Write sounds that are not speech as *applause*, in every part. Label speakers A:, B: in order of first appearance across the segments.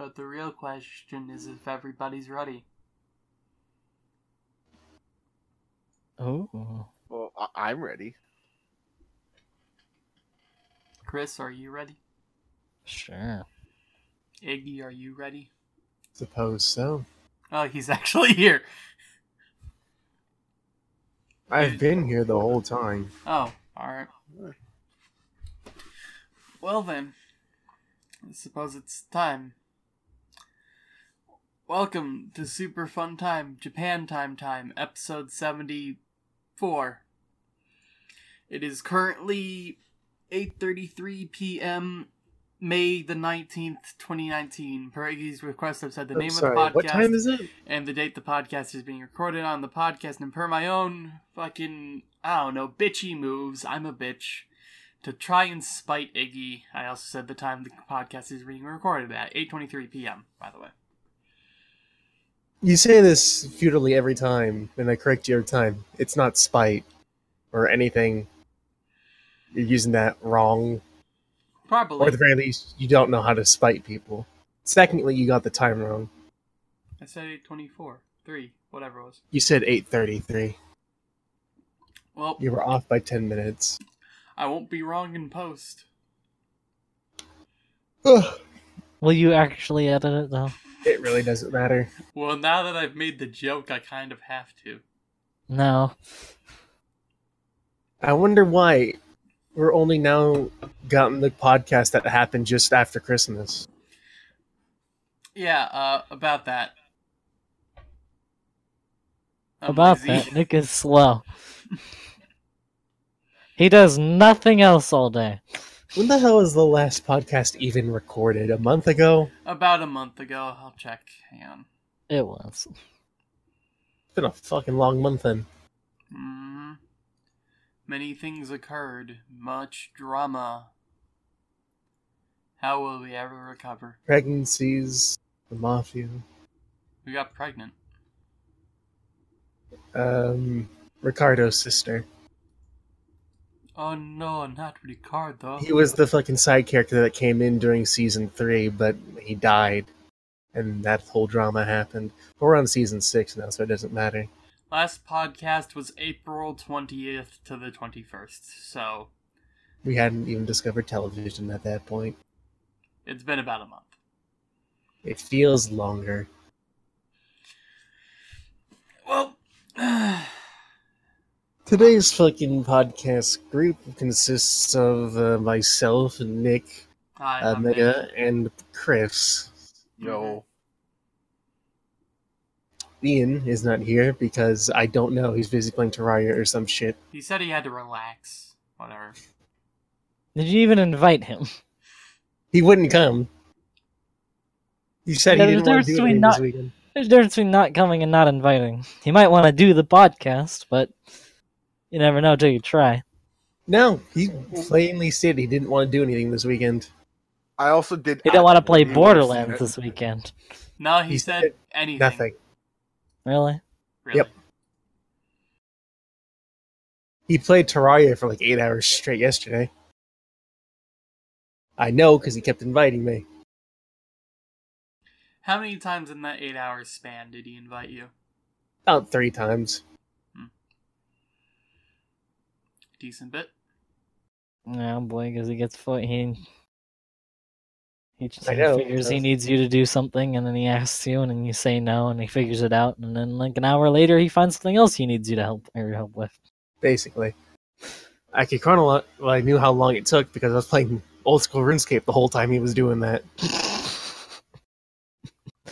A: But the real question is if everybody's ready.
B: Oh.
C: Well, I- I'm ready.
A: Chris, are you ready?
B: Sure.
A: Iggy, are you ready?
D: Suppose so.
A: Oh, he's *laughs* actually here.
D: I've been here the whole time.
A: Oh, alright. Well then, I suppose it's time. Welcome to Super Fun Time, Japan Time Time, episode 74. It is currently 8.33 p.m., May the 19th, 2019. Per Iggy's request, I've said the
D: I'm
A: name
D: sorry,
A: of the podcast
D: what time is it?
A: and the date the podcast is being recorded on the podcast and per my own fucking I don't know bitchy moves I'm a bitch to try and spite Iggy I also said the time the podcast is being recorded at 8:23 p.m. by the way
D: You say this futilely every time, and I correct you every time. It's not spite or anything. You're using that wrong,
A: Probably.
D: or at the very least, you don't know how to spite people. Secondly, you got the time wrong.
A: I said 8:24 3 whatever it was
D: You said 8:33.
A: well
D: You were off by 10 minutes.
A: I won't be wrong in post
D: Ugh,
B: Will you actually edit it though?
D: It really doesn't matter.
A: well now that I've made the joke I kind of have to
B: No.
D: I wonder why we're only now gotten the podcast that happened just after Christmas.
A: yeah uh about that I'm
B: About
A: lazy.
B: that, Nick is slow. *laughs* he does nothing else all day.
D: When the hell was the last podcast even recorded? A month ago?
A: about a month ago I'll check hang on
B: It was.
D: It's been a fucking long month then.
A: hmm Many things occurred, much drama. How will we ever recover?
D: Pregnancies, the mafia,
A: We got pregnant.
D: um, Ricardo's sister.
A: Oh no, not Ricardo.
D: He was the fucking side character that came in during season three, but he died. And that whole drama happened. But we're on season six now, so it doesn't matter.
A: Last podcast was April 20th to the 21st, so
D: We hadn't even discovered television at that point.
A: it's been about a month.
D: It feels longer.
A: Well, *sighs*
D: Today's fucking podcast group consists of uh, myself and Nick,
A: hi,
D: uh, Mega, and Chris.
C: Yo.
D: Ian is not here because I don't know. He's busy playing Terraria or some shit.
A: He said he had to relax. Whatever.
B: Did you even invite him?
D: He wouldn't come. He said
B: Yeah,
D: he didn't want to do
B: difference
D: anything
B: between
D: this weekend.
B: There's a difference between not coming and not inviting. He might want to do the podcast, but you never know till you try.
D: No, he plainly said he didn't want to do anything this weekend.
C: I also did.
B: He didn't want to play
C: him if he would've seen
B: Borderlands this weekend.
A: No, he,
D: He
A: said,
D: said
A: anything.
D: Nothing.
B: Really?
A: Really.
D: Yep. He played Terraria for like eight hours straight yesterday. I know because he kept inviting me.
A: How many times in that eight hour span did he invite you?
D: About three times.
A: Decent bit.
B: Yeah, boy, because he gets foot. He he just
D: I know,
B: figures he needs you to do something, and then he asks you, and then you say no, and he figures it out, and then like an hour later, he finds something else he needs you to help or help with.
D: basically. I could chronolo- well, I knew how long it took because I was playing old school RuneScape the whole time he was doing that.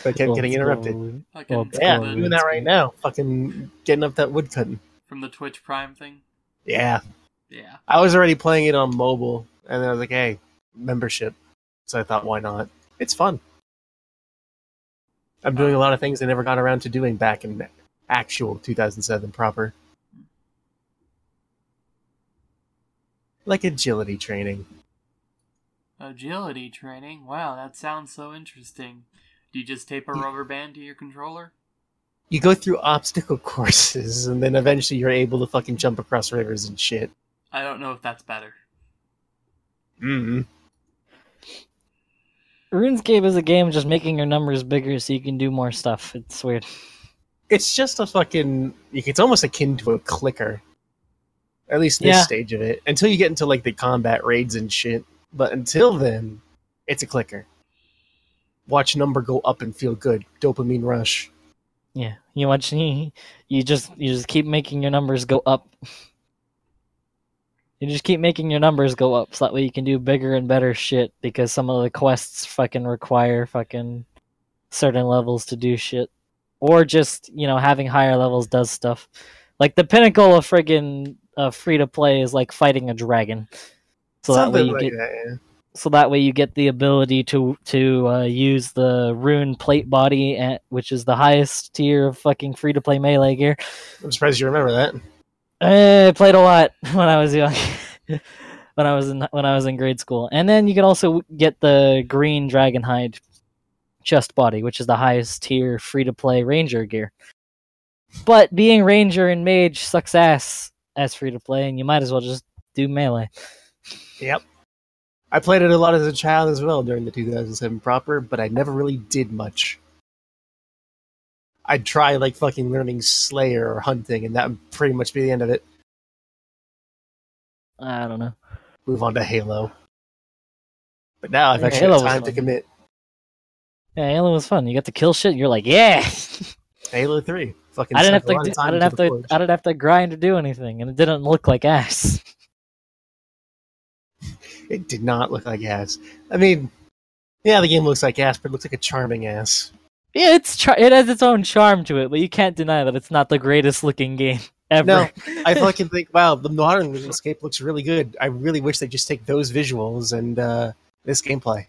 D: But I kept getting interrupted.
A: Fucking
D: Yeah, I'm doing that right now. Fucking getting up that wood cutting.
A: from the Twitch Prime thing.
D: Yeah.
A: Yeah.
D: I was already playing it on mobile, and then I was like, hey, membership. So I thought, why not? It's fun. I'm doing a lot of things I never got around to doing back in actual 2007 proper. Like agility training.
A: Agility training. Wow, that sounds so interesting. Do you just tape a rubber band to your controller?
D: You go through obstacle *laughs* courses, and then eventually you're able to fucking jump across rivers and shit.
A: I don't know if that's better.
D: Mm-hmm.
B: RuneScape is a game just making your numbers bigger so you can do more stuff. It's weird.
D: It's just a fucking. It's almost akin to a clicker. At least this
B: Yeah.
D: stage of it, until you get into like the combat raids and shit. But until then, it's a clicker. Watch number go up and feel good. Dopamine rush.
B: Yeah, you watch you, *laughs* you just you just keep making your numbers go up. You just keep making your numbers go up so that way you can do bigger and better shit because some of the quests fucking require fucking certain levels to do shit. Or just, you know, having higher levels does stuff. Like the pinnacle of friggin' uh, free to play is like fighting a dragon. So that way
D: Something
B: you
D: like
B: get
D: that, yeah.
B: So that way you get the ability to to uh, use the rune plate body, at, which is the highest tier of fucking free to play melee gear.
D: I'm surprised you remember that.
B: Eh, I played a lot *laughs* when I was young, *laughs* when I was in when I was in grade school, and then you can also get the green dragon hide chest body, which is the highest tier free to play ranger gear. But being ranger and mage sucks ass as free to play, and you might as well just do melee.
D: Yep. I played it a lot as a child as well during the 2007 proper, but I never really did much. I'd try like fucking learning Slayer or hunting, and that would pretty much be the end of it.
B: I don't know.
D: Move on to Halo. But now I've
B: Yeah,
D: actually
B: Halo was
D: time to commit.
B: Yeah, Halo was fun. You got to kill shit. You're like, yeah. *laughs*
D: Halo 3. Fucking
B: I didn't have to.
D: lot
B: Do,
D: of time
B: I didn't have to. I didn't have to grind or do anything, and it didn't look like ass.
D: It did not look like ass. I mean, yeah, the game looks like ass, but it looks like a charming ass.
B: Yeah, it's char- it has its own charm to it, but you can't deny that it's not the greatest looking game *laughs* ever.
D: No, I *laughs* fucking think, wow, the modern RuneScape looks really good. I really wish they'd just take those visuals and uh, this gameplay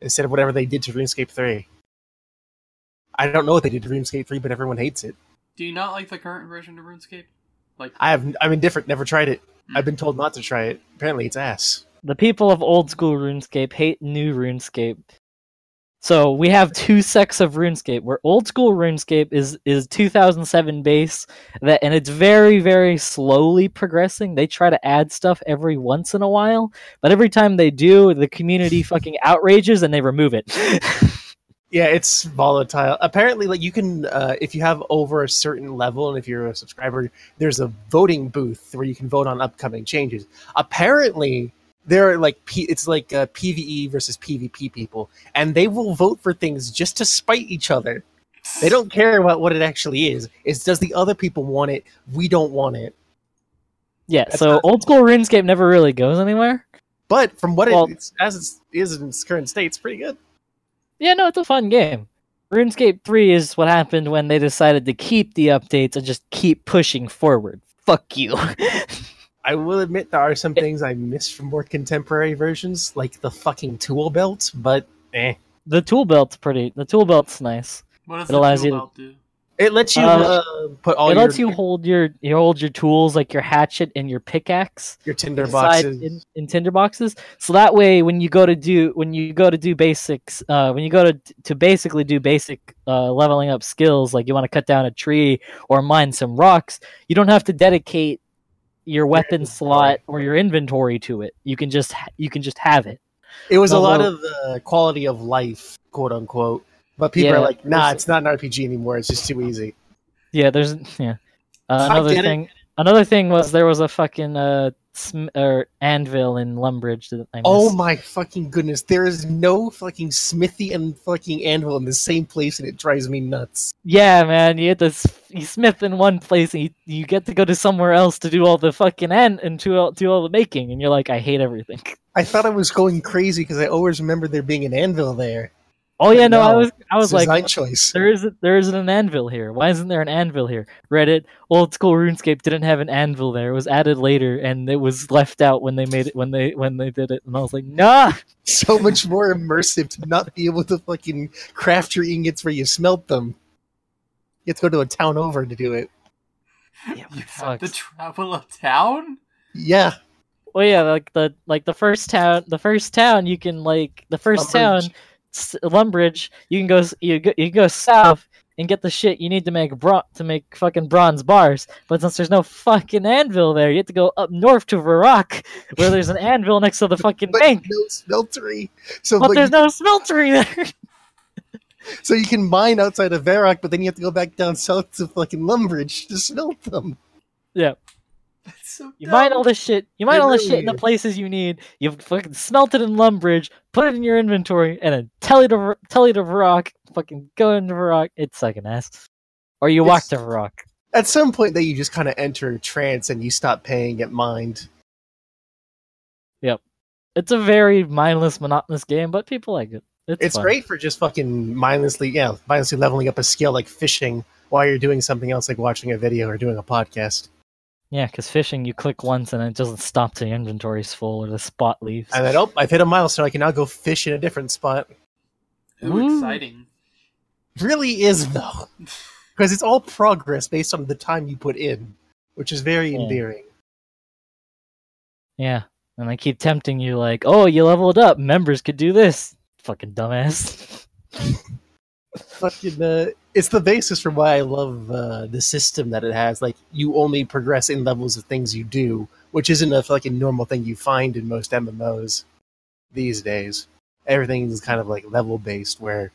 D: instead of whatever they did to RuneScape 3. I don't know what they did to RuneScape 3, but everyone hates it.
A: Do you not like the current version of RuneScape? Like,
D: I have, I'm indifferent, never tried it. I've been told not to try it. Apparently, it's ass.
B: the people of old school RuneScape hate new RuneScape. So we have two sects of RuneScape. Where old school RuneScape is is 2007 base that, and it's very very slowly progressing. They try to add stuff every once in a while, but every time they do, the community *laughs* fucking outrages and they remove it. *laughs*
D: Yeah, it's volatile. Apparently, like you can, uh, if you have over a certain level, and if you're a subscriber, there's a voting booth where you can vote on upcoming changes. Apparently, there are like P- it's like uh, PVE versus PvP people, and they will vote for things just to spite each other. They don't care about what it actually is. It's does the other people want it? We don't want it.
B: yeah,
D: That's
B: so old school RuneScape never really goes anywhere.
D: But from what
B: Well-
D: it, it's, as it is in its current state, it's pretty good.
B: Yeah, no, it's a fun game. RuneScape 3 is what happened when they decided to keep the updates and just keep pushing forward. Fuck you. *laughs*
D: I will admit there are some things I miss from more contemporary versions, like the fucking tool belt. But eh,
B: the tool belt's pretty. The tool belt's nice.
A: what does
B: It
A: the
B: allows
A: tool
B: you to-
A: belt do?
D: It lets you
B: Uh,
D: uh, put all
B: it
D: your
B: lets you hold your you hold your tools like your hatchet and your pickaxe
D: your tinder boxes.
B: in, in tinder boxes. So that way, when you go to do when you go to do basics, uh, when you go to to basically do basic uh, leveling up skills, like you want to cut down a tree or mine some rocks, you don't have to dedicate your weapon *laughs* slot or your inventory to it. You can just you can just have it.
D: It was a lot of the quality of life, quote unquote. But people
B: Yeah,
D: are like, nah,
B: it's-
D: it's not an RPG anymore. It's just too easy.
B: Yeah, there's yeah. Uh, another
D: get it.
B: thing. Another thing was there was a fucking uh sm- or anvil in Lumbridge that I missed.
D: Oh my fucking goodness. There is no fucking smithy and fucking anvil in the same place, and it drives me nuts.
B: Yeah, man, you had to you smith in one place, and you, you get to go to somewhere else to do all the fucking and and do all, do all the making, and you're like, I hate everything.
D: I thought I was going crazy because I always remember there being an anvil there.
B: Oh yeah, no, I was I was like,
D: design choice.
B: there isn't there isn't an anvil here. Why isn't there an anvil here? Reddit, old school RuneScape didn't have an anvil there. It was added later, and it was left out when they made it when they when they did it, and I was like, nah. *laughs*
D: so much more immersive to not be able to fucking craft your ingots where you smelt them. You have to go to a town over to do it.
B: Yeah,
A: You have to travel a town?
D: Yeah.
B: Well, yeah, like the like the first town, the first town you can like the first town,
D: Lumbridge.
B: You can go you go, you go south, and get the shit you need to make bro- to make fucking bronze bars. But since there's no fucking anvil there, you have to go up north to Varrock, where there's an anvil next to the fucking
D: But
B: bank.
D: no smeltery. So,
B: But
D: but
B: there's no smeltery there. *laughs*
D: so you can mine outside of Varrock, but then you have to go back down south to fucking Lumbridge to smelt them.
B: yeah.
A: So
B: You mine all this shit. You mine
D: It
B: all this
D: really
B: shit in the places you need. You fucking smelt it in Lumbridge, put it in your inventory, and then tell it to tell it to Varrock. Fucking go into Varrock. It's sucking ass. Or you walk
D: It's-
B: to Varrock.
D: At some point, that you just kind of enter a trance and you stop paying it mind.
B: Yep, it's a very mindless, monotonous game, but people like it. It's,
D: It's great for just fucking mindlessly, yeah, mindlessly leveling up a skill like fishing while you're doing something else, like watching a video or doing a podcast.
B: Yeah, because fishing, you click once and it doesn't stop till your inventory's full or the spot leaves.
D: And then, oh, I've hit a milestone. I can now go fish in a different spot.
A: Ooh,
B: Woo.
A: exciting.
D: really is though, *laughs* because it's all progress based on the time you put in, which is very
B: Yeah.
D: endearing.
B: Yeah, and they keep tempting you like, oh, you leveled up. Members could do this. Fucking dumbass. *laughs*
D: Fucking, uh, it's the basis for why I love uh, the system that it has. Like, you only progress in levels of things you do, which isn't a fucking normal thing you find in most MMOs these days. Everything is kind of like level based, where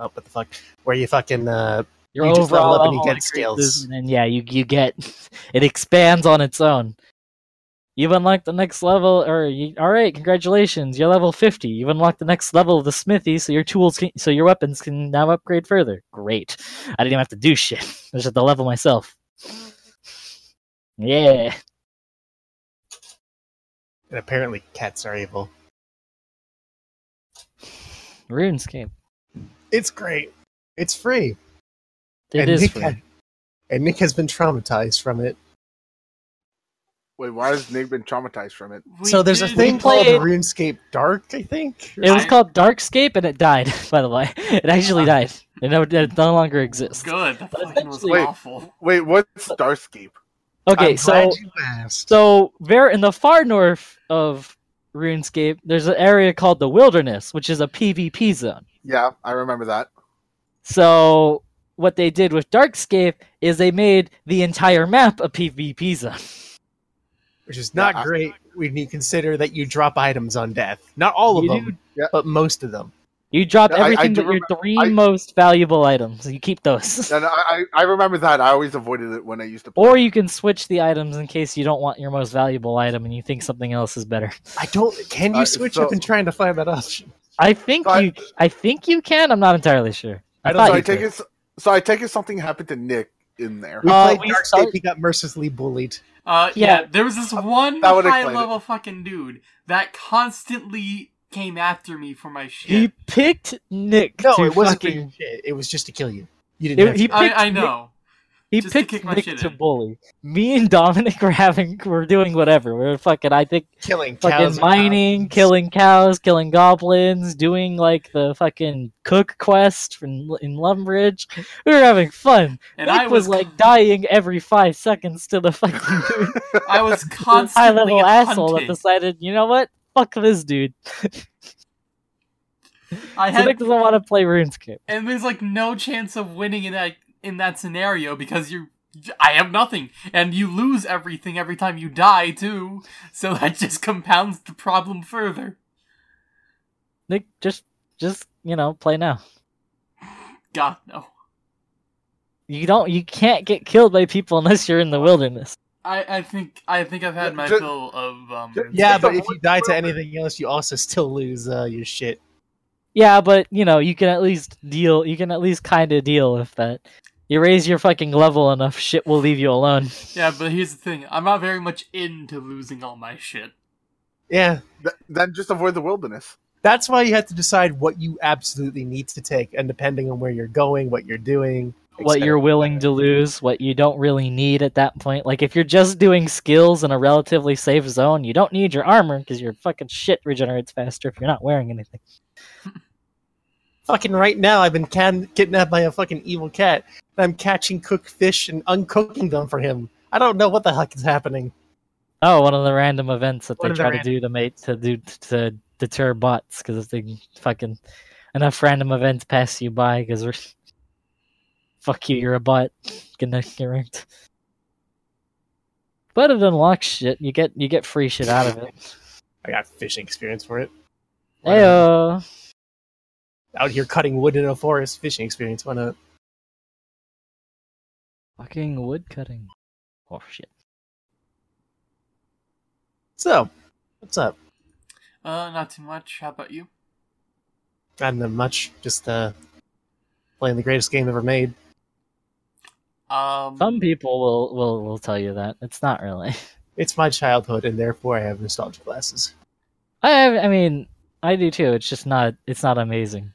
D: oh, what the fuck, where you fucking uh,
B: Your
D: You just level up and you get skills.
B: and then yeah, you you get *laughs* it expands on its own. You've unlocked the next level, or you, all right, congratulations, you're level fifty. You've unlocked the next level of the smithy, so your tools, can, so your weapons can now upgrade further. Great, I didn't even have to do shit. *laughs* I just had to level myself. Yeah,
D: and apparently cats are evil.
B: RuneScape.
D: It's great. It's free.
B: It
D: and
B: is
D: Nick
B: free.
D: ha- and Nick has been traumatized from it.
C: Wait, why has Nick been traumatized from it?
A: We
D: so there's a
A: did-
D: thing called
B: played-
D: RuneScape Dark, I think.
B: It was
A: I-
B: called Darkscape, and it died. *laughs* By the way, it actually died. It no, it no longer exists.
A: Good. That fucking was
B: essentially-
A: awful.
C: Wait, what's Starscape?
B: Okay,
D: I'm
B: so
D: glad you asked.
B: So, there in the far north of RuneScape, there's an area called the Wilderness, which is a PvP zone.
C: Yeah, I remember that.
B: So, what they did with Darkscape is they made the entire map a PvP zone. *laughs*
D: which is not
C: Yeah, I-
D: great when you consider that you drop items on death. Not all of them,
C: Yeah.
D: but most of them.
B: You drop
C: Yeah, I- I
B: everything
C: do
B: but your three
C: I-
B: most valuable items. You keep those. *laughs*
C: And I, I, I remember that. I always avoided it when I used to play.
B: Or you can switch the items in case you don't want your most valuable item and you think something else is better. *laughs*
D: I don't. Can you
C: Uh,
D: switch
C: so-
D: up and trying to find that option?
B: I think
C: So I-
B: you I think you can. I'm not entirely sure.
D: I don't
B: thought
C: so I take
B: could.
C: it. So I take it something happened to Nick in there.
D: We
B: Uh,
D: played
B: we
D: Darkscape.
B: start-
D: He got mercilessly bullied.
A: Uh,
B: Yeah.
A: yeah. there was this one
C: that
A: high
C: explain it.
A: level fucking dude that constantly came after me for my shit.
B: He picked Nick
D: No,
B: to
D: it wasn't for
B: fucking
D: shit. It was just to kill you. You didn't.
B: It-
D: have
B: he picked
A: I, I
B: Nick-
A: know.
B: He
A: Just
B: picked
A: kick my
B: Nick to
A: in.
B: bully. Me and Dominic *laughs* were having, we're doing whatever. We're fucking, I think,
D: killing
B: fucking
D: and
B: mining,
D: cows.
B: killing cows, killing goblins, doing like the fucking cook quest in, in Lumbridge. We were having fun.
A: And
B: Nick
A: I
B: was,
A: was
B: like dying every five seconds to the fucking *laughs* dude.
A: I was *laughs* constantly
B: high
A: constantly
B: level asshole that decided, you know what? Fuck this dude.
A: I
B: So
A: had,
B: Nick doesn't want to play RuneScape.
A: and there's like no chance of winning in that in that scenario because you I have nothing and you lose everything every time you die too. So *laughs* that just compounds the problem further.
B: Nick, just, just you know, play now.
A: God no.
B: You don't, you can't get killed by people unless you're in the wilderness.
A: I, I think I think I've had my
C: Ju-
A: fill of um
D: Yeah, but if you die to anything else, you also still lose uh, your shit.
B: Yeah, but you know, you can at least deal. You can at least kind of deal with that. You raise your fucking level enough, shit will leave you alone.
A: Yeah, but here's the thing. I'm not very much into losing all my shit.
D: Yeah,
C: Th- then just avoid the wilderness.
D: that's why you have to decide what you absolutely need to take, and depending on where you're going, what you're doing,
B: What you're willing to lose, what you don't really need at that point. Like if you're just doing skills in a relatively safe zone, you don't need your armor because your fucking shit regenerates faster if you're not wearing anything.
D: Fucking right now, I've been can- kidnapped by a fucking evil cat. And I'm catching cooked fish and uncooking them for him. I don't know what the heck is happening.
B: Oh, one of the random events that
D: One
B: they
D: of the
B: try to do to make to do to deter bots because they fucking enough random events pass you by because we're *laughs* fuck you, you're a butt. Gonna get ranked. But it unlocks shit. You get you get free shit out of it.
D: I got fishing experience for it.
B: Heyo.
D: Out here cutting wood in a forest, fishing experience. Why not?
B: Fucking wood cutting. Oh shit.
D: So, what's up?
A: Uh, not too much. How about you?
D: Not that much. Just uh, playing the greatest game ever made.
A: Um,
B: Some people will will will tell you that. It's not really. *laughs*
D: It's my childhood, and therefore I have nostalgia glasses.
B: I have, I mean, I do too. It's just not it's not amazing.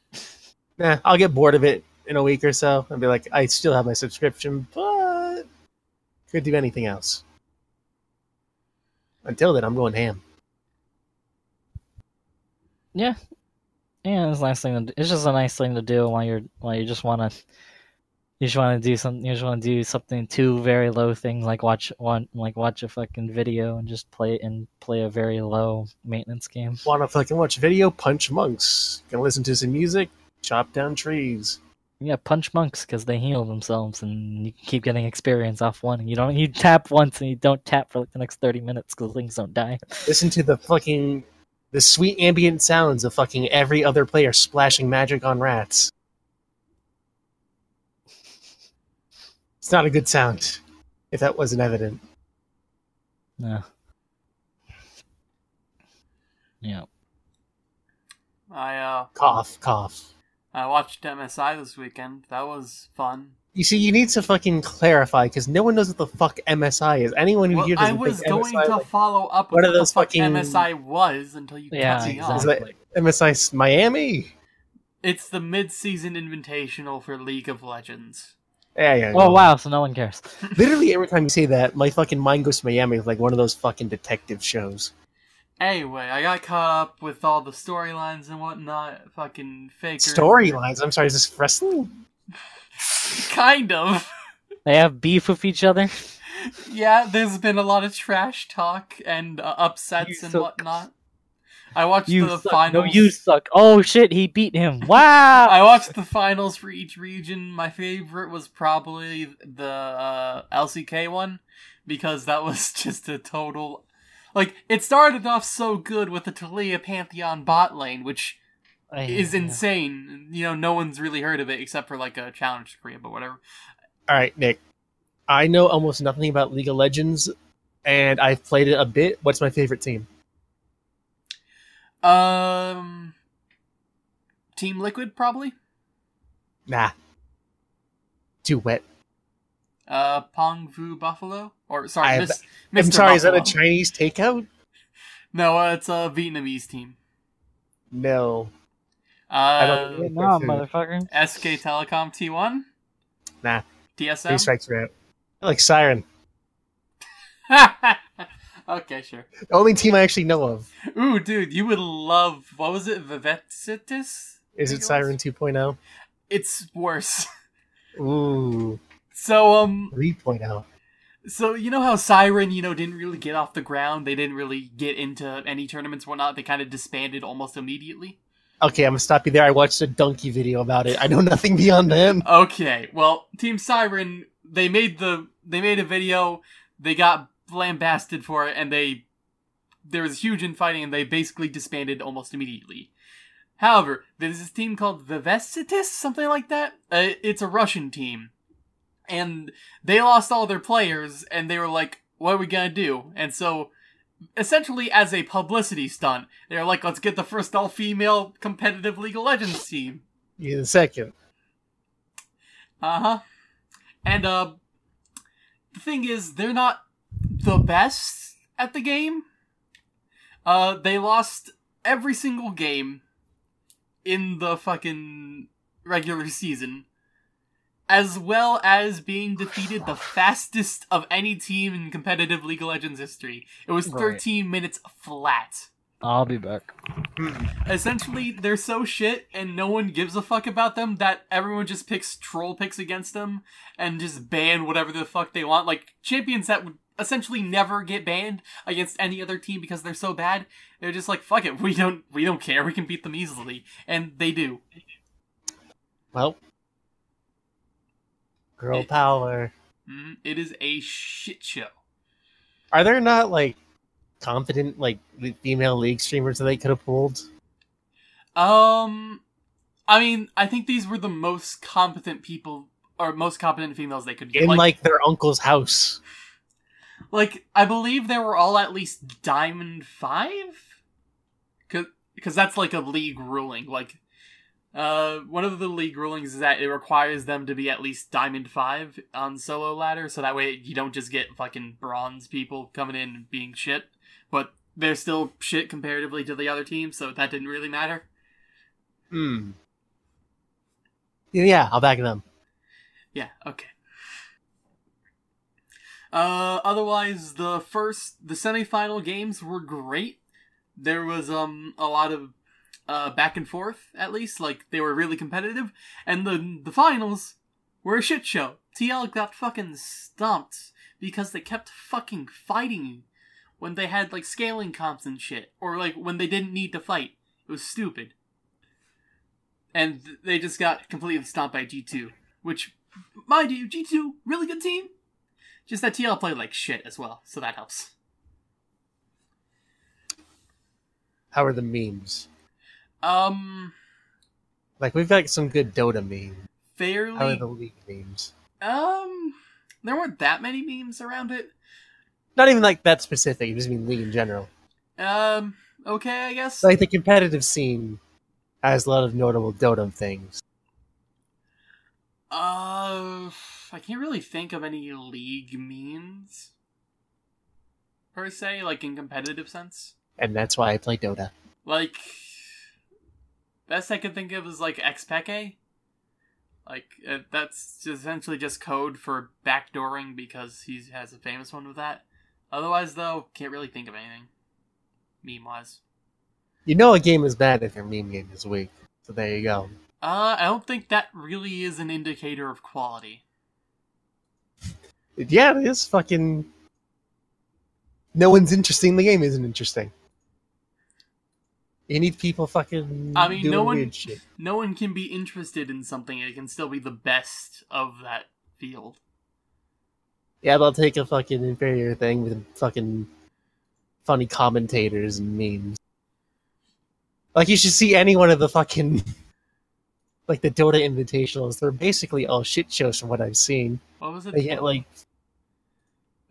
D: Nah, I'll get bored of it in a week or so and be like, I still have my subscription, but could do anything else. Until then, I'm going ham.
B: Yeah. Yeah, it's a nice thing to do. It's just a nice thing to do while you're while you just wanna you just wanna do something you just wanna do something two very low things like watch one like watch a fucking video and just play and play a very low maintenance game.
D: Want to fucking watch video? Punch monks. Gonna listen to some music? Chop down trees.
B: Yeah, punch monks because they heal themselves and you keep getting experience off one. You don't you tap once and you don't tap for like the next thirty minutes because things don't die.
D: Listen to the fucking the sweet ambient sounds of fucking every other player splashing magic on rats. It's not a good sound, if that wasn't evident.
B: No. Yeah.
A: I uh,
D: Cough, cough.
A: I watched MSI this weekend. That was fun.
D: You see, you need to fucking clarify because no one knows what the fuck MSI is. Anyone who
A: Well,
D: here doesn't
A: I
D: was
A: going
D: MSI,
A: to
D: like,
A: follow up
D: what
A: with
D: are
A: what the
D: those
A: fuck
D: fucking-
A: MSI was until you
B: Yeah,
A: cut me off.
B: exactly.
D: that MSI 's Miami?
A: It's the mid-season invitational for League of Legends.
D: Yeah, yeah.
B: Oh
D: no.
B: wow, so no one cares. *laughs*
D: Literally every time you say that, my fucking mind goes to Miami with like one of those fucking detective shows.
A: Anyway, I got caught up with all the storylines and whatnot. Fucking faker.
D: Storylines. I'm sorry, is this wrestling? *laughs*
A: Kind of.
B: They have beef with each other. *laughs*
A: yeah, there's been a lot of trash talk and uh, upsets
B: You
A: and
B: suck.
A: whatnot. I watched
B: You
A: the
B: suck.
A: finals.
B: No, you suck. Oh shit, he beat him. *laughs* Wow.
A: I watched the finals for each region. My favorite was probably the uh, LCK one because that was *laughs* just a total. Like, it started off so good with the Taliyah Pantheon bot lane, which
B: I-
A: is insane. You know, no one's really heard of it except for like a challenge to Korea, but whatever.
D: All right, Nick. I know almost nothing about League of Legends, and I've played it a bit. What's my favorite team?
A: Um, Team Liquid probably.
D: Nah. Too wet.
A: Uh, Phong Vu Buffalo, or sorry,
D: I have-
A: Miss,
D: I'm
A: Mr.
D: sorry, is that a Chinese takeout?
A: No, uh, it's a Vietnamese team.
D: No.
A: Uh,
D: don't-
B: Wait, no, motherfucker.
A: SK Telecom T1?
D: Nah. Three
A: TSM?
D: strikes are out. I like Siren. *laughs*
A: okay, sure.
D: The only team I actually know of.
A: Ooh, dude, you would love. What was it? Vivetsitis?
D: Is it Siren 2.0?
A: It's worse. *laughs*
D: Ooh,
A: So, um,
D: 3.0.
A: so you know how Siren, you know, didn't really get off the ground. They didn't really get into any tournaments, or whatnot. They kind of disbanded almost immediately.
D: Okay, I'm gonna stop you there. I watched a Dunkey video about it. I know *laughs* nothing beyond that.
A: Okay, well, Team Siren, they made the they made a video. They got lambasted for it, and they there was huge infighting, and they basically disbanded almost immediately. However, there's this team called Vivesitis, something like that. Uh, it's a Russian team, and they lost all their players, and they were like, "What are we gonna do?" And so. Essentially, as a publicity stunt, they're like, let's get the first all female competitive League of Legends team.
D: Yeah, the second.
A: Uh huh. And uh, the thing is, they're not the best at the game. Uh, they lost every single game in the fucking regular season, as well as being defeated the fastest of any team in competitive League of Legends history. It was
B: Right.
A: 13 minutes flat.
B: I'll be back.
A: Essentially, they're so shit and no one gives a fuck about them that everyone just picks troll picks against them and just ban whatever the fuck they want. Like, champions that would essentially never get banned against any other team because they're so bad, they're just like, fuck it, we don't, we don't care, we can beat them easily. And they do.
D: Well, Girl power.
A: Mm, it is a shit show.
D: Are there not like confident like female league streamers that they could have pulled?
A: Um, I mean, I think these were the most competent people or most competent females they could get.
D: in like, their uncle's house.
A: Like I believe they were all at least Diamond Five, because that's like a league ruling. Like, uh, one of the league rulings is that it requires them to be at least Diamond Five on solo ladder, so that way you don't just get fucking bronze people coming in and being shit, but they're still shit comparatively to the other teams, so that didn't really matter.
D: Hmm. Yeah, I'll back them.
A: Yeah, okay. Uh, otherwise, the first, the semifinal games were great. There was, um, a lot of, uh, back and forth, at least. Like, they were really competitive. And the, the finals were a shit show. TL got fucking stomped because they kept fucking fighting when they had, like, scaling comps and shit. Or, like, when they didn't need to fight. It was stupid. And they just got completely stomped by G2. Which mind you, G2, really good team. Just that TL played like shit as well, so that helps.
D: How are the memes?
A: Um,
D: Like we've got some good Dota memes. Fairly. How are the league memes?
A: Um, there weren't that many memes around it.
D: Not even like that specific. I just mean league in general.
A: Um, okay, I guess.
D: Like the competitive scene has a lot of notable Dota things.
A: Uh, I can't really think of any league memes per se, like in competitive sense.
D: And that's why I play Dota.
A: Like, best I can think of is like Xpeke. Like uh, that's essentially just code for backdooring because he has a famous one with that. Otherwise, though, can't really think of anything meme wise.
D: You know a game is bad if your meme game is weak. So there you go.
A: Uh, I don't think that really is an indicator of quality.
D: Yeah, it is fucking. No one's interesting. The game isn't interesting. You need people fucking.
A: I mean,
D: doing
A: no one-
D: weird shit.
A: No one can be interested in something; it can still be the best of that field.
D: Yeah, they'll take a fucking inferior thing with fucking funny commentators and memes. Like you should see any one of the fucking *laughs* like the Dota invitationals. They're basically all shit shows from what I've seen.
A: What was it?
D: They get like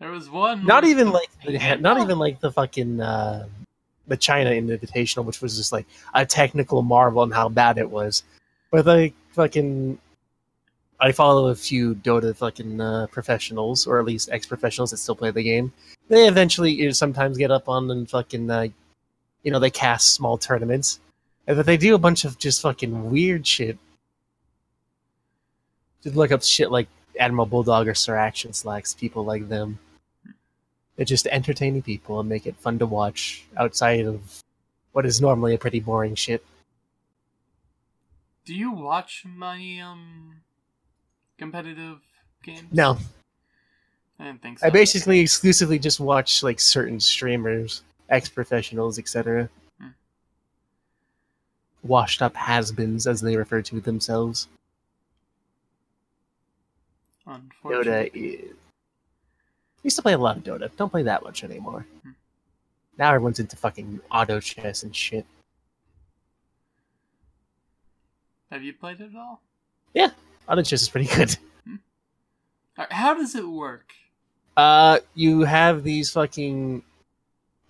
A: there was one.
D: not even like the, not even like the fucking uh, the China Invitational, which was just like a technical marvel and how bad it was. But like fucking, I follow a few Dota fucking uh, professionals, or at least ex-professionals that still play the game. They eventually you know, sometimes get up on and fucking, uh, you know, they cast small tournaments, and but they do a bunch of just fucking weird shit. Just look up shit like Admiral Bulldog or Sir Action Slacks, people like them. They're just entertaining people and make it fun to watch outside of what is normally a pretty boring shit.
A: Do you watch my um competitive games?
D: No,
A: I didn't think so.
D: I basically exclusively just watch like certain streamers, ex-professionals, etc.
A: Hmm.
D: Washed up has-beens, as they refer to themselves. Is... used to play a lot of Dota. Don't play that much anymore.
A: Hmm.
D: Now everyone's into fucking auto chess and shit.
A: Have you played it at all?
D: Yeah, auto chess is pretty *laughs* good.
A: Alright, How does it work?
D: Uh, you have these fucking.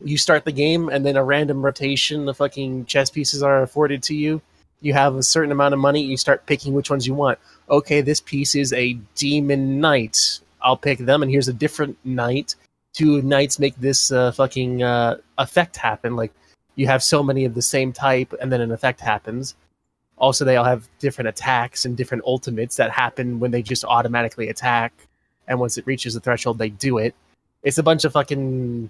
D: You start the game, and then a random rotation the fucking chess pieces are afforded to you. You have a certain amount of money. You start picking which ones you want. Okay, this piece is a demon knight. I'll pick them, and here's a different knight. Two knights make this uh, fucking uh, effect happen. Like you have so many of the same type, and then an effect happens. Also, they all have different attacks and different ultimates that happen when they just automatically attack and once it reaches the threshold, they do it. It's a bunch of fucking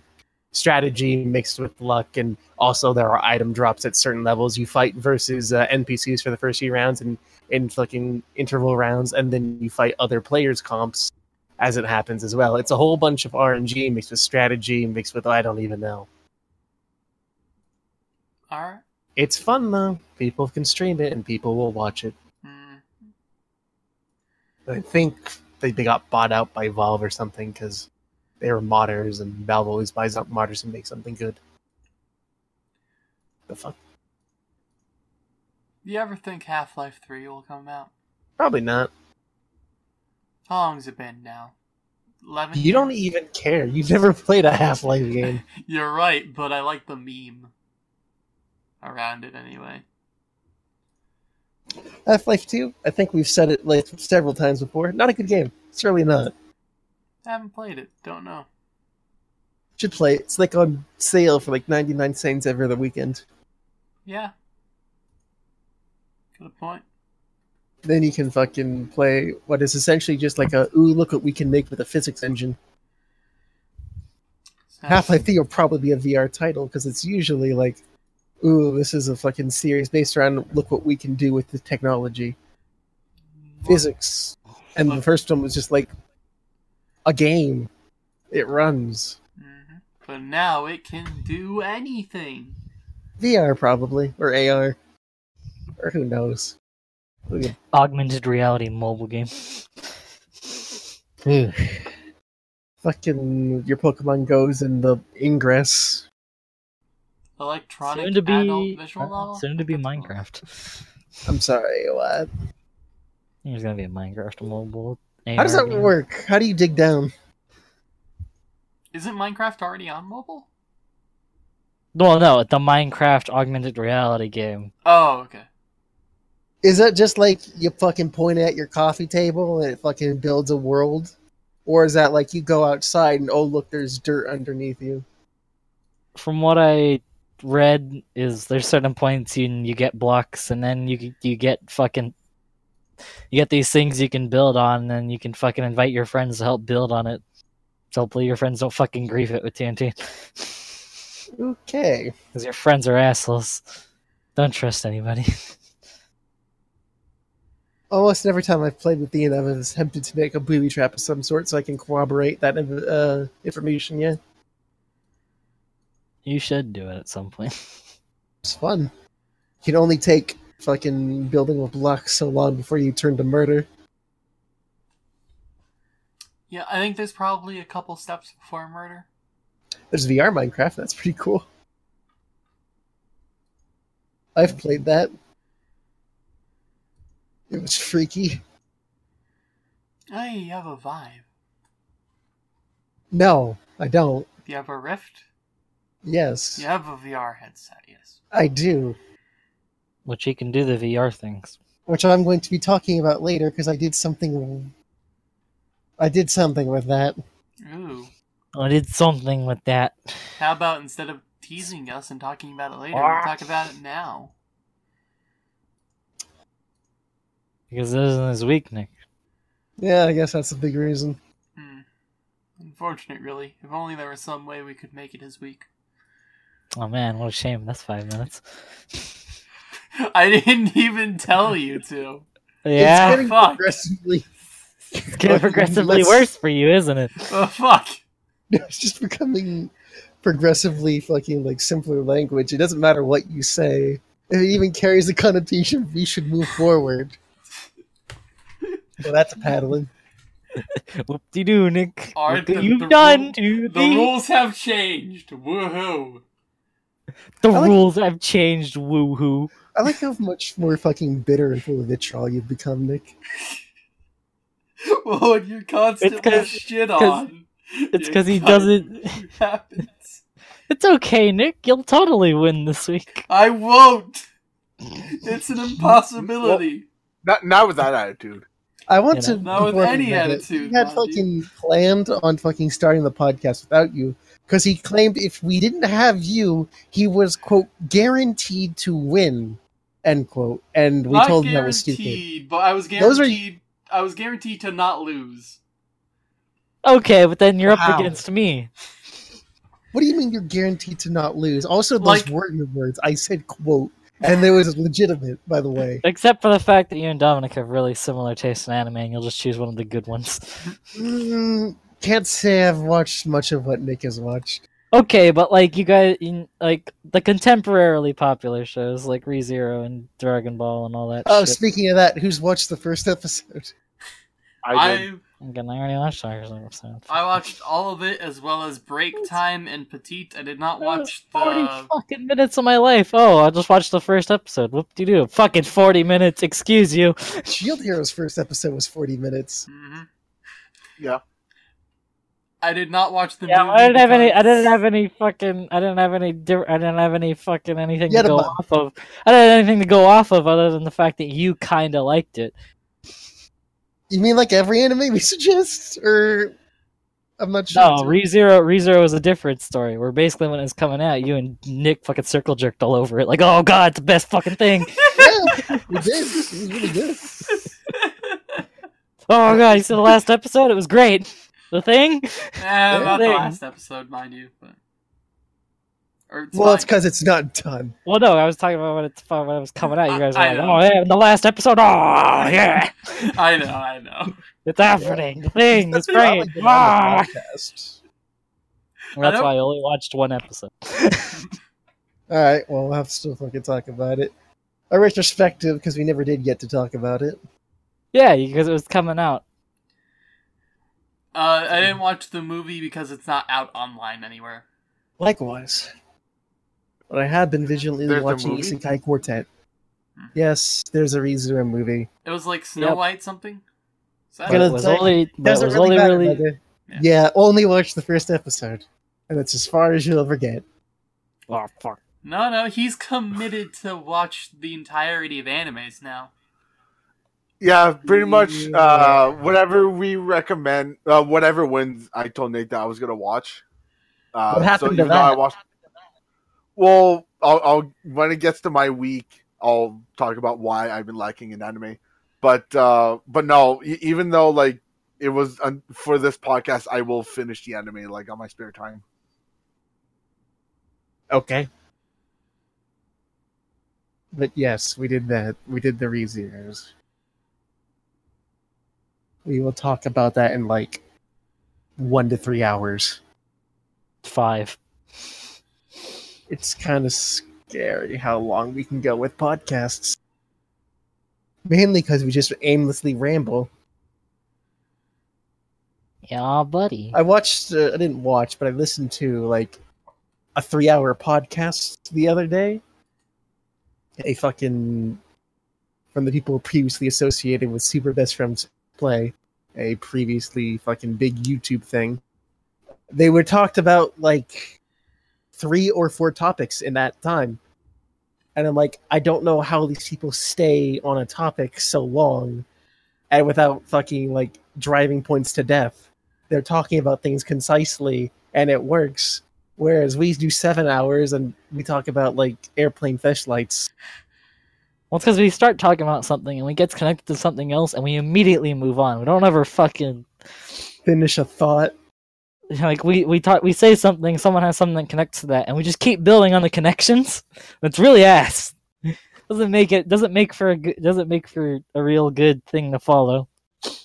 D: strategy mixed with luck, and also there are item drops at certain levels. You fight versus uh, NPCs for the first few rounds, and in fucking interval rounds, and then you fight other players' comps as it happens as well. It's a whole bunch of RNG mixed with strategy mixed with I don't even know.
A: Alright.
D: It's fun though. People can stream it, and people will watch it.
A: Hmm.
D: I think they, they got bought out by Valve or something because they were modders, and Valve always buys out modders and makes something good. The fuck?
A: You ever think Half Life 3 will come out?
D: Probably not.
A: How long's it been now? 11
D: You don't even care. You've never played a Half Life game. *laughs*
A: You're right, but I like the meme around it anyway.
D: Half Life 2, I think we've said it like several times before. Not a good game. It's really not.
A: I haven't played it. Don't know.
D: Should play it. It's like on sale for like 99 cents every other weekend.
A: Yeah. Good point.
D: Then you can fucking play what is essentially just like a, ooh, look what we can make with a physics engine. Half Life 3 will probably be a VR title because it's usually like, ooh, this is a fucking series based around look what we can do with the technology. Physics. And the first one was just like a game. It runs.
A: Mhm. But now it can do anything.
D: VR probably. Or AR. Or who knows. Look
B: Augmented reality mobile game.
D: Ugh. Fucking your Pokemon goes in the Ingress.
A: Electronic
B: Soon to be
A: adult visual
B: uh,
A: novel?
B: soon to be
A: What the fuck?
B: Minecraft.
D: I'm sorry, what?
B: There's gonna be a Minecraft mobile.
D: How does that
B: game.
D: work? How do you dig down?
A: Isn't Minecraft already on mobile?
B: Well, no, the Minecraft augmented reality game.
A: Oh, okay.
D: Is that just like you fucking point at your coffee table and it fucking builds a world? Or is that like you go outside and oh look there's dirt underneath you?
B: From what I read, is there's certain points you you get blocks, and then you you get fucking you get these things you can build on, and you can fucking invite your friends to help build on it. So hopefully your friends don't fucking grief it with TNT,
D: Okay. *laughs*
B: because your friends are assholes. Don't trust anybody. *laughs*
D: Almost every time I've played with Ian, I've attempted to make a booby trap of some sort so I can corroborate that uh, information, yeah.
B: You should do it at some point. *laughs*
D: It's fun. You can only take fucking building a block so long before you turn to murder.
A: Yeah, I think there's probably a couple steps before murder.
D: There's VR Minecraft, that's pretty cool. I've played that. It was freaky.
A: Hey, you have a Vive.
D: No, I don't.
A: Do you have a Rift?
D: Yes,
A: You have a VR headset, yes.
D: I do.
B: Which he can do the VR things.
D: Which I'm going to be talking about later because I did something. I did something with that.
A: Ooh.
B: I did something with that.
A: How about instead of teasing us and talking about it later, we talk about it now?
B: Because this isn't his week, Nick.
D: Yeah, I guess that's a big reason.
A: Hmm. Unfortunate, really. If only there was some way we could make it his week.
B: Oh man, what a shame. That's five minutes. *laughs*
A: I didn't even tell you to.
B: Yeah,
D: it's getting
A: fuck.
D: progressively.
B: it's getting progressively worse for you, isn't it?
A: Oh, fuck. *laughs*
D: It's just becoming progressively fucking like simpler language. It doesn't matter what you say. If it even carries the connotation, we should move forward. Well, that's a paddling. *laughs*
B: Whoop de doo, Nick.
A: Are
B: Look
A: the-
B: you've
A: the
B: done
A: rule-
B: to
A: The
B: the
A: rules have changed. Woohoo.
B: The
D: like-
B: rules have changed. Woohoo!
D: I like how much more fucking bitter and full of vitriol you've become, Nick. *laughs*
A: Well, when you're constantly
B: 'cause-
A: shit
B: 'cause-
A: on.
B: It's because he doesn't. *laughs*
A: happens.
B: It's okay, Nick. You'll totally win this week.
A: I won't. It's an impossibility.
C: Not not with that attitude.
D: I want
B: You
D: to.
B: know.
A: Not with any
D: you that
A: attitude,
D: He had
A: mind
D: fucking planned on fucking starting the podcast without you because he claimed if we didn't have you, he was quote guaranteed to win, end quote. And we
A: not
D: told him that was stupid.
A: but I was
D: Those are-
A: guaranteed. I was guaranteed to not lose.
B: Okay, but then you're
D: Wow.
B: up against me.
D: What do you mean you're guaranteed to not lose? Also, those
A: Like-
D: weren't your words. I said quote, and it was legitimate, by the way.
B: Except for the fact that you and Dominic have really similar tastes in anime, and you'll just choose one of the good ones.
D: Mm, can't say I've watched much of what Nick has watched.
B: Okay, but like you guys, in, like the contemporarily popular shows like ReZero and Dragon Ball and all that.
D: Oh,
B: shit.
D: speaking of that, who's watched the first episode?
C: I did.
A: I
B: Again, I already watched the episode.
A: I watched all of it as well as Break Time and Petite. I did not
B: That was
A: watch
B: Forty
A: the.
B: fucking minutes of my life. Oh, I just watched the first episode. Whoop de doo. Fucking forty minutes. Excuse you. *laughs*
D: Shield Hero's first episode was 40 minutes.
A: Mhm.
C: Yeah.
A: I did not watch the
B: Yeah,
A: movie.
B: I didn't have any. I didn't have any fucking. I didn't have any. di- I didn't have any fucking anything
D: You
B: to go off of. I didn't have anything to go off of other than the fact that you kind of liked it.
D: You mean like every anime we *laughs* suggest? Or. I'm not sure.
B: No, ReZero ReZero is a different story. Where basically when it's coming out, you and Nick fucking circle jerked all over it, like, "Oh God, it's the best fucking thing." *laughs*
D: yeah, we did. It was really good. *laughs*
B: Oh God, you saw the last episode? It was great. The thing.
A: Eh, not the last episode, mind you. But... Or it's
D: Well, it's because it's not done.
B: Well, no, I was talking about when it's when it was coming out. You guys were
A: I
B: like,
A: know.
B: "Oh yeah, the last episode. Oh yeah, *laughs*
A: I know, I know.
B: it's happening. *laughs* The thing. It's great."
D: like
B: Ah!
D: the podcast.
B: Well, That's
A: I
B: why I only watched one episode. *laughs*
D: All right, well, we'll have to still fucking talk about it. A retrospective because we never did get to talk about it.
B: yeah, because it was coming out.
A: Uh, I didn't watch the movie because it's not out online anywhere.
D: Likewise, but I have been vigilantly
C: There's
D: watching
C: movie?
D: Isekai Quartet.
A: Hmm.
D: Yes, there's a ReZero movie.
A: It was like Snow
B: Yep.
A: White something. Is that
B: But
D: Gonna
B: it was
D: say-
B: only. But it
D: Doesn't
B: was
D: really
B: only really.
D: brother.
A: Yeah.
D: Yeah, only watch the first episode, and that's as far as you'll ever get.
B: Oh fuck.
A: No, no, he's committed to watch the entirety of animes now.
C: Yeah, pretty much. Uh, whatever we recommend, uh, whatever wins. I told Nate that I was gonna watch. Uh,
D: What happened
C: so
D: to
C: even though I
D: that?
C: watched. Well, I'll, I'll when it gets to my week, I'll talk about why I've been lacking an anime. But uh, but no, even though like it was for this podcast, I will finish the anime like on my spare time.
D: Okay. But yes, we did that. We did the ReZeros. We will talk about that in like one to three hours.
B: Five.
D: It's kind of scary how long we can go with podcasts. Mainly because we just aimlessly ramble.
B: Yeah, buddy.
D: I watched, uh, I didn't watch, but I listened to like a three hour podcast the other day. A fucking, from the people previously associated with Super Best Friends Play, a previously fucking big YouTube thing. They were talked about like three or four topics in that time. And I'm like, I don't know how these people stay on a topic so long and without fucking like driving points to death they're talking about things concisely and it works. Whereas we do seven hours and we talk about like airplane flashlights.
B: Well, it's because we start talking about something and we get connected to something else and we immediately move on. We don't ever fucking
D: Finish a thought. *laughs*
B: like we we talk we say something, someone has something that connects to that, and we just keep building on the connections. *laughs* that's really ass. *laughs* Doesn't make it doesn't make for a good, doesn't make for a real good thing to follow.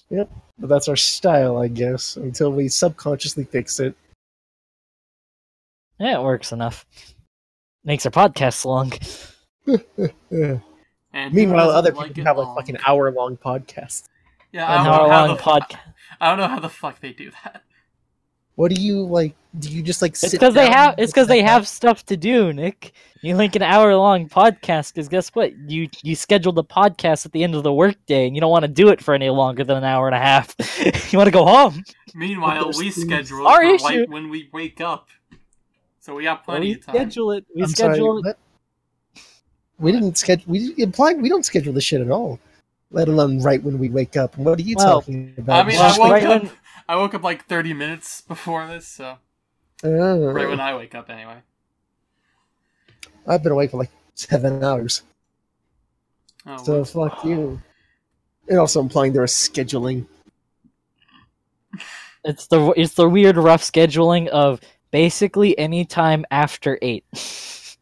D: But that's our style, I guess, until we subconsciously fix it.
B: Yeah, it works enough. Makes our podcast long.
D: Yeah.
A: And
D: Meanwhile, other
A: like
D: people
A: it
D: have
A: long?
D: like fucking hour long podcasts.
A: Yeah,
B: An hour long podcast.
A: I don't know how the fuck they do that.
D: What do you like? Do you just like
B: It's
D: sit
B: because they have. It's because they
D: listen
B: have stuff to do, Nick. You link an hour long podcast because guess what? You you scheduled the podcast at the end of the workday, and you don't want to do it for any longer than an hour and a half. *laughs* you want to go home.
A: Meanwhile, we schedule
B: Our
A: it for
B: issue-
A: like when we wake up, so we have plenty
B: we
A: of time.
B: schedule it. We
D: I'm sorry,
B: schedule it.
D: We didn't schedule. We implied we don't schedule this shit at all. Let alone right when we wake up. What are you
B: Well,
D: talking about?
A: I mean, I woke
B: right
A: up.
B: when-
A: I woke up like thirty minutes *laughs* before this, so
D: Uh,
A: right when I wake up, anyway.
D: I've been awake for like seven hours.
A: Oh,
D: So
A: well.
D: fuck you. And also implying there was scheduling. *laughs*
B: It's the it's the weird rough scheduling of basically any time after eight. *laughs*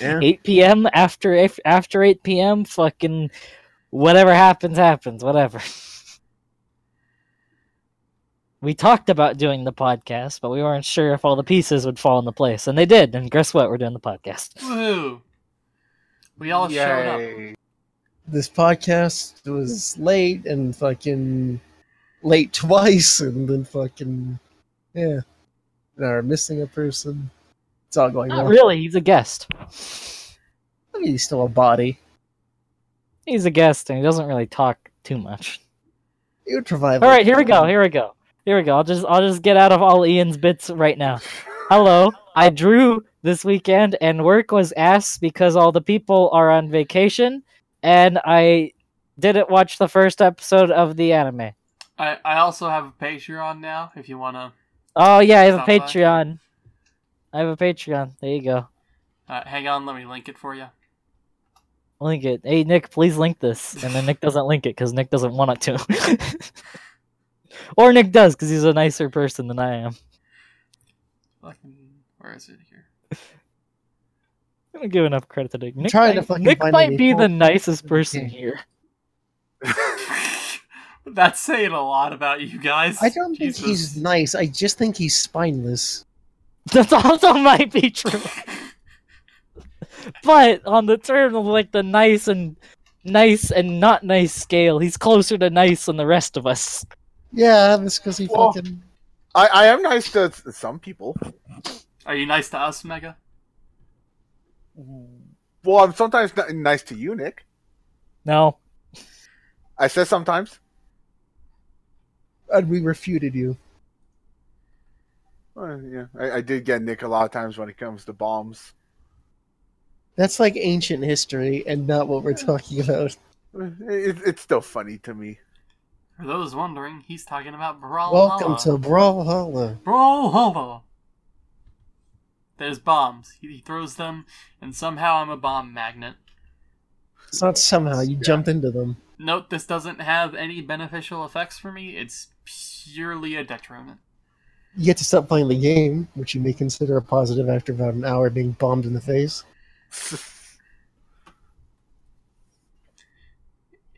D: Yeah.
B: 8 p.m. after after 8 p.m. Fucking whatever happens happens. Whatever. We talked about doing the podcast, but we weren't sure if all the pieces would fall into place, and they did. And guess what? We're doing the podcast.
A: Woohoo! We all showed up.
D: This podcast was late and fucking late twice and then fucking yeah. Or missing a person. It's all going
B: Not
D: on.
B: really. He's a guest.
D: I mean, he's still a body.
B: He's a guest, and he doesn't really talk too much.
D: He would provide.
B: All
D: like,
B: right, here we go. Here we go. Here we go. I'll just I'll just get out of all Ian's bits right now. Hello. I drew this weekend and work was ass because all the people are on vacation and I didn't watch the first episode of the anime.
A: I, I also have a Patreon now. If you wanna,
B: Oh yeah, I have a
A: Stop by.
B: Patreon. I have a Patreon. There you go.
A: uh, hang on, let me link it for you.
B: Link it. Hey Nick, please link this. And then Nick doesn't link it because Nick doesn't want it to. *laughs* or Nick does because he's a nicer person than I am.
A: Fucking, where is it here?
B: I'm gonna give enough credit to Nick. Nick
D: trying to
B: might,
D: fucking
B: Nick
D: find
B: might be the nicest person
D: Okay.
B: here. *laughs*
A: That's saying a lot about you guys.
D: I don't think he's nice. I just think he's spineless. *laughs*
B: That also might be true. *laughs* but on the term of like the nice and nice and not nice scale, he's closer to nice than the rest of us.
D: Yeah, that's because he
C: Well-
D: fucking.
C: I, I am nice to some people.
A: Are you nice to us, Mega?
C: Well, I'm sometimes nice to you, Nick.
B: No.
C: I said sometimes.
D: And we refuted you.
C: Uh, yeah, I, I did get Nick a lot of times when it comes to bombs.
D: That's like ancient history and not what we're talking about.
C: It, it's still funny to me.
A: For those wondering, he's talking about Brawlhalla.
D: Welcome to Brawlhalla.
A: Brawlhalla. There's bombs. He, he throws them, and somehow I'm a bomb magnet.
D: It's not somehow you
C: Yeah.
D: jumped into them.
A: Note this doesn't have any beneficial effects for me. It's purely a detriment.
D: You get to stop playing the game, which you may consider a positive after about an hour being bombed in the face. *laughs*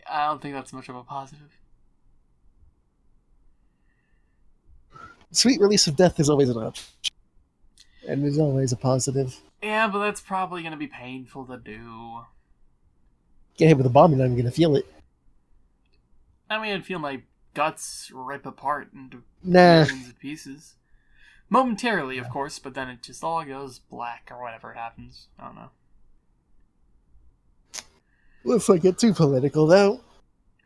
A: I don't think that's much of a positive.
D: Sweet release of death is always an option. And is always a positive.
A: Yeah, but that's probably going to be painful to do.
D: Get hit with a bomb and I'm gonna feel it.
A: I mean, I'd feel my guts rip apart into
D: Nah.
A: millions of pieces. Momentarily, of course, but then it just all goes black or whatever happens. I don't know.
D: Let's not get too political though.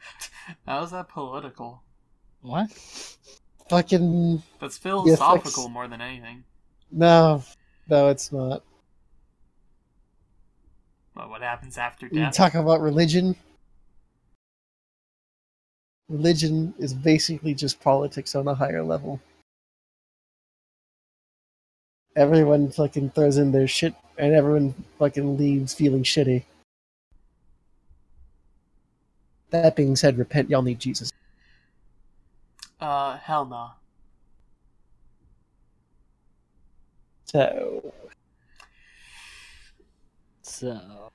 D: *laughs*
A: How's that political?
B: What?
D: Fucking
A: That's philosophical more than anything.
D: no. No, it's not.
A: But what happens after death?
D: You talk about religion. Religion is basically just politics on a higher level. Everyone fucking throws in their shit, and everyone fucking leaves feeling shitty. That being said, repent, y'all need Jesus.
A: Uh, hell no.
D: So,
B: So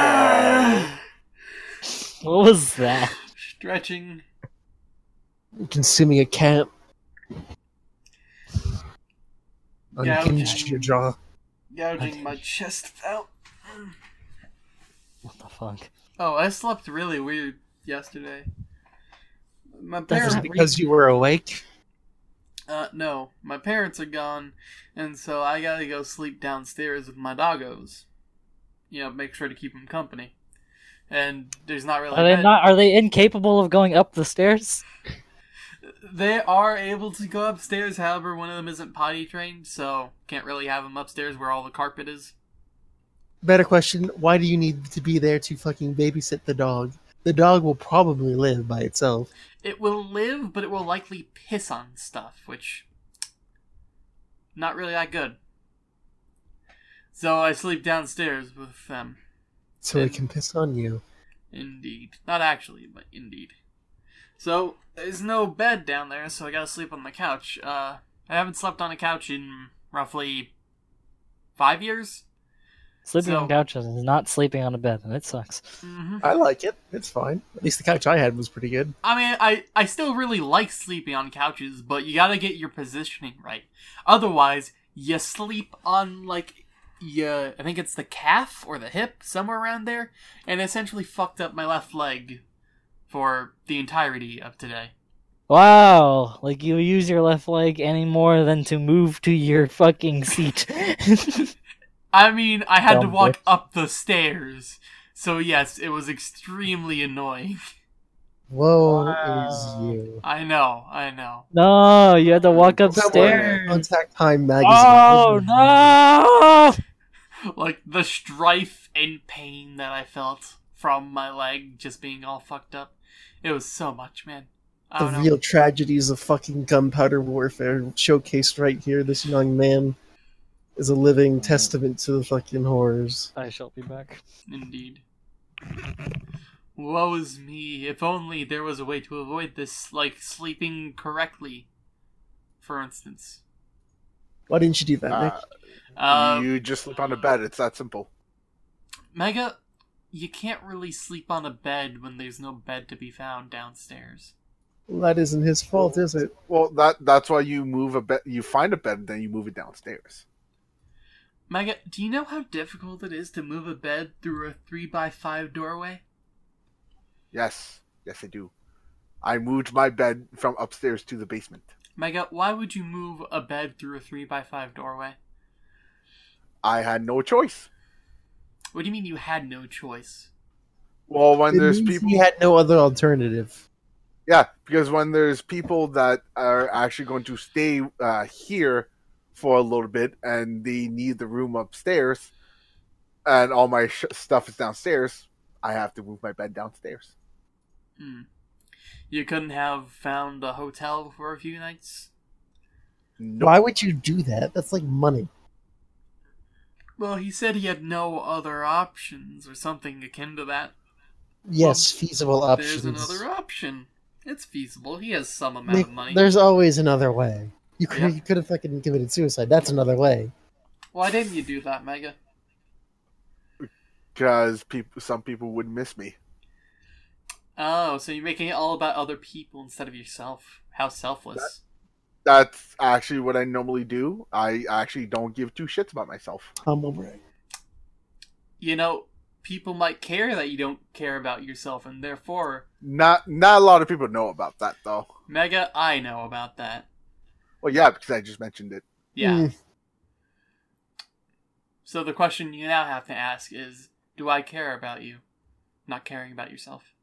A: Yeah!
B: what was that?
A: Stretching.
D: consuming a camp.
A: Yeah,
D: Unhinged
A: okay.
D: your jaw.
A: Gouging my chest out.
B: What the fuck?
A: Oh, I slept really weird yesterday. My
B: Does
A: parents.
B: that-
D: Because you were awake.
A: Uh, no, my parents are gone, and so I gotta go sleep downstairs with my doggos. You know, make sure to keep them company. And there's not really.
B: Are they not? Are they incapable of going up the stairs?
A: They are able to go upstairs. However, one of them isn't potty trained, so can't really have them upstairs where all the carpet is.
D: Better question: Why do you need to be there to fucking babysit the dog? The dog will probably live by itself.
A: It will live, but it will likely piss on stuff, which not really that good. So I sleep downstairs with them.
D: So it can piss on you.
A: Indeed. Not actually, but indeed. So, there's no bed down there, so I gotta sleep on the couch. Uh, I haven't slept on a couch in roughly five years.
B: Sleeping
A: So-
B: on couches is not sleeping on a bed, and it sucks.
A: hmm
D: I like it. It's fine. At least the couch I had was pretty good.
A: I mean, I, I still really like sleeping on couches, but you gotta get your positioning right. Otherwise, you sleep on, like, yeah, I think it's the calf or the hip, somewhere around there, and essentially fucked up my left leg for the entirety of today.
B: Wow, like you use your left leg any more than to move to your fucking seat. *laughs*
A: I mean, I had to walk
B: bitch.
A: up the stairs. So yes, it was extremely annoying.
D: Woe
B: Wow.
D: is you.
A: I know, I know.
B: no, you had to walk
D: That was
B: upstairs.
D: Contact Time magazine.
B: Oh no!
A: Like the strife and pain that I felt from my leg just being all fucked up. It was so much, man. I
D: The
A: don't know.
D: real tragedies of fucking gunpowder warfare showcased right here. This young man is a living testament to the fucking horrors.
B: I shall be back.
A: Indeed. Woe is me. If only there was a way to avoid this, like sleeping correctly, for instance.
D: Why didn't you do that, Nick?
C: Uh,
A: Uh,
C: you just sleep on a bed. It's that simple.
A: Mega, you can't really sleep on a bed when there's no bed to be found downstairs.
D: Well, that isn't his fault, is it?
C: Well, that that's why you move a bed. You find a bed, then you move it downstairs.
A: Mega, do you know how difficult it is to move a bed through a 3x5 doorway?
C: Yes, yes, I do. I moved my bed from upstairs to the basement.
A: Mega, why would you move a bed through a 3x5 doorway?
C: I had no choice.
A: What do you mean you had no choice?
C: Well, when
D: It
C: there's
D: means
C: people,
D: He had no other alternative.
C: yeah, because when there's people that are actually going to stay uh, here for a little bit and they need the room upstairs, and all my sh- stuff is downstairs, I have to move my bed downstairs.
A: Hmm. You couldn't have found a hotel for a few nights?
C: Nope.
D: Why would you do that? That's like money.
A: Well, he said he had no other options or something akin to that.
D: Yes, feasible options.
A: There's another option. It's feasible. He has some amount
D: Nick,
A: of money.
D: there's always another way. You could,
A: Yeah.
D: you could have fucking committed suicide. That's another way.
A: Why didn't you do that, Mega?
C: Because people, some people would miss me.
A: Oh, so you're making it all about other people instead of yourself. How selfless.
C: That's actually what I normally do. I actually don't give two shits about myself.
D: Humble brag.
A: You know, people might care that you don't care about yourself, and therefore,
C: Not not a lot of people know about that though.
A: Mega, I know about that.
C: Well, yeah, because I just mentioned it.
A: Yeah.
D: Mm.
A: So the question you now have to ask is Do I care about you? Not caring about yourself.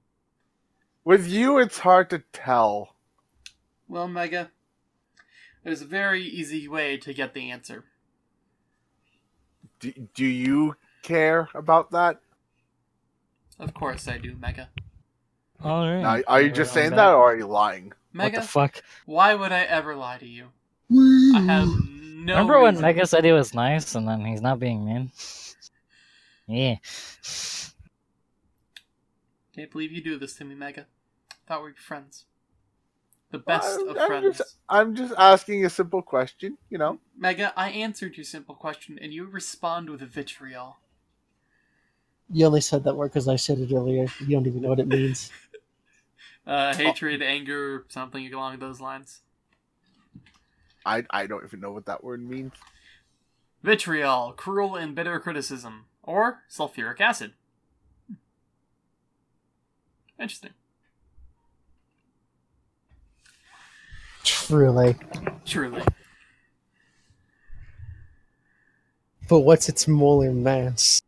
C: With you, it's hard to tell.
A: Well, Mega, there's a very easy way to get the answer.
C: Do, do you care about that?
A: Of course I do, Mega.
B: All right.
C: Now, are you just saying that, or are you lying?
B: What the fuck?
A: why would I ever lie to you? I have *laughs* no.
B: Remember when Mega said he was nice and then he's not being mean? *laughs* Yeah.
A: Can't believe you do this to me, Mega. Thought we were friends. The best
C: I'm-
A: of
C: I'm
A: friends.
C: just- I'm just asking a simple question, you know.
A: Mega, I answered your simple question, and you respond with a vitriol.
D: You only said that word because I said it earlier. You don't even know what it means. *laughs*
A: Uh, hatred, anger, something along those lines.
C: I I don't even know what that word means.
A: Vitriol, cruel and bitter criticism, or sulfuric acid. Interesting.
D: Truly.
A: Truly.
D: But what's its molar mass?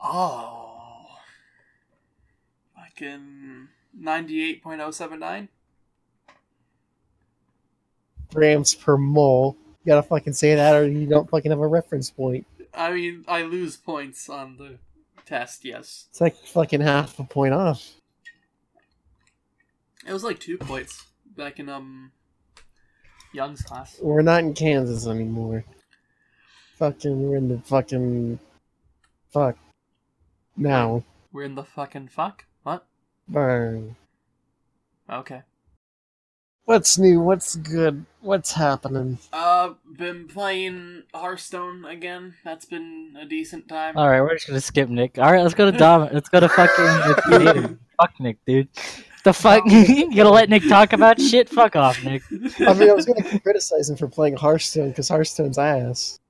A: Oh. Fucking 98.079?
D: Grams per mole. You gotta fucking say that or you don't fucking have a reference point.
A: I mean, I lose points on the test, yes.
D: It's like fucking half a point off.
A: It was like two points back in, um, Young's class.
D: We're not in Kansas anymore. Fucking, we're in the fucking. Fuck. Now.
A: We're in the fucking fuck? What?
D: Burn.
A: Okay.
D: What's new? What's good? What's happening?
A: Uh, been playing Hearthstone again. That's been a decent time.
B: All right, we're just gonna skip Nick. All right, let's go to Dom. Let's go to fucking. *laughs* fuck Nick, dude. The fuck? *laughs* you gonna let Nick talk about shit? Fuck off, Nick.
D: I mean, I was gonna criticize him for playing Hearthstone because Hearthstone's ass.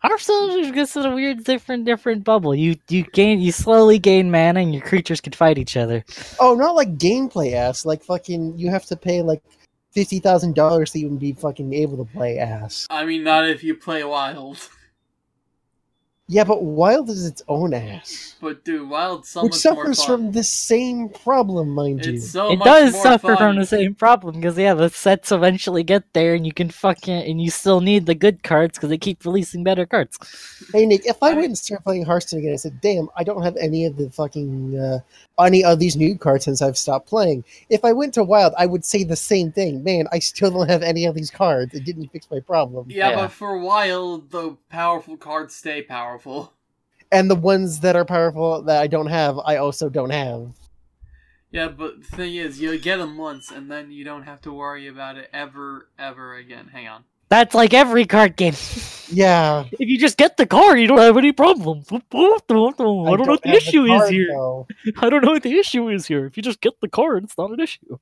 B: Hearthstone is just in a weird, different, different bubble. You you gain, you slowly gain mana, and your creatures can fight each other.
D: Oh, not like gameplay ass. Like fucking, you have to pay like fifty thousand dollars to even be fucking able to play ass.
A: I mean, not if you play Wild. *laughs*
D: Yeah, but Wild is its own ass,
A: But dude, Wild's so
D: which
A: much more
D: suffers
A: fun.
D: from the same problem, mind you.
A: So
B: it
A: much
B: does
A: more
B: suffer
A: fun.
B: from the same problem because yeah, the sets eventually get there, and you can fucking and you still need the good cards because they keep releasing better cards.
D: Hey Nick, if I
A: I-
D: went and started playing Hearthstone again, I said, "Damn, I don't have any of the fucking uh, any of these new cards since I've stopped playing." If I went to Wild, I would say the same thing. Man, I still don't have any of these cards. It didn't fix my problem.
A: Yeah,
B: Yeah.
A: but for Wild, the powerful cards stay powerful.
D: And the ones that are powerful that I don't have, I also don't have.
A: Yeah, but the thing is, you get them once, and then you don't have to worry about it ever, ever again. Hang on.
B: That's like every card game. *laughs*
D: Yeah,
B: if you just get the card, you don't have any problems. *laughs* I don't know what the
D: have the
B: issue is here.
D: though. *laughs*
B: I don't know what the issue is here. If you just get the card, it's not an issue.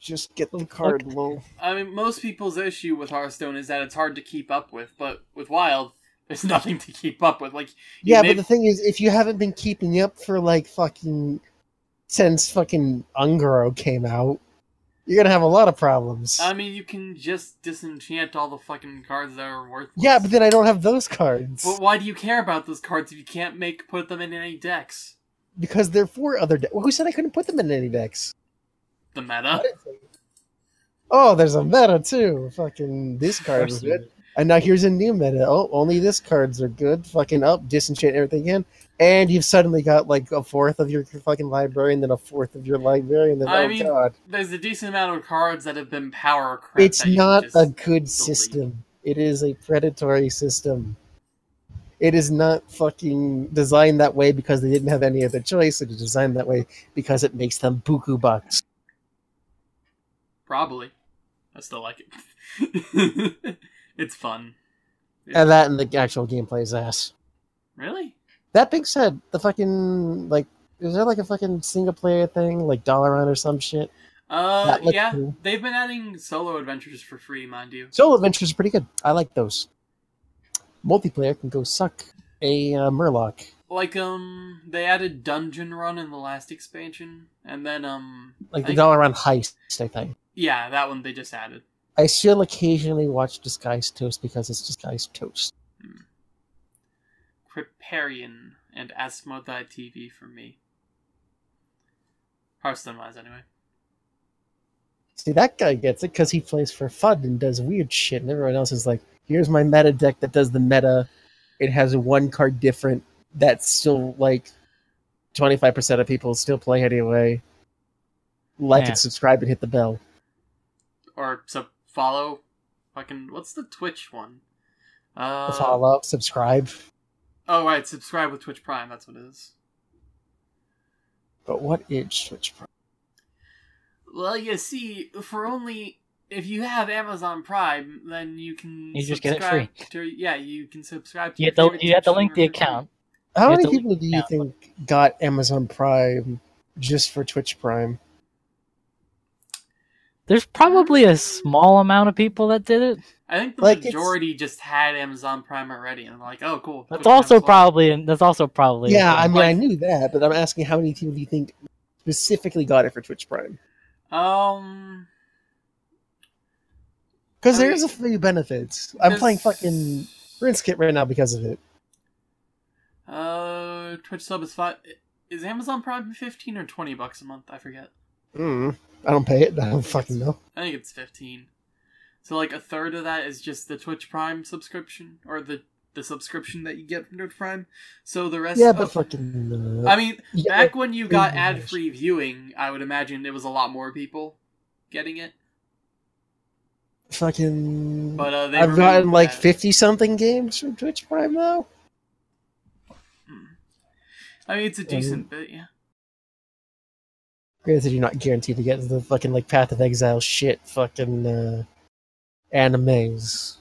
D: Just get the oh,
B: fuck?
D: card, lol.
A: I mean, most people's issue with Hearthstone is that it's hard to keep up with, but with Wild, there's nothing to keep up with. Like,
D: Yeah, but the thing is, if you haven't been keeping up for like fucking since fucking Un'Goro came out, you're gonna have a lot of problems.
A: I mean, you can just disenchant all the fucking cards that are worthless.
D: yeah, but then I don't have those cards
A: But why do you care about those cards if you can't make put them in any decks?
D: because they're for other. De- Who said I couldn't put them in any decks?
A: The meta.
D: Oh, there's a meta too. Fucking this card is good, and now here's a new meta. Oh, only this cards are good. Fucking up, disenchant everything again, and you've suddenly got like a fourth of your fucking library, and then a fourth of your library, and then
A: I
D: oh
A: mean,
D: god.
A: There's a decent amount of cards that have been power crap.
D: it's not a good
A: delete.
D: system. It is a predatory system. It is not fucking designed that way because they didn't have any other choice. It is designed that way because it makes them buku bucks.
A: Probably. I still like it. *laughs* it's fun.
D: And that and the actual gameplay is ass.
A: Really?
D: That being said, the fucking like is there like a fucking single player thing like Dalaran or some shit?
A: Uh, yeah.
D: cool.
A: They've been adding solo adventures for free, mind you.
D: Solo Adventures are pretty good. I like those. Multiplayer can go suck a uh, Murloc.
A: Like, um, they added Dungeon Run in the last expansion, and then, um,
D: Like
A: I
D: the
A: think-
D: Dalaran heist, I think.
A: yeah, that one they just added.
D: I still occasionally watch Disguised Toast because it's Disguised Toast.
A: Hmm. Kripparrian and Asmodai TV for me. Hearthstone wise, anyway.
D: See, that guy gets it because he plays for fun and does weird shit, and everyone else is like, here's my meta deck that does the meta. It has one card different that's still like 25% of people still play anyway. Like
B: Yeah.
D: and subscribe and hit the bell.
A: Or sub follow. Fucking what's the Twitch one? Uh,
D: Follow, subscribe.
A: Oh right, subscribe with Twitch Prime. That's what it is.
D: But what is Twitch Prime?
A: Well, you see, for only if you have Amazon Prime, then you can
B: You just get it
A: subscribe To, yeah, you can subscribe to.
B: You have to, you have to link the
A: streamer for free.
B: account.
D: How many people do you
B: account.
D: think got Amazon Prime just for Twitch Prime?
B: There's probably a small amount of people that did it.
A: I think the
D: Like, it's-
A: majority just had Amazon Prime already, and they're like, "Oh, cool."
B: That's also
A: low.
B: probably that's also probably
D: Yeah, I
B: thing.
D: mean, I knew that, but I'm asking how many people do you think specifically got it for Twitch Prime?
A: Um,
D: Because there's a few benefits. I'm playing
A: there's-
D: fucking RuneScape right now because of it.
A: uh, Twitch sub is five. Is Amazon Prime fifteen or twenty bucks a month? I forget.
D: Mm, I don't pay it. *laughs* I don't fucking know.
A: I think it's fifteen. So like a third of that is just the Twitch Prime subscription, or the the subscription that you get from Twitch Prime. So the rest.
D: Yeah,
A: of-
D: but fucking. Uh,
A: I mean,
D: yeah,
A: back when you got ad free viewing, I would imagine it was a lot more people getting it.
D: fucking.
A: But uh,
D: I've gotten like fifty something games from Twitch Prime now.
A: Hmm. I mean, it's a decent bit, yeah.
D: Granted, you're not guaranteed to get the fucking like Path of Exile shit, fucking uh, animes,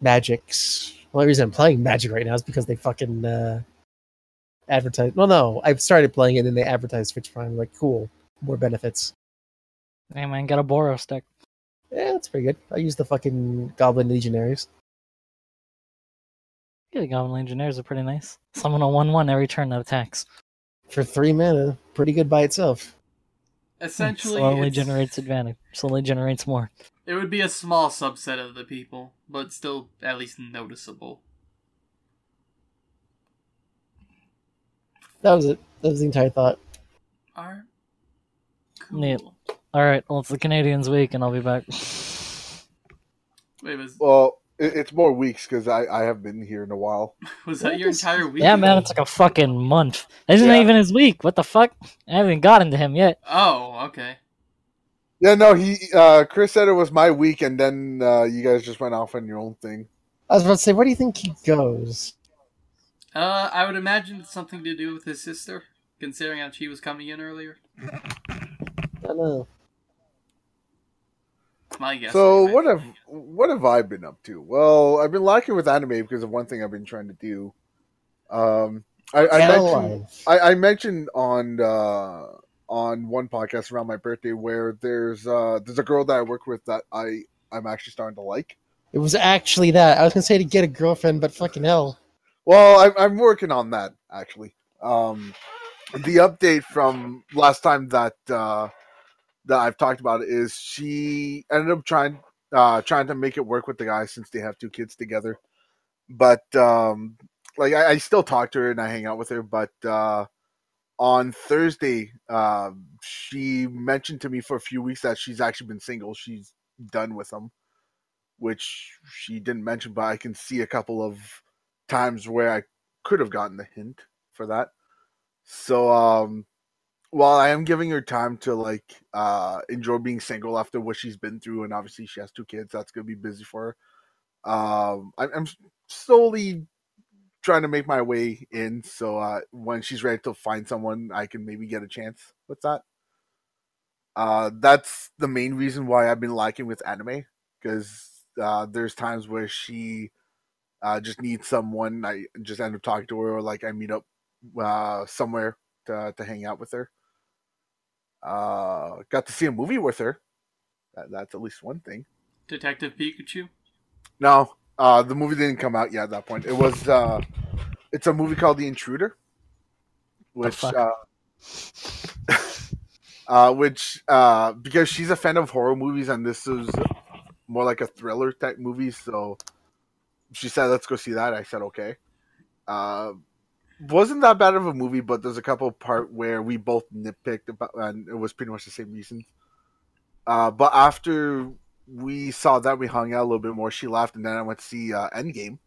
D: magics. The only reason I'm playing Magic right now is because they fucking uh, advertise. Well, no, I've started playing it and then they advertise Twitch Prime. like, cool, more benefits.
B: Hey man, got a Boros deck.
D: Yeah, that's pretty good. I use the fucking Goblin Legionaries.
B: Yeah, the Goblin Legionnaires are pretty nice. Summon a 1 1 every turn that attacks.
D: For three mana, pretty good by itself.
A: Essentially,
B: slowly
A: it's-
B: generates advantage. Slowly generates more.
A: it would be a small subset of the people, but still at least noticeable.
D: That was it. That was the entire thought.
A: Alright. Cool.
B: Neat. All right, well, it's the Canadians week, and I'll be back. *laughs*
A: Wait, was
C: Well, it, it's more weeks because I, I have been here in a while. *laughs*
A: was that your entire week?
B: yeah, man, it's like a fucking month. Isn't
C: Yeah.
B: even his week? What the fuck? I haven't gotten to him yet.
A: Oh, okay.
C: Yeah, no, he uh, Chris said it was my week, and then uh, you guys just went off on your own thing.
D: I was about to say, where do you think he goes?
A: Uh, I would imagine it's something to do with his sister, considering how she was coming in earlier.
D: I don't know.
A: My guess.
C: So
A: anyway.
C: what have what have I been up to? Well, I've been lacking with anime because of one thing I've been trying to do. Um, I, I mentioned. I, I mentioned on uh, on one podcast around my birthday where there's uh, there's a girl that I work with that I I'm actually starting to like.
D: It was actually that. I was gonna say to get a girlfriend, but fucking hell.
C: Well, I'm I'm working on that actually. Um, the update from last time that uh, that I've talked about is she ended up trying uh, trying to make it work with the guy since they have two kids together. But um, like I, I still talk to her and I hang out with her. But uh, on Thursday, uh, she mentioned to me for a few weeks that she's actually been single. She's done with him, which she didn't mention. But I can see a couple of times where I could have gotten the hint for that. So um while I am giving her time to like uh enjoy being single after what she's been through and obviously she has two kids, that's gonna be busy for her. Um I'm, I'm slowly trying to make my way in so uh when she's ready to find someone I can maybe get a chance with that. Uh that's the main reason why I've been liking with anime because uh there's times where she uh, just needs someone. I just end up talking to her, or like I meet up uh, somewhere to to hang out with her. Uh, got to see a movie with her. That, that's at least one thing.
A: Detective Pikachu?
C: No, uh, the movie didn't come out yet at that point. It was uh, it's a movie called The Intruder, which
B: fuck?
C: uh, *laughs* uh, which uh, because she's a fan of horror movies and this is more like a thriller type movie, so she said, "Let's go see that." I said, "Okay." Uh, wasn't that bad of a movie, but there's a couple part where we both nitpicked about, and it was pretty much the same reasons. Uh, but after we saw that, we hung out a little bit more. She left, and then I went to see uh, Endgame.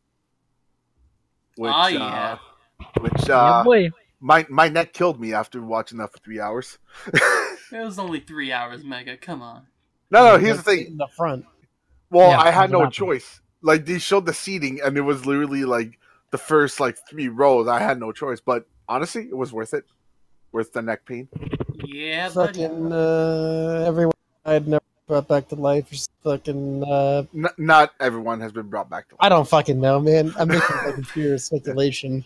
C: Which,
A: Oh, yeah.
C: uh, which
B: yeah,
C: uh,
B: boy.
C: my my neck killed me after watching that for three hours. *laughs*
A: It was only three hours, Mega. Come on.
C: no, no. Here's the thing.
D: In the front.
C: Well,
B: Yeah,
C: I had no choice. Like they showed the seating, and it was literally like the first like three rows. I had no choice, but honestly, it was worth it. Worth the neck pain.
A: Yeah, buddy.
D: fucking uh, everyone I'd never brought back to life is fucking. Uh,
C: N- not everyone has been brought back to life.
D: I don't fucking know, man. I'm making fucking pure *laughs* speculation.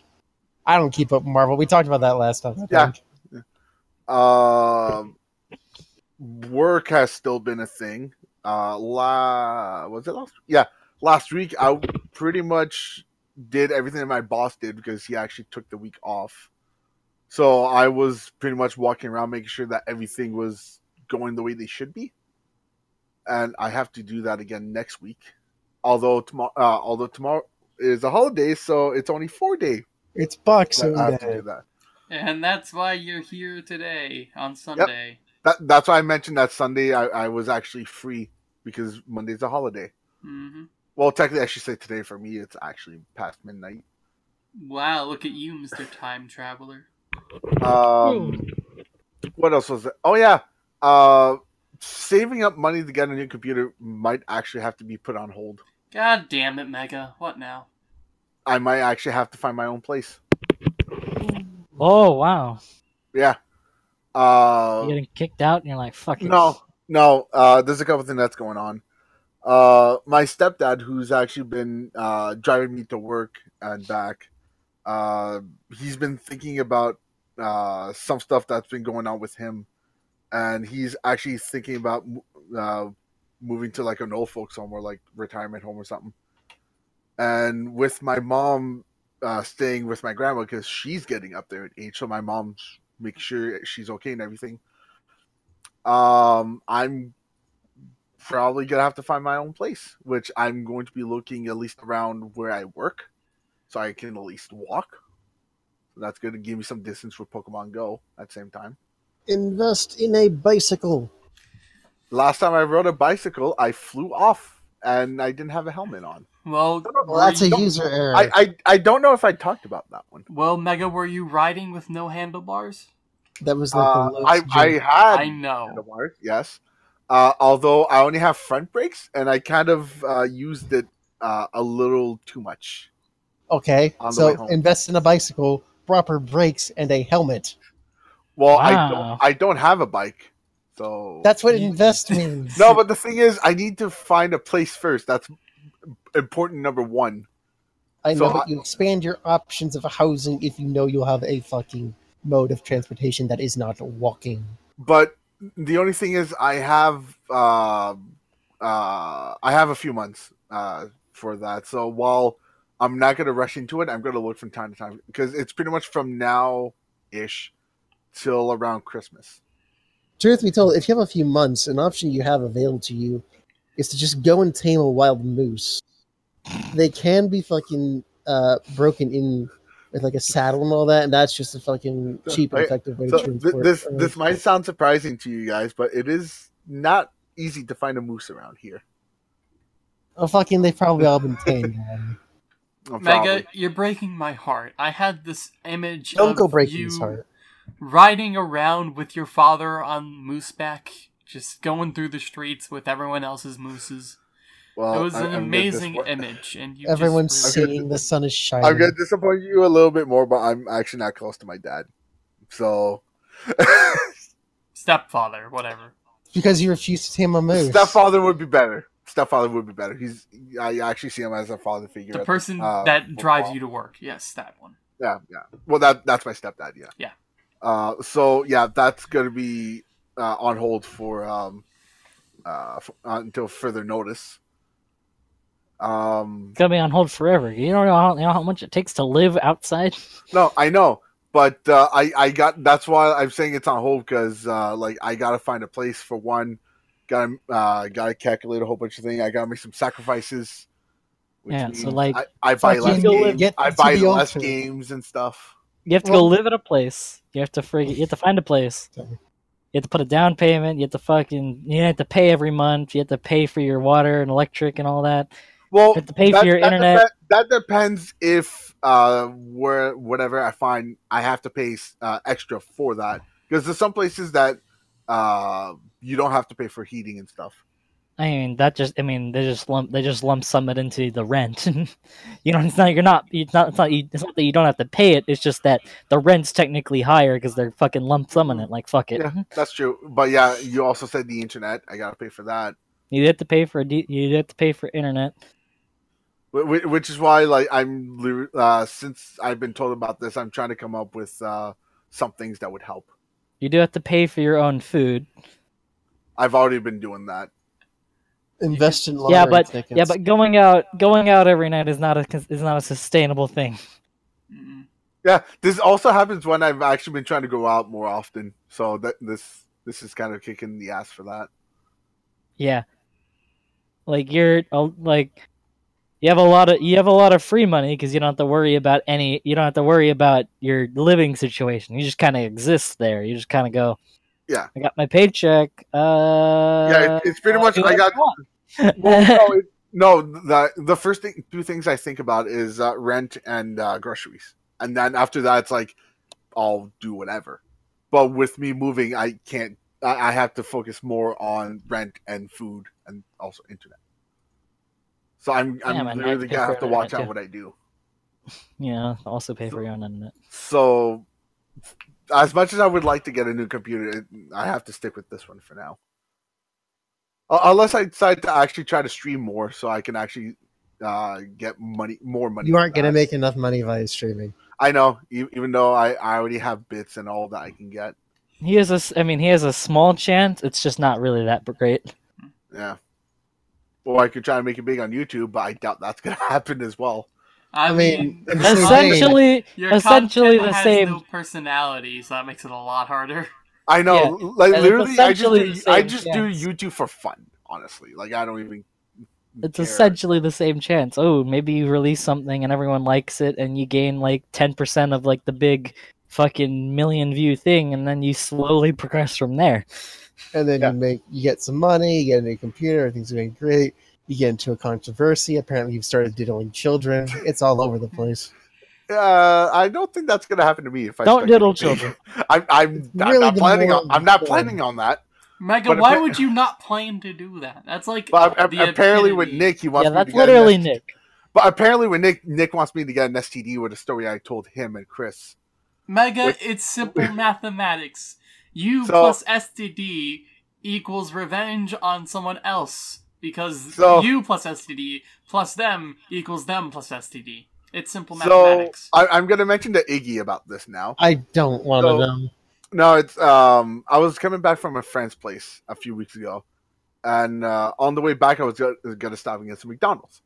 D: I don't keep up Marvel. We talked about that last time. I
C: Yeah.
D: think.
C: Um, work has still been a thing. Uh, la was it last? Yeah, last week I pretty much did everything that my boss did because he actually took the week off. So I was pretty much walking around making sure that everything was going the way they should be, and I have to do that again next week. Although tomorrow, uh, although tomorrow is a holiday, so it's only four day
D: It's Boxing
C: that I have to
D: Day.
C: do that.
A: And that's why you're here today on Sunday.
C: That that's why I mentioned that Sunday I, I was actually free because Monday's a holiday.
A: hmm
C: Well, technically, I should say today for me it's actually past midnight.
A: Wow, look at you, Mr. Time Traveler.
C: Um, what else was it? Oh yeah, uh, saving up money to get a new computer might actually have to be put on hold.
A: God damn it, Mega. What now?
C: I might actually have to find my own place.
B: Oh wow.
C: Yeah. Uh,
B: You're getting kicked out, and you're like, fuck it.
C: No, no. Uh, there's a couple things that's going on. Uh, my stepdad, who's actually been uh, driving me to work and back, uh, he's been thinking about uh, some stuff that's been going on with him, and he's actually thinking about uh, moving to like an old folks home or like retirement home or something. And with my mom uh, staying with my grandma because she's getting up there in age, so my mom's make sure she's okay and everything. Um, I'm probably gonna have to find my own place, which I'm going to be looking at least around where I work, so I can at least walk. So that's going to give me some distance for Pokemon Go at the same time.
D: Invest in a bicycle.
C: Last time I rode a bicycle, I flew off and I didn't have a helmet on.
A: Well,
D: Well, that's a user error.
C: I, I I don't know if I talked about that one.
A: well, Mega, were you riding with no handlebars?
D: that was like
C: Uh,
D: the
C: I
D: lowest
C: I
D: jump.
C: had
A: I know.
C: handlebars, yes. Uh, although I only have front brakes, and I kind of uh, used it uh, a little too much.
D: Okay,
C: on the way
D: so invest in a bicycle, proper brakes, and a helmet.
C: Well, I don't I don't have a bike, so
D: That's what invest *laughs* means.
C: no. But the thing is, I need to find a place first. That's important number one.
D: I know,
C: so
D: but
C: I-
D: you expand your options of housing if you know you'll have a fucking mode of transportation that is not walking.
C: But the only thing is, I have uh, uh, I have a few months uh, for that. So while I'm not going to rush into it, I'm going to look from time to time because it's pretty much from now ish till around Christmas.
D: Truth be told, if you have a few months, an option you have available to you is to just go and tame a wild moose. They can be fucking uh, broken in with like a saddle and all that, and that's just a fucking cheap and effective way
C: So
D: to
C: th-
D: transport.
C: this
D: uh,
C: this might sound surprising to you guys, but it is not easy to find a moose around here.
D: oh, fucking, they've probably all been tamed. man.
C: Oh,
A: Mega, you're breaking my heart. I had this image
D: Don't
A: of
D: go breaking
A: you
D: his heart.
A: riding around with your father on mooseback, just going through the streets with everyone else's mooses.
C: Well,
A: it was
C: I-
A: an
C: I'm
A: amazing
C: disappoint- *laughs*
A: image, and you
D: Everyone's
A: just
C: I'm gonna-
D: "The sun is shining."
C: I'm gonna disappoint you a little bit more, but I'm actually not close to my dad. So *laughs*
A: stepfather, whatever.
D: because you refuse to tame a moose.
C: stepfather would be better. Stepfather would be better. He's I actually see him as a father figure.
A: The
C: at-
A: person
C: uh,
A: that drives you to work. Yes, that one.
C: Yeah, yeah. Well, that that's my stepdad. Yeah.
A: Yeah.
C: Uh, so yeah, that's gonna be uh, on hold for um, uh, f- uh, until further notice. Um,
B: It's gonna be on hold forever. You don't know how, you know how much it takes to live outside. *laughs*
C: no, I know, but uh, I I got that's why I'm saying it's on hold because uh, like I gotta find a place for one. Gotta uh, gotta calculate a whole bunch of things. I gotta make some sacrifices. which
B: Yeah, so, like,
C: I, I buy
D: fucking
C: less games.
B: live-
C: I buy less
D: altar.
C: games and stuff.
B: You have to
D: Well-
B: go live at a place. You have to frig- You have to find a place.
D: Sorry.
B: You have to put a down payment. You have to fucking. You have to pay every month. You have to pay for your water and electric and all that.
C: Well,
B: have to pay for your internet.
C: depe- that depends if uh, where whatever I find, I have to pay uh, extra for that because there's some places that uh, you don't have to pay for heating and stuff.
B: I mean, that just. I mean, they just lump. They just lump sum it into the rent. *laughs* you know, it's not. You're not. It's not. It's not. you- It's not that you don't have to pay it. It's just that the rent's technically higher because they're fucking lump summing it. Like fuck it.
C: Yeah, *laughs* that's true. But yeah, you also said the internet. I gotta pay for that,
B: You have to pay for. a D- You have to pay for internet.
C: Wh- wh- which is why like I'm uh, since I've been told about this, I'm trying to come up with uh, some things that would help.
B: You do have to pay for your own food.
C: I've already been doing that.
D: Invest in lottery
B: yeah, but
D: tickets.
B: yeah, but going out going out every night is not a is not a sustainable thing.
C: Yeah, this also happens when I've actually been trying to go out more often. So that this this is kind of kicking the ass for that.
B: Yeah, like you're uh, like you have a lot of you have a lot of free money because you don't have to worry about any you don't have to worry about your living situation. You just kind of exist there. You just kind of go.
C: Yeah.
B: I got my paycheck. Uh,
C: Yeah, it- it's pretty much- I got-
B: want. *laughs*
C: Well, no, *laughs* it, no, the the first thing, two things I think about is uh, rent and uh, groceries, and then after that, it's like I'll do whatever. But with me moving, I can't. I, I have to focus more on rent and food, and also internet. So I'm I'm
B: Yeah, man, I have
C: literally gonna have to watch
B: internet,
C: out
B: too.
C: what I do.
B: yeah, also pay for your own internet.
C: So, as much as I would like to get a new computer, I have to stick with this one for now. Unless I decide to actually try to stream more, so I can actually uh, get money, more money.
D: you aren't going to make enough money via streaming.
C: I know, e- even though I, I already have bits and all that I can get.
B: He has a, s- I mean, he has a small chance. It's just not really that great.
C: Yeah. Or I could try to make it big on YouTube, but I doubt that's gonna *laughs* happen as well.
A: I,
D: I mean,
A: mean,
D: in the same vein-
B: essentially,
A: your
B: essentially the
A: has
B: same.
A: no personality, so that makes it a lot harder.
C: I know,
B: Yeah,
C: like
B: and
C: literally, I just do,
B: the
C: I just
B: chance.
C: do YouTube for fun. Honestly, like I don't even.
B: It's
C: care.
B: essentially the same chance. Oh, maybe you release something and everyone likes it, and you gain like ten percent of like the big fucking million view thing, and then you slowly *laughs* progress from there.
D: And then
C: Yeah.
D: you make you get some money, you get a new computer, everything's going great. You get into a controversy. Apparently, you've started diddling children. It's all over the place.
C: Uh, I don't think that's gonna happen to me if I
B: Don't
C: start
B: diddle children.
C: I'm, I'm, I'm
D: Really
C: not planning on. I'm not planning on that.
A: Mega, why
C: appa-
A: would you not plan to do that? That's like
C: But a-
A: the
C: apparently, with. Nick, he wants
B: Yeah,
C: me
B: that's
C: to get an
B: literally Nick.
C: But apparently, with Nick, Nick wants me to get an STD with a story I told him and Chris.
A: Mega,
C: Wait.
A: it's simple *laughs* mathematics. You
C: So-
A: plus STD equals revenge on someone else because
C: So-
A: you plus STD plus them equals them plus STD. It's simple
C: So
A: mathematics.
C: I, I'm gonna mention to Iggy about this now.
D: I don't want to
C: So-
D: know.
C: No, it's um. I was coming back from a friend's place a few weeks ago, and uh, on the way back, I was gonna, gonna stop and get some McDonald's.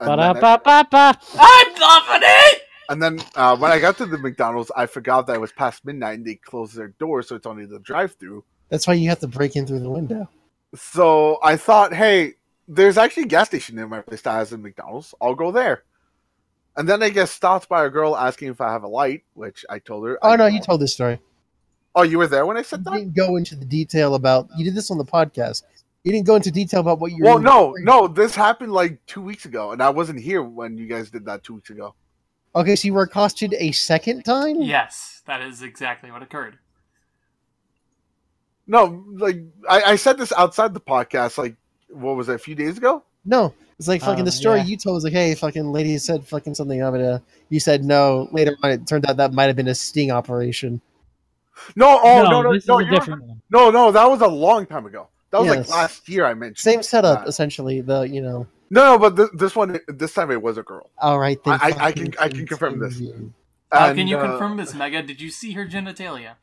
C: And
B: Ba-da-ba-ba-ba.
A: I'm loving it!
C: And then uh, when I got to the McDonald's, I forgot that it was past midnight and they closed their doors, so it's only the drive-through.
D: That's why you have to break in through the window.
C: So I thought, hey, there's actually a gas station near my place that has a McDonald's. I'll go there. And then I get stopped by a girl asking if I have a light, which I told her.
D: Oh
C: I
D: no, you told this story.
C: Oh, you were there when I
D: You
C: said that?
D: didn't go into the detail about. You did this on the podcast. You didn't go into detail about what you.
C: Well, no, no, this happened like two weeks ago, and I wasn't here when you guys did that two weeks ago.
D: Okay, so you were accosted a second time.
A: Yes, that is exactly what occurred.
C: No, like I, I said this outside the podcast, like what was it, a few days ago?
D: No, it's like fucking
B: Um,
D: the story
B: yeah.
D: you told was like, hey, fucking lady said fucking something of it. Uh, you said no. Later on, it turned out that might have been a sting operation.
C: No, oh no, no,
B: this
C: no,
B: is a one.
C: no, no, that was a long time ago. That was
D: Yes.
C: like last year. I mentioned
D: Same setup,
C: that.
D: essentially. The you know.
C: No, no, but th- this one, this time it was a girl.
D: All right, then
C: I- I- I can- I can confirm this.
D: continue.
A: How
C: And,
A: can you
C: uh,
A: confirm this, Mega? Did you see her genitalia?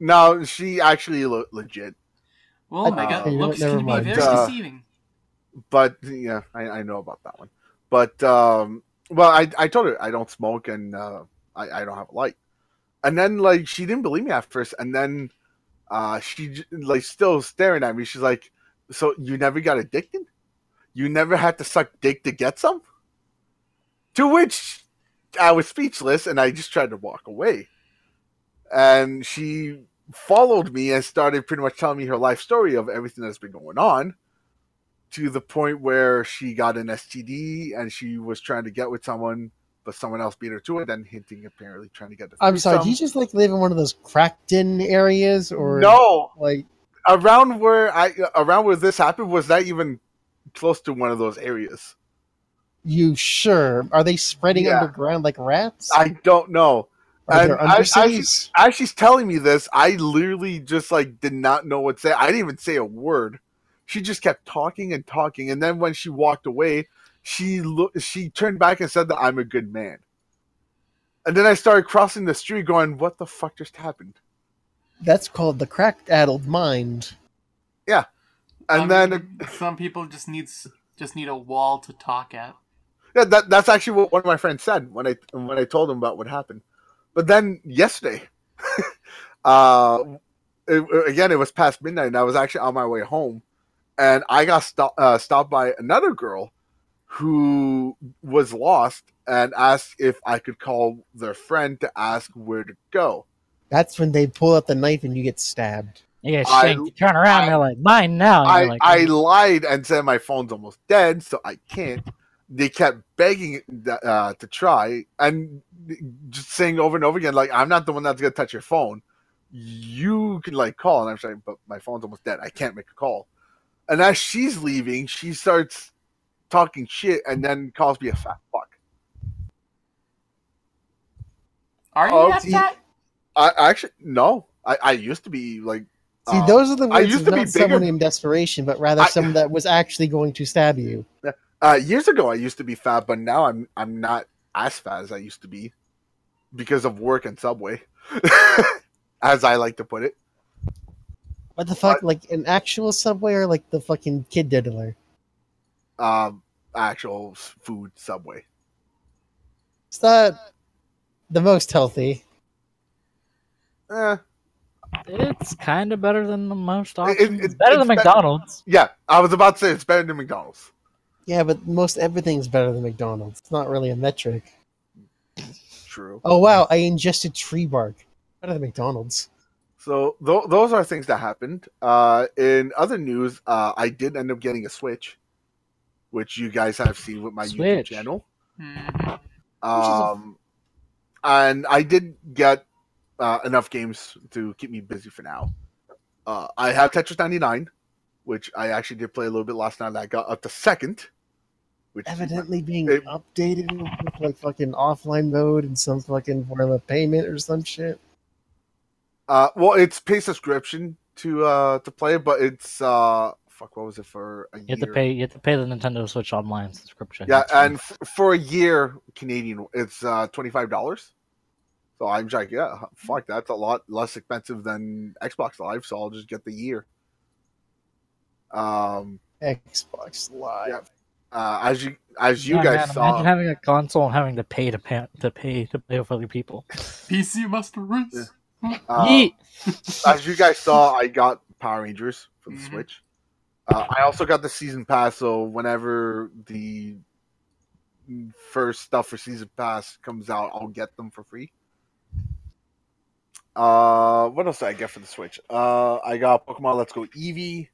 C: No, she actually lo- legit,
A: Well,
C: Uh,
A: Mega,
C: you
D: know what,
A: looks can be
D: mind.
A: very
C: Uh,
A: deceiving.
C: but yeah, I, I know about that one. But um, well, I I told her I don't smoke and uh, I I don't have a light, and then like she didn't believe me at first, and then uh, she like still staring at me. She's like, "So you never got addicted? You never had to suck dick to get some?" To which I was speechless, and I just tried to walk away. And she followed me and started pretty much telling me her life story of everything that's been going on to the point where she got an STD and she was trying to get with someone, but someone else beat her to it, then hinting apparently trying to get the
D: I'm sorry. Do you just like live in one of those cracked in areas, or
C: No,
D: Like,
C: around where I around where this happened was not even close to one of those areas.
D: you sure? Are they spreading
C: Yeah.
D: underground like rats?
C: I don't know.
D: Are there
C: I- I
D: underseas?
C: As she's telling me this, I literally just like did not know what to say. I didn't even say a word. She just kept talking and talking, and then when she walked away, she lo- she turned back and said that I'm a good man. And then I started crossing the street, going, "What the fuck just happened?"
D: That's called the cracked addled mind.
C: And
A: I
C: then
A: mean, some people just needs just need a wall to talk at.
C: Yeah, that that's actually what one of my friends said when I when I told him about what happened. But then yesterday, *laughs* uh, it, again it was past midnight, and I was actually on my way home, and I got stop, uh, stopped by another girl who was lost and asked if I could call their friend to ask where to go.
D: That's when they pull out the knife and you get stabbed.
B: You get
C: I-
B: shanked. You turn around,
C: I-
B: they're like, mine now. And
C: I,
B: like,
C: I lied and said my phone's almost dead, so I can't. They kept begging uh, to try and just saying over and over again, like, I'm not the one that's going to touch your phone. You can, like, call. And I'm saying, but my phone's almost dead. I can't make a call. And as she's leaving, she starts talking shit and then calls me a fat fuck.
A: Are you
C: Oh,
A: that fat?
C: I, I actually, no. I, I used to be, like,
D: See,
C: uh,
D: those are the words
C: used
D: of
C: to be
D: not someone
C: bigger-
D: in desperation, but rather
C: I-
D: someone that was actually going to stab you.
C: Uh, years ago, I used to be fat, but now I'm I'm not as fat as I used to be because of work and Subway, *laughs* as I like to put it.
D: What the fuck? Like an actual subway or like the fucking kid diddler?
C: Um, actual food Subway.
D: It's not the most healthy.
C: Eh,
B: It's kind of better than the most
C: It-
B: options.
C: it-
B: better
C: it's
B: than
C: better-
B: McDonald's.
C: yeah, I was about to say it's better than McDonald's.
D: Yeah, but most everything's better than McDonald's. It's not really a metric.
C: True.
D: Oh wow, I ingested tree bark. Better than McDonald's.
C: So th- those are things that happened. Uh, in other news, uh, I did end up getting a Switch, which you guys have seen with my YouTube
B: Switch.
C: channel.
A: Mhm.
C: Um, and I did get uh, enough games to keep me busy for now. Uh, I have Tetris 99, which I actually did play a little bit last night. I got up to second, which
D: Evidently being
C: It-
D: updated with like fucking offline mode and some fucking form of payment or some shit.
C: Uh, well, it's pay subscription to uh to play, but it's uh fuck, what was it for a
B: You
C: year?
B: have to pay. You have to pay the Nintendo Switch Online subscription.
C: Yeah,
B: That's
C: and f- for a year Canadian, it's uh twenty five dollars. So I'm just like, yeah, fuck, that's a lot less expensive than Xbox Live. So I'll just get the year. Um,
D: Xbox Live.
C: Yeah. uh, as you as you
B: Yeah,
C: guys
B: man,
C: saw,
B: imagine having a console and having to pay to pay to pay to play with other people.
A: PC must rinse.
C: uh,
B: Yeet. *laughs*
C: as you guys saw, I got Power Rangers for the
A: Mhm.
C: Switch. Uh, I also got the season pass, so whenever the first stuff for season pass comes out, I'll get them for free. Uh, what else did I get for the Switch? Uh, I got Pokemon Let's Go Eevee.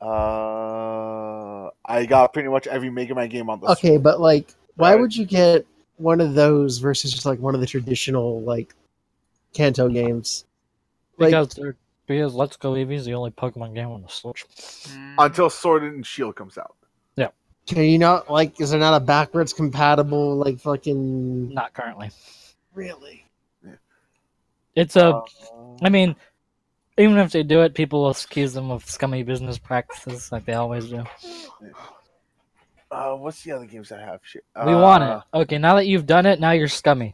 C: Uh, I got pretty much every Mega Man game on the
D: Okay, but like, why
C: Right.
D: would you get one of those versus just like one of the traditional like Kanto games? Like,
B: because they're, because Let's Go Eevee is the only Pokemon game on the Switch.
A: Mhm.
C: until Sword and Shield comes out. Yeah.
D: Can you not like? Is there not a backwards compatible like fucking?
B: Not currently.
D: Really?
B: It's a.
C: Uh,
B: I mean, even if they do it, people will accuse them of scummy business practices, like they always do.
C: uh, what's the other games I have? Shit.
B: we want
C: Uh,
B: it. Okay, now that you've done it, now you're scummy.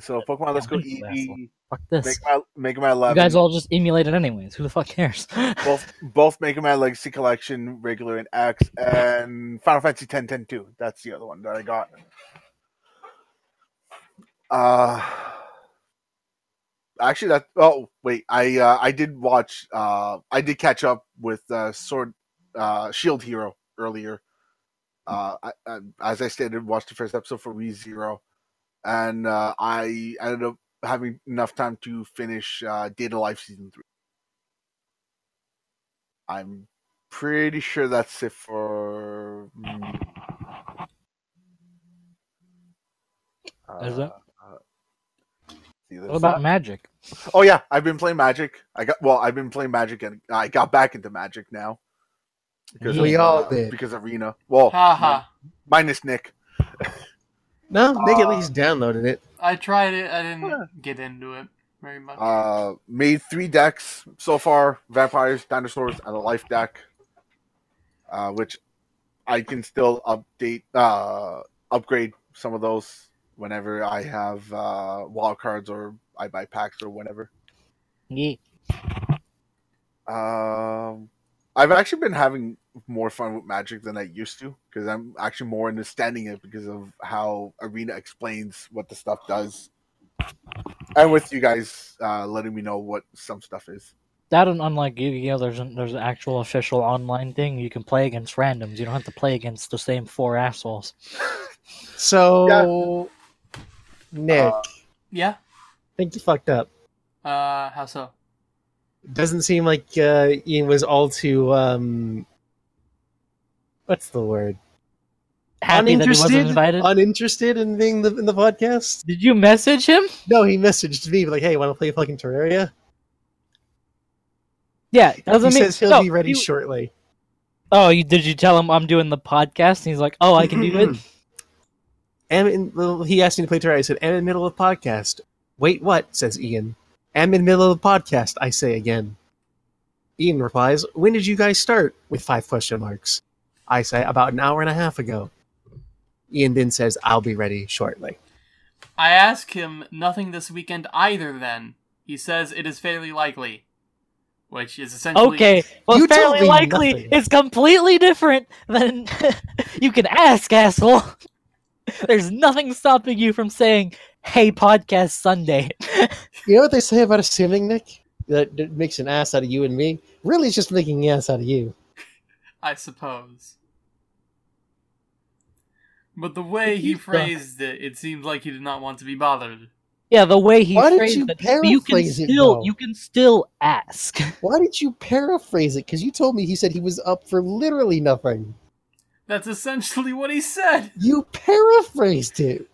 C: So Pokemon Let's Go
B: Yeah.
C: Eevee,
B: Fuck this.
C: Mega Man, Mega Man
B: You guys all just emulate it anyways. Who the fuck cares? *laughs*
C: both both Mega Man Legacy Collection, regular and X, and Final Fantasy 10 10 2. That's the other one that I got. Uh actually that oh wait I uh, I did watch uh I did catch up with uh, Sword uh Shield Hero earlier. Uh I, I, as I stated, watched the first episode for Re Zero, and uh, I ended up having enough time to finish uh, Date A Live season three. I'm pretty sure that's it for. me.
B: Is it?
C: See this.
B: what about Magic?
C: Oh yeah, I've been playing Magic. I got well, I've been playing Magic, and I got back into Magic now. Because
D: We
C: of,
D: all
C: uh,
D: did.
C: Because of Arena. Well,
A: Ha ha.
C: minus Nick. *laughs*
D: No, Nick at
C: Uh,
D: least downloaded it.
A: I tried it. I didn't
C: Yeah.
A: get into it very much.
C: Uh, made three decks so far: vampires, dinosaurs, and a life deck. Uh, which I can still update, uh, upgrade some of those whenever I have uh, wild cards or I buy packs or whatever.
B: Yeah.
C: Um, I've actually been having more fun with Magic than I used to because I'm actually more understanding it because of how Arena explains what the stuff does, and with you guys uh, letting me know what some stuff is.
B: That and unlike Yu-Gi-Oh, there's an, there's an actual official online thing. You can play against randoms. You don't have to play against the same four assholes. *laughs*
D: So, Nick,
C: Uh,
A: yeah.
D: I think you fucked up.
A: Uh, how so?
D: Doesn't seem like uh, Ian was all too um, what's the word?
B: Happy that he wasn't invited.
D: uninterested in being the, in the podcast.
B: Did you message him?
D: No, he messaged me like, "Hey, want to play fucking Terraria?"
B: Yeah, doesn't
D: he
B: mean
D: says he'll
B: no,
D: be ready
B: you-
D: shortly.
B: Oh, you, did you tell him I'm doing the podcast? And he's like, oh, I can do it. *clears throat*
D: Am in, well, he asked me to play Terraria. I said, "Am in the middle of podcast." Wait, what? Says Ian. Am in the middle of the podcast. I say again. Ian replies, "When did you guys start?" With five question marks. I say, "About an hour and a half ago." Ian then says, "I'll be ready shortly."
A: I ask him nothing this weekend either. Then he says it is fairly likely, which is essentially
B: Okay, well,
D: You
B: fairly likely
D: nothing.
B: it's completely different than *laughs* you can ask, asshole. There's nothing stopping you from saying, "Hey, podcast Sunday." *laughs*
D: You know what they say about assuming, Nick? That it makes an ass out of you and me. Really, it's just making an ass out of you.
A: I suppose. But the way he
D: You-
A: phrased it, it seems like he did not want to be bothered.
B: yeah, the way he
D: Why did
B: phrased
D: you
B: it, but you can
D: paraphrase it,
B: still
D: though?
B: you can still ask. *laughs*
D: Why did you paraphrase it? Because you told me he said he was up for literally nothing.
A: That's essentially what he said.
D: You paraphrased it.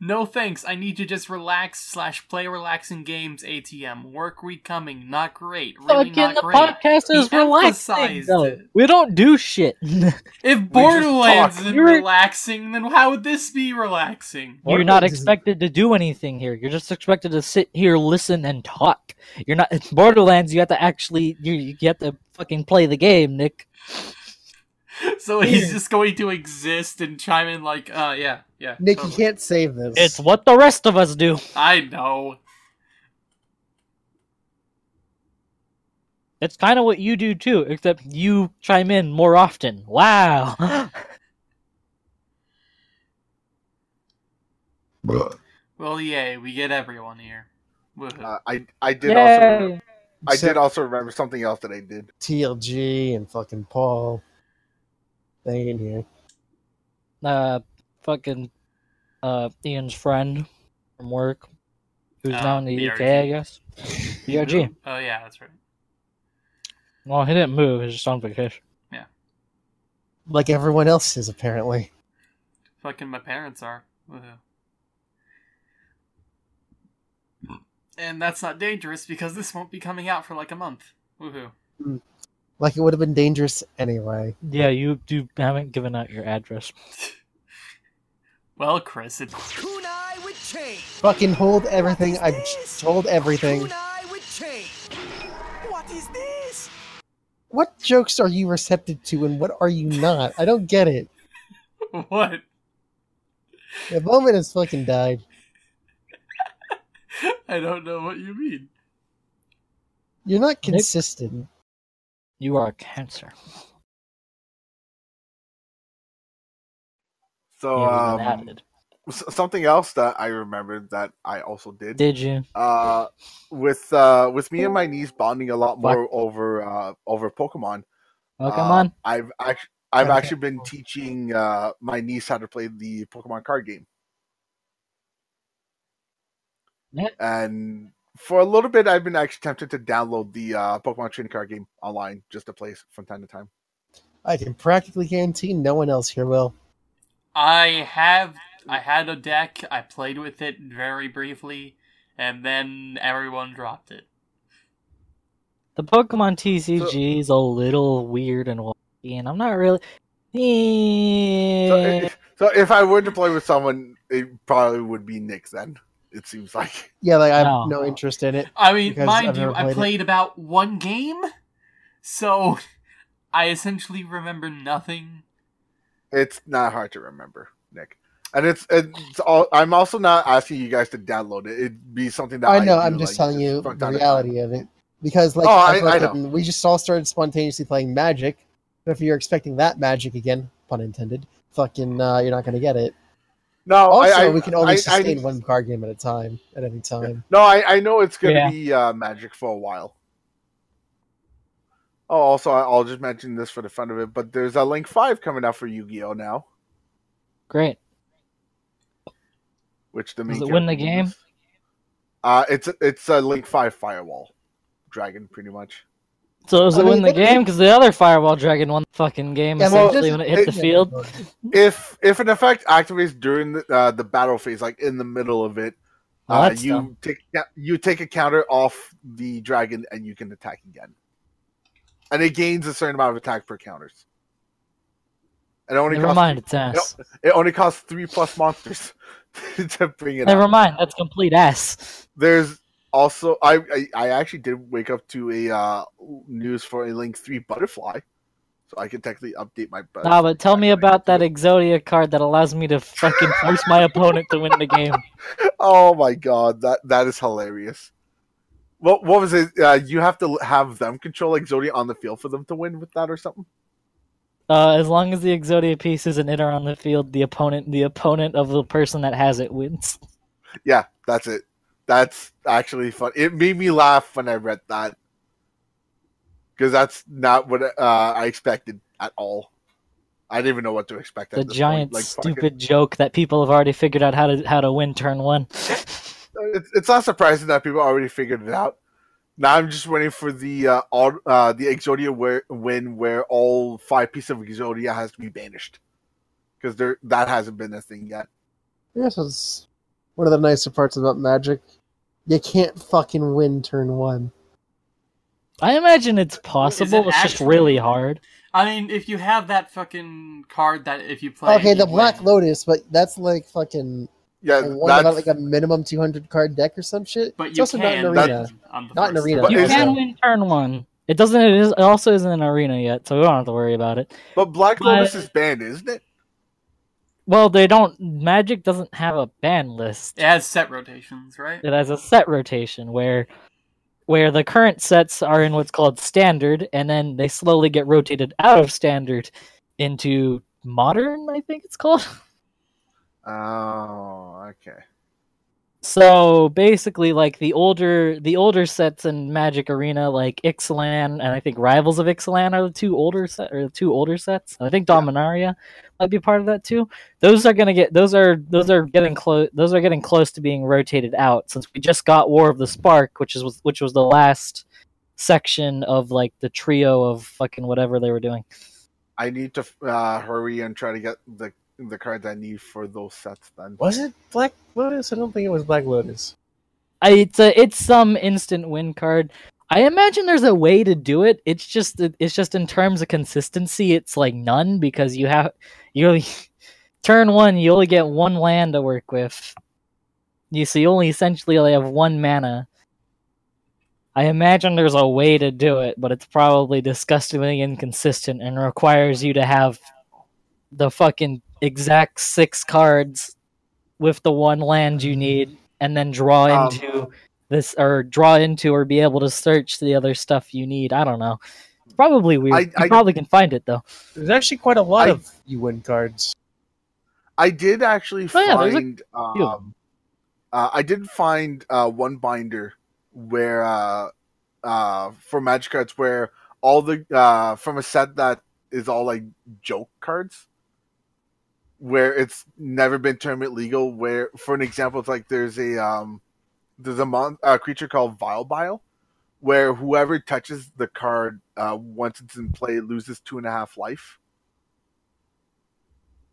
A: No thanks. I need to just relax slash play relaxing games. ATM work week coming. Not great. Really
B: Fucking
A: not
B: the
A: great.
B: podcast
A: He
B: is relaxing. though. We don't do shit. *laughs*
A: If Borderlands isn't relaxing, then how would this be relaxing?
B: You're not expected to do anything here. You're just expected to sit here, listen, and talk. You're not. It's Borderlands. You have to actually. You you have to fucking play the game, Nick. *laughs*
A: So he's just going to exist and chime in like, uh, yeah, yeah.
D: Nick, you can't save this.
B: It's what the rest of us do.
A: I know.
B: It's kind of what you do too, except you chime in more often. Wow. *laughs*
A: Well, yay, we get everyone here.
C: Uh, I I did also I
D: Except
C: did also remember something else that I did.
D: TLG and fucking Paul. They ain't here.
B: Uh, fucking, uh, Ian's friend from work, who's
A: Uh,
B: now in the
A: BRG.
B: UK, I guess. BRG.
A: oh yeah, that's right.
B: Well, he didn't move. He's just on vacation. Yeah.
D: Like everyone else is, apparently.
A: Fucking my parents are. Woohoo. And that's not dangerous because this won't be coming out for like a month. Woohoo.
D: Like it would have been dangerous anyway.
B: Yeah, you do haven't given out your address.
A: Well, Chris, it,
E: Kunai with chain.
D: Fucking hold everything. I've told everything.
E: Kunai with chain. What is this?
D: What jokes are you receptive to and what are you not? I don't get it. *laughs*
A: what?
D: The moment has fucking died. *laughs*
A: I don't know what you mean.
D: You're not consistent.
B: You are a cancer.
C: So um,
B: even added.
C: s- something else that I remembered that I also did.
B: Did you?
C: uh with uh with me and my niece bonding a lot
B: What?
C: more over uh over Pokemon.
B: Come
C: uh,
B: on.
C: I've actually I've
D: Okay.
C: actually been teaching uh my niece how to play the Pokemon card game.
B: Yeah.
C: And for a little bit I've been actually tempted to download the uh Pokemon trading card game online just to play from time to time.
D: I can practically guarantee no one else here will.
A: I have. I had a deck. I played with it very briefly, and then everyone dropped it.
B: The Pokemon TCG is a little weird and wacky, and I'm not really.
C: So,
B: Eh,
C: if, *laughs* so if I were to play with someone, it probably would be Nick then. It seems like.
D: Yeah, like I have
B: No.
D: no, interest in it.
A: I mean, mind you,
D: never
A: I
D: played it.
A: about one game, so *laughs* I essentially remember nothing.
C: It's not hard to remember, Nick. And it's it's all. I'm also not asking you guys to download it. It'd be something that
D: I
C: I
D: know.
C: do,
D: I'm just
C: like,
D: telling you the reality of it. Because like
C: Oh, I-
D: I've
C: I
D: looked
C: know.
D: we just all started spontaneously playing Magic. But if you're expecting that magic again, pun intended, fucking, uh, you're not going to get it.
C: No,
D: Also,
C: I, I,
D: we can only
C: I,
D: sustain
C: I,
D: one card game at a time at any time.
C: No, I, I know it's gonna
B: Yeah.
C: be uh, Magic for a while. Oh, also, I- I'll just mention this for the fun of it, but there's a Link Five coming out for Yu-Gi-Oh now,
B: great.
C: which the main
B: Does it win the game?
C: uses. Uh, it's it's a Link Five Firewall Dragon, pretty much.
B: So does
D: I
B: it
D: mean,
B: win the game? Because the other Firewall Dragon won the fucking game
D: Yeah, well,
B: essentially when it hit
C: it-
B: the field.
C: If if an effect activates during the uh, the battle phase, like in the middle of it,
B: Oh,
C: uh, you
B: dumb.
C: take you take a counter off the dragon and you can attack again, and it gains a certain amount of attack per counters. And it only
B: Never
C: costs
B: mind, it's ass.
C: It only costs three plus monsters *laughs* to bring it
B: Never
C: out.
B: mind, that's complete ass.
C: There's also I, I I actually did wake up to a uh, news for a Link Three Butterfly, so I can technically update my. butterfly
B: Nah, but tell me about that Exodia card that allows me to fucking force my opponent to win the game. *laughs*
C: Oh my god, that that is hilarious. What what was it? Uh, you have to have them control Exodia on the field for them to win with that or something.
B: Uh, as long as the Exodia piece isn't in or on the field, the opponent the opponent of the person that has it wins.
C: Yeah, that's it. That's actually fun. It made me laugh when I read that because that's not what uh, I expected at all. I didn't even know what to expect.
B: The
C: at
B: giant
C: point. Like, fucking-
B: stupid joke that people have already figured out how to how to win turn one.
C: it's, it's not surprising that people already figured it out. Now I'm just waiting for the uh, all, uh the Exodia where, win where all five pieces of Exodia has to be banished because there that hasn't been a thing yet.
D: Yes, it's one of the nicer parts about Magic. You can't fucking win turn one.
B: I imagine it's possible. It's just really hard.
A: I mean, if you have that fucking card that if you play,
D: Okay,
A: you
D: the Black. Lotus, but that's like fucking
C: Yeah,
D: one
C: that's,
D: about like a minimum 200 card deck or some shit.
A: but
D: it's
A: you
D: also not
A: can
D: an
C: That-
D: arena.
A: on
D: Not in
A: first
D: arena.
A: time.
C: But
B: You can win turn one. It doesn't. It, is, it also isn't an arena yet, so we don't have to worry about it.
C: but Black
B: but-
C: Lotus is banned, isn't it?
B: Well, they don't. Magic doesn't have a ban list.
A: It has set rotations, right?
B: It has a set rotation where, where the current sets are in what's called standard, and then they slowly get rotated out of standard into modern. I think it's called. *laughs*
C: Oh, okay.
B: So basically, like the older the older sets in Magic Arena, like Ixalan and I think Rivals of Ixalan are the two older set or the two older sets. I think Dominaria might be part of that too. Those are gonna get those are those are getting close those are getting close to being rotated out since we just got War of the Spark, which is which was the last section of like the trio of fucking whatever they were doing.
C: I need to uh, hurry and try to get the the cards I need for those sets. Then
D: Was it Black Lotus? I don't think it was Black Lotus.
B: I, it's a it's some instant win card. I imagine there's a way to do it. It's just it's just in terms of consistency, it's like none because you have you *laughs* turn one, you only get one land to work with. You see, you only essentially only have one mana. I imagine there's a way to do it, but it's probably disgustingly inconsistent and requires you to have the fucking exact six cards with the one land you need and then draw
C: Um,
B: into this or draw into or be able to search the other stuff you need. I don't know. It's probably weird.
C: I-
B: you
C: I-
B: probably can find it though.
D: There's actually quite a lot
C: I-
D: of you win cards.
C: I did actually
B: Oh, yeah, a
C: find.
B: few of
C: um, uh, I did find uh, one binder where uh, uh, for magic cards where all the uh, from a set that is all like joke cards where it's never been tournament legal where for an example it's like there's a um there's a mon- a creature called vile bile where whoever touches the card uh, once it's in play loses two and a half life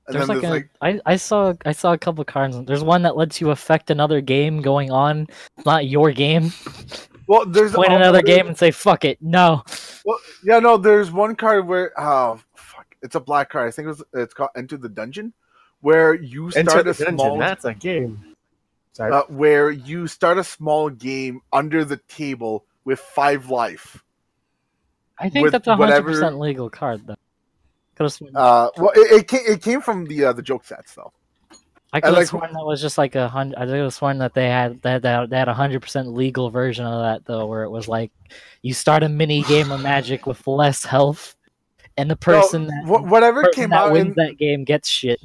C: and
B: There's like,
C: there's
B: a,
C: like
B: I, I saw I saw a couple cards. There's one that lets you affect another game going on, not your game. *laughs*
C: well there's
B: Point another game and say fuck it. No.
C: Well, yeah, no. There's one card where oh fuck, it's a black card. I think it was it's called Enter the Dungeon, where you
D: Enter
C: start
D: the
C: a
D: Dungeon,
C: small
D: That's a game. Sorry.
C: uh, where you start a small game under the table with five life.
B: I think that's a hundred percent legal card though. Could've sworn-
C: Uh, well, it, it came it came from the uh, the joke sets though.
B: I could have
C: like-
B: sworn that was just like a hundred. I could have sworn that they had that they had a hundred percent legal version of that though, where it was like you start a mini game of Magic with less health, and the person that
C: Wh- whatever
B: person
C: came
B: that
C: out
B: wins
C: in
B: that game gets shit.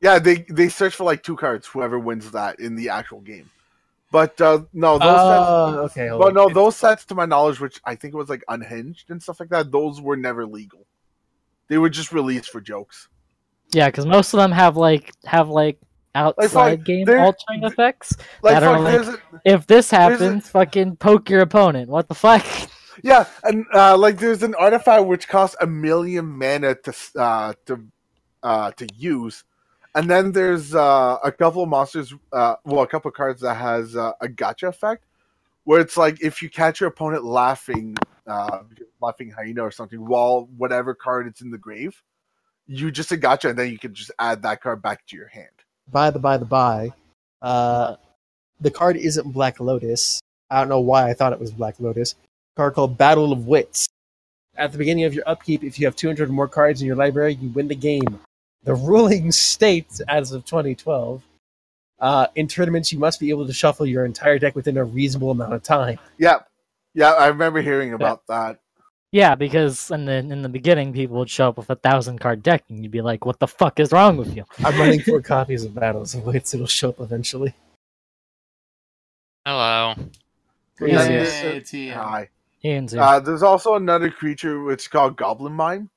C: yeah they they search for like two cards. Whoever wins that in the actual game. But uh, no, those sets,
D: Oh, okay. on.
C: no, those sets, to my knowledge, which I think it was like unhinged and stuff like that, those were never legal. They were just released for jokes.
B: Yeah, because most of them have like have like outside
C: like,
B: game altering effects.
C: Like,
B: That are like-
C: a,
B: If this
C: There's a-
B: happens, fucking poke your opponent. What the fuck? *laughs*
C: yeah, and uh, like there's an artifact which costs a million mana to uh, to uh, to use, and then there's uh, a couple of monsters, uh, well, a couple of cards that has uh, a gotcha effect, where it's like if you catch your opponent laughing, uh, laughing hyena or something, while whatever card it's in the grave, you just a gotcha, and then you can just add that card back to your hand.
D: by the by the by, uh, the card isn't Black Lotus. I don't know why I thought it was Black Lotus. A card called Battle of Wits. At the beginning of your upkeep, if you have 200 or more cards in your library, you win the game. The ruling *laughs* states, as of 2012, uh, in tournaments, you must be able to shuffle your entire deck within a reasonable amount of time.
C: Yeah, yeah, I remember hearing about that.
B: Yeah, because in the in the beginning, people would show up with a thousand card deck, and you'd be like, "What the fuck is wrong with you?"
D: I'm running four *laughs* copies of Battles of Wits. It'll show up eventually.
F: Hello.
B: Easy.
A: Yeah,
C: Yes. Hi.
B: Ian's.
C: Uh, there's also another creature which is called Goblin Mime,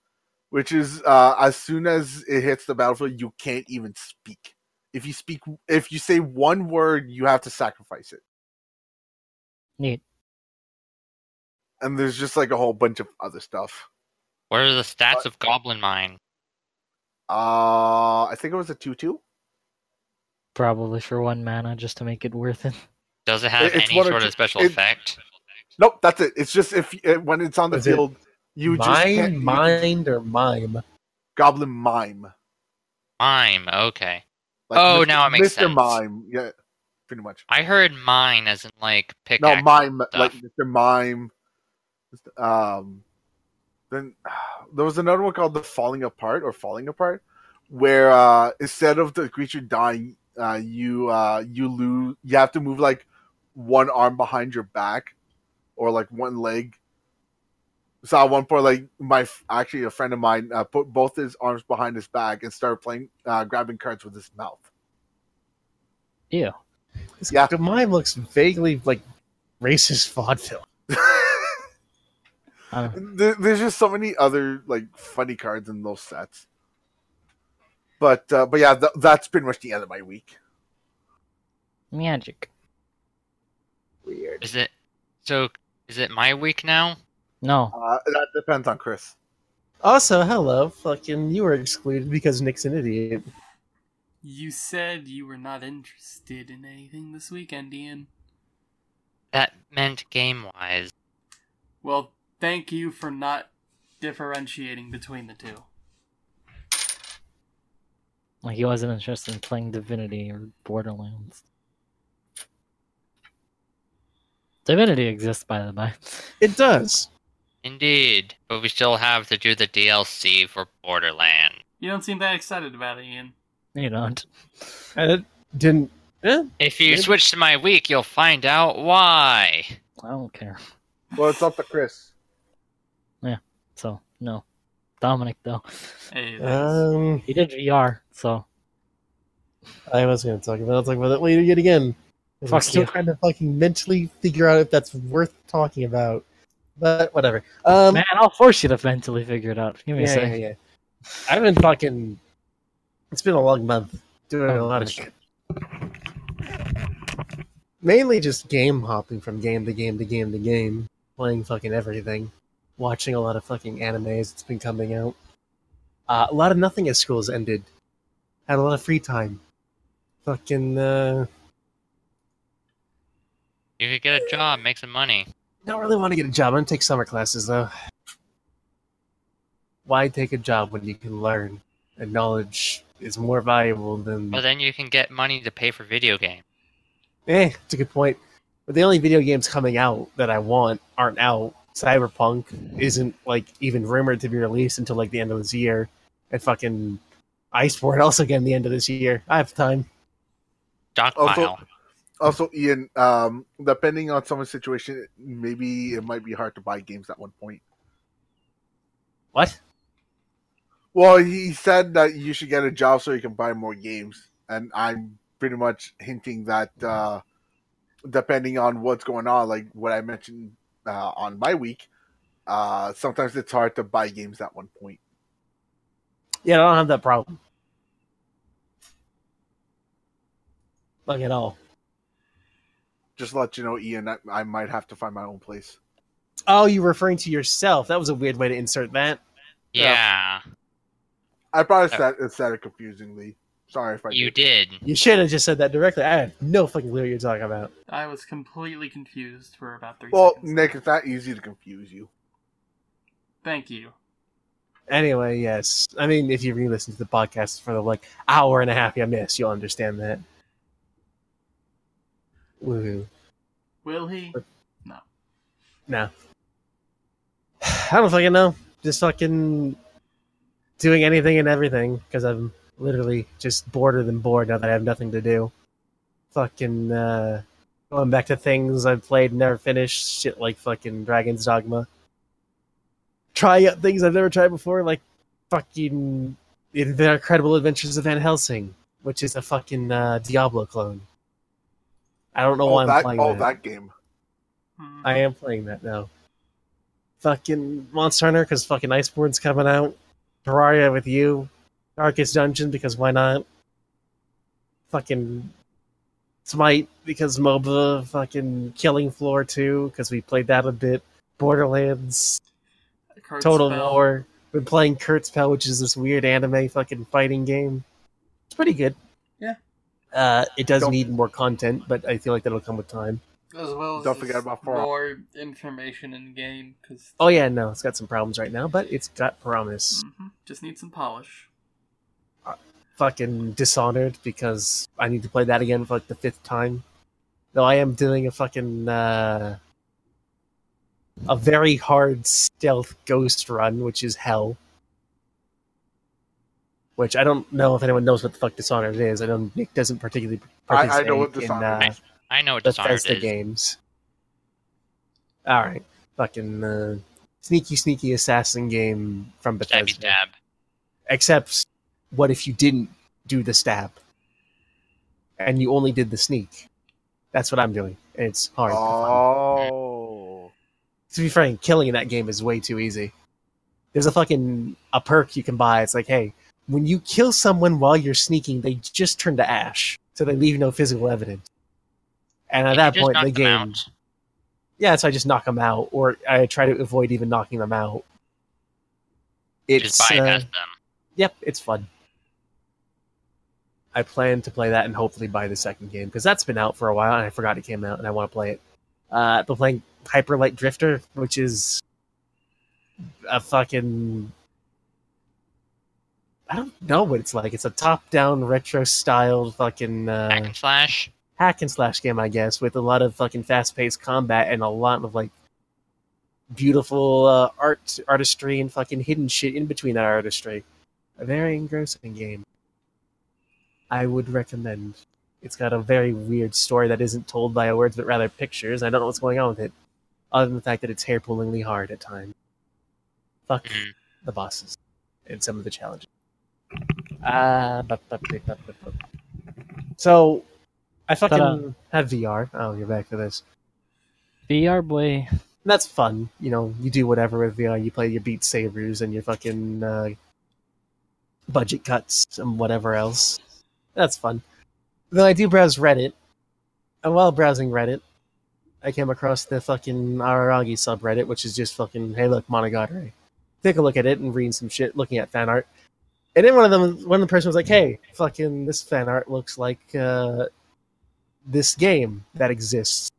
C: which is uh, as soon as it hits the battlefield, you can't even speak. If you speak, if you say one word, you have to sacrifice it.
B: Neat.
C: And there's just like a whole bunch of other stuff.
F: What are the stats of Goblin Mine?
C: Uh, I think it was a two-two.
B: Probably for one mana, just to make it worth it.
F: Does it have
C: It's
F: any
C: one or
F: sort
C: two-
F: of special
C: it-
F: effect?
C: Nope, that's it. It's just if when it's on the
D: Is
C: field, you just can't. You-
D: mind, or mime?
C: Goblin Mime.
F: Mime. Okay.
C: Like
F: Oh,
C: Mr.
F: now it makes
C: Mr.
F: sense.
C: Mime. Yeah, pretty much.
F: I heard mine as in like pick.
C: No,
F: pickaxe.
C: mime
F: stuff.
C: like Mr. Mime. Um, then *sighs* there was another one called the Falling Apart or Falling Apart, where uh, instead of the creature dying, uh, you uh, you lose. You have to move like one arm behind your back, or like one leg. So at one point, like my actually a friend of mine uh, put both his arms behind his back and started playing, uh, grabbing cards with his mouth.
B: Ew.
D: This
C: Yeah.
D: the mime looks vaguely like racist *laughs* vaudeville.
B: Uh,
C: There, there's just so many other like funny cards in those sets. But uh, but yeah, th- that's pretty much the end of my week.
B: magic.
D: Weird.
F: Is it so? Is it my week now?
B: No.
C: Uh, that depends on Chris.
D: Also, hello, fucking, you were excluded because Nick's an idiot.
A: You said you were not interested in anything this weekend, Ian.
F: That meant game wise.
A: Well, thank you for not differentiating between the two.
B: Like he wasn't interested in playing Divinity or Borderlands. Divinity exists, by the by.
D: It does.
F: Indeed, but we still have to do the DLC for Borderland.
A: You don't seem that excited about it, Ian.
B: You don't.
D: And it didn't. Eh,
F: If you
D: Maybe-
F: switch to my week, you'll find out why.
B: I don't care.
C: Well, it's up to Chris.
B: Yeah, so no. Dominic though.
A: Hey,
D: um,
B: He did VR, so
D: I was going to talk about. I'll talk about it later yet again. I'm
B: Fuck
D: still
B: you.
D: trying to fucking mentally figure out if that's worth talking about. But whatever. Um,
B: man, I'll force you to mentally figure it out. Give me a second.
D: yeah, yeah. I've been fucking. It's been a long month doing
B: Oh,
D: a lot of shit. Mainly just game hopping from game to game to game to game, playing fucking everything, watching a lot of fucking animes that's been coming out. Uh, a lot of nothing at school's ended. Had a lot of free time. Fucking uh,
F: You could get a job, make some money.
D: don't really want to get a job. I'm gonna take summer classes though. Why take a job when you can learn? And knowledge is more valuable than
F: Well, then you can get money to pay for video games.
D: Eh, it's a good point. But the only video games coming out that I want aren't out. Cyberpunk isn't like even rumored to be released until like the end of this year, and fucking Iceborne *laughs* also again the end of this year. I have time.
F: Stockpile.
C: Also, also, Ian, um, depending on someone's situation, maybe it might be hard to buy games at one point.
D: What?
C: Well, he said that you should get a job so you can buy more games, and I'm pretty much hinting that uh, depending on what's going on, like what I mentioned uh, on my week, uh, sometimes it's hard to buy games at one point.
D: Yeah, I don't have that problem. Like at all.
C: Just let you know, Ian, I, I might have to find my own place.
D: Oh, you're referring to yourself. That was a weird way to insert that.
F: yeah,
C: I probably
F: Uh,
C: said it said it confusingly. Sorry if I
F: you
C: did.
F: did.
D: You should have just said that directly. I have no fucking clue what you're talking about.
A: I was completely confused for about three
C: Well,
A: seconds.
C: Nick, it's not easy to confuse you.
A: Thank you.
D: Anyway, yes. I mean, if you re-listen to the podcast for the like hour and a half you missed, you'll understand that. Woohoo!
A: Will he?
D: No, No. I don't fucking know. Just fucking doing anything and everything because I'm literally just bored than bored now that I have nothing to do. Fucking uh, going back to things I've played and never finished. Shit like fucking Dragon's Dogma. Trying out things I've never tried before, like fucking The Incredible Adventures of Van Helsing, which is a fucking uh, Diablo clone. I don't know
C: Oh,
D: why I'm playing
C: oh,
D: that.
C: that game.
A: Mhm.
D: I am playing that now. Fucking Monster Hunter because fucking Iceborne's coming out. Terraria with you. Darkest Dungeon because why not? Fucking Smite because MOBA. Fucking Killing Floor 2 because we played that a bit. Borderlands.
A: Kurt
D: Total
A: Spell.
D: War. Been playing KurtzPel, which is this weird anime fucking fighting game. It's pretty good.
A: Yeah.
D: Uh, it does
C: Don't-
D: need more content, but I feel like that'll come with time.
A: as well as
C: Don't forget
A: just
C: about Fallout.
A: more information in the game because
D: Oh yeah, no, it's got some problems right now, but it's got promise.
A: just need some polish.
D: Fucking Dishonored because I need to play that again for like the fifth time. Though I am doing a fucking uh, a very hard stealth ghost run, which is hell. Which I don't know if anyone knows what the fuck Dishonored is. I know Nick doesn't particularly
C: I- I
D: participate
C: know what
D: in
C: Dishonored
D: uh,
C: is.
F: I know what Dishonored
D: Bethesda
F: is.
D: games. All right, fucking uh, sneaky, sneaky assassin game from
F: Stabby
D: Bethesda.
F: stab.
D: Except, what if you didn't do the stab, and you only did the sneak? That's what I'm doing. and It's hard.
C: Oh.
D: To be frank, killing in that game is way too easy. There's a fucking a perk you can buy. It's like, hey, when you kill someone while you're sneaking, they just turn to ash, so they leave no physical evidence. And at that point, the game, yeah, so I just knock them out, or I try to avoid even knocking them out. It's
F: Just
D: uh,
F: bypass them.
D: yep, it's fun. I plan to play that and hopefully buy the second game because that's been out for a while and I forgot it came out and I want to play it. Uh, I've been playing Hyper Light Drifter, which is a fucking I don't know what it's like. It's a top-down retro-styled fucking uh,
F: Hack and slash.
D: hack and slash game, I guess, with a lot of fucking fast paced combat and a lot of like beautiful uh, art artistry and fucking hidden shit in between that artistry. A very engrossing game. I would recommend. It's got a very weird story that isn't told by words but rather pictures. I don't know what's going on with it, other than the fact that it's hair pullingly hard at times. Fuck
F: Mhm.
D: the bosses and some of the challenges. Uh, bu- bu- bu- bu- bu- bu- so I fucking
B: Ta-da.
D: have VR. Oh, you're back for this.
B: VR boy.
D: That's fun. You know, you do whatever with VR. You play your Beat Sabers and your fucking uh, budget cuts and whatever else. That's fun. Though I do browse Reddit, and while browsing Reddit, I came across the fucking Araragi subreddit, which is just fucking, hey, look, Monogatari. Take a look at it and read some shit, looking at fan art. And then one of them, one of the person was like, hey, fucking, this fan art looks like uh, this game that exists.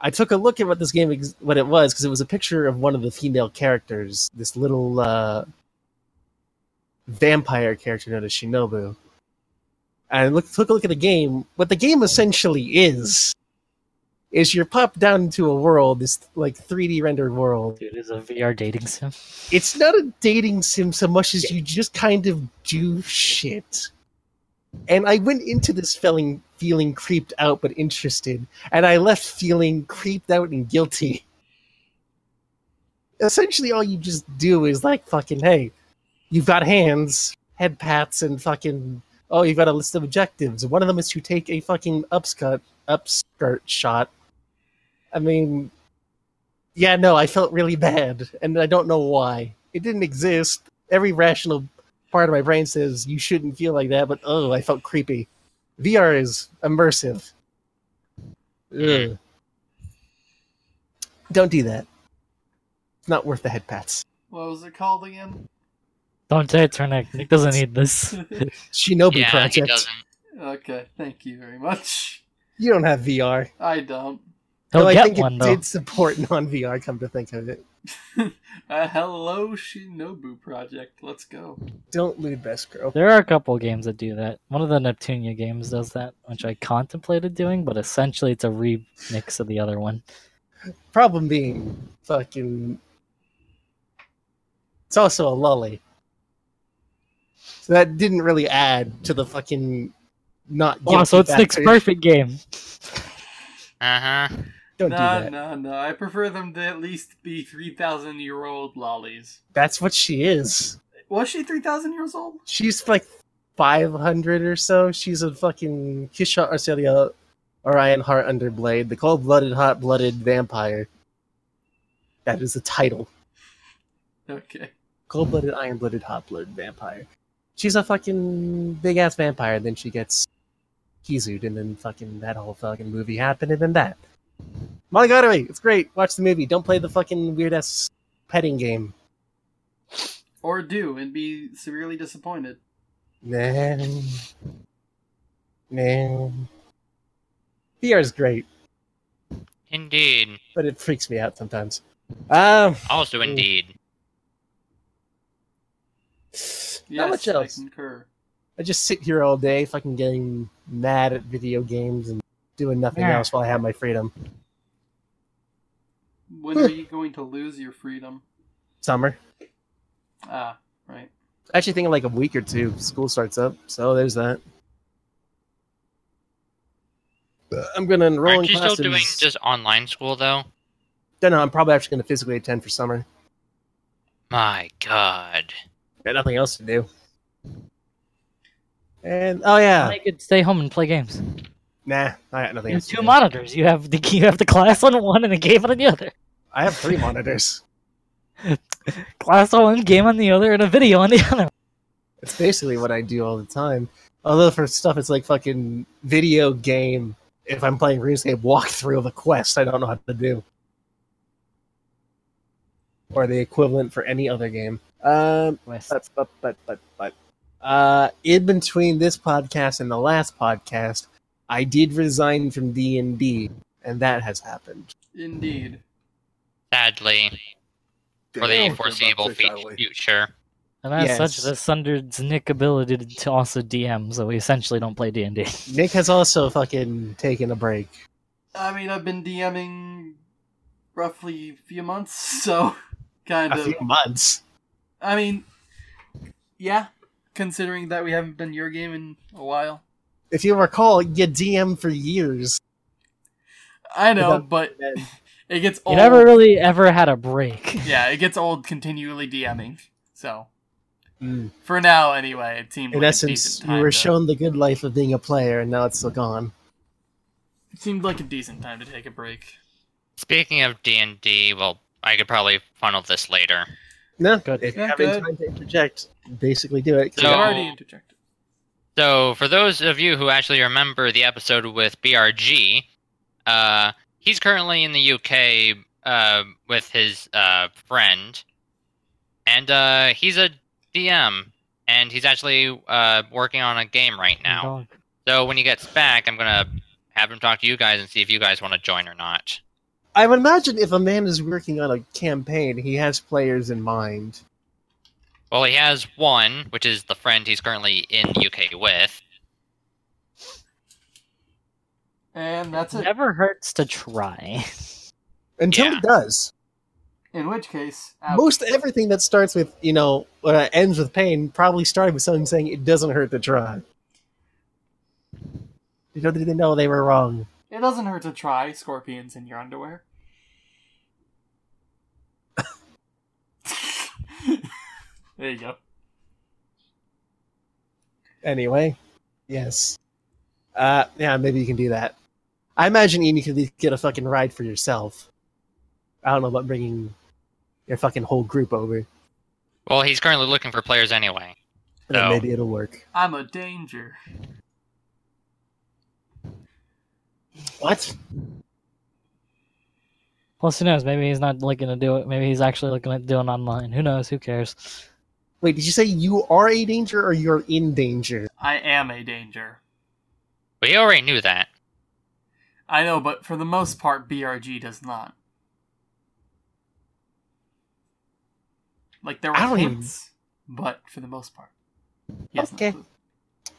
D: I took a look at what this game, what it was, because it was a picture of one of the female characters, this little uh, vampire character known as Shinobu. And look, took a look at the game. What the game essentially is, is you're popped down into a world, this like 3D rendered world.
B: Dude, is a VR dating sim.
D: It's not a dating sim so much as you just kind of do shit. And I went into this feeling feeling creeped out but interested, and I left feeling creeped out and guilty. Essentially, all you just do is like fucking, hey, you've got hands, head pats, and fucking oh, you've got a list of objectives. One of them is to take a fucking upskirt upskirt shot. I mean, yeah, no, I felt really bad, and I don't know why. It didn't exist. Every rational part of my brain says you shouldn't feel like that, but oh, I felt creepy. VR is immersive. Ugh. Don't do that. It's not worth the head pats.
A: What was it called again?
B: Don't say it, Turnek. Nick doesn't need this. *laughs*
D: Shinobi
F: yeah, he
D: Project.
F: doesn't.
A: Okay, thank you very much.
D: You don't have VR.
A: I don't.
B: He'll
D: Though I think
B: one
D: it
B: though.
D: did support non-VR. Come to think of it, *laughs*
A: Uh, hello, Shinobu Project. Let's go.
D: don't lewd best girl.
B: There are a couple games that do that. One of the Neptunia games does that, which I contemplated doing, but essentially it's a remix of the other one.
D: Problem being, fucking, it's also a lolly. So that didn't really add to the fucking not.
B: Oh, so it's Nick's
D: factor.
B: perfect game. *laughs*
F: Uh huh.
D: Don't do
A: No,
D: that.
A: no, no. I prefer them to at least be 3,000 year old lollies.
D: That's what she is.
A: Was she 3,000 years old?
D: She's like 500 or so. She's a fucking Kisha Arcelia Orion Heart Underblade, the cold blooded, hot blooded vampire. That is the title.
A: Okay.
D: Cold blooded, iron blooded, hot blooded vampire. She's a fucking big ass vampire, then she gets Kizu'd, and then fucking that whole fucking movie happened, and then that. Monogatari, it's great. Watch the movie. Don't play the fucking weird ass petting game.
A: Or do and be severely disappointed.
D: Nah. Nah. VR is great,
F: Indeed.
D: but it freaks me out sometimes. Um,
F: Also, indeed.
A: Yes,
D: much else?
A: I concur.
D: I just sit here all day, fucking getting mad at video games and doing nothing
B: Yeah.
D: else while I have my freedom.
A: When are you going to lose your freedom?
D: Summer.
A: Ah, right.
D: I actually think in like a week or two, school starts up. So there's that. I'm gonna enroll
F: Aren't
D: in
F: you still doing just online school, though?
D: No, no, I'm probably actually gonna physically attend for summer.
F: My god.
D: Got nothing else to do. And oh yeah,
B: I could stay home and play games.
D: Nah, I got nothing
B: You have two monitors. You have the *laughs* you have the class on one and the game on the other.
D: I have three monitors. *laughs*
B: Class on one, game on the other, and a video on the *laughs* other.
D: It's basically what I do all the time. Although for stuff it's like fucking video game. If I'm playing RuneScape walkthrough of a quest, I don't know how to do. Or the equivalent for any other game. Um, but but but but but uh, in between this podcast and the last podcast, I did resign from D and D, and that has happened.
A: Indeed.
F: Sadly. For the foreseeable
C: about to say
F: fe-
C: sadly.
F: future.
B: And as such,
D: Yes.
B: this sundered Nick ability to also DM, so we essentially don't play D and D. *laughs*
D: Nick has also fucking taken a break.
A: I mean, I've been DMing roughly a few months, *laughs* so kind
D: A
A: of.
D: few months.
A: I mean, yeah, considering that we haven't been your game in a while.
D: If you recall, you DM for years.
A: I know, but *laughs* it gets old.
B: You never really ever had a break. *laughs*
A: Yeah, it gets old continually DMing. So
D: Mm.
A: for now, anyway, it seemed
D: In
A: like a
D: essence,
A: decent
D: you
A: time
D: were
A: to-
D: shown the good life of being a player, and now it's still gone.
A: It seemed like a decent time to take a break.
F: Speaking of D&D, well, I could probably funnel this later.
D: No,
B: Good.
D: If you have
A: good.
D: any time to interject, basically do it.
F: So-
A: I've already interjected.
F: So, for those of you who actually remember the episode with BRG, uh, he's currently in the UK uh, with his uh, friend, and uh, he's a DM, and he's actually uh, working on a game right now. So, when he gets back, I'm gonna have him talk to you guys and see if you guys want to join or not.
D: I would imagine if a man is working on a campaign, he has players in mind.
F: Well, he has one, which is the friend he's currently in the UK with.
A: And that's it.
B: Never hurts to try.
D: Until
F: Yeah.
D: he does.
A: In which case, ouch.
D: Most everything that starts with, you know, uh, ends with pain probably started with someone saying it doesn't hurt to try. Little did they know they were wrong.
A: it doesn't hurt to try scorpions in your underwear. There you go.
D: Anyway, yes. Uh, yeah, maybe you can do that. I imagine Ian, you could at least get a fucking ride for yourself. I don't know about bringing your fucking whole group over.
F: Well, he's currently looking for players anyway.
D: And then maybe it'll work.
A: I'm a danger.
D: What?
B: Plus, who knows? Maybe he's not looking to do it. Maybe he's actually looking at doing online. Who knows? Who cares?
D: Wait, did you say you are a danger or you're in danger?
A: I am a danger.
F: We already knew that.
A: I know, but for the most part, BRG does not. Like there were
D: I don't even-
A: hints, but for the most part, he has no
D: Okay.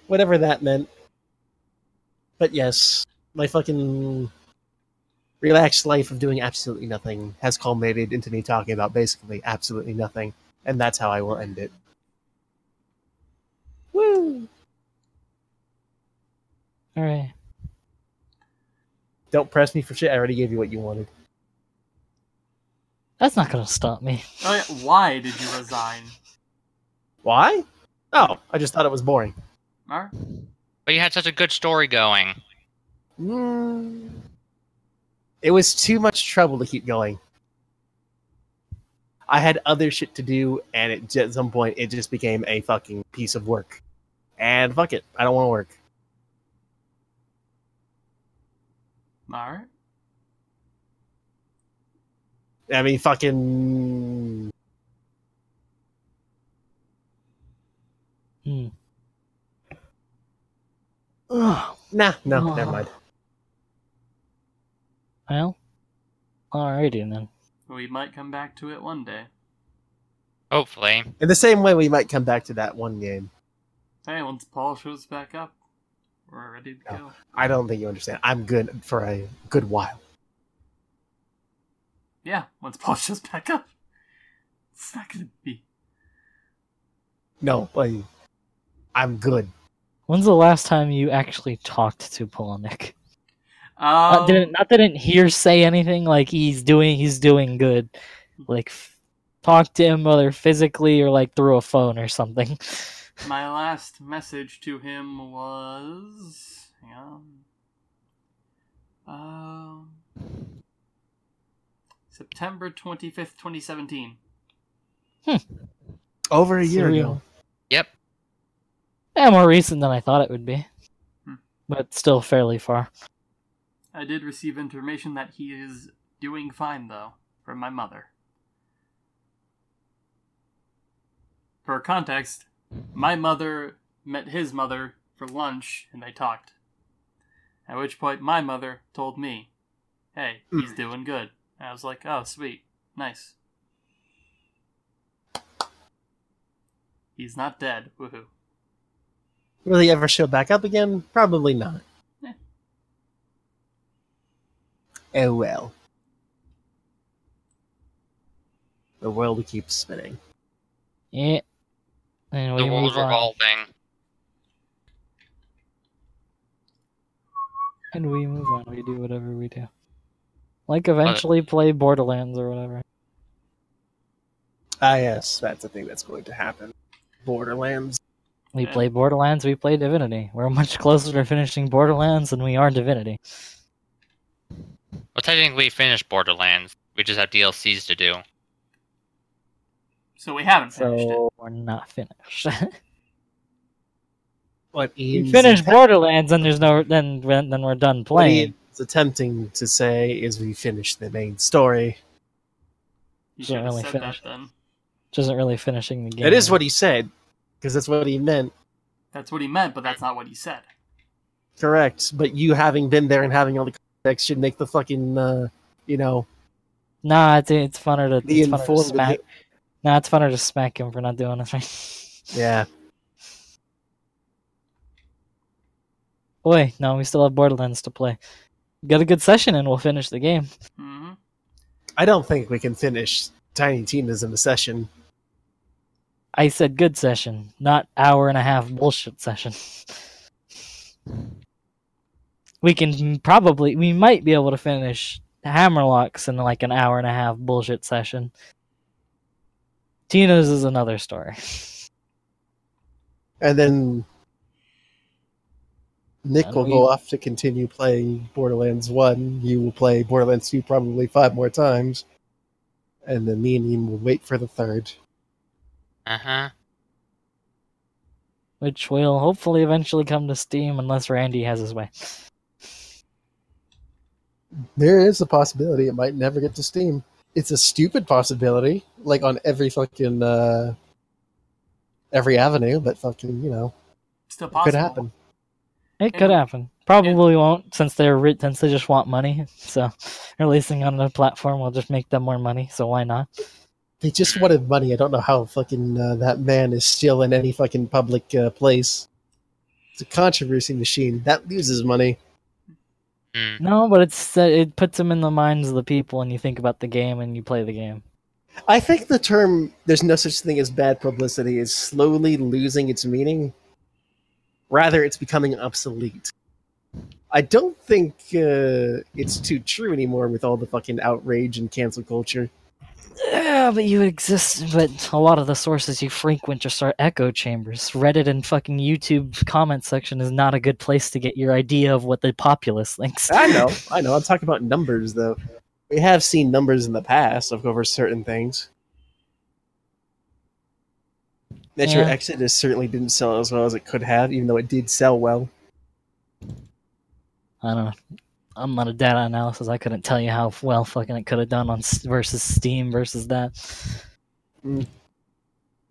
D: Whatever that meant. But yes, my fucking relaxed life of doing absolutely nothing has culminated into me talking about basically absolutely nothing. And that's how I will end it. Woo!
B: All right.
D: Don't press me for shit. I already gave you what you wanted.
B: That's not gonna stop me.
A: Oh, yeah. Why did you resign?
D: Why? Oh, I just thought it was boring.
A: Mar?
F: But you had such a good story going.
D: Mm. It was too much trouble to keep going. I had other shit to do, and it, at some point, it just became a fucking piece of work. And fuck it, I don't want to work.
A: Alright.
D: I mean, fucking.
B: Hmm. Ugh. *sighs*
D: Nah, no, never mind.
B: Well, alrighty then.
A: We might come back to it one day.
F: Hopefully.
D: In the same way, we might come back to that one game.
A: Hey, once Paul shows back up, we're ready to
D: No.
A: go.
D: I don't think you understand. I'm good for a good while.
A: Yeah, once Paul *laughs* shows back up. It's not gonna be.
D: No, like, I'm good.
B: When's the last time you actually talked to Polonik?
A: Um,
B: not, didn't not didn't hear say anything like he's doing he's doing good. Like f- talk to him whether physically or like through a phone or something. *laughs*
A: my last message to him was. Hang on. Um. September 25th, 2017.
D: Over a year
B: Surreal.
D: ago.
F: Yep.
B: Yeah, more recent than I thought it would be.
A: Hmm.
B: But still fairly far.
A: I did receive information that he is doing fine, though, from my mother. For context, my mother met his mother for lunch and they talked. At which point, my mother told me, Hey, he's doing good. And I was like, Oh, sweet. Nice. He's not dead. Woohoo.
D: Will he ever show back up again? Probably not.
A: Eh.
D: Oh well. The world keeps spinning.
B: Yeah. And we
F: The world's
B: move on.
F: revolving.
B: And we move on. We do whatever we do. Like eventually play Borderlands or whatever.
D: Ah, yes, that's the thing that's going to happen. Borderlands.
B: We
A: Yeah.
B: play Borderlands, we play Divinity. We're much closer to finishing Borderlands than we are Divinity.
F: Well, technically, we finished Borderlands. We just have DLCs to do.
A: So we haven't finished it.
B: We're not finished. *laughs*
D: What
B: we
D: Ian's
B: finished
D: attempt-
B: Borderlands, and there's no then then we're done
D: what
B: playing.
D: Ian's attempting to say is we finished the main story.
A: You
B: Don't
A: should have
B: really
A: said
B: finish.
A: that then.
B: Which isn't really finishing the game.
D: That is what he said, because that's what he meant.
A: That's what he meant, but that's not what he said.
D: Correct. But you having been there and having all the context should make the fucking, uh, you know,
B: Nah, it's it's funner to, it's funner to
D: informed.
B: smack. Nah, it's funner to smack him for not doing it right. *laughs*
D: Yeah.
B: Boy, no, we still have Borderlands to play. Get a good session and we'll finish the game.
A: hmm
D: I don't think we can finish Tiny Tina's in the session.
B: I said good session, not hour and a half bullshit session. *laughs* We can probably, we might be able to finish Hammerlocks in like an hour and a half bullshit session. Tina's is another story.
D: And then Nick will
B: we-
D: go off to continue playing Borderlands 1. You will play Borderlands 2 probably five more times. And then me and Ian will wait for the third.
F: Uh huh.
B: Which will hopefully eventually come to Steam unless Randy has his way.
D: There is a possibility it might never get to Steam. It's a stupid possibility, like on every fucking uh every avenue, but fucking, you know,
A: Still
D: it
A: possible.
D: could happen.
B: It could happen. Probably won't, since they're re- since they just want money. *laughs* So releasing on a platform will just make them more money. So why not?
D: They just wanted money. I don't know how fucking uh, that man is still in any fucking public uh, place. It's a controversy machine that loses money.
F: Mm.
B: No, but it's uh, it puts them in the minds of the people, and you think about the game and you play the game.
D: I think the term "there's no such thing as bad publicity" is slowly losing its meaning. Rather, it's becoming obsolete. I don't think uh, it's too true anymore with all the fucking outrage and cancel culture.
B: Yeah, but you exist. But a lot of the sources you frequent just are echo chambers. Reddit and fucking YouTube comment section is not a good place to get your idea of what the populace thinks.
D: I know, *laughs* I know. I'm talking about numbers though. We have seen numbers in the past of over certain things. Metro
B: Yeah.
D: Exodus certainly didn't sell as well as it could have, even though it did sell well.
B: I don't know. I'm not a data analysis. I couldn't tell you how well fucking it could have done on versus Steam versus that. Mm.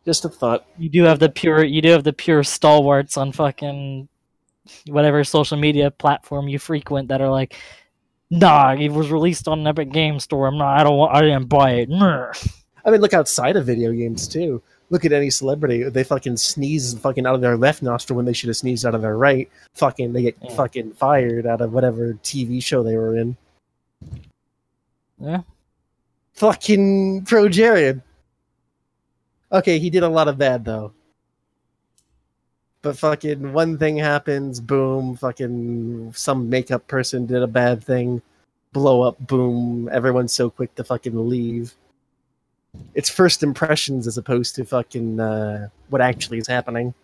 D: Just a thought.
B: You do have the pure. You do have the pure stalwarts on fucking whatever social media platform you frequent that are like, nah, it was released on an Epic Game Store. I'm not. I don't want. I didn't buy it.
D: I mean, look outside of video games too. Look at any celebrity; they fucking sneeze fucking out of their left nostril when they should have sneezed out of their right. Fucking, they get
B: Yeah.
D: fucking fired out of whatever TV show they were in.
B: Yeah.
D: Fucking Pro Jared. Okay, he did a lot of bad though. But fucking one thing happens, boom, fucking some makeup person did a bad thing, blow up, boom, everyone's so quick to fucking leave. It's first impressions as opposed to fucking uh, what actually is happening.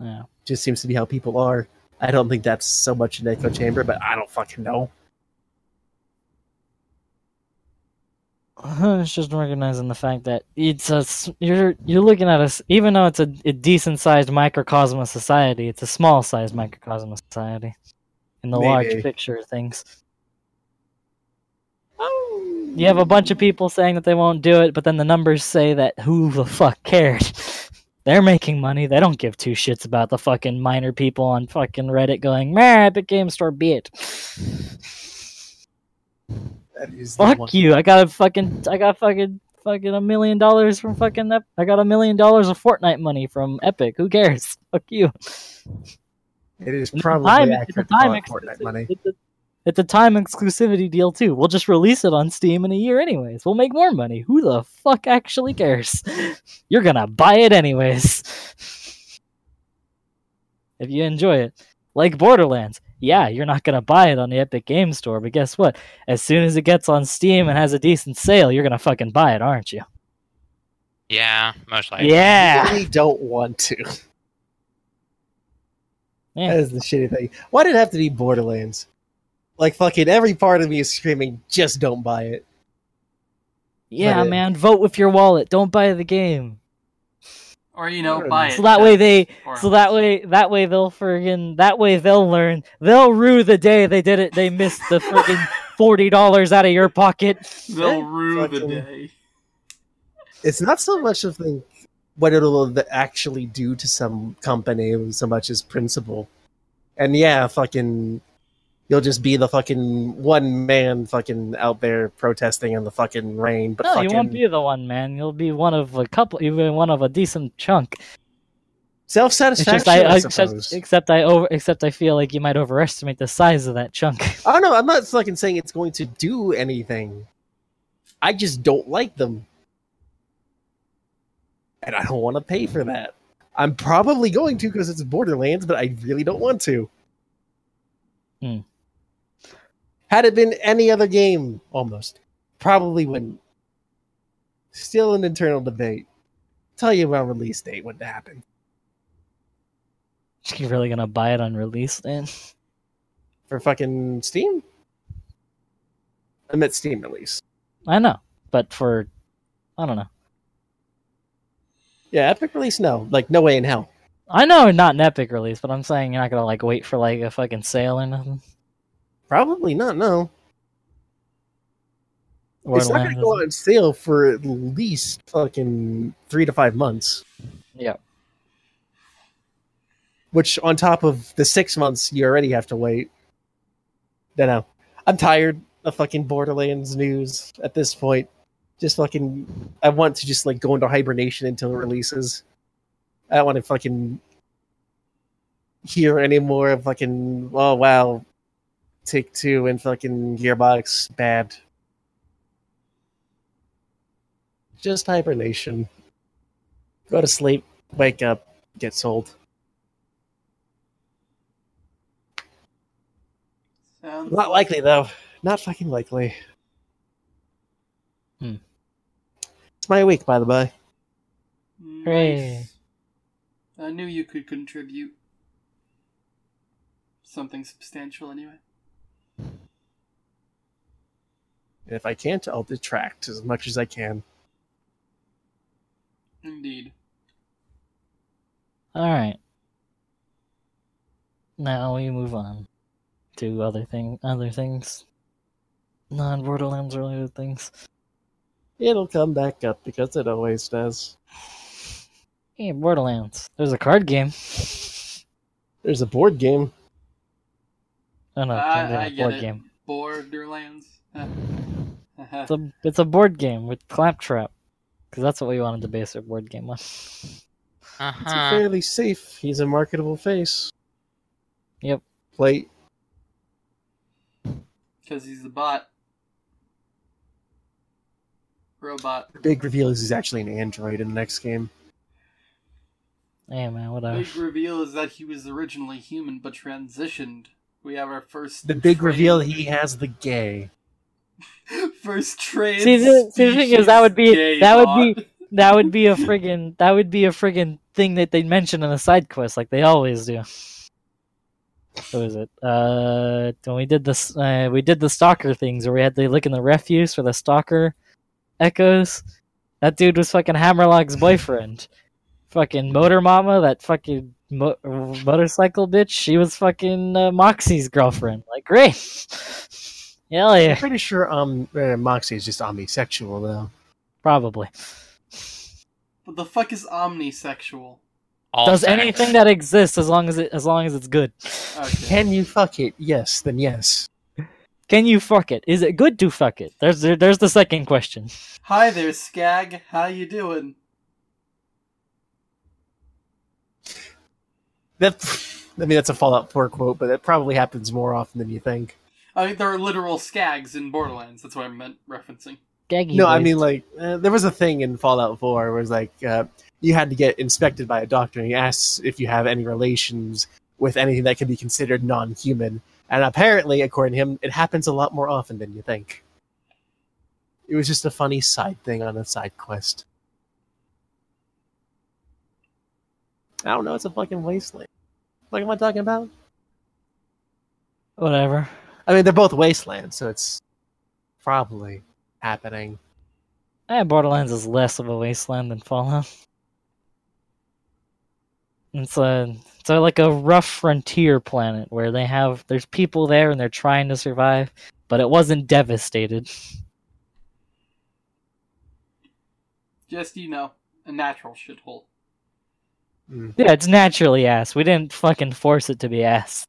B: Yeah.
D: Just seems to be how people are. I don't think that's so much an echo chamber, but I don't fucking know. *laughs*
B: It's just recognizing the fact that it's a you're you're looking at us even though it's a, a decent sized microcosm of society, it's a small sized microcosm of society in the large picture of things. You have a bunch of people saying that they won't do it, but then the numbers say that who the fuck cared? *laughs* They're making money. They don't give two shits about the fucking minor people on fucking Reddit going, "Meh, Epic Game Store, be it."
D: That is
B: Fuck you! I got a fucking, I got fucking, fucking a million dollars from fucking. Ep- I got a million dollars of Fortnite money from Epic. Who cares? *laughs* Fuck you.
D: It is probably
B: time,
D: accurate
B: time
D: Fortnite money.
B: It's it's a time exclusivity deal too. We'll just release it on Steam in a year anyways. We'll make more money. Who the fuck actually cares? *laughs* You're gonna buy it anyways. *laughs* if you enjoy it, like Borderlands. Yeah, you're not gonna buy it on the Epic Game Store, but guess what? As soon as it gets on Steam and has a decent sale, you're gonna fucking buy it, aren't you?
F: Yeah, most likely.
D: I
B: Yeah.
D: really don't want to.
B: Yeah.
D: That is the shitty thing. Why did it have to be Borderlands? Like fucking every part of me is screaming, just don't buy it.
B: Yeah,
D: But it-
B: man, vote with your wallet. Don't buy the game.
A: Or you know,
D: Sure.
A: buy it.
B: So that way they
A: Or
B: so that way that way they'll friggin' that way they'll learn. They'll rue the day they did it they missed the friggin' *laughs* forty dollars out of your pocket.
A: they'll rue the day.
D: It's not so much of think what it'll actually do to some company so much as principle. And yeah, fucking you'll just be the fucking one man fucking out there protesting in the fucking rain. But
B: No,
D: fucking
B: you won't be the one, man. You'll be one of a couple you'll be one of a decent chunk.
D: self satisfaction.
B: I,
D: I,
B: I except, except I over except I feel like you might overestimate the size of that chunk.
D: Oh don't. I'm not fucking saying it's going to do anything. I just don't like them. And I don't want to pay for that. I'm probably going to because it's Borderlands, but I really don't want to.
B: Hmm.
D: Had it been any other game, almost, probably wouldn't. Still an internal debate. Tell you about release date wouldn't happen.
B: you really gonna buy it on release then?
D: For fucking Steam? I meant Steam release.
B: I know. But for I don't know.
D: Yeah, Epic release, no. Like, no way in hell.
B: I know not an epic release, but I'm saying you're not gonna like wait for like a fucking sale or nothing.
D: Probably not, no.
B: Or
D: it's not going to go on sale for at least fucking three to five months.
B: Yeah.
D: Which, on top of the six months you already have to wait. Don't know. I'm tired of fucking Borderlands news at this point. Just fucking, I want to just like go into hibernation until it releases. I don't want to fucking hear any more of fucking, oh wow, Take Two and fucking Gearbox bad. Just hibernation. Go to sleep, wake up, get sold.
A: Sounds
D: Not likely though. Not fucking likely.
B: Hmm.
D: It's my week, by the by.
B: Hooray.
A: I knew you could contribute something substantial anyway.
D: And if I can't, I'll detract as much as I can.
A: Indeed.
B: All right. Now we move on to other thing, other things, non Borderlands related things.
D: It'll come back up because it always does.
B: Hey, Borderlands. There's a card game.
D: There's a board game.
B: Oh no,
A: I,
B: it's
A: I
B: a
A: get
B: board
A: it.
B: game.
A: Borderlands. *laughs* *laughs*
B: It's a it's a board game with Claptrap, because that's what we wanted to base our board game on.
F: Uh
D: It's
F: huh.
D: fairly safe. He's a marketable face.
B: Yep.
D: Plate.
A: Because he's a bot. Robot.
D: The big reveal is he's actually an android in the next game.
B: Hey man, whatever.
A: Big reveal is that he was originally human but transitioned. We have our first.
D: The big
A: trans-
D: reveal he has the gay.
A: First trans.
B: See, the- see, the thing is, that would be- that would be- That would be a friggin' that would be a friggin' thing that they mention in a side quest, like they always do. What was it? Uh, when we did this, uh, we did the stalker things where we had to look in the refuse for the stalker echoes. That dude was fucking Hammerlock's boyfriend. fucking Motor Mama, that fucking mo- motorcycle bitch. She was fucking uh, Moxxi's girlfriend. Like, great. *laughs* Hell
D: I'm pretty sure um uh, Moxxi is just omnisexual though.
B: probably.
A: What the fuck is omnisexual?
F: All
B: Does
F: sex.
B: anything that exists as long as it as long as it's good.
A: Okay.
D: Can you fuck it? Yes, then yes.
B: Can you fuck it? Is it good to fuck it? There's there, there's the second question.
A: Hi there, Skag. How you doing?
D: That *laughs* I mean that's a Fallout 4 quote, but that probably happens more often than you think.
A: I mean, there are literal Skags in Borderlands. That's what I meant referencing.
B: Gaggy
D: No, I mean like uh, there was a thing in Fallout 4 where it was like uh, you had to get inspected by a doctor and he asks if you have any relations with anything that can be considered non-human. And apparently, according to him, it happens a lot more often than you think. It was just a funny side thing on a side quest. I don't know, it's a fucking wasteland. What am I talking about?
B: whatever.
D: I mean, they're both wastelands, so it's probably happening.
B: Eh, Borderlands is less of a wasteland than Fallout. It's a it's a, like a rough frontier planet where they have there's people there and they're trying to survive, but it wasn't devastated.
A: Just you know, a natural shithole.
D: Mm.
B: Yeah, it's naturally ass. We didn't fucking force it to be ass.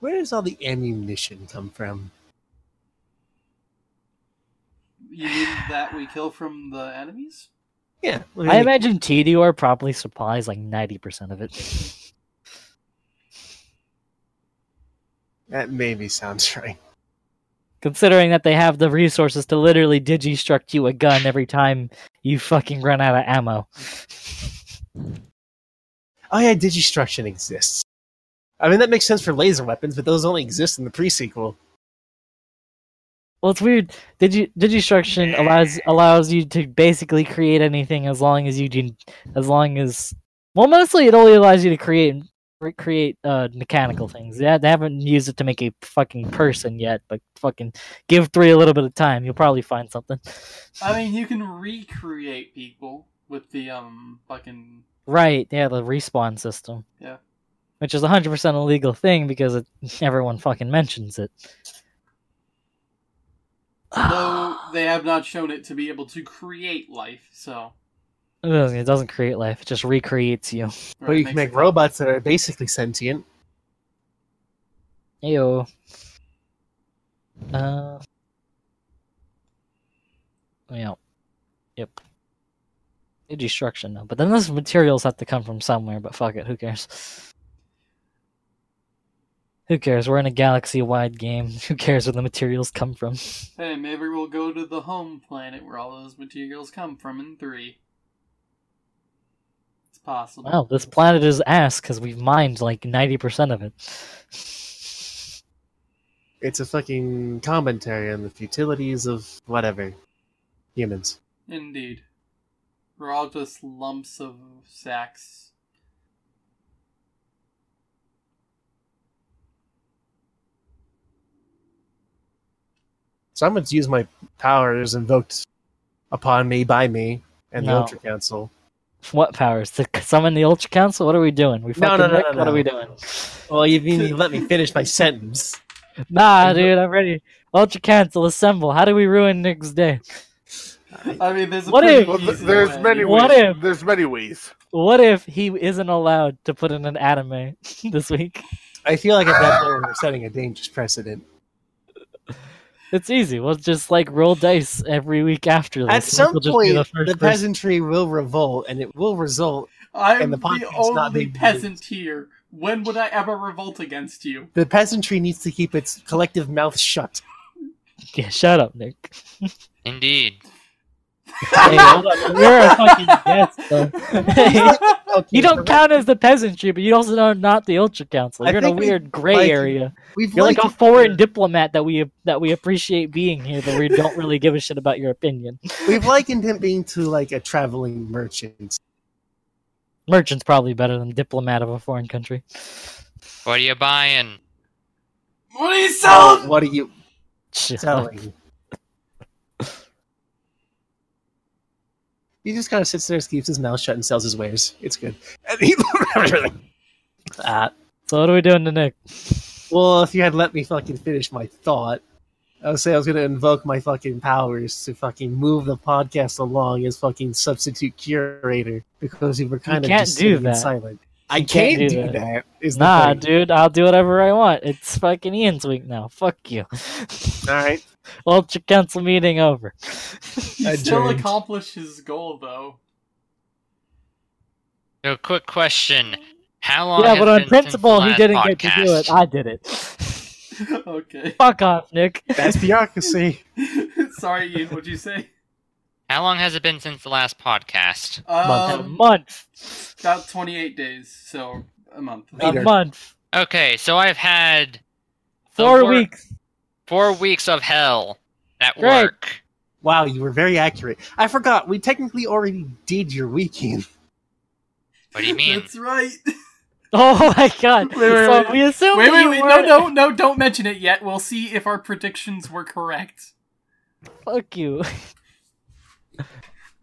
D: Where does all the ammunition come from?
A: You mean that we kill from the enemies?
D: Yeah,
B: I imagine TDR probably supplies like ninety percent of it.
D: that maybe sounds *laughs* right.
B: Considering that they have the resources to literally digistruct you a gun every time you fucking run out of ammo.
D: Oh yeah, digistruction exists. I mean, that makes sense for laser weapons, but those only exist in the pre-sequel.
B: Well, it's weird. Digi digistruction allows allows you to basically create anything as long as you do, as long as well, mostly it only allows you to create re- create uh, mechanical things. Yeah, they haven't used it to make a fucking person yet, but fucking give three a little bit of time, you'll probably find something.
A: I mean, you can recreate people with the um fucking
B: Right? Yeah, the respawn system.
A: Yeah.
B: Which is a hundred percent illegal thing because it, everyone fucking mentions it.
A: though they have not shown it to be able to create life. So,
B: It doesn't, create life; it just recreates you.
D: But you can make robots that are basically sentient.
B: Ew. Uh. Yeah. Yep. Destruction though, but then those materials have to come from somewhere. But fuck it, who cares? Who cares? We're in a galaxy-wide game. *laughs* Who cares where the materials come from?
A: Hey, maybe we'll go to the home planet where all those materials come from in three. It's possible.
B: Wow, this planet is ass because we've mined like ninety percent of it.
D: It's a fucking commentary on the futilities of whatever humans.
A: Indeed. We're all just lumps of sacks.
D: So I'm going to use my powers invoked upon me by me and the Ultra Council.
B: What powers to summon the Ultra Council? What are we doing? We
D: No,
B: fucking
D: no, no,
B: Nick?
D: no,
B: What are we doing?
D: Well, you mean you let me finish my sentence? *laughs*
B: Nah, dude, I'm ready. Ultra Council, assemble. How do we ruin Nick's day?
A: I mean, there's a
B: What if-
C: Well, there's
A: way.
C: many
B: What
C: ways.
B: if-
C: There's many ways.
B: What if he isn't allowed to put in an anime *laughs* this week?
D: I feel like at that point we're setting a dangerous precedent.
B: It's easy. We'll just like roll dice every week after this.
D: At some
B: we'll
D: point,
B: the
D: the, peasantry will revolt, and it will result.
A: I'm
D: and the
A: the,
D: podcast not
A: only
D: being
A: peasant here. When would I ever revolt against you?
D: The peasantry needs to keep its collective mouth shut.
B: Yeah, shut up, Nick. *laughs*
F: Indeed.
B: Hey, hold on. You're a fucking guest, though. *laughs* *laughs*
D: Okay,
B: you don't
D: we're-
B: count as the peasantry, but you also are not the Ultra Council. You're in a
D: think we-
B: weird gray
D: like,
B: area.
D: We've
B: You're like a
D: likened-
B: foreign diplomat that we that we appreciate being here, but we don't really give a shit about your opinion.
D: We've likened him being to like a traveling merchant.
B: Merchant's probably better than diplomat of a foreign country.
F: What are you buying?
A: Oh, what are you
D: So,
A: selling?
D: what are you selling? He just kind of sits there, keeps his mouth shut, and sells his wares. It's good. And he- *laughs* uh,
B: So what are we doing to Nick?
D: well, if you had let me fucking finish my thought, I would say I was going to invoke my fucking powers to fucking move the podcast along as fucking substitute curator because we were kind of
B: can't
D: just
B: do
D: sitting
B: that.
D: silent. I can't,
B: can't
D: do
B: do
D: that.
B: that.
D: is the
B: Nah,
D: point.
B: dude, I'll do whatever I want. It's fucking Ian's week now. Fuck you. *laughs*
D: All right. *laughs*
B: Ultra Council meeting over.
A: He still
D: Adjourned.
A: accomplished his goal, though.
F: So, quick question: How long?
B: yeah,
F: has
B: but
F: it
B: on principle, he didn't
F: last
B: get to do it. I did it. *laughs*
A: okay.
B: Fuck off, Nick.
D: That's bureaucracy. *laughs*
A: Sorry, Ian. What'd you say?
F: How long has it been since the last podcast?
B: a
A: Um,
B: month.
A: about 28 days, so a month.
B: A month.
F: Okay, so I've had the
B: Four weeks.
F: Four weeks of hell at
B: Great.
F: work.
D: Wow, you were very accurate. I forgot. We technically already did your weekend.
F: What do you mean?
A: That's right. *laughs*
B: Oh my god.
A: Wait, wait,
B: so
A: wait.
B: we assume
A: Wait, wait, wait. No,
B: weren't-
A: no, no, don't mention it yet. We'll see if our predictions were correct.
B: Fuck you.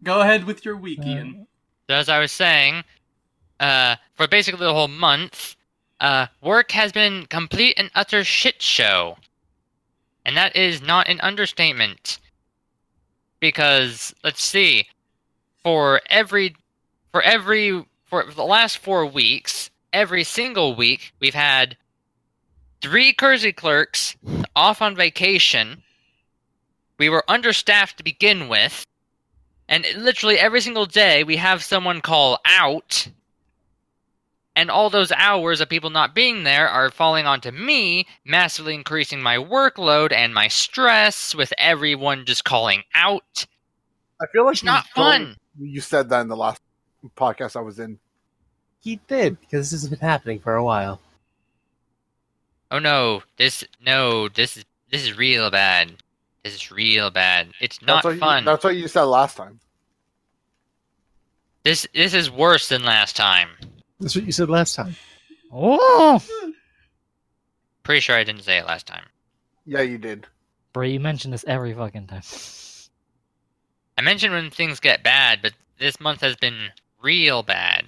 A: Go ahead with your
B: Uh,
A: Ian.
F: So as I was saying, uh, for basically the whole month, uh, work has been complete and utter shit show, and that is not an understatement. Because let's see, for every, for every, for the last four weeks, every single week we've had three courtesy clerks off on vacation. We were understaffed to begin with. And literally every single day we have someone call out. And all those hours of people not being there are falling onto me, massively increasing my workload and my stress with everyone just calling out.
C: I feel like
F: It's not fun.
C: You said that in the last podcast I was in.
D: He did, because this has been happening for a while.
F: Oh no, this no, this is this is real bad. This is real bad. It's not
C: that's
F: fun.
C: You, that's what you said last time.
F: This this is worse than last time.
D: That's what you said last time.
B: Oh,
F: Pretty sure I didn't say it last time.
C: Yeah, you did.
B: bro, you mention this every fucking time.
F: I mentioned when things get bad, but this month has been real bad.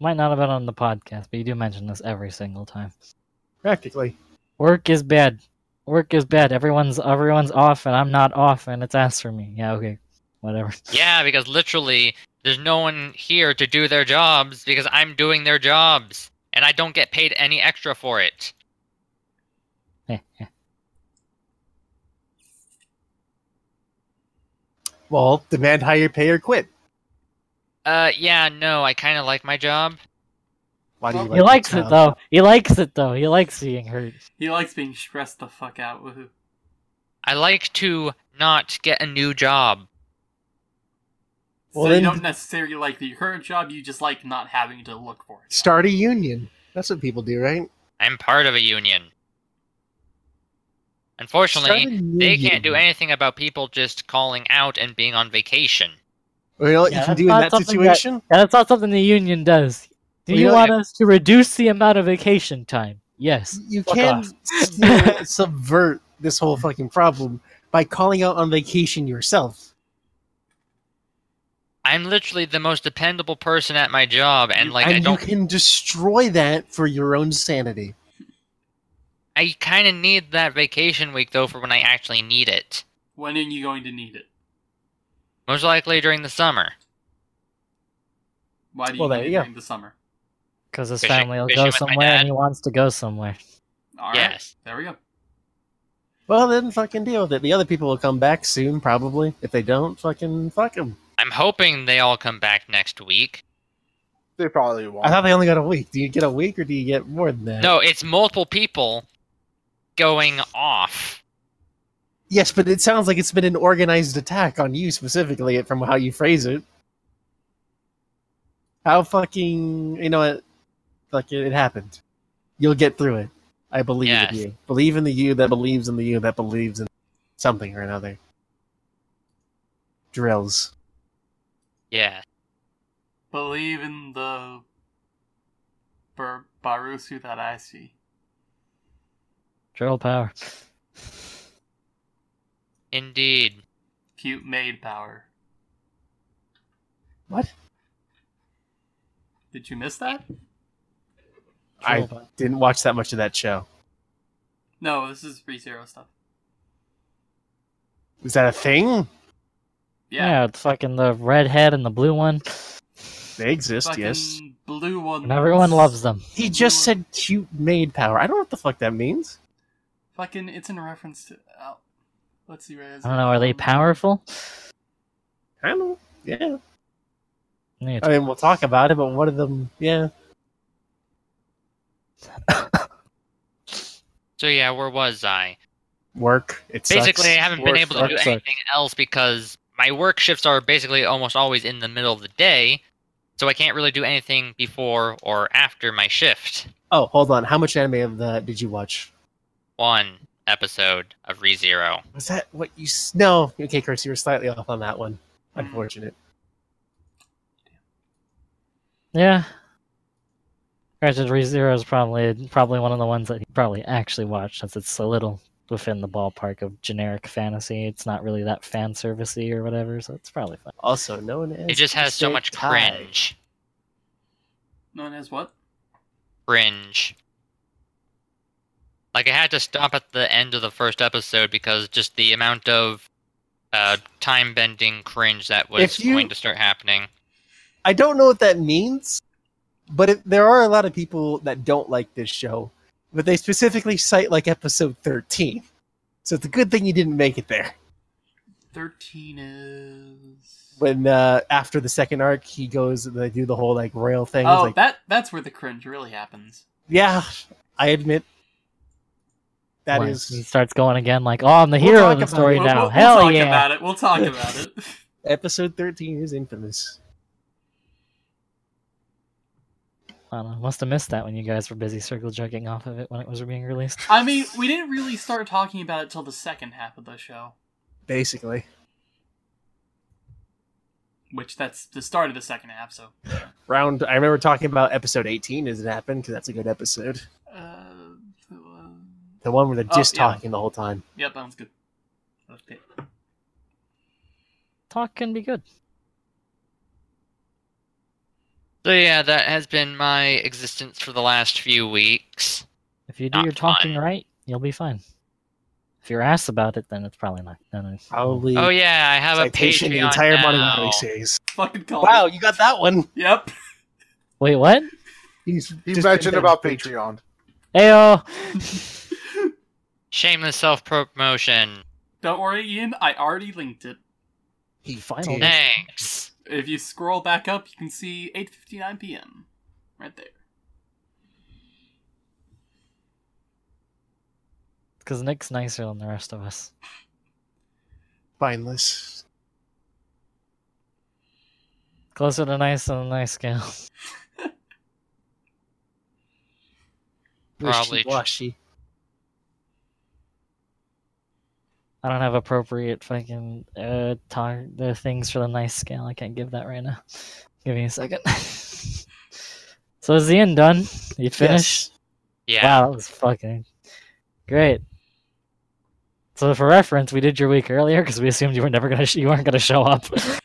B: Might not have been on the podcast, but you do mention this every single time.
D: Practically.
B: Work is bad. Work is bad. Everyone's everyone's off, and I'm not off, and it's asked for me. Yeah, okay, whatever.
F: Yeah, because literally, there's no one here to do their jobs because I'm doing their jobs, and I don't get paid any extra for it. *laughs*
D: Well, demand higher pay or quit.
F: Uh, yeah, no, I kind of like my job.
D: Why do you
A: He
D: like
B: he likes
D: your
B: it though. He likes it though. He likes being hurt.
A: He likes being stressed the fuck out. Woohoo.
F: I like to not get a new job.
D: Well,
A: so
D: then
A: you don't necessarily like your current job. You just like not having to look for it.
D: start a union. That's what people do, right?
F: I'm part of a union. Unfortunately,
D: Start a
F: they can't do anything about people just calling out and being on vacation.
D: Well, you know what
B: Yeah,
D: you can do in that
B: something that-
D: situation?
B: Yeah, that's not something the union does. Do
D: Well,
B: you
D: you know-
B: want us to reduce the amount of vacation time? Yes.
D: You
B: Fuck
D: can
B: off.
D: subvert this whole fucking problem by calling out on vacation yourself.
F: I'm literally the most dependable person at my job, and like I
D: and you
F: don't,
D: can destroy that for your own sanity.
F: I kind of need that vacation week though for when I actually need it.
A: When are you going to need it?
F: Most likely during the summer.
A: Why do you
D: Well, there
A: need
D: you go.
A: during the summer?
B: Because his
F: Fishing-
B: family will go somewhere and he wants to go somewhere.
A: All right.
F: Yes.
A: There we go.
D: Well, then fucking deal with it. The other people will come back soon, probably. If they don't, fucking fuck them.
F: I'm hoping they all come back next week.
C: They probably won't.
D: I thought they only got a week. Do you get a week or do you get more than that?
F: No, it's multiple people going off.
D: Yes, but it sounds like it's been an organized attack on you specifically from how you phrase it. How fucking you know what? Like it, it happened. You'll get through it. I believe
F: Yes.
D: in you. Believe in the you that believes in the you that believes in something or another. Drills.
F: Yeah.
A: Believe in the Bar- Barusu that I see.
B: Drill power.
F: Indeed.
A: Cute maid power.
D: What?
A: Did you miss that?
D: I didn't watch that much of that show.
A: No, this is ReZero stuff.
D: Is that a thing?
A: Yeah.
B: Yeah, it's fucking the red head and the blue one.
D: They exist,
A: Fucking
D: yes.
A: blue one.
B: And everyone loves them.
D: He just said cute maid power. I don't know what the fuck that means.
A: Fucking, it's in reference to. Oh, let's see. Where is
B: I don't know, are they um, powerful?
D: I don't know. Yeah.
B: Yeah,
D: I mean, we'll talk about it, but one of them, yeah. *coughs*
F: So yeah, where was I?
D: Work. It sucks.
F: Basically, I haven't been able to do
B: sucks.
F: anything else because my work shifts are basically almost always in the middle of the day, so I can't really do anything before or after my shift.
D: Oh, hold on. How much anime of that did you watch?
F: One episode of ReZero.
D: Was that what you? s- No. Okay, Chris, you were slightly off on that one. Hmm. Unfortunate.
B: Yeah. Granted, ReZero is probably probably one of the ones that he probably actually watched, since it's a little within the ballpark of generic fantasy. It's not really that fan servicey or whatever, so it's probably fine.
D: Also known as.
F: It just has so much
D: Isekai.
F: cringe.
A: Known as what?
F: Cringe. Like I had to stop at the end of the first episode because just the amount of uh, time bending cringe that was
D: you-
F: going to start happening.
D: I don't know what that means, but it, there are a lot of people that don't like this show, but they specifically cite like episode thirteen. So it's a good thing you didn't make it there.
A: Thirteen is.
D: When uh, after the second arc, he goes, they do the whole like royal thing.
A: Oh,
D: like,
A: that that's where the cringe really happens.
D: yeah, I admit that
B: When
D: is
B: he starts going again like, "Oh, I'm the
D: We'll
B: hero of the story
D: it.
A: We'll,
B: now."
A: we'll,
B: Hell
A: we'll talk
B: yeah!
A: about it. We'll talk *laughs* about it.
D: episode thirteen is infamous.
B: I don't know. Must have missed that when you guys were busy circle jerking off of it when it was being released.
A: I mean, we didn't really start talking about it till the second half of the show,
D: Basically,
A: which that's the start of the second half. So,
D: round. I remember talking about episode eighteen as it happened because that's a good episode.
A: uh, uh,
D: The one where they're
A: Oh,
D: just
A: yeah.
D: talking the whole time.
A: yep, that one's good. Okay.
B: Talk can be good.
F: So yeah, that has been my existence for the last few weeks.
B: If you do
F: Not
B: your talking
F: fun.
B: right, you'll be fine. If you're asked about it, then it's probably not. No, no.
D: Probably.
F: Oh yeah, I have a
D: citation
F: Patreon
D: the entire
F: now.
D: Monogatari series.
A: Fucking call.
D: Wow,
A: it.
D: you got that one.
A: Yep.
B: Wait, what?
D: He's
C: He
D: just
C: mentioned about
D: dead.
C: Patreon.
B: Ayo. *laughs*
F: Shameless self promotion.
A: Don't worry, Ian. I already linked it.
D: He
B: Finally.
D: did.
F: Thanks.
A: If you scroll back up, you can see 8:59 p.m. right there.
B: Because Nick's nicer than the rest of us.
D: Spineless.
B: Closer to nice on a nice scale.
F: Probably.
D: Wishy-washy.
B: I don't have appropriate fucking uh tar- the things for the nice scale. I can't give that right now. *laughs* Give me a second. *laughs* so is the end done? You finished?
F: Yeah.
B: Wow, that was fucking great. So for reference, we did your week earlier because we assumed you were never gonna sh- you weren't gonna show up. *laughs*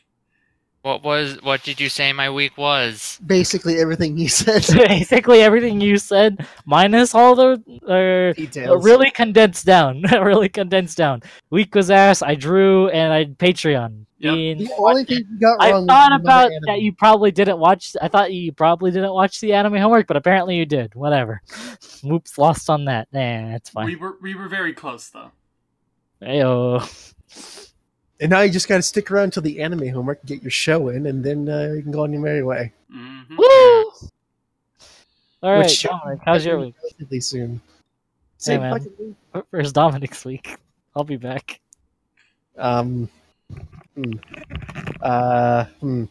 F: What was? What did you say my week was?
D: Basically everything you said. *laughs*
B: Basically, everything you said, minus all the uh,
D: Details.
B: really condensed down. *laughs* really condensed down. Week was ass. I drew and I Patreon.
A: Yep.
D: The only thing you got wrong.
B: I thought
D: was
B: about
D: another
B: that you probably didn't watch. I thought you probably didn't watch the anime homework, but apparently you did. Whatever. *laughs* Whoops, lost on that. Nah, that's
A: We
B: fine.
A: were we were very close though.
B: Ayo.
D: And now you just got to stick around till the anime homework, get your show in, and then uh, you can go on your merry way.
A: hmm
B: Woo! All right,
D: Which-
B: Dominic, how's your week?
D: Relatively soon. Same
B: man.
D: fucking
B: Where's Dominic's week? I'll be back.
D: Um, hmm. Uh, hmm.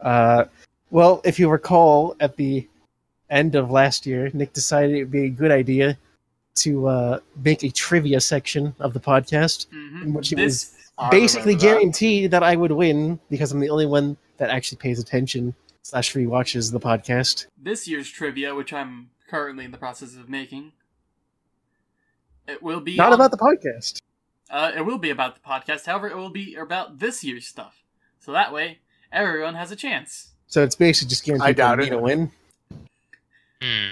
D: Uh, well, if you recall, at the end of last year, Nick decided it would be a good idea to uh, make a trivia section of the podcast,
A: hmm
D: in which it
A: This
C: I
D: basically
C: remember that.
D: guaranteed that I would win because I'm the only one that actually pays attention slash rewatches the podcast.
A: this year's trivia, which I'm currently in the process of making, it will be
D: Not
A: on-
D: about the podcast.
A: Uh, it will be about the podcast. However, it will be about this year's stuff. So that way, everyone has a chance.
D: So it's basically just guaranteed
C: I doubt
D: me
C: it.
D: to win.
F: Hmm.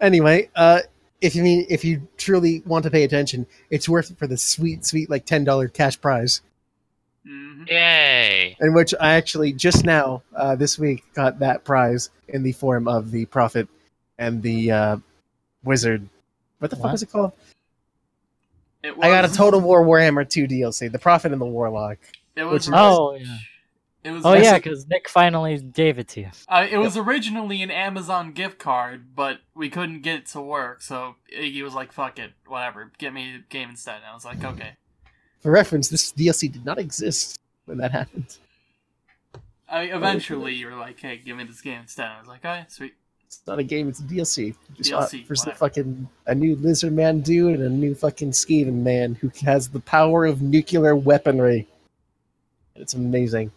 D: Anyway, uh, if you mean if you truly want to pay attention, it's worth it for the sweet, sweet like ten dollar cash prize.
A: hmm
F: Yay!
D: In which I actually just now uh, this week got that prize in the form of the prophet and the uh, wizard. What the fuck is it called?
A: It
D: I got a Total War Warhammer 2 DLC, the prophet and the warlock.
A: It was.
D: which-
B: Oh, yeah.
A: It was.
B: Oh, yeah, because Nick finally gave it to you.
A: Uh, it was originally an Amazon gift card, but we couldn't get it to work, so Iggy was like, "Fuck it, whatever, get me the game instead." And I was like, "Okay."
D: For reference, this DLC did not exist when that happened.
A: I eventually you were like, "Hey, give me this game instead." I was like, "Oh, yeah, sweet."
D: It's not a game, it's a DLC. Just
A: DLC,
D: for some
A: whatever.
D: fucking a new lizard man dude and a new fucking Skaven man who has the power of nuclear weaponry. It's amazing.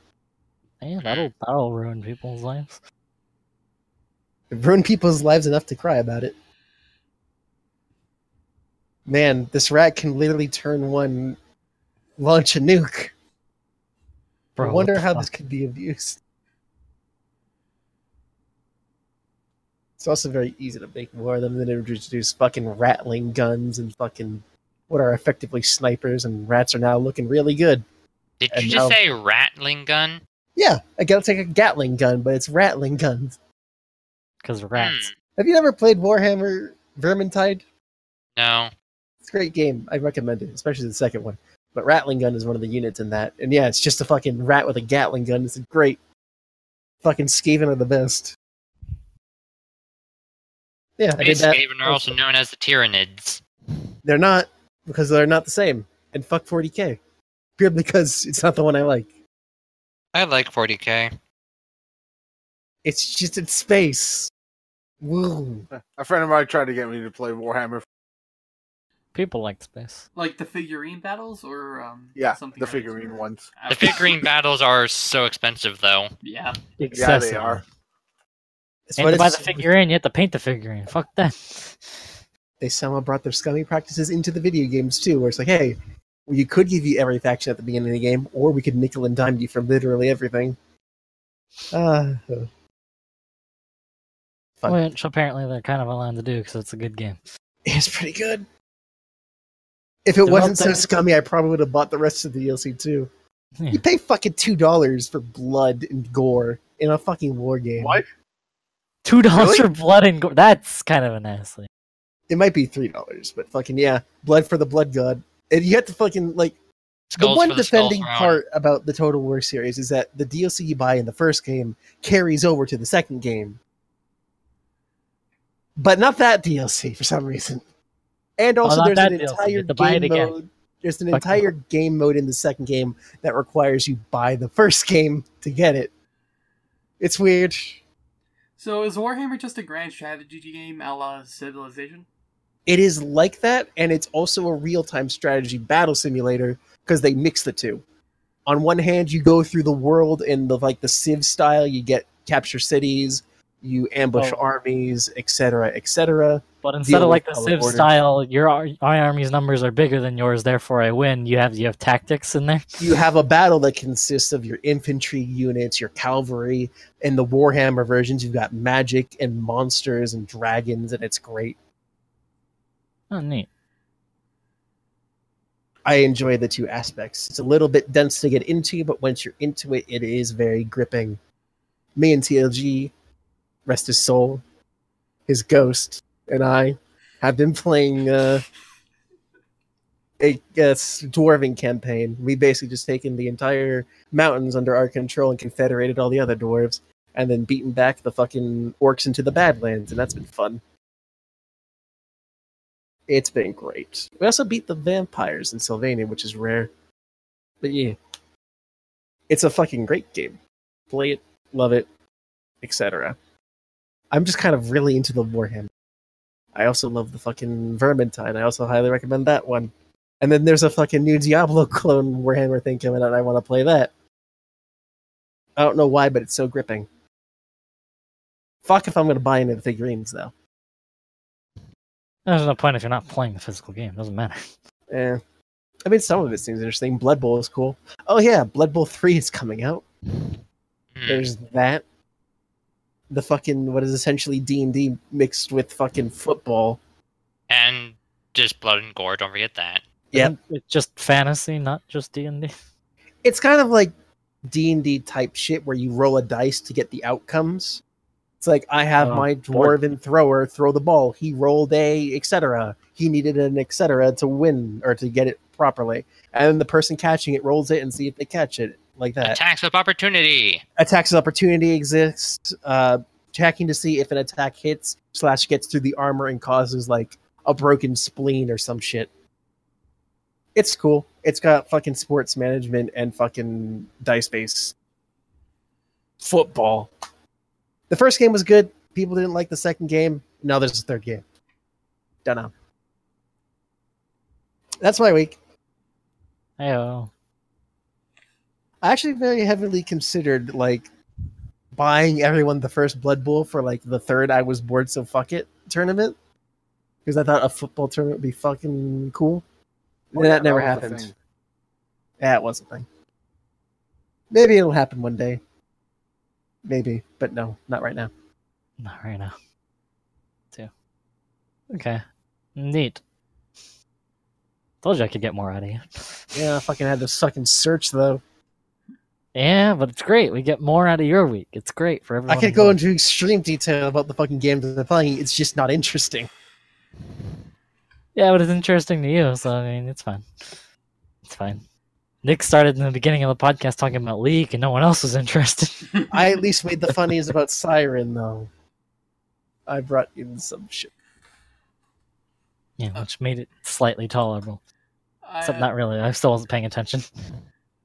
B: Yeah, mm. that'll that'll ruin people's lives.
D: It ruined people's lives enough to cry about it. Man, this rat can literally turn one, launch a nuke.
B: Bro,
D: I wonder how
B: fuck?
D: this could be abused. It's also very easy to make more of them than introduce fucking rattling guns and fucking what are effectively snipers, and rats are now looking really good.
F: Did
D: And
F: you just
D: now-
F: say rattling gun?
D: Yeah, I gotta take a Gatling gun, but it's rattling guns.
B: Because rats. Hmm.
D: Have you ever played Warhammer Vermintide?
F: No.
D: It's a great game. I recommend it, especially the second one. But Rattling Gun is one of the units in that. And yeah, it's just a fucking rat with a Gatling gun. It's a great fucking Skaven are the best. Yeah, I did that.
F: Skaven are also known as the Tyranids.
D: They're not because they're not the same. And fuck 40k. Purely because it's not the one I like.
F: I like 40k.
D: It's just in space. Woo.
C: A friend of mine tried to get me to play Warhammer.
B: People like space.
A: Like the figurine battles, or um,
C: Yeah,
A: something
C: the
A: else?
C: figurine ones.
F: The figurine battles are so expensive, though.
A: Yeah,
B: Excessive.
C: are.
D: It's
B: And
D: what
B: to buy the figurine, you have to paint the figurine. Fuck that.
D: they somehow brought their scummy practices into the video games too, where it's like, hey, we could give you every faction at the beginning of the game, or we could nickel and dime you for literally everything. Uh, fun.
B: Which apparently they're kind of allowed to do because it's a good game.
D: It's pretty good. If it
B: They're
D: wasn't so scummy, I probably would have bought the rest of the DLC too.
B: Yeah.
D: You pay fucking two dollars for blood and gore in a fucking war game.
C: What?
B: Two dollars
C: Really?
B: for blood and gore. That's kind of a nasty.
D: It might be three dollars, but fucking yeah, blood for the blood god. And you have to fucking like
F: Skulls
D: the one
F: the
D: defending part about the Total War series is that the DLC you buy in the first game carries over to the second game, but not that DLC for some reason. And oh, also,
B: not
D: there's an entire
B: have to buy it
D: game mode. There's an
B: Fuck
D: entire game mode in the second game that requires you buy the first game to get it. It's weird.
A: So is Warhammer just a grand strategy game a la Civilization?
D: It is like that, and it's also a real time strategy battle simulator because they mix the two. On one hand, you go through the world in the like the Civ style. You get capture cities, you ambush
B: Oh.
D: armies, etc., etc.
B: But instead of like the Civ
D: orders.
B: style, your my army's numbers are bigger than yours, therefore I win. You have you have tactics in there.
D: You have a battle that consists of your infantry units, your cavalry. and the Warhammer versions, you've got magic and monsters and dragons, and it's great.
B: Oh, neat.
D: I enjoy the two aspects. It's a little bit dense to get into, but once you're into it, it is very gripping. Me and TLG, rest his soul, his ghost, and I have been playing uh, a, a dwarven campaign. We basically just taken the entire mountains under our control and confederated all the other dwarves, and then beaten back the fucking orcs into the Badlands, and that's been fun. It's been great. We also beat the vampires in Sylvania, which is rare. But yeah. It's a fucking great game. Play it, love it, etc. I'm just kind of really into the Warhammer. I also love the fucking Vermintide. I also highly recommend that one. And then there's a fucking new Diablo *laughs* clone Warhammer thing coming out. I want to play that. I don't know why, but it's so gripping. Fuck if I'm going to buy any of the figurines, though.
B: There's no point if you're not playing the physical game. Doesn't matter.
D: Yeah. I mean, some of it seems interesting. Blood Bowl is cool. Oh yeah, Blood Bowl three is coming out.
F: Hmm.
D: There's that. The fucking what is essentially D and D mixed with fucking football.
F: And just blood and gore. Don't forget that.
D: Yeah.
B: Isn't just fantasy, not just D and D.
D: It's kind of like D and D type shit where you roll a dice to get the outcomes. It's like I have
B: Oh,
D: my
B: boy.
D: dwarven thrower throw the ball. He rolled a etc. He needed an etc. to win or to get it properly, and the person catching it rolls it and see if they catch it like that.
F: Attacks of opportunity.
D: attacks of opportunity exists. Uh, checking to see if an attack hits slash gets through the armor and causes like a broken spleen or some shit. It's cool. It's got fucking sports management and fucking dice based football. The first game was good. People didn't like the second game. Now there's a third game. Don't know. That's my week.
B: Ayo.
D: I actually very heavily considered like buying everyone the first Blood Bowl for like the third I was bored so fuck it tournament because I thought a football tournament would be fucking cool. And
C: Yeah,
D: that never
C: was
D: happened.
C: thing.
D: Yeah, it was a thing. Maybe it'll happen one day. Maybe, but no, not right now.
B: Not right now. Too. Okay. Neat. Told you I could get more out of you.
D: Yeah, I fucking had to fucking search though.
B: Yeah, but it's great. We get more out of your week. It's great for everyone.
D: I could go into extreme detail about the fucking games I'm playing. It's just not interesting.
B: Yeah, but it's interesting to you, so I mean, it's fine. It's fine. Nick started in the beginning of the podcast talking about League, and no one else was interested. *laughs*
D: I at least made the funnies about Siren though. I brought in some shit.
B: yeah, uh, which made it slightly tolerable.
A: I,
B: Except not really. I still wasn't paying attention.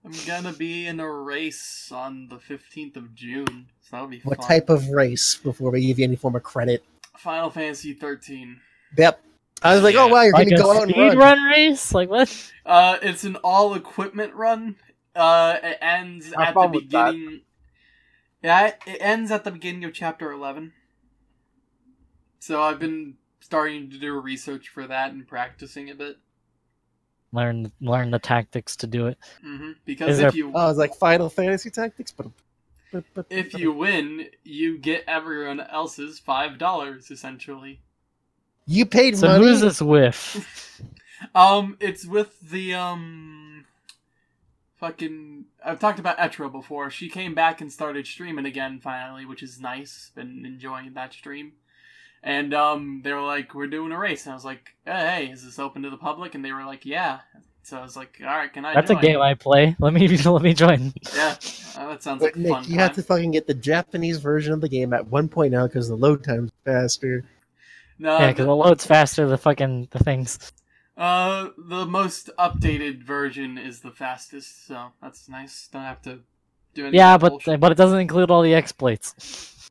A: I'm gonna be in a race on the 15th of June, so that'll be
D: What
A: fun.
D: type of race before we give you any form of credit?
A: Final Fantasy 13.
D: Yep. I was like, oh wow, you're
B: Like
D: gonna go out and
B: speed
D: run.
B: run race? Like what?
A: Uh, it's an all equipment run. Uh, it ends
C: Have
A: at the
C: fun with that.
A: beginning. Yeah, it ends at the beginning of chapter 11. So I've been starting to do research for that and practicing a bit.
B: Learn learn the tactics to do it.
A: hmm Because
B: Is
A: if
B: there-
A: you
D: Oh, I was like Final Fantasy Tactics, but
A: if you win, you get everyone else's five dollars essentially.
D: You paid
B: So
D: money,
B: who's this with? *laughs*
A: Um, it's with the um, fucking. I've talked about Etra before. She came back and started streaming again finally, which is nice. Been enjoying that stream. And um, they were like, "We're doing a race," and I was like, "Hey, is this open to the public?" And they were like, "Yeah." So I was like, "All right, can I?"
B: That's a game I play. *laughs* Let me let me join.
A: Yeah, uh, that sounds
D: But
A: like
D: Nick,
A: fun
D: you
A: time.
D: have to fucking get the Japanese version of the game at one point now because the load time's faster.
A: No,
B: yeah, because it loads faster. The fucking the things.
A: Uh, the most updated version is the fastest, so that's nice. Don't have to Do any
B: Yeah, but
A: bullshit.
B: but it doesn't include all the exploits.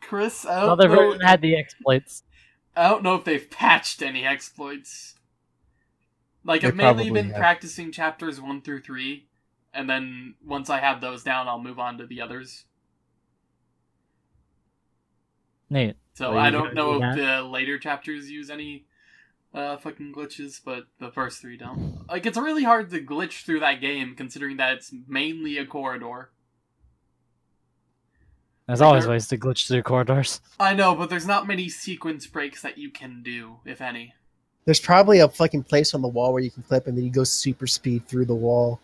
A: Chris, I don't
B: Another
A: know.
B: version had the exploits.
A: I don't know if they've patched any exploits. Like
D: They
A: I've mainly been
D: have.
A: practicing chapters one through three, and then once I have those down, I'll move on to the others.
B: Neat.
A: So I don't know
B: do
A: if the later chapters use any uh, fucking glitches, but the first three don't. Like it's really hard to glitch through that game, considering that it's mainly a corridor.
B: There's
A: Like,
B: always
A: there-
B: ways to glitch through corridors.
A: I know, but there's not many sequence breaks that you can do, if any.
D: There's probably a fucking place on the wall where you can clip and then you go super speed through the wall,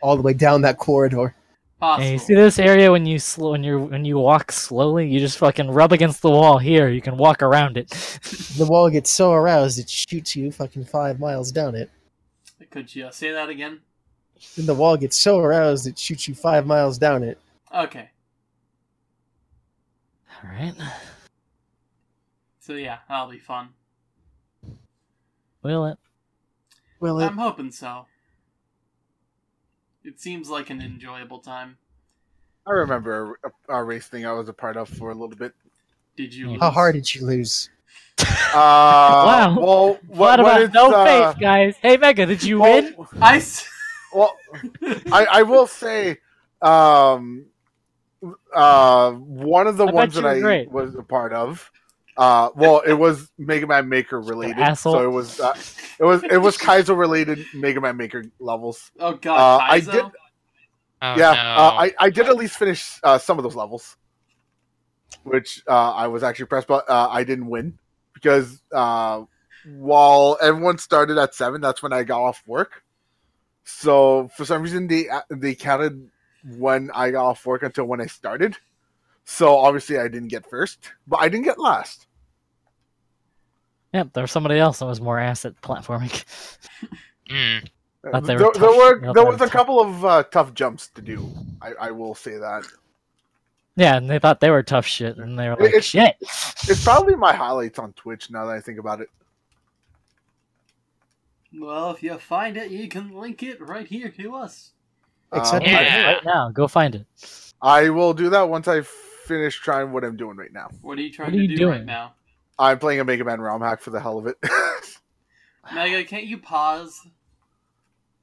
D: all the way down that corridor.
A: Possible.
B: And you see this area when you slow when you when you walk slowly, you just fucking rub against the wall. Here, you can walk around it. *laughs*
D: The wall gets so aroused it shoots you fucking five miles down it.
A: Could you uh, say that again?
D: Then the wall gets so aroused it shoots you five miles down it.
A: Okay.
B: All right.
A: So yeah, that'll be fun.
B: Will it?
D: Will it,
A: I'm hoping so. It seems like an enjoyable time.
C: I remember a, a race thing I was a part of for a little bit.
A: Did you?
B: How
A: lose?
D: how hard did you lose?
C: Uh,
B: Wow.
C: Well,
B: What
C: what,
B: about
C: what
B: no
C: uh,
B: faith, guys? Hey, Mega, did you
C: well,
B: win?
A: I. s- *laughs*
C: Well, I, I will say, um, uh, one of the
B: I
C: ones that I
B: great.
C: was a part of, uh, well, it was Mega Man Maker related, so it was, uh, it was, it was Kaizo related Mega Man Maker levels.
A: oh
C: Uh,
A: god,
C: I did-
F: Oh,
C: yeah,
F: no.
C: uh, I, I did at least finish uh, some of those levels, which uh, I was actually pressed, but uh, I didn't win because uh, while everyone started at seven, that's when I got off work. So for some reason, they uh, they counted when I got off work until when I started. So obviously, I didn't get first, but I didn't get last.
B: Yep, there was somebody else that was more asset platforming. *laughs*
F: Mm.
B: Thought they
C: there,
B: were
C: there were there was a couple of uh, tough jumps to do. I, I will say that.
B: yeah, and they thought they were tough shit, and they were like,
C: it's-
B: shit.
C: It's probably my highlights on Twitch now that I think about it.
A: Well, if you find it, you can link it right here to us.
D: Except
C: Um,
F: Yeah.
B: Right now, go find it.
C: I will do that once I finish trying what I'm doing right now.
A: What are you trying
B: What are
A: to
B: you
A: do right
B: doing?
A: now?
C: I'm playing a Mega Man ROM hack for the hell of it. *laughs*
A: Mega, can't you pause?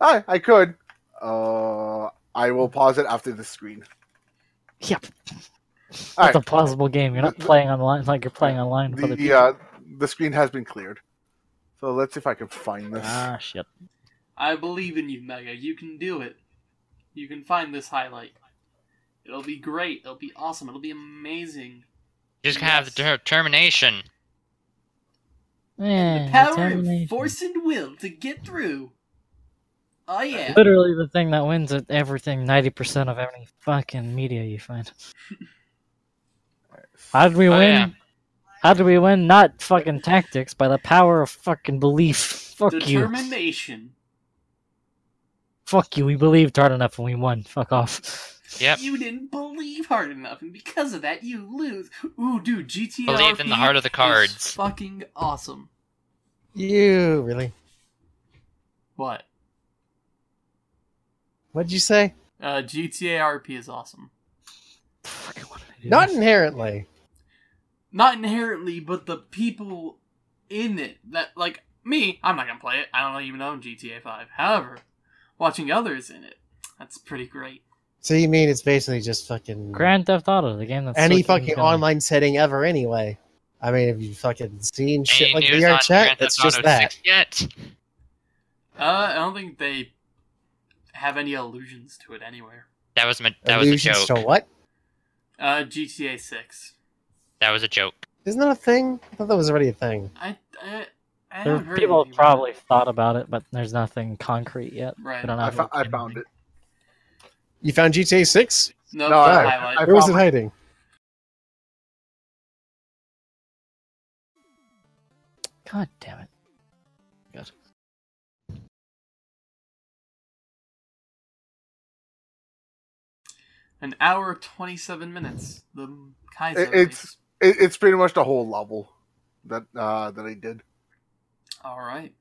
C: I I could. Uh, I will pause it after the screen.
B: Yep.
C: All
B: It's a plausible game. You're not
C: The-
B: playing online like you're playing online with other
C: The
B: people.
C: uh, the screen has been cleared. So let's see if I can find this.
B: Ah, shit.
A: I believe in you, Mega. You can do it. You can find this highlight. It'll be great. It'll be awesome. It'll be amazing.
F: Just have the
A: Yes.
F: determination.
B: Eh,
A: the power of
B: determination.
A: force and will to get through. Oh yeah.
B: Literally the thing that wins at everything 90% of any fucking media you find. *laughs* How did we
F: Oh,
B: win?
F: yeah.
B: How did we win? Not fucking tactics, by the power of fucking belief. *laughs* Fuck you.
A: Determination.
B: Fuck you. We believed hard enough and we won. Fuck off.
F: Yep.
A: You didn't believe hard enough, and because of that, you lose. Ooh, dude, GTA
F: Believed in the
A: RP
F: heart of the
A: is
F: cards.
A: fucking awesome.
D: You really?
A: What?
D: What'd you say?
A: Uh, GTA RP is awesome.
B: Fucking what did I do?
D: Not inherently.
A: Not inherently, but the people in it that like me. I'm not gonna play it. I don't even own GTA Five. However, watching others in it, that's pretty great.
D: So you mean it's basically just fucking
B: Grand Theft Auto, the game that's
D: any fucking
B: gonna-
D: online setting ever anyway? I mean, have you fucking seen shit
F: Any
D: like
F: news
D: VR
F: on
D: chat?
F: Grand
D: It's
F: Theft
D: just that.
F: Yet?
A: Uh, I don't think they have any allusions to it anywhere.
F: That was my, that was a joke.
D: to what?
A: Uh, GTA Six.
F: That was a joke.
D: Isn't that a thing? I thought that was already a thing.
A: I, I, I haven't heard
B: people
A: anything
B: have
A: about
B: probably thought about it, but there's nothing concrete yet.
A: Right.
B: We don't
C: I, I found it.
D: You found GTA 6?
A: No,
C: No,
A: no
C: I-
A: highlight.
C: I-
D: was it hiding?
B: God damn it. God.
A: An hour twenty-seven minutes. The Kaizo
C: It- it's-
A: race.
C: It, it's pretty much the whole level that uh, that I did.
A: All right.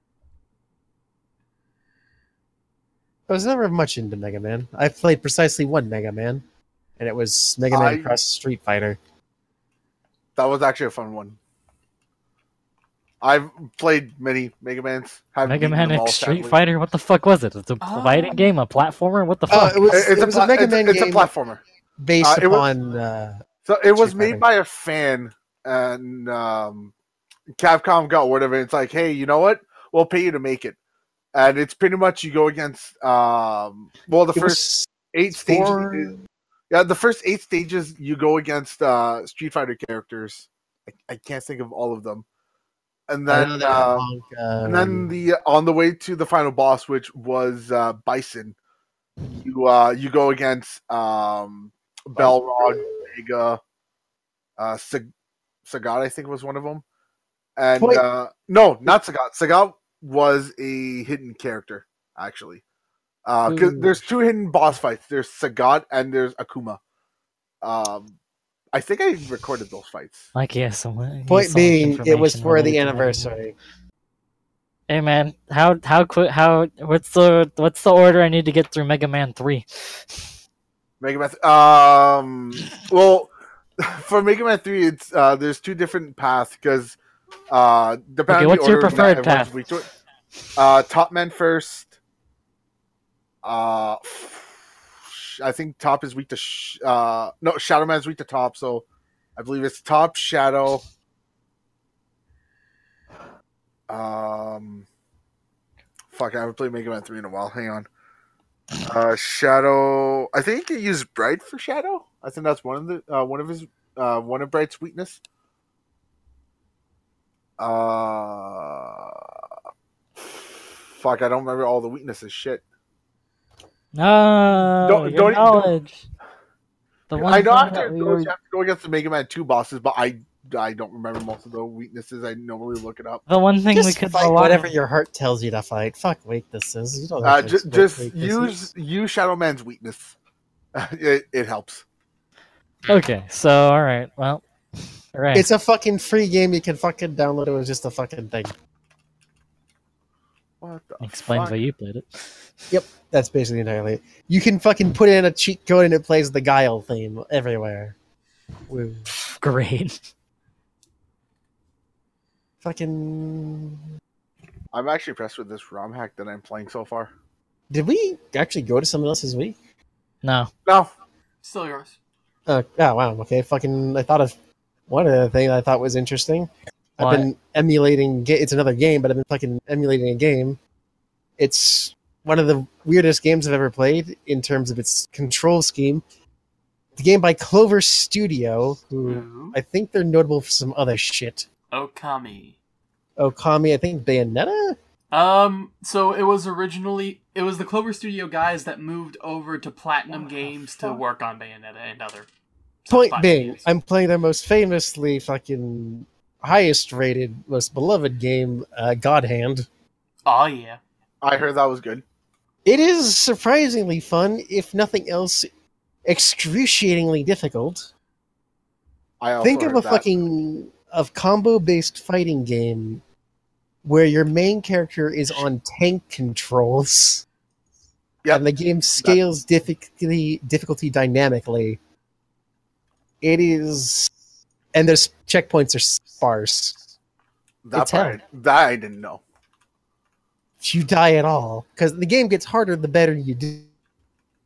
D: I was never much into Mega Man. I played precisely one Mega Man, and it was Mega Man
C: I-
D: Cross Street Fighter.
C: That was actually a fun one. I've played many Mega Mans. haven't
B: Mega
C: beaten
B: Man X Street
C: sadly.
B: Fighter. What the fuck was it? It's a
A: Ah.
B: fighting game, a platformer. What the
D: Oh,
B: fuck?
D: it was,
C: It-
D: it
C: It's,
D: was
C: a,
D: a, Mega
C: it's,
D: Man
C: it's a platformer.
D: based
C: Uh, it was-
D: Uh,
C: So it was
D: Street
C: made
D: Fighter.
C: by a fan, and um, Capcom got word of it. It's like, hey, you know what? We'll pay you to make it, and it's pretty much you go against. Um, well, the
D: it
C: first eight stages. Yeah, the first eight stages you go against uh, Street Fighter characters. I, I can't think of all of them, and then uh, and then the on the way to the final boss, which was uh, Bison. You uh, you go against um, Balrog, Vega, uh, Sag- Sagat, I think was one of them, and
D: Wait.
C: uh, no, not Sagat. Sagat was a hidden character actually. Uh, 'cause
D: Ooh.
C: there's two hidden boss fights. There's Sagat and there's Akuma. Um, I think I recorded those fights.
B: Like yeah, some
D: point being, it was for the
B: related to Mega Man.
D: anniversary.
B: Hey man, how how quick how what's the what's the order I need to get through Mega Man three?
C: Mega Man. Th- um. Well, *laughs* for Mega Man Three, it's uh, there's two different paths because uh,
B: Okay, what's your preferred path?
C: to it. Uh, Top Man first. Uh, I think Top is weak to sh- uh no Shadow Man's weak to Top, so I believe it's Top Shadow. Um, fuck, I haven't played Mega Man Three in a while. Hang on. Uh, Shadow. I think you can use Bright for Shadow. I think that's one of the uh, one of his uh, one of Bright's weakness. Uh, fuck, I don't remember all the weaknesses. Shit.
B: No,
C: Don't-
B: your
C: don't- don't-
B: The one
C: I know
B: thing
C: I have to,
B: we
C: go,
B: were-
C: have to go against the Mega Man Two bosses, but I I don't remember most of the weaknesses. I normally look it up.
B: the one thing we
D: Just
B: could
D: fight whatever your heart tells you to fight. Fuck weaknesses. You don't
C: Uh,
D: have to
C: just use use Shadow Man's weakness. *laughs* it, it helps.
B: Okay, so all right, well, all right.
D: It's a fucking free game. You can fucking download it. It was just a fucking thing.
C: What the
B: Explains
C: fuck?
B: why you played it.
D: Yep, that's basically entirely. it. You can fucking put in a cheat code and it plays the Guile theme everywhere. Woo. *laughs*
B: Great.
D: Fucking.
C: I'm actually impressed with this ROM hack that I'm playing so far.
D: Did we actually go to someone else's week?
B: No,
C: No,
A: Still yours.
D: Uh, oh wow. Okay. Fucking. I thought of one other thing I thought was interesting.
B: What?
D: I've been emulating. It's another game, but I've been fucking emulating a game. It's one of the weirdest games I've ever played in terms of its control scheme. The game by Clover Studio, who
A: Ooh.
D: I think they're notable for some other shit.
A: Okami.
D: Okami, I think Bayonetta.
A: Um, so it was originally it was the Clover Studio guys that moved over to Platinum Games to work on Bayonetta and other.
D: Point being,
A: games.
D: I'm playing their most famously fucking highest rated, most beloved game, uh, God Hand.
A: Oh yeah.
C: I heard that was good.
D: It is surprisingly fun, if nothing else, excruciatingly difficult.
C: I also
D: Think of a
C: that.
D: fucking of combo based fighting game where your main character is on tank controls.
C: Yep.
D: And the game scales difficulty difficulty dynamically. It is and there's checkpoints are sparse.
C: that
D: it's hell.
C: That I didn't know.
D: If you die at all, because the game gets harder the better you do.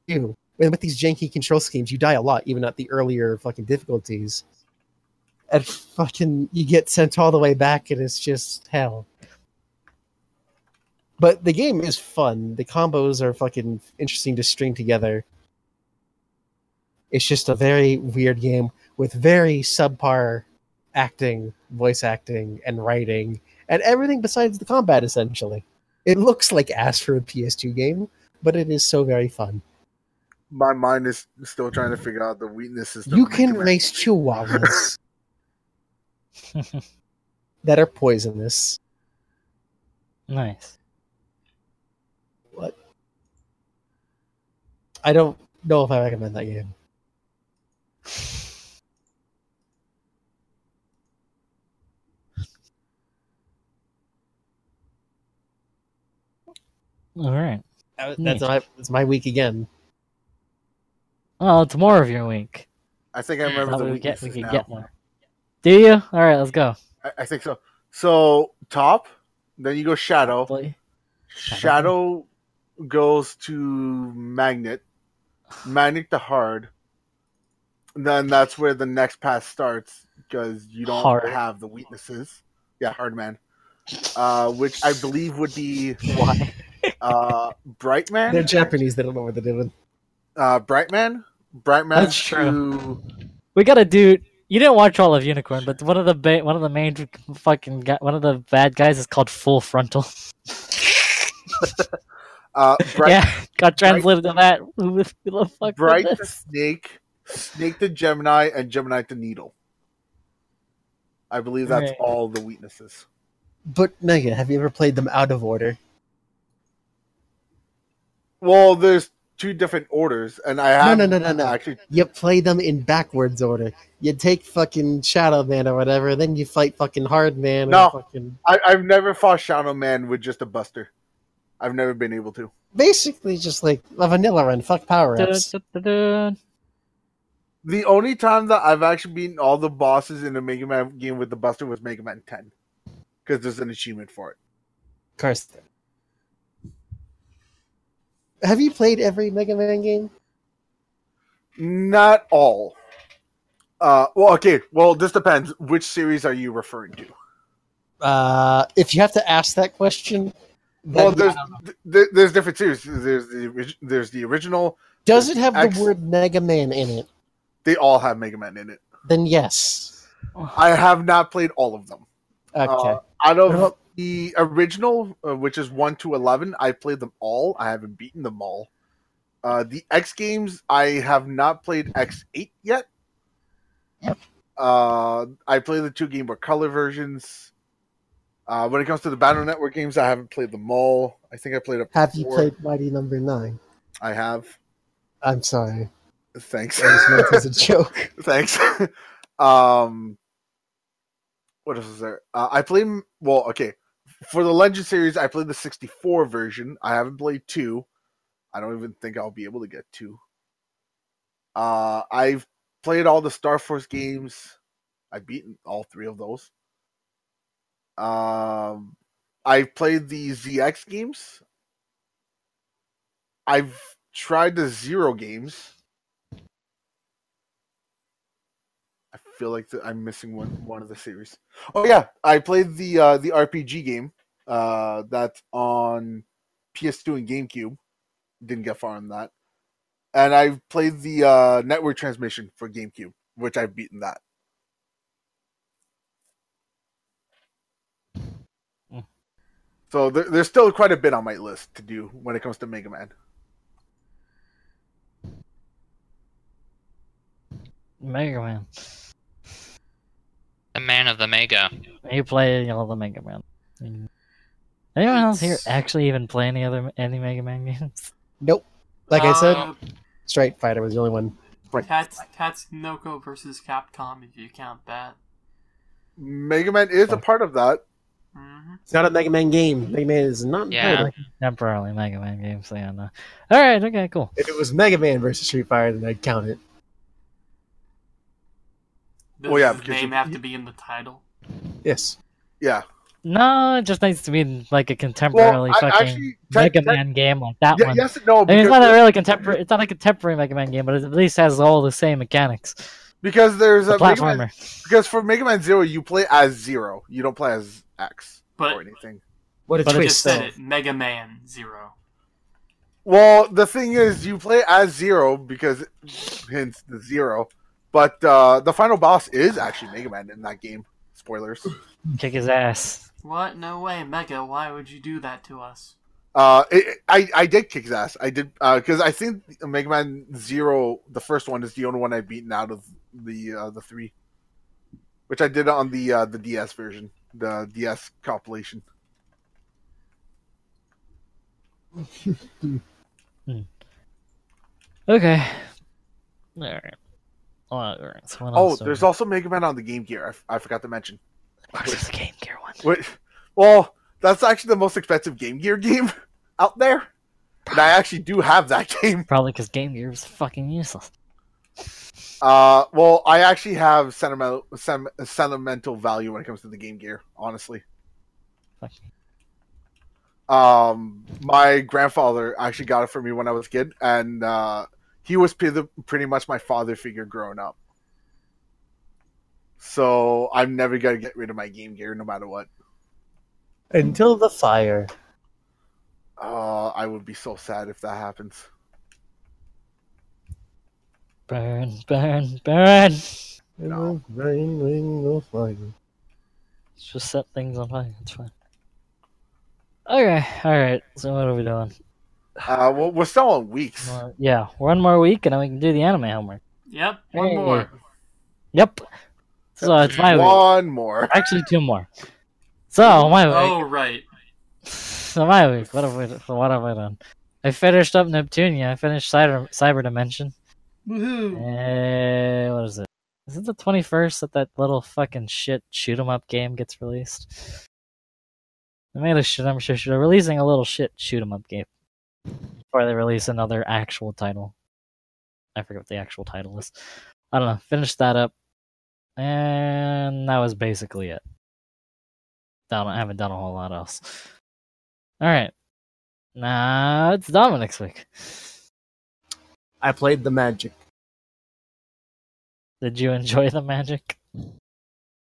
D: And with these janky control schemes, you die a lot, even at the earlier fucking difficulties. And fucking, you get sent all the way back, and it's just hell. But the game is fun. The combos are fucking interesting to string together. It's just a very weird game with very subpar acting, voice acting, and writing, and everything besides the combat, essentially. It looks like ass for a PS2 game, but it is so very fun.
C: My mind is still trying to figure out the weaknesses.
D: You can
C: Man-
D: race chihuahuas *laughs* that are poisonous.
B: nice.
D: What? I don't know if I recommend that game.
B: All right.
D: That's my that's my week again.
B: Oh, it's more of your week.
C: I think I remember
B: Thought
C: the
B: we, get, we could
C: now.
B: get more. Do you? All right, let's go.
C: I, I think so. So top, then you go shadow.
B: Boy.
C: Shadow goes to magnet, magnet to hard. Then that's where the next path starts because you don't
B: Hard.
C: have the weaknesses. Yeah, hard man. Uh, which I believe would be *laughs*
B: Why?
C: Uh, bright
D: They're. Japanese. They don't know what they're doing.
C: Uh, bright man. Bright man.
B: That's true.
C: to-
B: We gotta do. You didn't watch all of Unicorn, but one of the ba- one of the main fucking guy, one of the bad guys is called Full Frontal. *laughs*
C: Uh, bright,
B: yeah, got translated to that. Who the who fuck
C: bright
B: did
C: to
B: this?
C: snake, snake the Gemini, and Gemini the needle. I believe that's
B: Right.
C: all the weaknesses.
D: But Mega, have you ever played them out of order?
C: Well, there's two different orders, and I
D: No,
C: have
D: no, no, no, no.
C: actually.
D: You play them in backwards order. You take fucking Shadow Man or whatever, then you fight fucking Hard Man. Or
C: No.
D: fucking...
C: I, I've never fought Shadow Man with just a Buster. I've never been able to.
D: Basically, just like a vanilla run. Fuck power ups.
C: The only time that I've actually beaten all the bosses in the Mega Man game with the Buster was Mega Man 10, because there's an achievement for it.
D: Karsten. Have you played every Mega Man game?
C: Not all. Uh, well, okay. Well, this depends. Which series are you referring to?
D: Uh, if you have to ask that question,
C: Well, there's th- there's different series. There's the there's the original.
D: does it have
C: X-
D: the word Mega Man in it?
C: They all have Mega Man in it.
D: Then yes.
C: I have not played all of them.
D: Okay.
C: Uh, out of the original, uh, which is one to eleven, I played them all. I haven't beaten them all. Uh, the X games, I have not played X eight yet. Uh, I play the two Game Boy Color versions. Uh, when it comes to the Battle Network games, I haven't played them all. I think I played up.
D: have you played Mighty Number Nine?
C: I have.
D: I'm sorry.
C: Thanks.
D: I just meant as a *laughs* joke.
C: Thanks. *laughs* um, what else is there? Uh, I played. Well, okay. For the Legend series, I played the 64 version. I haven't played two. I don't even think I'll be able to get two. Uh, I've played all the Star Force games. I've beaten all three of those. Um, I've played the ZX games. I've tried the Zero games. I feel like I'm missing one one of the series. Oh yeah, I played the uh, the RPG game uh, that's on PS2 and GameCube. Didn't get far on that, and I've played the uh, network transmission for GameCube, which I've beaten that.
B: Hmm.
C: So there, there's still quite a bit on my list to do when it comes to Mega Man.
B: Mega Man.
F: The man of the Mega.
B: You play all the Mega Man. Anyone else here actually even play any other any Mega Man games?
D: Nope. Like I said,
A: Uh,
D: Street Fighter was the only one.
A: Tats Tatsunoko versus Capcom, if you count that.
C: Mega Man is a part of that.
A: hmm
D: It's not a Mega Man game. Mega Man is not
F: Yeah.
D: important.
B: Temporarily Mega Man games, so yeah, no. Alright, okay, cool.
D: If it was Mega Man versus Street Fighter, then I'd count it.
A: Does
C: Well, yeah,
A: his
C: because
A: name
C: you-
A: have to be in the title?
D: Yes.
C: Yeah.
B: No, it just needs to be like a
C: Well,
B: contemporary
C: I,
B: fucking
C: actually,
B: Mega
C: te-
B: Man game like that
C: yeah,
B: one.
C: yes and no.
B: I mean, it's not a really contemporary. It's not a contemporary Mega Man game, but it at least has all the same mechanics.
C: because there's
B: The
C: a Mega Man,
B: platformer.
C: because for Mega Man Zero, you play as Zero. You don't play as X
A: But
C: or anything.
D: What a
B: But
A: I
B: it's
A: just said it. Mega Man Zero.
C: Well, the thing is, you play as Zero because hence the Zero. But uh, the final boss is actually Mega Man in that game. Spoilers.
B: Kick his ass.
A: What? No way, Mega. Why would you do that to us?
C: Uh, it, I I did kick his ass. I did because I think Mega Man Zero, the first one, is the only one I've beaten out of the uh, the three, which I did on the uh, the DS version, the DS compilation. *laughs*
B: Okay. Alright. Alright, so
C: Oh, there's
B: we-
C: also Mega Man on the Game Gear. I, f- I forgot to mention.
B: Where's the Game Gear one?
C: Wait, well, that's actually the most expensive Game Gear game *laughs* out there. and I actually do have that *laughs* game.
B: Probably because Game Gear was fucking useless.
C: Uh, well, I actually have sentimental sen- sentimental value when it comes to the Game Gear. Honestly,
B: Fuck.
C: um, my grandfather actually got it for me when I was a kid, and uh, he was pretty, pretty much my father figure growing up. So I'm never gonna get rid of my Game Gear, no matter what.
D: Until the fire.
C: Uh, I would be so sad if that happens.
B: Burn, burn, burn.
C: No.
D: Rain, ring of fire.
B: Let's just set things on fire. It's fine. Okay, alright. So what are we doing?
C: Uh, well, we're still on weeks.
B: More- yeah, one more week and then we can do the anime homework.
A: Yep, one
B: Hey.
A: more.
B: Yep. So it's my week.
C: One more.
B: Actually, two more. So my week.
A: Oh, right.
B: So my week. What have we? So what have I done? I finished up Neptunia. I finished Cyber, Cyber Dimension.
A: Woohoo.
B: Eh, what is it? Is it the twenty first that that little fucking shit shoot 'em up game gets released? I made a shit. I'm sure they're releasing a little shit shoot 'em up game before they release another actual title. I forget what the actual title is. I don't know. Finish that up, and that was basically it. I haven't done a whole lot else. All right. Now it's Dominic's week.
D: I played the magic.
B: Did you enjoy the magic?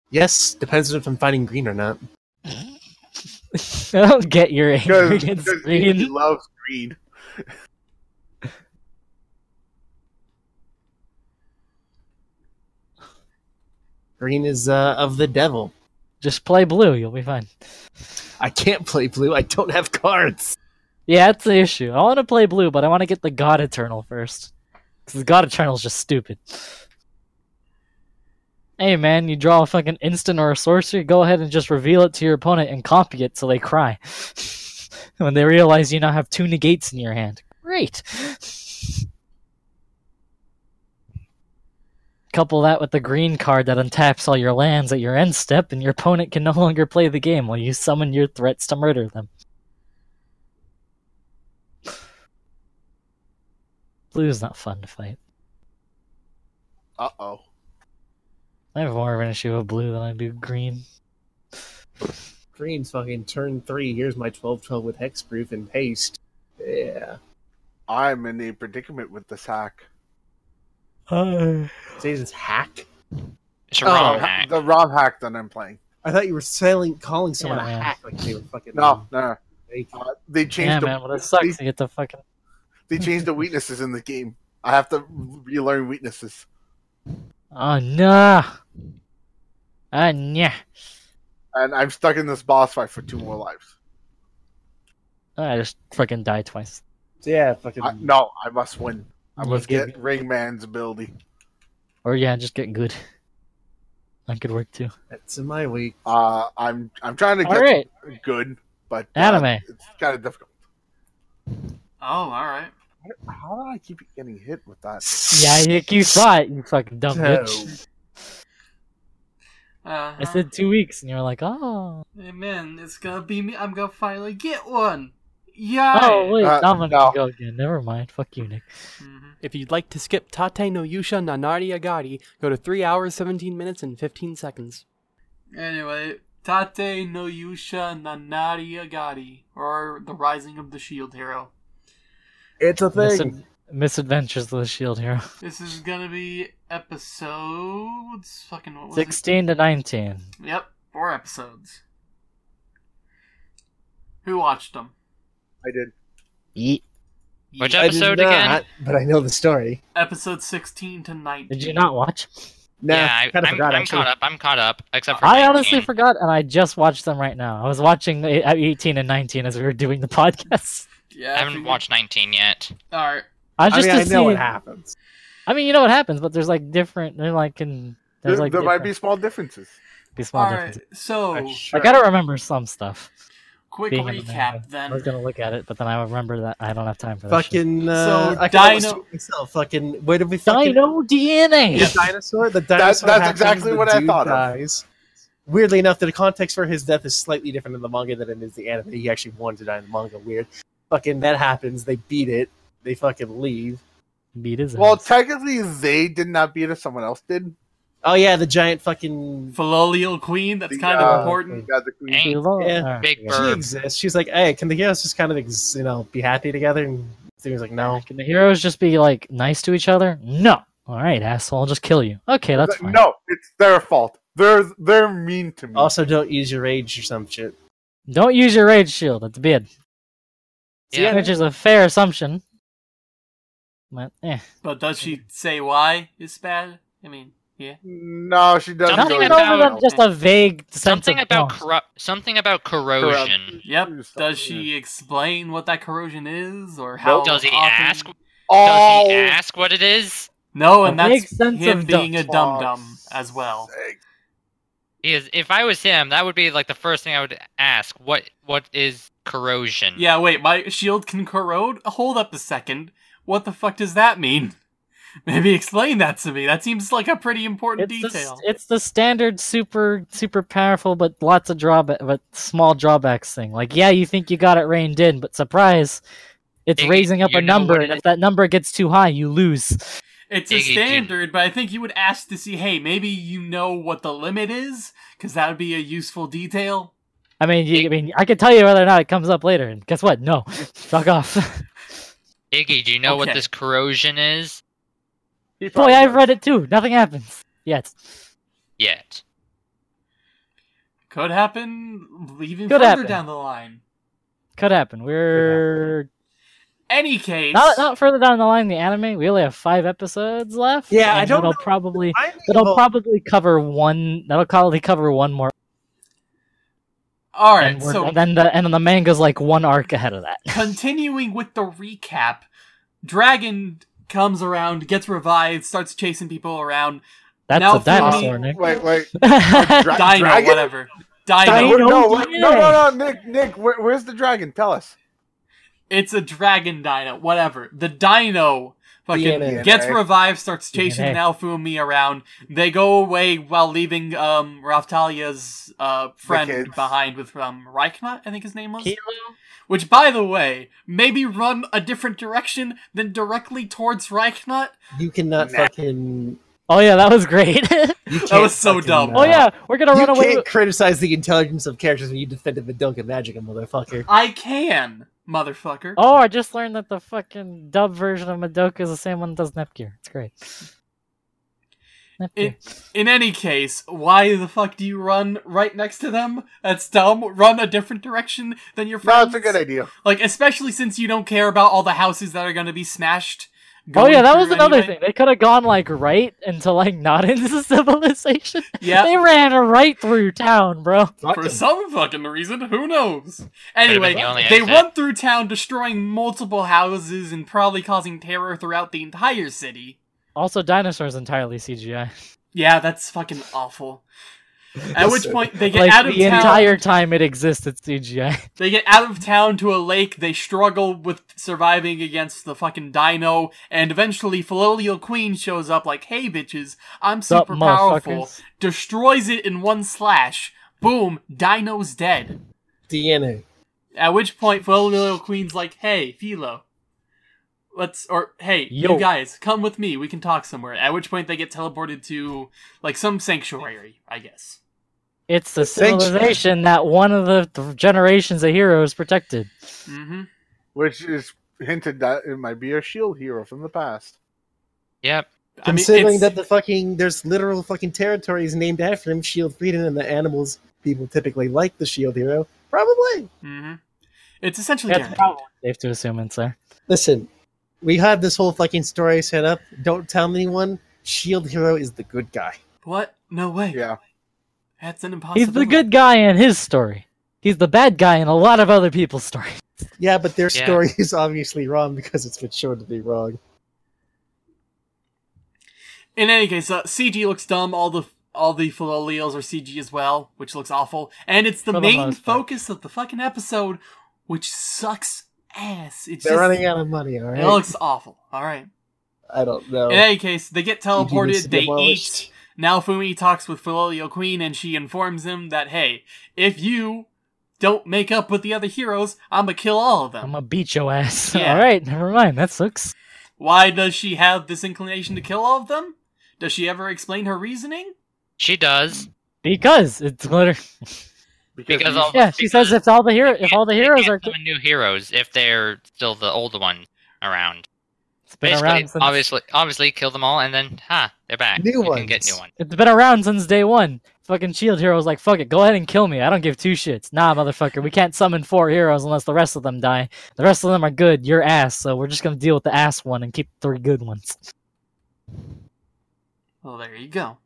D: Yes, depends on if I'm fighting green or not.
B: I *laughs* don't get your anger
C: Because
B: against
C: because he
B: green.
C: loves green.
D: Green is uh, of the devil.
B: Just play blue, you'll be fine.
D: I can't play blue. I don't have cards.
B: Yeah, that's the issue. I want to play blue, but I want to get the God Eternal first. Because the God Eternal's just stupid. Hey man, you draw a fucking instant or a sorcery, go ahead and just reveal it to your opponent and copy it so they cry. *laughs* *laughs* when they realize you now have two negates in your hand. Great! Couple that with the green card that untaps all your lands at your end step, and your opponent can no longer play the game while you summon your threats to murder them. Blue's not fun to fight.
C: Uh oh.
B: I have more of an issue with blue than I do green.
D: Green's fucking turn three. Here's my 12-12 with hexproof and haste. Yeah.
C: I'm in a predicament with this hack.
B: Uh,
D: Say this hack?
F: It's a
C: Oh,
F: ROM
C: ha-
F: hack.
C: The ROM hack that I'm playing.
D: I thought you were selling, calling someone
B: Yeah,
D: a
B: man.
D: hack like they were fucking.
C: No, no, no. Uh, they changed
B: yeah,
C: the
B: man, well, it sucks. You get the fucking.
C: they changed the weaknesses in the game. I have to relearn weaknesses.
B: Oh, no! Ah, yeah.
C: And I'm stuck in this boss fight for two more lives.
B: I just fucking died twice.
D: Yeah, fucking.
C: I, no, I must win. I
B: Let's
C: must
B: get-
C: get Ringman's ability.
B: Or, yeah, just get good. *laughs* That could work too.
D: It's in my week.
C: Uh, I'm I'm trying to get
B: Alright,
C: good, but uh,
B: Anime.
C: It's kind of difficult.
A: Oh, alright.
C: How do I keep getting hit with that?
B: yeah, you, you saw it, you fucking dumb bitch.
A: Uh,
B: I said two weeks, and you're like, oh.
A: Hey man, it's gonna be me. I'm gonna finally get one. Yeah.
B: Oh, wait,
C: Uh,
B: I'm gonna
C: no.
B: go again. Never mind. Fuck you, Nick.
A: Mhm.
E: If you'd like to skip Tate no Yusha no Nariagari, go to 3 hours, 17 minutes, and 15 seconds.
A: Anyway, Tate no Yusha no Nariagari, or the Rising of the Shield Hero.
D: It's a thing.
B: Misad- misadventures of the Shield Hero.
A: This is gonna be episodes. Fucking what was
B: 16 to 19.
A: Yep, four episodes. Who watched them?
C: I did.
B: Yeet.
F: Which
D: I did
F: episode
D: not,
F: again?
D: But I know the story.
A: Episode 16 to 19.
B: Did you not watch?
D: Nah,
F: yeah, I,
D: kind of
F: I'm,
D: forgot
F: I'm
D: actually.
F: caught up. I'm caught up, except for
B: I
F: 19.
B: honestly forgot, and I just watched them right now. I was watching 18 and 19 as we were doing the *laughs* podcast.
A: Yeah,
F: I haven't watched 19 yet.
A: Alright.
B: I
D: I
B: just
D: mean,
B: to
D: I know
B: see-
D: what happens.
B: I mean, you know what happens, but there's like different. They're like in. There's
C: There,
B: like
C: there might be small differences.
B: be small
A: Alright,
B: differences.
A: so,
D: I'm
B: I gotta remember some stuff.
A: quick
B: being in the
A: recap then.
B: I was gonna look at it, but then I remember that I don't have time for that. shit.
D: Fucking. Uh,
A: So,
D: I can almost
A: Dino-
D: do it myself. Fucking. Where did we fucking?
B: Dino DNA.
D: The dinosaur. The dinosaur.
C: that's
D: happens,
C: exactly what I
D: dude
C: thought of.
D: Weirdly enough, the context for his death is slightly different in the manga than it is the anime. He actually wanted to die in the manga. Weird. fucking that happens. They beat it. They fucking leave.
B: Beat his
C: Well,
B: ass.
C: technically, they did not beat us. Someone else did.
D: Oh yeah, the giant fucking.
A: Filolial queen, that's
C: The,
A: kind
C: uh,
A: of important.
C: Yeah, the queen.
F: Ain't
D: Yeah.
F: Big
B: yeah.
D: She exists. She's like, hey, can the heroes just kind of, ex- you know, be happy together? And Steven's like, no.
B: Can the heroes just be like nice to each other? No. All right, asshole. I'll just kill you. Okay, that's fine.
C: No, it's their fault. They're they're mean to me.
D: Also, don't use your rage or some shit.
B: Don't use your rage shield. That's bad.
F: Yeah.
B: Which is a fair assumption. But eh.
A: But does she say why it's bad? I mean, yeah.
C: no, she doesn't.
F: Something
C: go
B: Nothing other
F: about-
B: than just a vague
F: Something
B: of
F: about
B: tone.
F: corru- something about corrosion.
A: Yep. Does she explain what that corrosion is, or how?
F: Does he
A: often-
F: ask? Does
C: Oh,
F: he ask what it is?
A: No,
B: A
A: and that's
B: sense
A: him
B: of
A: being a
C: dumb.
A: dum dum as well.
C: sake.
F: Because if I was him, that would be like the first thing I would ask. What what is corrosion?
A: Yeah, wait, my shield can corrode? Hold up a second. What the fuck does that mean? *laughs* Maybe explain that to me. That seems like a pretty important
B: It's the,
A: detail.
B: it's the standard super super powerful but lots of drawback but small drawbacks thing. Like yeah, you think you got it reined in, but surprise, it's
F: Iggy,
B: raising up a number, and if that number gets too high, you lose.
A: It's a
F: Iggy, dude.
A: standard, but I think you would ask to see, hey, maybe you know what the limit is, because that would be a useful detail.
B: I mean, you, I mean, I can tell you whether or not it comes up later. And guess what? No, *laughs* fuck off. *laughs*
F: Iggy, do you know what this corrosion is?
B: Boy,
C: probably
B: I've read it too. Nothing happens yet.
F: Yet.
A: Could happen even
B: Could
A: further
B: happen.
A: down the line.
B: Could happen. We're
A: Any case,
B: not not further down the line. The anime. We only have five episodes left.
D: Yeah, I don't
B: It'll
D: know.
B: probably
D: I
B: it'll probably cover one. That'll probably cover one more.
A: All right.
B: and,
A: So
B: and then the and then the manga's like one arc ahead of that. *laughs*
A: continuing with the recap, Dragon comes around, gets revived, starts chasing people around.
B: That's
A: Now
B: a dinosaur,
A: for
B: Nick.
C: Wait, wait. *laughs*
B: Dino,
C: Dra-
A: Dino,
C: dragon?
A: whatever. Dino.
B: Dino?
C: No, no, no, no, no, Nick, Nick, where, where's the dragon? Tell us.
A: It's a dragon dino, whatever. The dino fucking
D: DNA.
A: gets revived, starts chasing
B: DNA.
A: Naofumi around. They go away while leaving um Raphtalia's uh friend behind with um Ryknot, I think his name was.
B: Kilo?
A: Which by the way, maybe run a different direction than directly towards Ryknot.
D: You cannot
C: Nah.
D: fucking.
B: Oh yeah, that was great. *laughs* *laughs*
A: That was so dumb.
D: uh,
B: oh yeah, we're gonna
D: You
B: run away.
D: You can't
B: With...
D: criticize the intelligence of characters when you defended the Duncan Magic, motherfucker.
A: I can, motherfucker.
B: Oh, I just learned that the fucking dub version of Madoka is the same one that does Nepgear. It's great. Nepgear.
A: It, in any case, why the fuck do you run right next to them? That's dumb. Run a different direction than your
C: No,
A: friends.
C: it's a good idea.
A: Like, especially since you don't care about all the houses that are going to be smashed.
B: Oh yeah, that
A: through
B: was another
A: anyway.
B: thing. They could have gone like right into like not *laughs* into civilization.
A: Yeah.
B: They ran right through town, bro.
A: For some fucking reason, who knows? Anyway,
F: the
A: they
F: exit.
A: run through town, destroying multiple houses and probably causing terror throughout the entire city.
B: Also, dinosaurs entirely CGI.
A: Yeah, that's fucking awful. *laughs* At which point they get
B: like
A: out of
B: the
A: town.
B: entire time it exists, it's *laughs* CGI.
A: They get out of town to a lake. They struggle with surviving against the fucking dino, and eventually Filolial Queen shows up like, "Hey, bitches, I'm
B: Sup,
A: super powerful." Destroys it in one slash. Boom, Dino's dead.
D: DNA.
A: At which point Filolial Queen's like, "Hey, Filo, let's or hey,
B: Yo.
A: you guys, come with me. We can talk somewhere." At which point they get teleported to like some sanctuary, I guess.
B: It's the civilization that one of the generations of heroes protected.
A: Mm-hmm.
C: Which is hinted that it might be a shield hero from the past.
F: Yep.
A: I mean,
D: Considering that the fucking there's literal fucking territories named after him, Shield Freedom, and the animals people typically like the Shield hero. Probably.
A: hmm It's essentially
B: That's
A: guaranteed.
B: probably safe to assume it's there.
D: Listen, we have this whole fucking story set up. Don't tell anyone. Shield hero is the good guy.
A: What? No way.
C: Yeah.
A: That's an impossibility.
B: He's the good guy in his story. He's the bad guy in a lot of other people's stories. *laughs*
D: Yeah, but their
F: Yeah.
D: story is obviously wrong because it's been shown to be wrong.
A: In any case, uh, CG looks dumb. All the all the Filolials are CG as well, which looks awful. And it's the
B: the
A: main
B: most part.
A: focus of the fucking episode, which sucks ass. It's
D: They're
A: just,
D: running out of money, all right?
A: It looks awful. All right.
D: I don't know.
A: In any case, they get teleported. They
D: abolished.
A: eat. Naofumi talks with Filolial Queen, and she informs him that hey, if you don't make up with the other heroes, I'm gonna kill all of them.
B: I'm gonna beat your ass. *laughs*
A: Yeah.
B: All right, never mind. That sucks.
A: Why does she have this inclination to kill all of them? Does she ever explain her reasoning?
F: She does.
B: Because it's literally *laughs*
F: Because
C: you-
F: all-
B: yeah. She says if all the hero if all the heroes are
F: summon new heroes if they're still the old ones around.
B: it's been
F: Basically,
B: around since
F: obviously, obviously, kill them all, and then, ha, they're back.
D: New
F: you can get new ones.
B: it's been around since day one. Fucking Shield heroes like fuck it, go ahead and kill me. I don't give two shits. Nah, motherfucker, we can't summon four heroes unless the rest of them die. The rest of them are good. You're ass, so we're just gonna deal with the ass one and keep three good ones.
A: Well, there you go.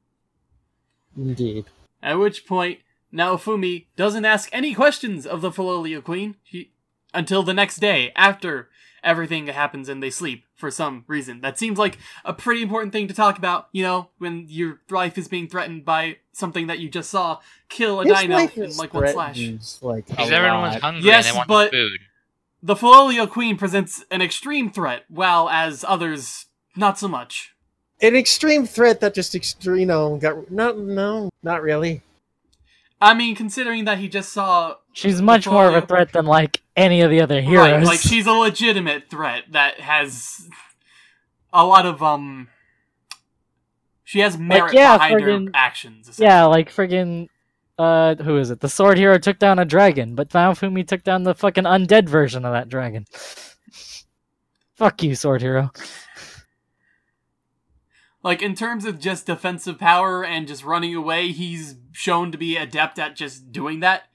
D: Indeed.
A: At which point, Naofumi doesn't ask any questions of the Filolial Queen she, until the next day after everything happens and they sleep for some reason. That seems like a pretty important thing to talk about, you know, when your life is being threatened by something that you just saw kill a
D: His
A: dino
D: life
A: in like one slash.
D: threatened, Like,
F: Because everyone's
D: lot.
F: hungry
A: Yes,
F: and they want
A: but-
F: food.
A: The Filolial Queen presents an extreme threat, while as others, not so much.
D: An extreme threat that just, extre- you know, got... No, no, not really.
A: I mean, considering that he just saw
B: She's much more of a
A: Filolial-
B: threat than like any of the other heroes.
A: Right, like she's a legitimate threat that has a lot of um. She has merit
B: yeah,
A: behind
B: friggin-
A: her actions.
B: Yeah, like friggin' uh who is it? The sword hero took down a dragon, but Naofumi took down the fucking undead version of that dragon. *laughs* Fuck you, sword hero.
A: Like in terms of just defensive power and just running away, he's shown to be adept at just doing that.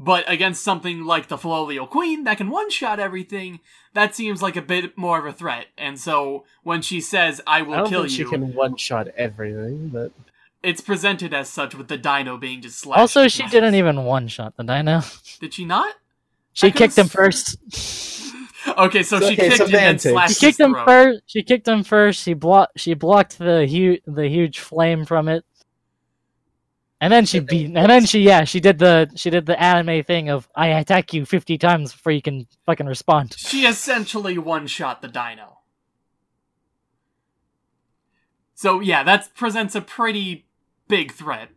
A: But against something like the Filolial Queen that can one shot everything, that seems like a bit more of a threat. And so when she says, I will
D: I don't
A: kill
D: think
A: you,
D: she can one-shot everything, but...
A: it's presented as such with the dino being just slashed.
B: Also, she
A: pieces.
B: didn't even one shot the dino.
A: Did she not?
B: She
A: I could've
B: kicked him first. *laughs*
A: Okay, so she
D: Okay,
A: kicked him and slashed
B: She kicked
A: his
B: him
A: throat.
B: first. She kicked him first. She blocked. She blocked the huge, the huge flame from it. And then she beat. And then she, yeah, she did the, she did the anime thing of I attack you fifty times before you can fucking respond.
A: She essentially one shot the dino. So yeah, that presents a pretty big threat.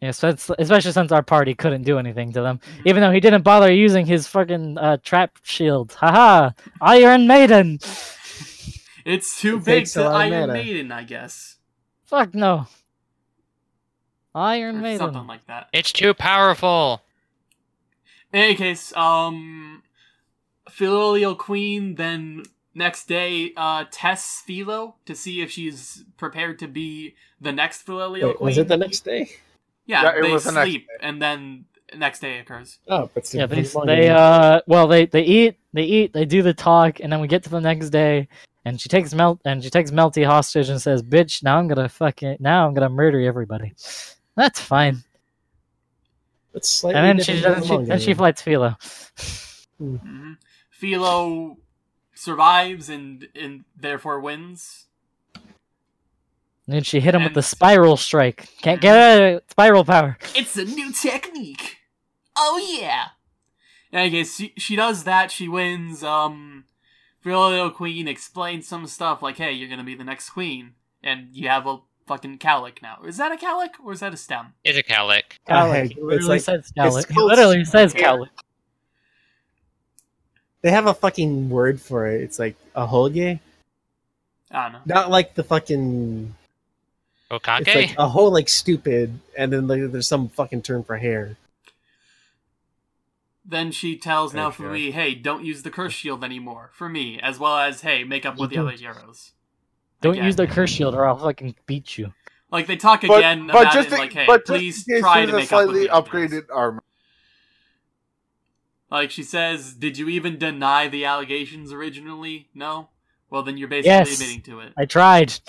B: Yeah, so it's, especially since our party couldn't do anything to them, even though he didn't bother using his fucking uh, trap shield. Haha, Iron Maiden.
A: It's too
D: It
A: big
D: takes
A: to Iron
D: mana.
A: Maiden, I guess.
B: Fuck no. Iron
A: Or
B: Maiden.
A: something like that.
F: It's too powerful.
A: In any case, um Filolial Queen then next day uh tests Filo to see if she's prepared to be the next Filolial
D: Wait,
A: Queen.
D: was it the next day?
A: Yeah,
C: Yeah, it
A: they
C: was the next
A: sleep and then next day occurs.
D: Oh, but still
B: Yeah, they they uh well they they eat they eat they do the talk and then we get to the next day and she takes melt and she takes Melty hostage and says bitch now I'm gonna fucking now I'm gonna murder everybody. That's fine.
D: It's slightly
B: And then she
D: different than
B: she, then she fights Filo.
A: hmm Filo survives and and therefore wins.
B: And then she hit him with the spiral strike. Can't get out of it. Spiral power.
A: It's a new technique. Oh yeah. In any case, she, she does that. She wins. Um, Filo Queen explains some stuff like, "Hey, you're gonna be the next queen, and you have a fucking cowlick now. Is that a cowlick or is that a stem?"
F: It's a cowlick.
D: Ah,
B: Cowlick. He literally
D: like-
B: says cowlick. He
D: called
B: literally says
A: Yeah.
B: cowlick.
D: They have a fucking word for it. It's like a hoge.
A: I don't know.
D: Not like the fucking.
F: Okage?
D: It's like a whole like stupid, and then like, there's some fucking term for hair.
A: Then she tells
C: Okay.
A: Naofumi, "Hey, don't use the curse shield anymore for me, as well as hey, make up with the
B: Don't.
A: other heroes."
B: Don't
A: Again.
B: use the curse shield or I'll fucking beat you.
A: Like they talk
C: But,
A: again
C: but
A: about
C: just
A: it,
C: in-
A: like, "Hey,
C: but
A: please
C: in case
A: try
C: she's
A: to
C: a
A: make up
C: slightly
A: the others."
C: upgraded armor.
A: Like she says, "Did you even deny the allegations originally? No. Well, then you're basically
B: Yes.
A: admitting to it."
B: I tried. *laughs*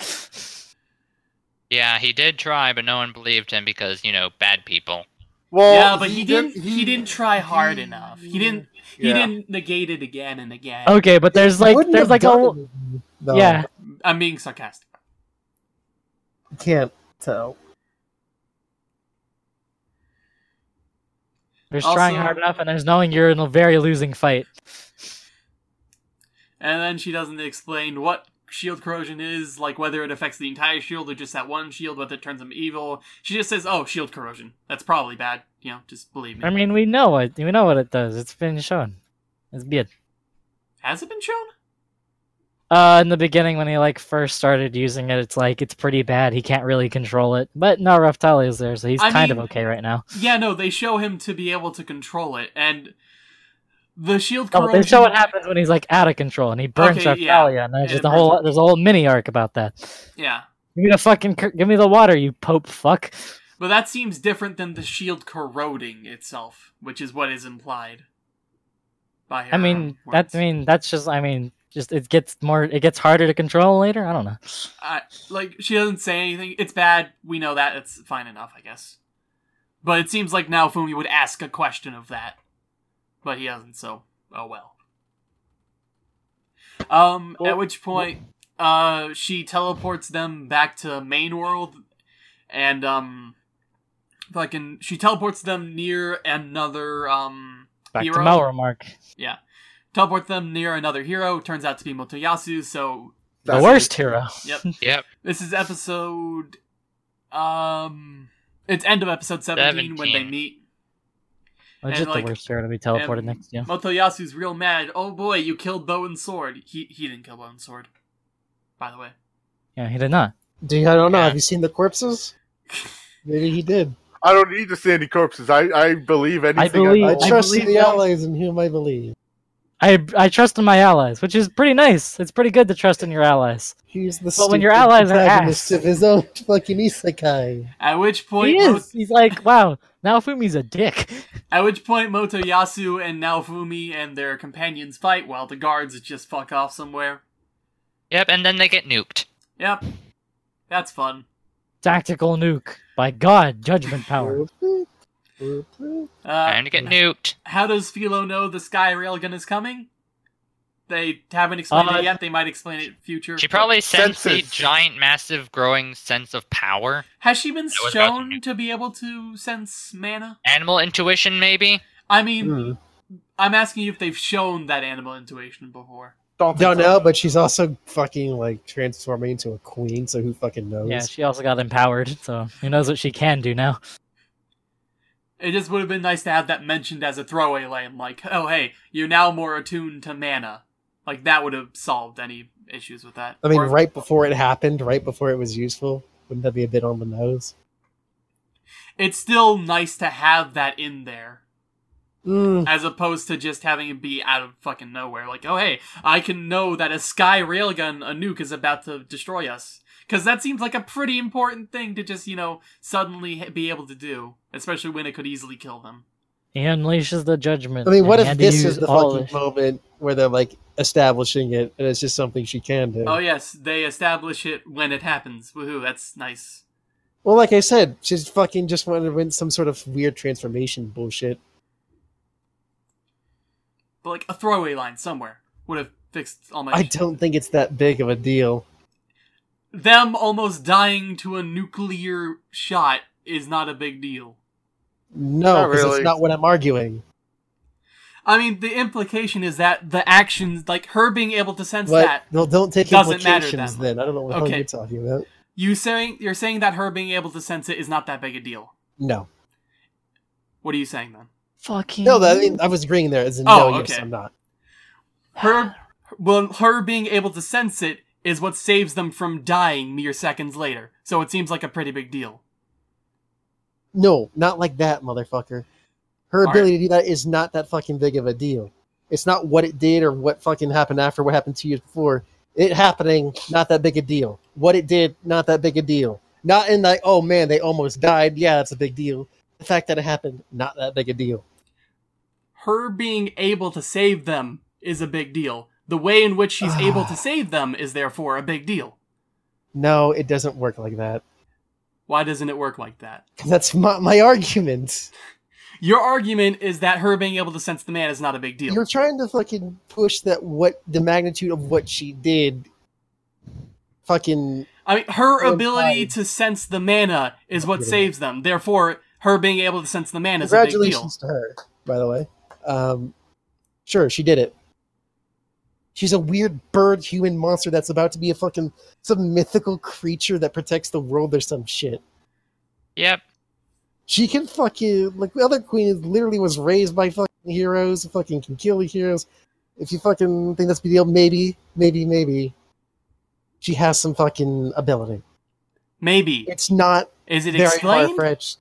F: Yeah, he did try, but no one believed him because, you know, bad people.
C: Well,
A: yeah, but he, didn't.
C: did-
A: He, didn't try hard enough. He didn't. He
C: Yeah.
A: didn't negate it again and again.
B: Okay, but there's like there's like a
D: it, though.
B: yeah.
A: I'm being sarcastic.
D: You can't tell.
B: There's
A: Also-
B: trying hard enough and there's knowing you're in a very losing fight.
A: And then she doesn't explain what shield corrosion is, like whether it affects the entire shield or just that one shield, whether it turns them evil. She just says, "Oh, shield corrosion. That's probably bad." You know, just believe me.
B: I mean, we know it. We know what it does. It's been shown. It's good.
A: Has it been shown?
B: Uh, in the beginning, when he like first started using it, it's like it's pretty bad. He can't really control it. But no, Raftali is there, so he's
A: I
B: kind
A: mean-
B: of okay right now.
A: Yeah, no, they show him to be able to control it, and the shield
B: Oh,
A: corrosion.
B: they show what happens when he's like out of control and he burns
A: Okay, yeah.
B: And there's just a whole there's a whole mini arc about that.
A: Yeah,
B: Give me the fucking give me the water, you pope fuck.
A: but that seems different than the shield corroding itself, which is what is implied. By
B: I mean, that's. I mean that's just I mean just it gets more it gets harder to control later. I don't know.
A: I, like she doesn't say anything. It's bad. We know that. It's fine enough, I guess. But it seems like Naofumi would ask a question of that, but he doesn't. So, oh well. Um, at which point, uh, she teleports them back to main world, and um, fucking, she teleports them near another um
B: Back
A: hero.
B: to Melromark. Mark.
A: Yeah, teleport them near another hero. Turns out to be Motoyasu. So
B: The
C: That's
B: worst hero. *laughs*
A: Yep. *laughs*
F: Yep.
A: This is episode. Um, it's end of episode seventeen, when they meet.
B: Legit
A: And, like,
B: the worst hero to be teleported next to you.
A: Motoyasu's real mad. Oh boy, you killed Bow and Sword. He he didn't kill Bow and Sword, by the way.
B: Yeah, he did not.
D: Do you, I don't know.
F: Yeah.
D: Have you seen the corpses? *laughs* Maybe he did.
C: I don't need to see any corpses. I, I believe anything.
B: believe-
D: I.
B: I
D: trust in
B: believe
D: the allies in whom I believe.
B: I I trust in my allies, which is pretty nice. It's pretty good to trust in your allies.
D: He's the
B: But when your allies are
D: protagonist
B: ass.
D: of his own *laughs* fucking isekai.
A: At which point,
B: He
A: Mo-
B: is. He's like, wow, Naofumi's a dick. *laughs*
A: at which point, Motoyasu and Naofumi and their companions fight while the guards just fuck off somewhere.
F: Yep. And then they get nuked.
A: Yep, that's fun.
B: Tactical nuke. By God, judgment power. *laughs*
A: Uh,
F: Time to get nuked.
A: how does Filo know the Sky Railgun is coming? They haven't explained
B: Uh,
A: it yet. They might explain it in future.
F: She probably sensed the
C: Senses.
F: giant, massive, growing sense of power.
A: Has she been
F: That was about
A: shown to be able to sense mana?
F: Animal intuition, maybe.
A: I mean,
D: Hmm.
A: I'm asking you if they've shown that animal intuition before.
C: Don't,
D: Don't know, but she's also fucking like transforming into a queen, so who fucking knows?
B: Yeah, she also got empowered, so who knows what she can do now.
A: It just would have been nice to have that mentioned as a throwaway line, like, oh hey, you're now more attuned to mana. Like that would have solved any issues with that.
D: I mean,
A: Or-
D: right before it happened, right before it was useful, wouldn't that be a bit on the nose?
A: It's still nice to have that in there.
D: Mm,
A: as opposed to just having it be out of fucking nowhere. Like, oh hey, I can know that a sky railgun, a nuke, is about to destroy us. Because that seems like a pretty important thing to just, you know, suddenly be able to do, especially when it could easily kill them.
B: He unleashes the judgment.
D: I mean, what if this is the fucking moment where they're like establishing it, and it's just something she can do?
A: Oh yes, they establish it when it happens. Woohoo, that's nice.
D: Well, like I said, she's fucking just wanted to win some sort of weird transformation bullshit.
A: But like a throwaway line somewhere would have fixed all my.
D: I
A: issues.
D: don't think it's that big of a deal.
A: Them almost dying to a nuclear shot is not a big deal.
D: No, because
C: really.
D: it's not what I'm arguing.
A: I mean, the implication is that the actions, like her being able to sense
D: But
A: that,
D: no, don't take
A: doesn't matter
D: implications
A: that
D: then. I don't know what
A: Okay.
D: you're talking about.
A: you saying you're saying that her being able to sense it is not that big a deal.
D: No,
A: What are you saying then?
B: Fucking.
D: no, that, I mean I was agreeing there. As in,
A: Oh,
D: no, yes,
A: okay.
D: I'm not.
A: Her, well, her being able to sense it is what saves them from dying mere seconds later. So it seems like a pretty big deal.
D: No, not like that, motherfucker. Her
A: Alright.
D: ability to do that is not that fucking big of a deal. It's not what it did or what fucking happened after what happened two years before. It happening, not that big a deal. What it did, not that big a deal. Not in like, oh man, they almost died. Yeah, that's a big deal. The fact that it happened, not that big a deal.
A: Her being able to save them is a big deal. The way in which she's able to *sighs* save them is therefore a big deal.
D: No, it doesn't work like that.
A: Why doesn't it work like that? *laughs*
D: That's my, my argument. *laughs*
A: Your argument is that her being able to sense the man is not a big deal.
D: You're trying to fucking push that what the magnitude of what she did. Fucking
A: I mean, her ability to sense the mana is what saves them. Therefore, her being able to sense the mana is a big deal.
D: congratulations to her, by the way. Um, sure, she did it. She's a weird bird human monster that's about to be a fucking some mythical creature that protects the world or some shit.
F: Yep.
D: She can fucking like the other queen literally was raised by fucking heroes, fucking can kill the heroes. If you fucking think that's the deal, maybe, maybe, maybe. She has some fucking ability.
A: Maybe.
D: It's not
A: Is it
D: very
A: explained?
D: far-fetched.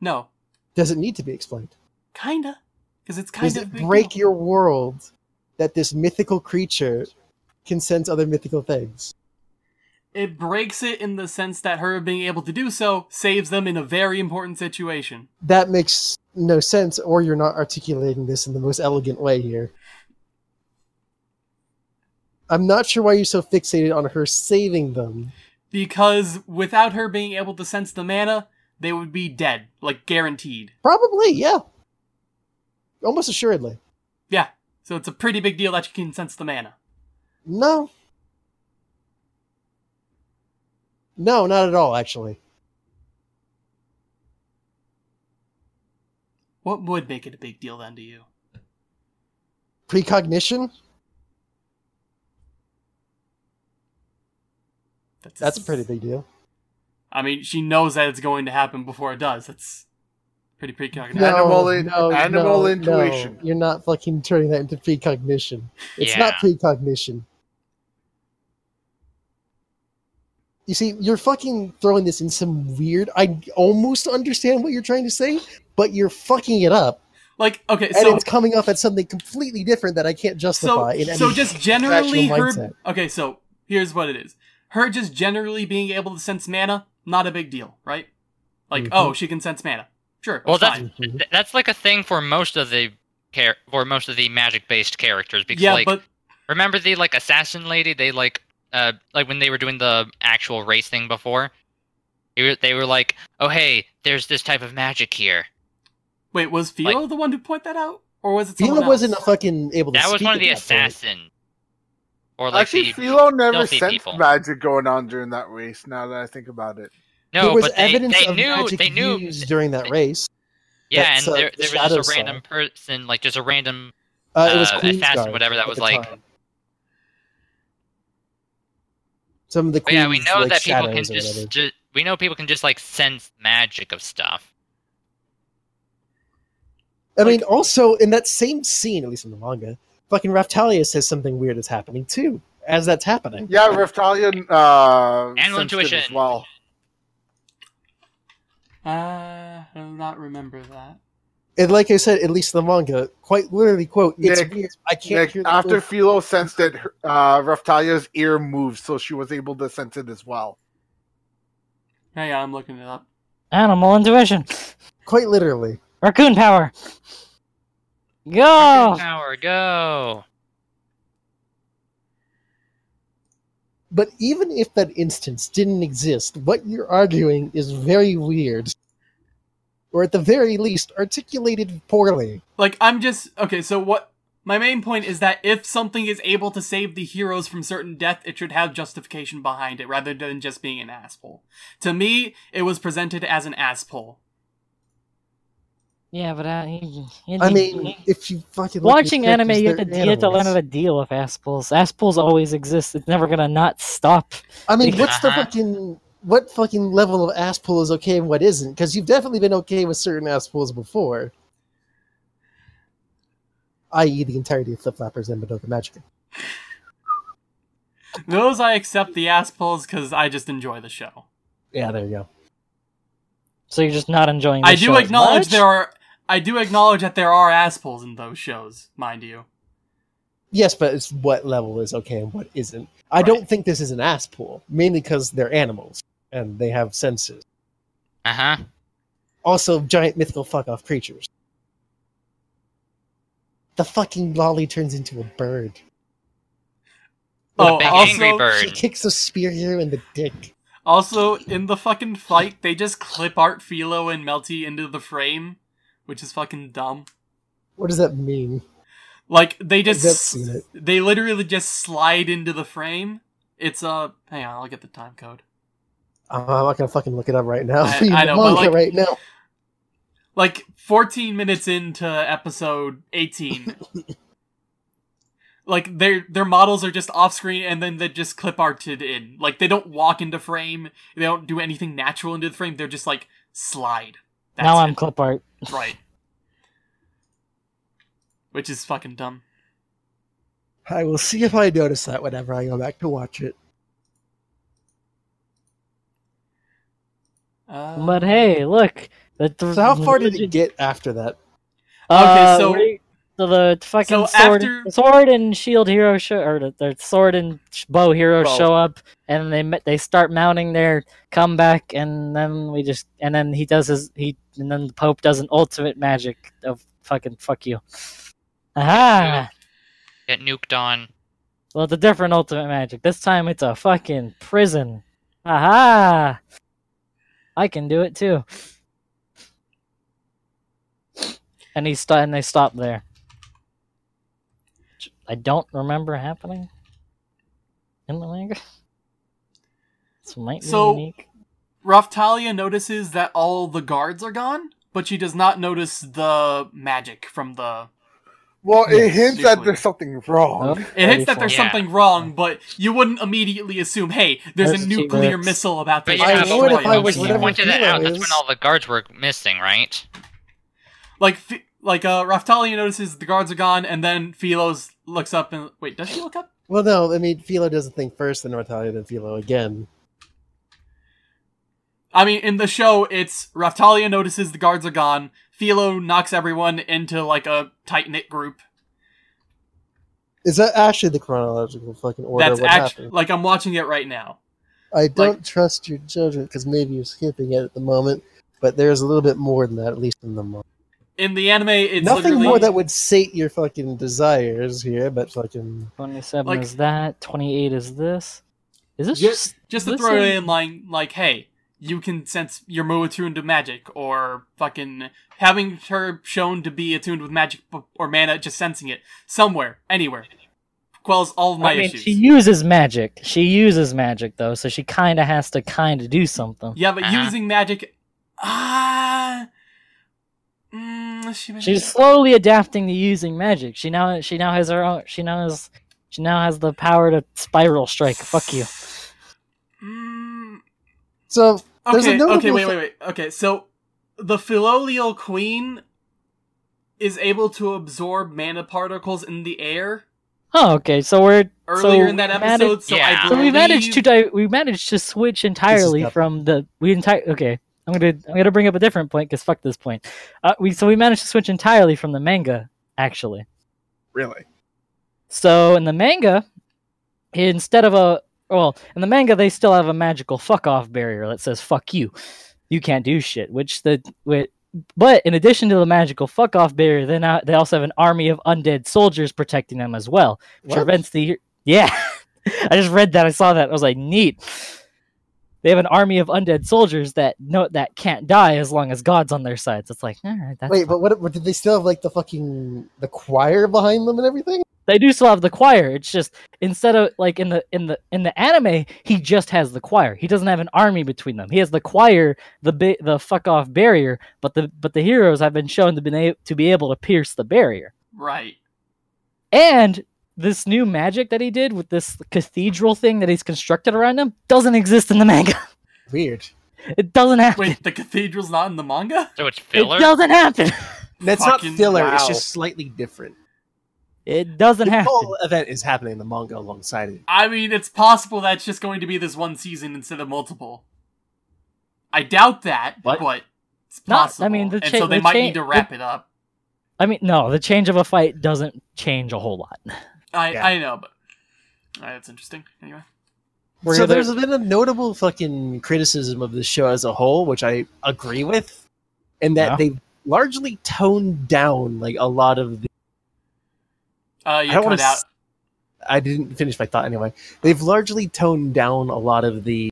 A: No.
D: Does it need to be explained?
A: Kinda. Because it's kind
D: Does
A: of
D: it break
A: deal.
D: your world that this mythical creature can sense other mythical things?
A: It breaks it in the sense that her being able to do so saves them in a very important situation.
D: That makes no sense, or you're not articulating this in the most elegant way here. I'm not sure why you're so fixated on her saving them.
A: Because without her being able to sense the mana, they would be dead. Like, guaranteed.
D: Probably, yeah. Almost assuredly.
A: Yeah. So it's a pretty big deal that you can sense the mana.
D: No. No, not at all, actually.
A: What would make it a big deal then to you?
D: Precognition? That's a pretty big deal.
A: I mean, she knows that it's going to happen before it does. That's pretty precognition.
C: No. Animal in- animal intuition.
D: You're not fucking turning that into precognition. It's not precognition. You see, you're fucking throwing this in some weird. I almost understand what you're trying to say, but you're fucking it up,
A: Like, okay,
D: and
A: so
D: it's coming off at something completely different that I can't
A: so
D: justify. in any
A: so just generally her.
D: mindset.
A: Okay, so here's what it is. Her just generally being able to sense mana, not a big deal, right? Like,
D: Mhm.
A: oh, she can sense mana. Sure,
F: Well,
A: that's fine.
F: That's like a thing for most of the char- for most of the magic based characters because
A: Yeah,
F: like
A: but
F: remember the like assassin lady they like uh like when they were doing the actual race thing before they were, they were like oh hey there's this type of magic here
A: wait, was Filo the one who point that out, or was it Filo
D: wasn't
A: else?
D: fucking able to.
F: that was one of the
D: that point.
F: assassin or like
C: Actually, Filo never sensed
F: people.
C: magic going on during that race. Now that I think about it,
F: no
D: there was
F: but they,
D: evidence
F: they
D: of
F: knew
D: magic
F: they knew
D: used during that race.
F: yeah
D: that's,
F: and
D: uh,
F: there,
D: the
F: was
D: Shadow
F: just a
D: saw.
F: random person like just a random
D: Uh, it was
F: uh,
D: Queen's
F: assassin, whatever that was like.
D: time. Some of the
F: but yeah we know
D: like,
F: that people can
D: shadows or
F: just, we know people can just like sense magic of stuff
D: I mean, also in that same scene, at least in the manga, fucking Raphtalia says something weird is happening too, as that's happening.
C: yeah, Riftalia uh,
F: Animal
C: sensed it as well.
A: Uh, I do not remember that.
D: And like I said, at least the manga, quite literally, quote, it's
C: Nick,
D: weird. I can't
C: Nick,
D: hear the
C: after
D: word-
C: Filo sensed it, her- uh, Raphtalia's ear moved, so she was able to sense it as well.
A: Hang on, I'm looking it up.
B: Animal intuition.
D: quite literally.
B: Raccoon power.
F: Raccoon
B: Go!
F: power go
D: But even if that instance didn't exist, what you're arguing is very weird. Or at the very least, articulated poorly.
A: Like, I'm just okay. So what? My main point is that if something is able to save the heroes from certain death, it should have justification behind it, rather than just being an asshole. To me, it was presented as an asshole.
B: Yeah, but uh, you- you-
D: I mean, if you fucking
B: watching
D: the
B: anime, you have, to,
D: characters,
B: you have to learn how to deal with assholes. Assholes always exist. It's never gonna not stop.
D: I mean, what's the
F: Uh-huh.
D: fucking what fucking level of ass pull is okay and what isn't? Because you've definitely been okay with certain ass pulls before, i.e., the entirety of Flip Flappers and Madoka Magica.
A: Those I accept the assholes because I just enjoy the show.
D: Yeah, there you go.
B: So you're just not enjoying. The
A: I do
B: show as
A: acknowledge
B: much?
A: there are. I do acknowledge that there are assholes in those shows, mind you.
D: Yes, but it's what level is okay and what isn't. I don't think this is an ass pull, mainly because they're animals and they have senses.
F: uh-huh
D: Also, giant mythical fuck off creatures. The fucking lolly turns into a bird.
A: Oh,
F: big
A: also,
F: angry bird.
D: She kicks a spear in the dick.
A: Also, in the fucking fight, they just clip art Filo and Melty into the frame, which is fucking dumb.
D: What does that mean?
A: Like they just
D: seen it.
A: they literally just slide into the frame. It's a uh, hang on, I'll get the time code.
D: I'm not gonna fucking look it up right now.
A: I- *laughs* I know, but, like-
D: right now.
A: Like 14 minutes into episode 18. *laughs* like their their models are just off screen and then they just clip arted in. Like they don't walk into frame. They don't do anything natural into the frame. They're just like slide. That's
B: now I'm
A: it.
B: clip art. *laughs*
A: right. Which is fucking dumb.
D: I will see if I notice that whenever I go back to watch it.
A: Uh,
B: But hey, look. The th-
D: So how far did it get after that?
B: Okay,
A: so-
B: we- so the fucking
A: So
B: sword,
A: after-
B: sword and shield hero show, or the, the sword and bow heroes
C: Bow.
B: show up, and they they start mounting their comeback, and then we just and then he does his he and then the Pope does an ultimate magic of fucking fuck you. Aha!
F: Get nuked on.
B: Well, it's a different ultimate magic. This time it's a fucking prison. Aha! I can do it too. And he st- and they stop there. Which I don't remember happening in the manga. This might be
A: So-
B: unique.
A: Raphtalia notices that all the guards are gone, but she does not notice the magic from the.
C: Well,
B: Yeah,
C: it hints that there's something wrong.
B: Oh,
A: It hints that there's
F: Yeah.
A: something wrong, but you wouldn't immediately assume, "Hey, there's
B: There's
A: a
B: two
A: nuclear
B: bricks.
A: missile about
F: But
A: this."
F: yeah,
D: I
F: but
D: would if I was whatever
F: pointed that
D: Filo
F: out, that's when all the guards were missing, right?
A: like like uh Raftalia notices the guards are gone and then Philos looks up and wait, does she look up?
D: Well, no, I mean, Filo does the thing first, then Natalia, then Filo again.
A: I mean, in the show it's Raphtalia notices the guards are gone, Filo knocks everyone into like a tight knit group.
D: Is that actually the chronological fucking order
A: That's
D: of what
A: actually like I'm watching it right now.
D: I don't trust your judgment because maybe you're skipping it at the moment, but there's a little bit more than that, at least in the moment.
A: In the anime it's
D: Nothing more that would sate your fucking desires here, but fucking.
B: Twenty-seven
A: like-
B: is that. Twenty-eight is this. Is this
A: just
B: just
A: just to throw it
B: is-
A: in line like, hey, you can sense your Mu attuned to magic, or fucking having her shown to be attuned with magic or mana, just sensing it somewhere, anywhere, quells all of my
B: I mean,
A: issues.
B: she uses magic. She uses magic though, so she kind of has to kind of do something.
A: yeah, but
F: Uh-huh.
A: using magic, ah, mm, she
B: She's slowly adapting to using magic. She now she now has her own. She now has she now has the power to spiral strike. Fuck you.
A: Mm,
D: So, There's a
A: okay,
D: notable
A: okay, wait, wait, wait. Okay, so the Filolial Queen is able to absorb mana particles in the air
B: Oh, okay. So we're
A: earlier
B: So
A: in that
B: we managed-
A: episode. So,
F: Yeah.
A: I
B: so we managed to di- we managed to switch entirely from the we entire okay. I'm gonna I'm gonna bring up a different point because fuck this point. Uh, we so we managed to switch entirely from the manga actually.
C: Really?
B: So in the manga, instead of a well, in the manga they still have a magical fuck off barrier that says fuck you. You can't do shit, which the wi- but in addition to the magical fuck off barrier, they now they also have an army of undead soldiers protecting them as well. Which
D: What?
B: prevents the yeah. *laughs* I just read that, I saw that, I was like, neat. They have an army of undead soldiers that know that can't die as long as God's on their side. So it's like, all right, that's
D: wait,
B: fine.
D: but what, what? Did they still have like the fucking the choir behind them and everything?
B: they do still have the choir. It's just instead of like in the in the in the anime, he just has the choir. He doesn't have an army between them. He has the choir, the bi- the fuck off barrier, but the but the heroes have been shown to been a- to be able to pierce the barrier.
A: right.
B: And this new magic that he did with this cathedral thing that he's constructed around him doesn't exist in the manga. *laughs*
D: Weird.
B: It doesn't happen.
A: Wait, the cathedral's not in the manga?
F: So it's filler?
B: it doesn't happen.
D: That's
A: Fucking
D: not filler. It's just slightly different.
B: It doesn't happen.
D: The whole event is happening in the manga alongside it.
A: I mean, it's possible that's just going to be this one season instead of multiple. I doubt that,
B: What?
A: but it's
B: Not- I
A: possible.
B: mean, the
A: and so they
B: the
A: might need to wrap it up.
B: I mean, no, the change of a fight doesn't change a whole lot.
A: I
D: Yeah.
A: I know, but uh, that's interesting. Anyway,
B: We're
D: so
B: either-
D: there's been a notable fucking criticism of the show as a whole, which I agree with, in that
B: Yeah.
D: they've largely toned down like a lot of the.
A: uh, you
D: I don't
A: cut
D: want
A: out.
D: to. I didn't finish my thought anyway. They've largely toned down a lot of the.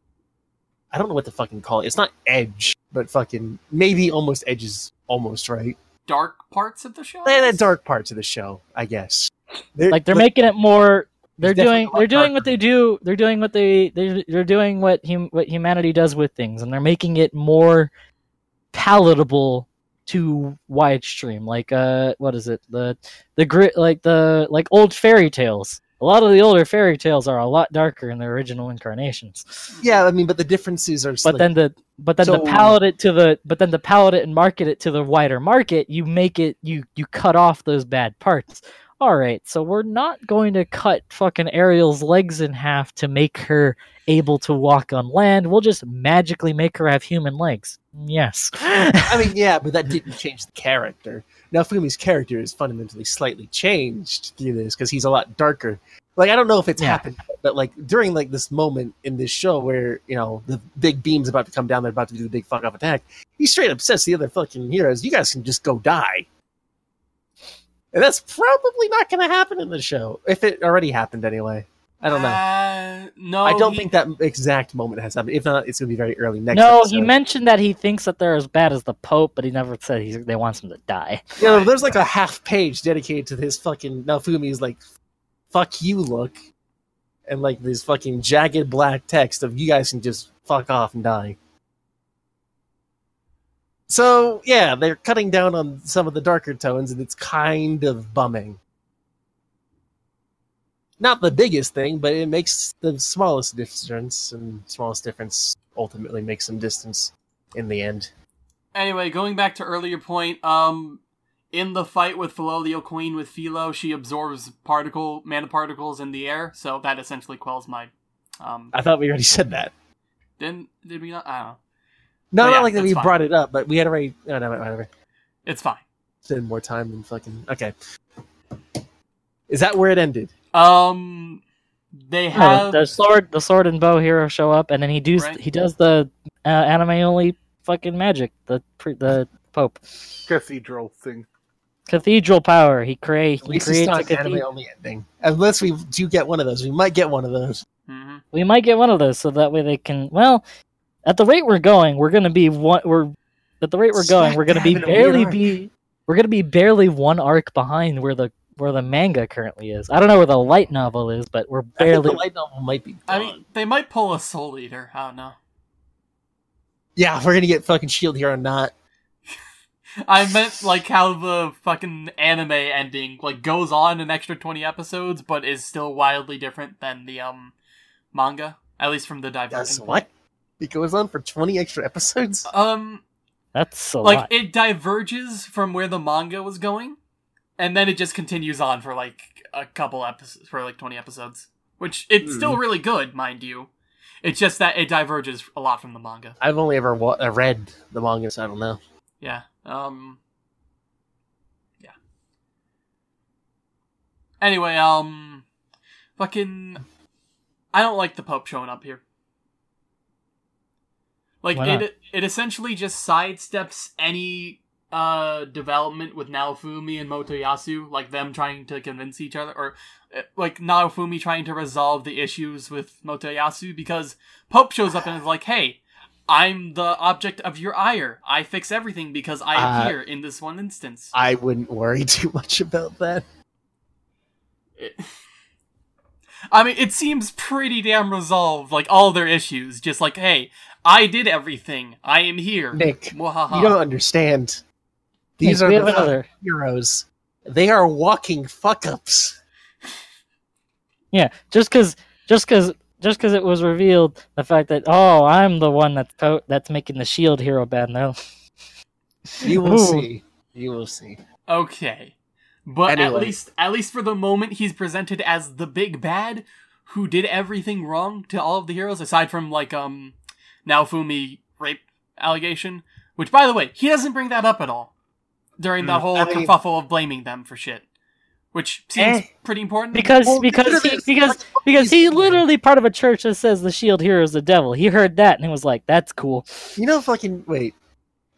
D: I don't know what to fucking call it. It's not edge, but fucking maybe almost edges, almost right.
A: dark parts of the show.
D: Eh, the dark parts of the show, I guess. They're,
B: like they're making it more they're doing they're doing what they do they're doing what they they're, they're doing what hum, what humanity does with things and they're making it more palatable to wide stream. Like uh, what is it? The the grit like the like old fairy tales. A lot of the older fairy tales are a lot darker in their original incarnations.
D: Yeah, I mean, but the differences are.
B: But then the but then
D: So-
B: to palette it to the but then the palette it and market it to the wider market, you make it you you cut off those bad parts. All right, so we're not going to cut fucking Ariel's legs in half to make her able to walk on land. We'll just magically make her have human legs. Yes.
D: I mean, *laughs* yeah, but that didn't change the character. Naofumi's character is fundamentally slightly changed through this because he's a lot darker. Like, I don't know if it's
B: Yeah.
D: happened, but like during like this moment in this show where you know the big beam's about to come down, they're about to do the big fuck off attack. He straight up says to the other fucking heroes, "You guys can just go die." And that's probably not going to happen in the show. If it already happened anyway, I don't know.
A: Uh, no,
D: I don't
A: he-
D: think that exact moment has happened. If not, it's going to be very early next.
B: no,
D: episode.
B: he mentioned that he thinks that they're as bad as the Pope, but he never said he they wants him to die. *laughs*
D: You know, there's like a half page dedicated to his fucking Naofumi's like fuck you look and like this fucking jagged black text of you guys can just fuck off and die. So yeah, they're cutting down on some of the darker tones and it's kind of bumming. Not the biggest thing, but it makes the smallest difference and smallest difference ultimately makes some distance in the end.
A: Anyway, going back to earlier point, um, in the fight with Filolial Queen with Filo, she absorbs particle mana particles in the air, so that essentially quells my. Um,
D: I thought we already said that.
A: didn't did we not? I don't know.
D: No,
A: Oh,
D: not
A: yeah,
D: like that we
A: fine.
D: brought it up, but we had already. No, no, whatever.
A: It's fine.
D: Spend more time than fucking. Okay. Is that where it ended?
A: Um, they
B: No,
A: have
B: the sword, the sword and bow hero show up, and then he does
A: Right.
B: he does the uh, anime only fucking magic. The pre, the Pope
C: cathedral thing.
B: cathedral power. He create
D: At
B: he
D: least it's
B: creates a
D: not anime only ending. Unless we do get one of those, we might get one of those.
A: Mhm.
B: We might get one of those, so that way they can. Well, at the rate we're going, we're gonna be one. We're at the rate we're going,
D: Smack
B: we're gonna be
D: in a weird
B: barely be. We're gonna be barely one arc behind where the where the manga currently is. I don't know where the light novel is, but we're
D: I think
B: barely.
D: the light novel might be.
A: I mean, they might pull a Soul Eater. I don't know.
D: yeah, we're gonna get fucking Shield Hero. Not *laughs*
A: I meant like how the fucking anime ending like goes on an extra twenty episodes, but is still wildly different than the um manga, at least from the diverging.
D: that's
A: point.
D: what it goes on for twenty extra episodes.
A: Um,
B: That's a
A: like
B: lot.
A: it diverges from where the manga was going, and then it just continues on for like a couple episodes for like twenty episodes, which it's
D: Hmm.
A: still really good, mind you. It's just that it diverges a lot from the manga.
D: I've only ever wa- uh, read the manga, so I don't know.
A: Yeah. Um. Yeah. Anyway, um, fucking, I don't like the Pope showing up here. Like it, it essentially just sidesteps any uh development with Naofumi and Motoyasu, like them trying to convince each other, or uh, like Naofumi trying to resolve the issues with Motoyasu, because Pope shows up and is like, "Hey, I'm the object of your ire. I fix everything because I
D: Uh,
A: appear in this one instance."
D: I wouldn't worry *laughs* too much about that.
A: It- *laughs* I mean, it seems pretty damn resolved, like all their issues. Just like, hey, I did everything. I am here.
D: Nick,
A: Mwahaha.
D: you don't understand. These
B: Nick,
D: are
B: we
D: the
B: have another.
D: heroes. They are walking fuck ups.
B: Yeah, just because just because just because it was revealed the fact that oh I'm the one that's po- that's making the shield hero bad now.
D: You will
B: Ooh.
D: see. You will see.
A: Okay. But at least at least for the moment he's presented as the big bad who did everything wrong to all of the heroes aside from like um Naofumi rape allegation, which by the way, he doesn't bring that up at all during that
D: Mm,
A: whole
D: I mean-
A: kerfuffle of blaming them for shit. Which seems
D: Eh.
A: pretty important.
B: Because
D: Well,
B: because he, because because he's literally part of a church that says the shield hero is the devil. He heard that and he was like, "That's cool."
D: You know, fucking wait.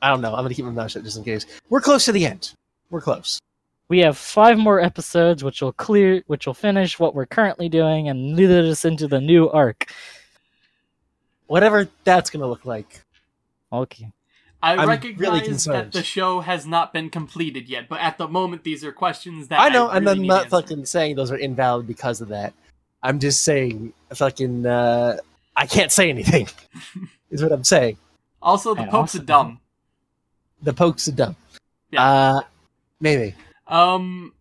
D: I don't know. I'm gonna keep my mouth shut just in case. We're close to the end. We're close.
B: We have five more episodes, which will clear, which will finish what we're currently doing and lead us into the new arc.
D: Whatever that's gonna look like.
B: Okay.
A: I
D: I'm really
A: recognize that
D: concerned.
A: the show has not been completed yet, but at the moment these are questions that
D: I know,
A: I
D: and
A: really
D: I'm not
A: answered.
D: fucking saying those are invalid because of that. I'm just saying, fucking, uh, I can't say anything. *laughs* is what I'm saying.
A: Also, the
B: And
A: Pope's
B: also-
A: dumb.
D: the pokes are dumb.
A: Yeah.
D: Uh, maybe.
A: Um,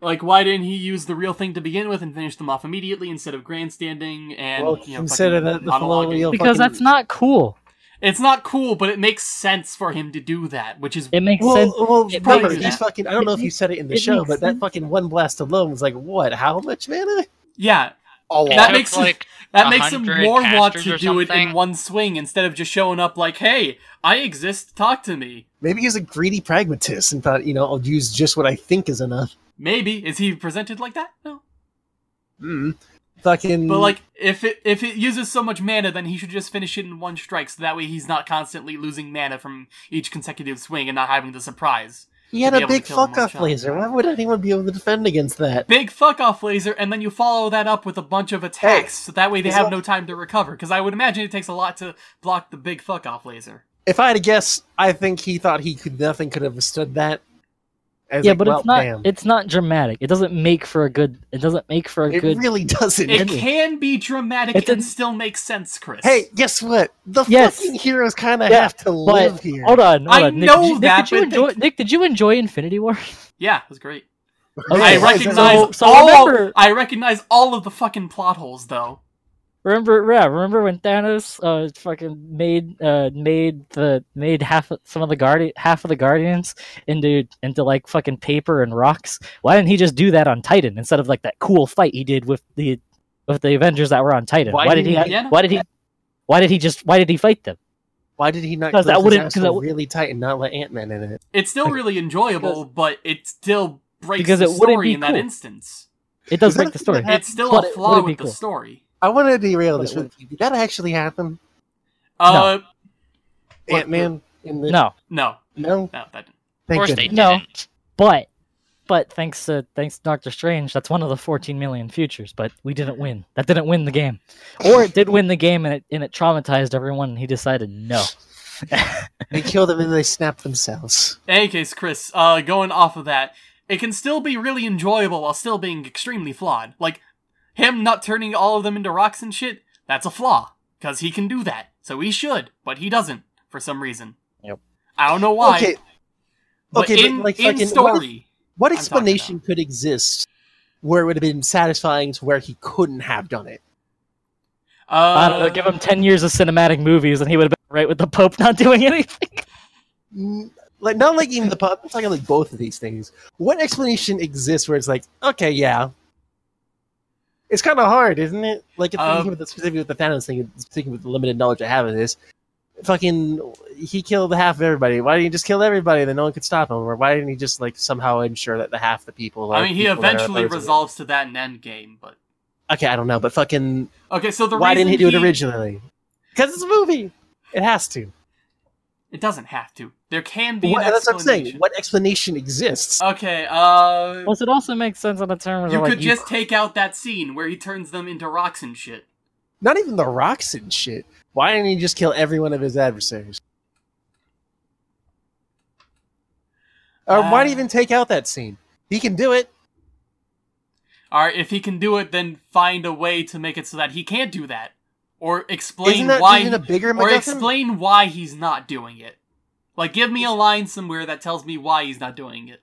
A: like why didn't he use the real thing to begin with and finish them off immediately instead of grandstanding and
D: Well,
A: you know,
D: consider
A: fucking
D: that the flow
A: monologuing?
B: because
D: fucking-
B: that's not cool.
A: It's not cool, but it makes sense for him to do that, which is
B: It makes
D: Well,
B: sense.
D: well,
B: It
D: remember,
A: makes
D: he's fucking. I don't know if
B: It
D: you said it in the
B: it
D: show,
B: makes
D: but that fucking one blast alone was like what? How much mana?
A: yeah.
C: A
F: It
A: That
F: took,
A: makes him-
F: like
A: That makes him more want to do it in one swing instead of just showing up like, "Hey, I exist. Talk to me."
D: Maybe he's a greedy pragmatist and thought, you know, I'll use just what I think is enough.
A: Maybe is he presented like that? No.
D: Mm. Fucking.
A: But like, if it if it uses so much mana, then he should just finish it in one strike, so that way he's not constantly losing mana from each consecutive swing and not having the surprise.
D: he had a big fuck off
A: shot.
D: laser. Why would anyone be able to defend against that?
A: Big fuck off laser, and then you follow that up with a bunch of attacks, so that way they have
D: that-
A: no time to recover. Because I would imagine it takes a lot to block the big fuck off laser.
D: If I had to guess, I think he thought he could nothing could have withstood that. I
B: Yeah,
D: like,
B: but
D: well,
B: it's not.
D: Damn.
B: It's not dramatic. It doesn't make for a good. It doesn't make for a
D: It
B: good.
D: really doesn't.
A: It
D: does
A: can be dramatic
B: It's
A: and
B: a-
A: still make sense, Chris.
D: Hey, guess what? The
B: Yes.
D: fucking heroes kind of
B: Yeah,
D: have to
B: but
D: live here.
B: hold on, hold
A: I
B: on. Nick,
A: know
B: did you,
A: that,
B: Nick, did you enjoy?
A: think-
B: Nick, did you enjoy Infinity War? *laughs*
A: yeah, it was great.
B: Okay,
A: I recognize
B: so- so
A: all.
B: remember-
A: I recognize all of the fucking plot holes, though.
B: Remember, yeah, remember when Thanos uh fucking made uh made the made half of, some of the guardian half of the guardians into into like fucking paper and rocks? Why didn't he just do that on Titan instead of like that cool fight he did with the with the Avengers that were on Titan?
D: Why
B: Why, did he?
A: he- Yeah.
B: Why did he? Why did he just? Why did he fight them?
D: Why did he not
B: Because that wouldn't- 'cause that would-
D: really tight and not let Ant Man in it?
A: It's still really enjoyable, but it still breaks
B: Because
A: the
B: it wouldn't
A: story
B: be
A: in that instance.
B: It does break the story.
A: It's still
B: But
A: a
B: it
A: flaw
B: wouldn't
A: with
B: be
A: the story.
D: I want to derail this with you. Did that actually happen?
A: Uh, What-
D: Ant Man in the
B: No,
A: no,
D: no.
A: no, that didn't.
F: Of course they
D: goodness.
B: No.
F: didn't.
B: but but thanks to thanks to Doctor Strange, that's one of the 14 million futures. But we didn't win. That didn't win the game, or it did win the game, and it and it traumatized everyone. And he decided no. *laughs*
D: They killed them and they snapped themselves.
A: In any case, Chris, uh, going off of that, it can still be really enjoyable while still being extremely flawed. Like, him not turning all of them into rocks and shit, that's a flaw. Because he can do that. So he should, but he doesn't, for some reason.
B: Yep.
A: I don't know why.
D: Okay,
A: but
D: okay, but, like,
A: in
D: fucking-
A: story,
D: what
A: I'm
D: explanation could exist where it would have been satisfying to where he couldn't have done it?
B: I
A: uh,
B: don't know. Give him 10 years of cinematic movies, and he would have been right with the Pope not *laughs* doing anything.
D: Mm, Like not like even the Pope. I'm talking like both of these things. What explanation exists where it's like, okay, yeah, it's kind of hard, isn't it? Like
A: Um,
D: with the specifically with the Thanos thing, speaking with the limited knowledge I have of this, fucking, he killed half of everybody. Why didn't he just kill everybody? Then no one could stop him. Or why didn't he just like somehow ensure that the half the people?
A: I mean, he
D: people that are
A: eventually
D: opposed to him?
A: resolves to that in Endgame, but.
D: Okay, I don't know, but fucking,
A: Okay, so the
D: why didn't he do it originally? Because it's a movie. It has to.
A: It doesn't have to. There can be
D: What,
A: an
D: that's what I'm saying.
A: explanation.
D: What explanation exists?
A: Okay, uh...
B: Plus, it also makes sense on the terms
A: You
B: of like
A: could just take out that scene where he turns them into rocks and shit.
D: Not even the rocks and shit. Why didn't he just kill every one of his adversaries? Or why
A: Uh,
D: even take out that scene? He can do it.
A: Alright, if he can do it, then find a way to make it so that he can't do that. Or explain
D: Isn't that
A: why
D: even a bigger
A: or
D: MacGuffin?
A: explain why he's not doing it. Like give me a line somewhere that tells me why he's not doing it.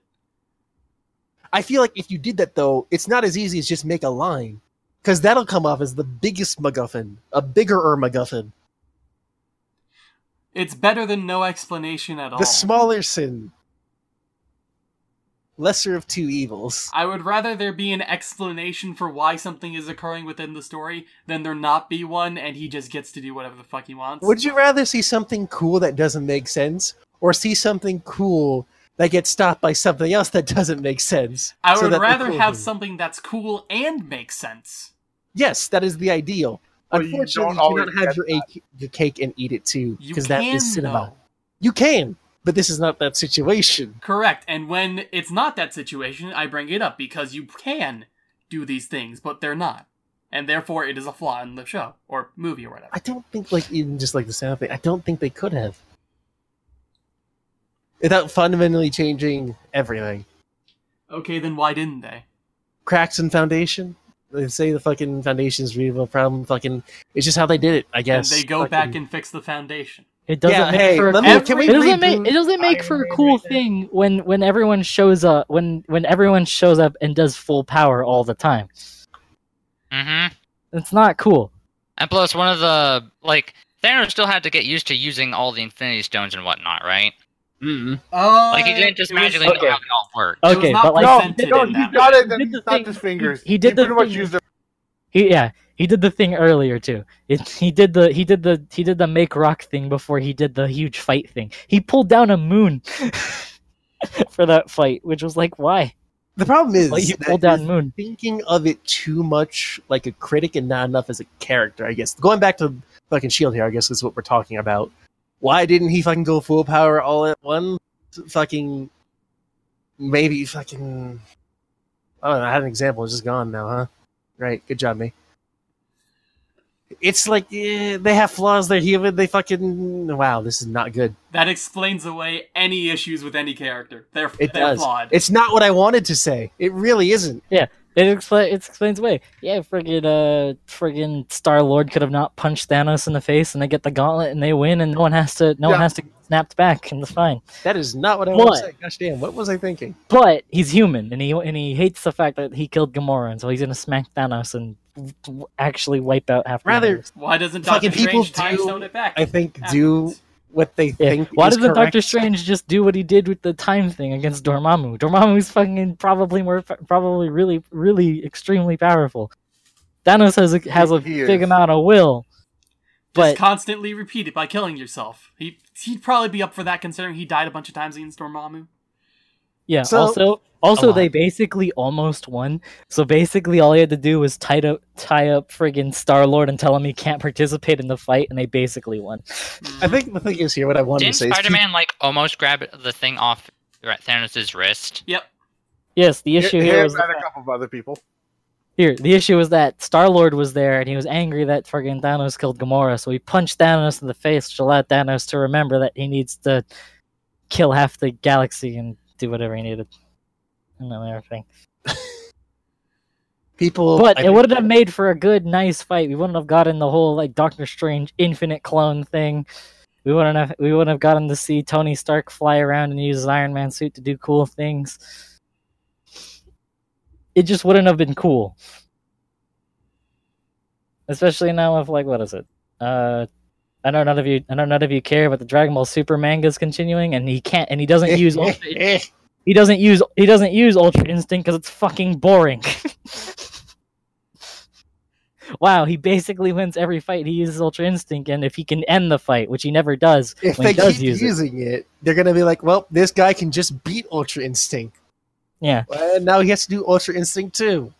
D: I feel like if you did that though, it's not as easy as just make a line. Because that'll come off as the biggest MacGuffin. A bigger er MacGuffin.
A: It's better than no explanation at all.
D: The smaller sin. Lesser of two evils.
A: I would rather there be an explanation for why something is occurring within the story than there not be one and he just gets to do whatever the fuck he wants.
D: Would you rather see something cool that doesn't make sense? Or see something cool that gets stopped by something else that doesn't make sense?
A: I
D: so
A: would
D: that
A: rather
D: cool
A: have
D: thing-
A: something that's cool and makes sense.
D: Yes, that is the ideal.
C: But
D: Unfortunately,
C: don't
D: you, cannot have your, a- your cake and eat it too, because that is can, cinema.
A: though.
D: You can, but this is not that situation.
A: Correct. And when it's not that situation, I bring it up because you can do these things, but they're not. And therefore it is a flaw in the show or movie or whatever.
D: I don't think, like even just like the sound thing, I don't think they could have, without fundamentally changing everything.
A: Okay, then why didn't they?
D: Cracks in foundation. They say the fucking foundation is readable problem. Fucking, it's just how they did it. I
A: And
D: guess
A: they go
D: Fucking-
A: back and fix the foundation.
B: It doesn't
D: Yeah,
B: make
D: hey,
B: for a
D: let
B: cool,
A: me- can
B: it doesn't make it doesn't make
D: Iron
B: for a cool
D: right
B: thing when when everyone shows up when when everyone shows up and does full power all the time.
F: Mm-hmm.
B: It's not cool.
F: And plus, one of the like Thanos still had to get used to using all the Infinity Stones and whatnot, right?
D: Mm-mm.
A: Uh,
F: Like he didn't just magically
B: okay.
F: know how they all work.
B: Okay, but like
C: No,
A: presented
C: no, he got it, then
B: He
C: he
B: did
C: snapped his fingers.
B: he did the
C: pretty much used it.
B: He yeah, he did the thing earlier too. It, he did the he did the he did the make rock thing before he did the huge fight thing. He pulled down a moon *laughs* for that fight, which was like why?
D: The problem is
B: Like he pulled down moon.
D: thinking of it too much like a critic and not enough as a character. I guess going back to fucking Shield here, I guess is what we're talking about. Why didn't he fucking go full power all at once? Fucking maybe fucking. I don't know. I had an example. It's just gone now, huh? Right. Good job, me. It's like eh, they have flaws. They're human. They fucking wow. This is not good.
A: That explains away any issues with any character. They're
D: It
A: they're
D: does.
A: flawed.
D: It's not what I wanted to say. It really isn't.
B: It expla- it explains away. Yeah, friggin' uh friggin' Star Lord could have not punched Thanos in the face and they get the gauntlet and they win and no one has to no one has to get snapped back and it's fine.
D: That is not what I want
B: What?
D: to say. Gosh damn, what was I thinking?
B: But he's human and he and he hates the fact that he killed Gamora and so he's gonna smack Thanos and w- w- actually wipe out half the
D: Rather-
A: Why doesn't
D: Fucking
A: Doctor
D: people
A: Strange time
D: do-
A: stone it back?
D: I think do
A: Happens.
D: What they
B: Yeah.
D: think.
B: Why
D: is
B: doesn't. Doctor Strange just do what he did with the time thing against Dormammu? Dormammu's fucking probably more, probably really, really extremely powerful. Thanos has a, has a big amount of will,
A: Just
B: but
A: constantly repeat it by killing yourself. He he'd probably be up for that considering he died a bunch of times against Dormammu.
B: Yeah.
D: So-
B: also, also they basically almost won. So basically, all he had to do was tie up, tie up friggin' Star Lord and tell him he can't participate in the fight, and they basically won.
D: I think the thing is here. What I wanted
F: Didn't
D: to say is
F: Spider-Man like almost grab the thing off Thanos' wrist?
A: Yep.
B: Yes, the issue
C: Him
B: here was
C: and
B: that-
C: a couple of other people.
B: Here, the issue was that Star Lord was there and he was angry that friggin' Thanos killed Gamora, so he punched Thanos in the face to let Thanos to remember that he needs to kill half the galaxy and do whatever he needed. And then everything. *laughs*
D: people.
B: But
D: I
B: it
D: think-
B: would have made for a good, nice fight. We wouldn't have gotten the whole like Doctor Strange infinite clone thing. We wouldn't have we wouldn't have gotten to see Tony Stark fly around and use his Iron Man suit to do cool things. It just wouldn't have been cool. Especially now with like what is it? Uh I know none of you I know none of you care, but the Dragon Ball Super manga is continuing and he can't and he doesn't use *laughs* Ultra, he doesn't use he doesn't use Ultra Instinct because it's fucking boring. *laughs* wow, he basically wins every fight. He uses Ultra Instinct, and if he can end the fight, which he never does
D: if
B: when
D: they
B: he does
D: keep
B: use
D: using it. they're gonna be like, "Well, this guy can just beat Ultra Instinct,
B: yeah,
D: and now he has to do Ultra Instinct too."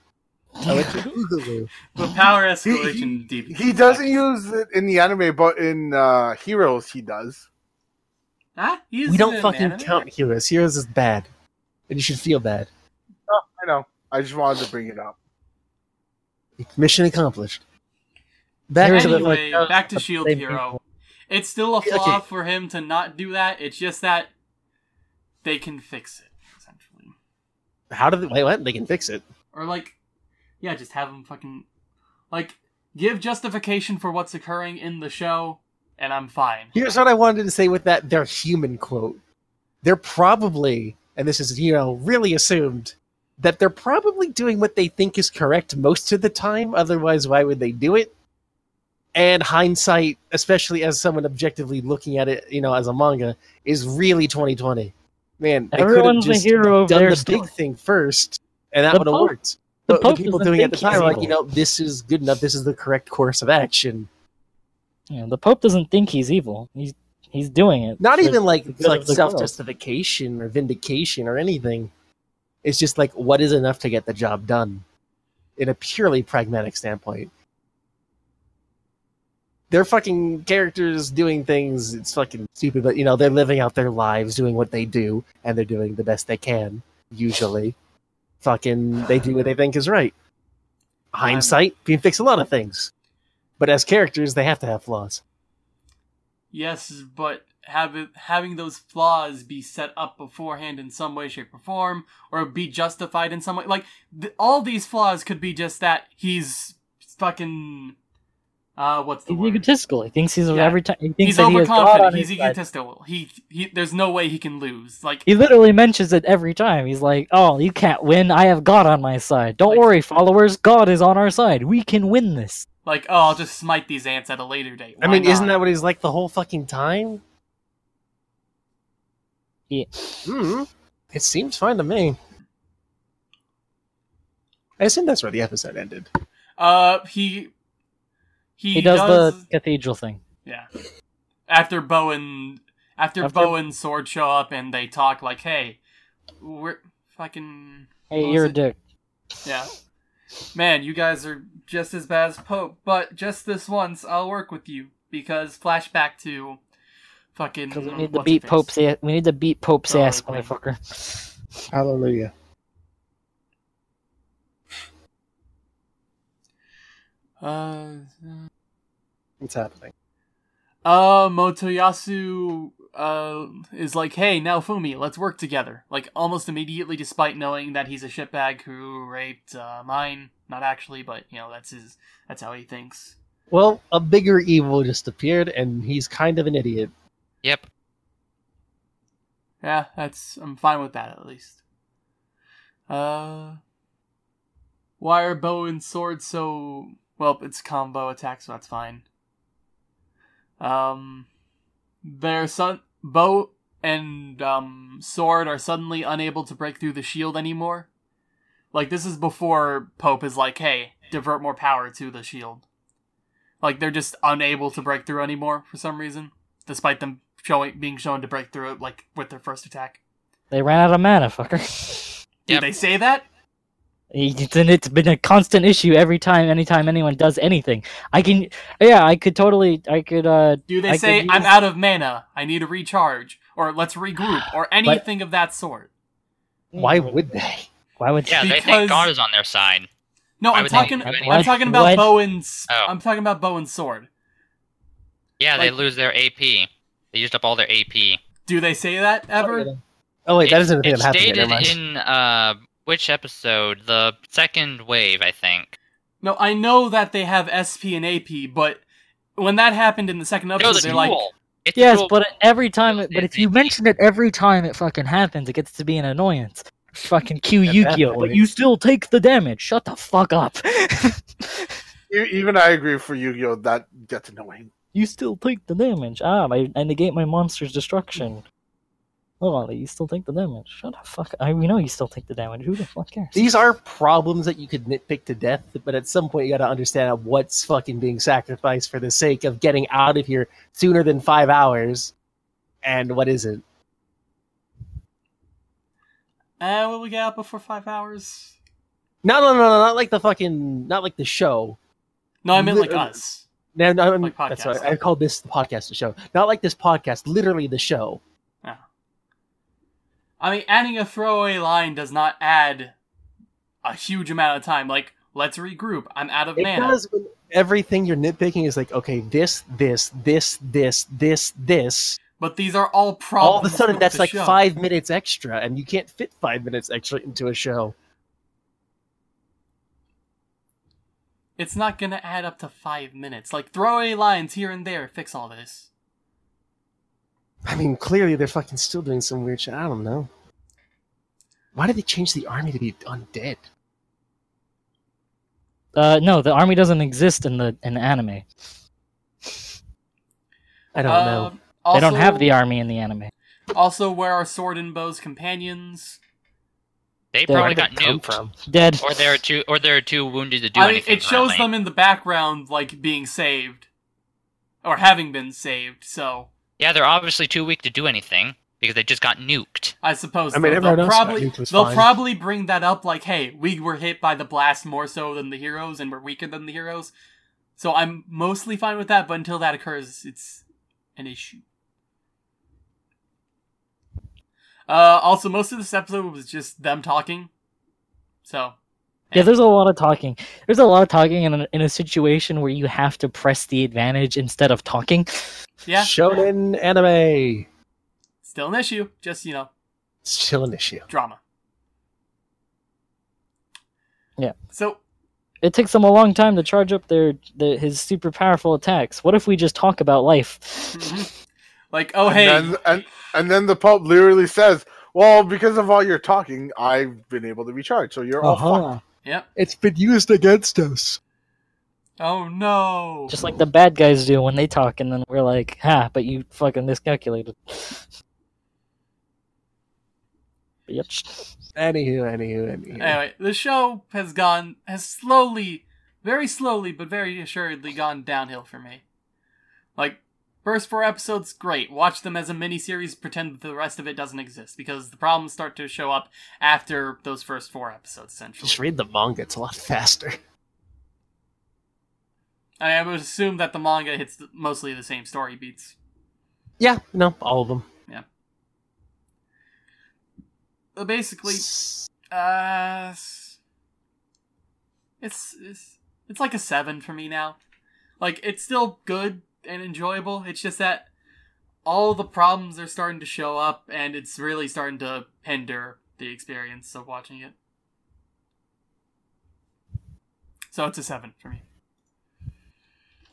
D: Electric
A: The power
C: He,
A: escalation
C: he,
A: deep.
C: he doesn't use it in the anime, but in uh, Heroes he does.
A: Huh? He
D: We don't fucking
A: anime.
D: count heroes. Heroes is bad, and you should feel bad.
C: Oh, I know. I just wanted to bring it up.
D: Mission accomplished. Back
B: Heroes
D: to the
B: of the-
A: Anyway,
B: like,
A: back to Shield Hero.
B: people.
A: It's still a
D: Okay.
A: flaw for him to not do that. It's just that they can fix it, essentially.
D: how do they wait? What? They can fix it.
A: Or like, yeah, just have them fucking like give justification for what's occurring in the show, and I'm fine.
D: Here's what I wanted to say with that they're human quote. They're probably, and this is, you know, really assumed, that they're probably doing what they think is correct most of the time. Otherwise, why would they do it? And hindsight, especially as someone objectively looking at it, you know, as a manga, is really 2020. Man, they could have
B: Everyone's a
D: just
B: hero of
D: done
B: their
D: the
B: story.
D: big thing first, and that would have worked.
B: The Pope
D: the people doing it at the time like, you know, this is good enough. This is the correct course of action.
B: Yeah, the Pope doesn't think he's evil. He's he's doing it.
D: not even like like
B: the
D: self justification or vindication or anything. It's just like what is enough to get the job done, in a purely pragmatic standpoint. They're fucking characters doing things. It's fucking stupid, but you know they're living out their lives, doing what they do, and they're doing the best they can. Usually, fucking they do what they think is right. Hindsight can fix a lot of things, but as characters, they have to have flaws.
A: Yes, but have it, having those flaws be set up beforehand in some way, shape, or form, or be justified in some way. Like th- all these flaws could be just that he's fucking Uh, what's the
B: He's
A: word?
B: egotistical. He thinks he's
A: Yeah.
B: every time. He thinks
A: He's
B: that he has God
A: overconfident. He's
B: side.
A: egotistical. He, he, there's no way he can lose. Like,
B: He literally mentions it every time. He's like, "Oh, you can't win. I have God on my side. Don't
A: Like-
B: worry, followers. God is on our side. We can win this."
A: like, oh, I'll just smite these ants at a later date.
D: I
A: Why
D: mean, isn't
A: not?
D: that what he's like the whole fucking time?
B: Yeah.
D: Hmm. It seems fine to me. I assume that's where the episode ended.
A: Uh, he, he,
B: He does, the cathedral thing.
A: Yeah. After Bowen, after,
B: After-
A: Bo and Sword show up and they talk like, "Hey, we're fucking
B: Hey,
A: What
B: you're a dick.
A: yeah, man, you guys are just as bad as Pope, but just this once, I'll work with you because flashback to fucking
B: Because we need to beat? Pope's. a- We need to beat Pope's
A: Oh,
B: ass,
A: Queen.
B: motherfucker.
D: Hallelujah.
A: Uh,
D: What's happening?
A: uh, Motoyasu uh is like, "Hey, Naofumi, let's work together." Like almost immediately, despite knowing that he's a shitbag who raped uh, Myne. Not actually, but you know that's his. That's how he thinks.
D: Well, a bigger evil just appeared, and he's kind of an idiot.
F: Yep.
A: Yeah, that's. I'm fine with that at least. Uh, why are bow and sword so? Well, it's combo attack, so that's fine. Um, their son, bow and um sword are suddenly unable to break through the shield anymore. Like this is before Pope is like, "Hey, divert more power to the shield." Like they're just unable to break through anymore for some reason, despite them showing being shown to break through it like with their first attack.
B: They ran out of mana, fucker.
A: Did
F: Yep.
A: they say that?
B: It's, and it's been a constant issue every time, anytime anyone does anything. I can, yeah, I could totally, I could, uh,
A: Do they
B: I
A: say
B: could
A: I'm out of mana, I need to recharge, or let's regroup, or *sighs* anything of that sort?
D: Why would they?
B: why would they?
F: Yeah, they
A: Because-
F: think God is on their side.
A: No,
F: Why
A: I'm talking. I'm talking about
B: What?
A: bow and. s-
F: Oh.
A: I'm talking about Bowen's sword.
F: Yeah, they lose their AP. They used up all their AP.
A: Do they say that ever?
D: Oh wait, that
F: It-
D: isn't a thing
F: It's
D: that happened
F: stated
D: Never
F: in uh which episode? The second wave, I think.
A: No, I know that they have SP and AP, but when that happened in the second
F: No,
A: episode,
F: the
A: they're
F: duel.
A: like,
F: It's
B: Yes, but every time,
F: Those
B: but if you mention it every time it fucking happens, it gets to be an annoyance. Fucking Q
D: At that
B: Yu-Gi-Oh, but you still take the damage. Shut the fuck up. *laughs*
C: Even I agree for Yu-Gi-Oh! That gets annoying.
B: you still take the damage. Ah, I, I negate my monster's destruction. Oh, you still take the damage. Shut the fuck. I we know you still take the damage. Who the fuck cares?
D: These are problems that you could nitpick to death, but at some point you got to understand what's fucking being sacrificed for the sake of getting out of here sooner than five hours, and what isn't.
A: "Eh, will we get out before five hours?"
D: No, no, no, no, not like the fucking, not like the show.
A: No, I meant like us.
D: No, no, I'm-
A: Like
D: that's
A: podcast.
D: right. I called this the podcast the show, not like this podcast. Literally the show.
A: I mean, adding a throwaway line does not add a huge amount of time. Like, let's regroup. I'm out of
D: It
A: mana.
D: does. When everything you're nitpicking is like, okay, this, this, this, this, this, this.
A: But these are all problems.
D: All of a sudden, that's like
A: show.
D: five minutes extra, and you can't fit five minutes extra into a show.
A: It's not gonna add up to five minutes. Like throwaway lines here and there fix all this.
D: I mean, clearly they're fucking still doing some weird shit. I don't know. Why did they change the army to be undead?
B: Uh, no, the army doesn't exist in the in the anime.
D: I don't know.
A: Um,
B: They don't have the army in the anime.
A: Also, where are Sword and Bow's companions?
F: They
B: There-
F: probably got
D: they come
F: nuked.
D: from?
B: Dead.
F: Or they're too or they're too wounded to do
A: I mean, it shows
F: currently.
A: them in the background, like being saved, or having been saved. So
F: Yeah, they're obviously too weak to do anything because they just got nuked.
A: I suppose
D: I mean,
A: they'll, they'll probably they'll
D: fine.
A: probably bring that up, like, "Hey, we were hit by the blast more so than the heroes, and we're weaker than the heroes." So I'm mostly fine with that, but until that occurs, it's an issue. Uh, also, most of this episode was just them talking. So
B: Yeah, there's a lot of talking. There's a lot of talking in a, in a situation where you have to press the advantage instead of talking.
A: Yeah,
D: Shonen anime.
A: still an issue. Just you know,
D: Still an issue.
A: drama.
B: Yeah.
A: So,
B: it takes him a long time to charge up their, their his super powerful attacks. What if we just talk about life?
A: Mhm. like, oh
C: and
A: hey,
C: then, and and then the Pope literally says, "Well, because of all your talking, I've been able to recharge, so you're all fucked."
A: yep.
D: It's been used against us.
A: Oh no.
B: Just like the bad guys do when they talk, and then we're like, "Ha!" But you fucking miscalculated. *laughs* Bitch.
D: Anywho, anywho, anywho.
A: Anyway, the show has gone has slowly, very slowly, but very assuredly gone downhill for me. Like first four episodes, great. Watch them as a miniseries. Pretend that the rest of it doesn't exist because the problems start to show up after those first four episodes. Essentially,
D: Just read the manga; it's a lot faster.
A: I would assume that the manga hits mostly the same story beats.
D: Yeah, no, all of them.
A: But basically, uh, it's it's it's like a seven for me now. Like it's still good and enjoyable. It's just that all the problems are starting to show up, and it's really starting to hinder the experience of watching it. So it's a seven for me.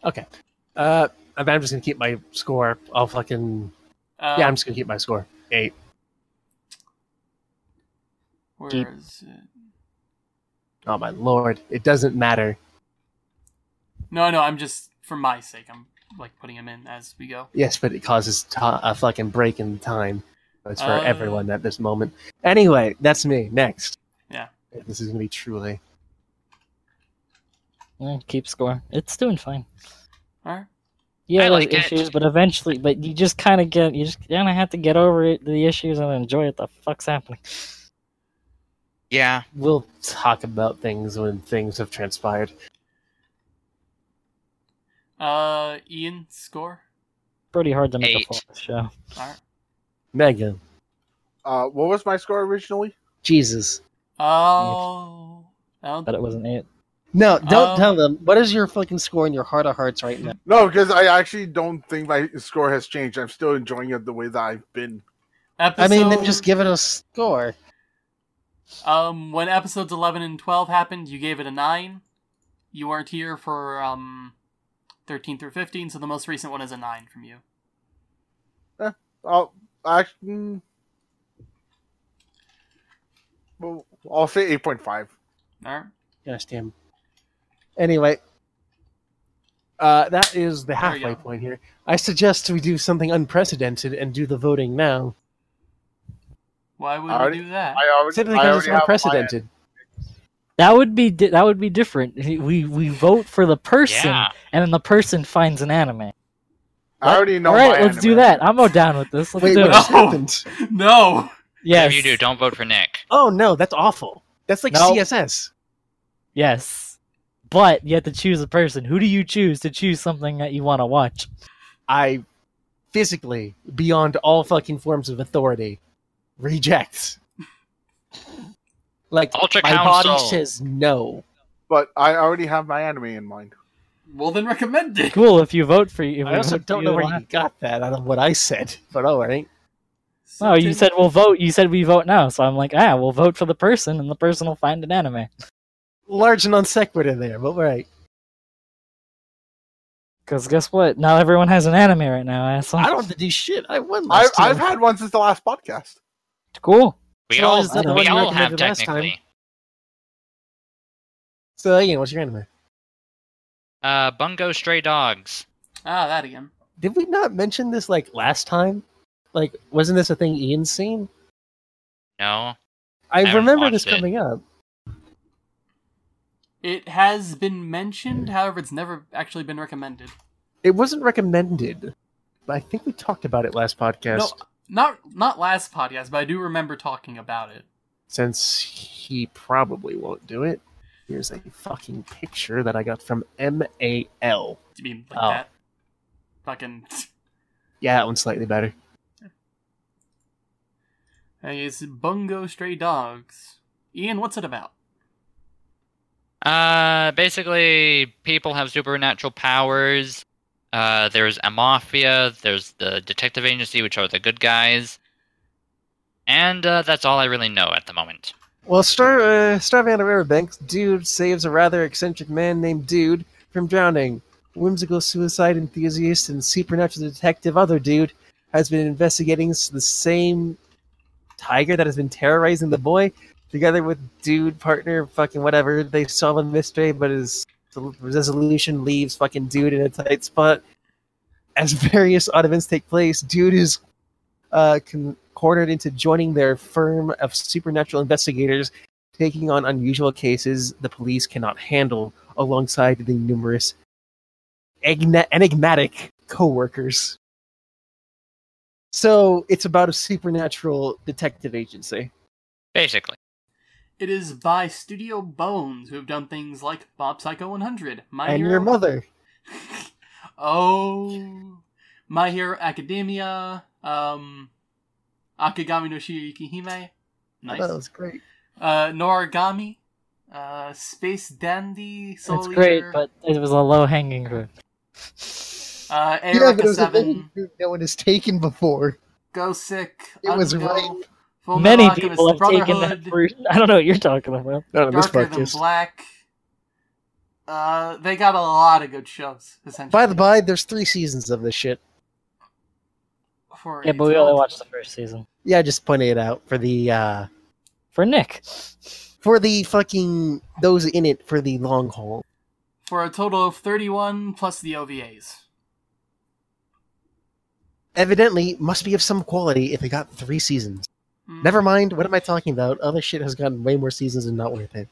D: Okay. Uh, I'm I'm just gonna keep my score. I'll fucking
A: Uh,
D: yeah. I'm just gonna keep my score. Eight.
A: where
B: keep-
A: is it?
D: Oh my lord! It doesn't matter.
A: No, no, I'm just for my sake. I'm like putting them in as we go.
D: Yes, but it causes a fucking break in time. It's for
A: Uh.
D: everyone at this moment. Anyway, that's me. Next.
A: Yeah.
D: This is gonna be truly.
B: Eh, keep score. It's doing fine.
A: All right.
B: Yeah,
F: I
B: there's
F: like it.
B: issues, but eventually, but you just kind of get, you just kind of have to get over it, the issues and enjoy it. The fuck's happening?
F: Yeah.
D: We'll talk about things when things have transpired.
A: Uh, Ian score.
B: Pretty hard to make
F: Eight.
B: a flawless show.
A: All right.
D: Megan.
C: Uh, what was my score originally?
D: Jesus.
A: Oh, oh,
B: But it wasn't eight.
D: No, don't
A: Um,
D: tell them. What is your fucking score in your heart of hearts right now?
C: No, because I actually don't think my score has changed. I'm still enjoying it the way that I've been.
A: episode,
D: I mean, then just give it a score.
A: Um, when episodes eleven and twelve happened, you gave it a nine. You weren't here for um, thirteen through fifteen, so the most recent one is a nine from you.
C: I'll actually, mm, well, I'll say eight point five.
A: All right.
D: Gosh damn. Anyway, uh, that is the halfway point here. I suggest we do something unprecedented and do the voting now.
A: Why would
C: I already-
A: we do that?
C: I already,
D: Simply
C: I
D: because
C: already
D: it's
C: have my-
D: unprecedented.
B: That would be di- that would be different. We we vote for the person,
F: Yeah.
B: and then the person finds an anime.
C: I already know.
B: All right,
C: my
B: let's do
C: anime.
B: that. I'm all down with this. Let's
D: Wait,
B: do
D: what
B: it.
D: just
A: No.
D: happened? *laughs*
A: no.
B: Yes,
F: Whatever you do, don't vote for Nick.
D: Oh no, that's awful. That's like
B: No.
D: CSS.
B: yes, but you have to choose a person. Who do you choose to choose something that you want to watch?
D: I physically, beyond all fucking forms of authority, reject. *laughs* Like
F: Ultra
D: my body says no.
C: But I already have my anime in mind.
A: Well, then recommend it.
B: Cool. If you vote for you,
D: I also don't know where you got that out of what I said, but all right.
B: No, you said we'll vote. You said we vote now, so I'm like, ah, we'll vote for the person, and the person will find an anime.
D: Large non sequitur there, but right.
B: Because guess what? Not everyone has an anime right now, asshole.
D: I don't have to do shit. I won
C: I've,
D: last
C: I've had one since the last podcast.
B: Cool.
F: We
D: So
F: all,
D: is that
F: we
B: you
F: all have
D: recommended last time?
F: technically.
D: So Ian, what's your anime?
F: Uh, Bungo Stray Dogs.
A: Ah, that again.
D: Did we not mention this like last time? Like, wasn't this a thing Ian's seen?
F: No.
D: I,
F: haven't
D: remember this
F: it.
D: coming up.
A: It has been mentioned, however, it's never actually been recommended.
D: It wasn't recommended, but I think we talked about it last podcast.
A: No, not not last podcast, but I do remember talking about it.
D: Since he probably won't do it, here's a fucking picture that I got from MAL.
A: Do you mean like
D: Oh.
A: that? Fucking. *laughs*
D: Yeah, that one's slightly better.
A: Hey, it's Bungo Stray Dogs. Ian, what's it about?
F: Uh, basically, people have supernatural powers. Uh, there's a mafia. There's the detective agency, which are the good guys. And uh, that's all I really know at the moment.
D: Well, Star uh, Starvan of Riverbanks, Dude saves a rather eccentric man named Dude from drowning. Whimsical suicide enthusiast and supernatural detective Other Dude has been investigating the same tiger that has been terrorizing the boy. Together with Dude, partner, fucking whatever, they solve a mystery, but his resolution leaves fucking Dude in a tight spot. As *laughs* various odd events take place, Dude is uh, cornered into joining their firm of supernatural investigators, taking on unusual cases the police cannot handle, alongside the numerous enigmatic co-workers. So it's about a supernatural detective agency.
F: Basically.
A: It is by Studio Bones, who have done things like Mob Psycho 100, My
D: and
A: Hero.
D: your mother. *laughs*
A: oh, My Hero Academia, um, Akagami no
D: Shirayuki-hime.
A: Nice.
D: that was great.
A: Uh, Noragami, uh, Space Dandy, Soul
B: It's great, but it was a low hanging fruit.
A: uh,
D: Yeah, but it was
A: 7,
D: thing no one has taken before.
A: Gosick,
D: It was
A: Ungo,
D: right.
A: Full
B: Many
A: Metal
B: people have taken that fruit. *laughs* I don't know what you're talking about.
D: Not on this
A: Darker than
D: podcast.
A: Black. Uh, they got a lot of good shows, essentially.
D: By the by, there's three seasons of this shit.
A: For
B: Yeah, but we only watched the first season.
D: Yeah, I just pointing it out for the uh
B: For Nick.
D: for the fucking those in it for the long haul.
A: for a total of 31 plus the OVAs.
D: Evidently, must be of some quality if it got three seasons.
A: Mm.
D: Never mind, what am I talking about? Other shit has gotten way more seasons and not worth it.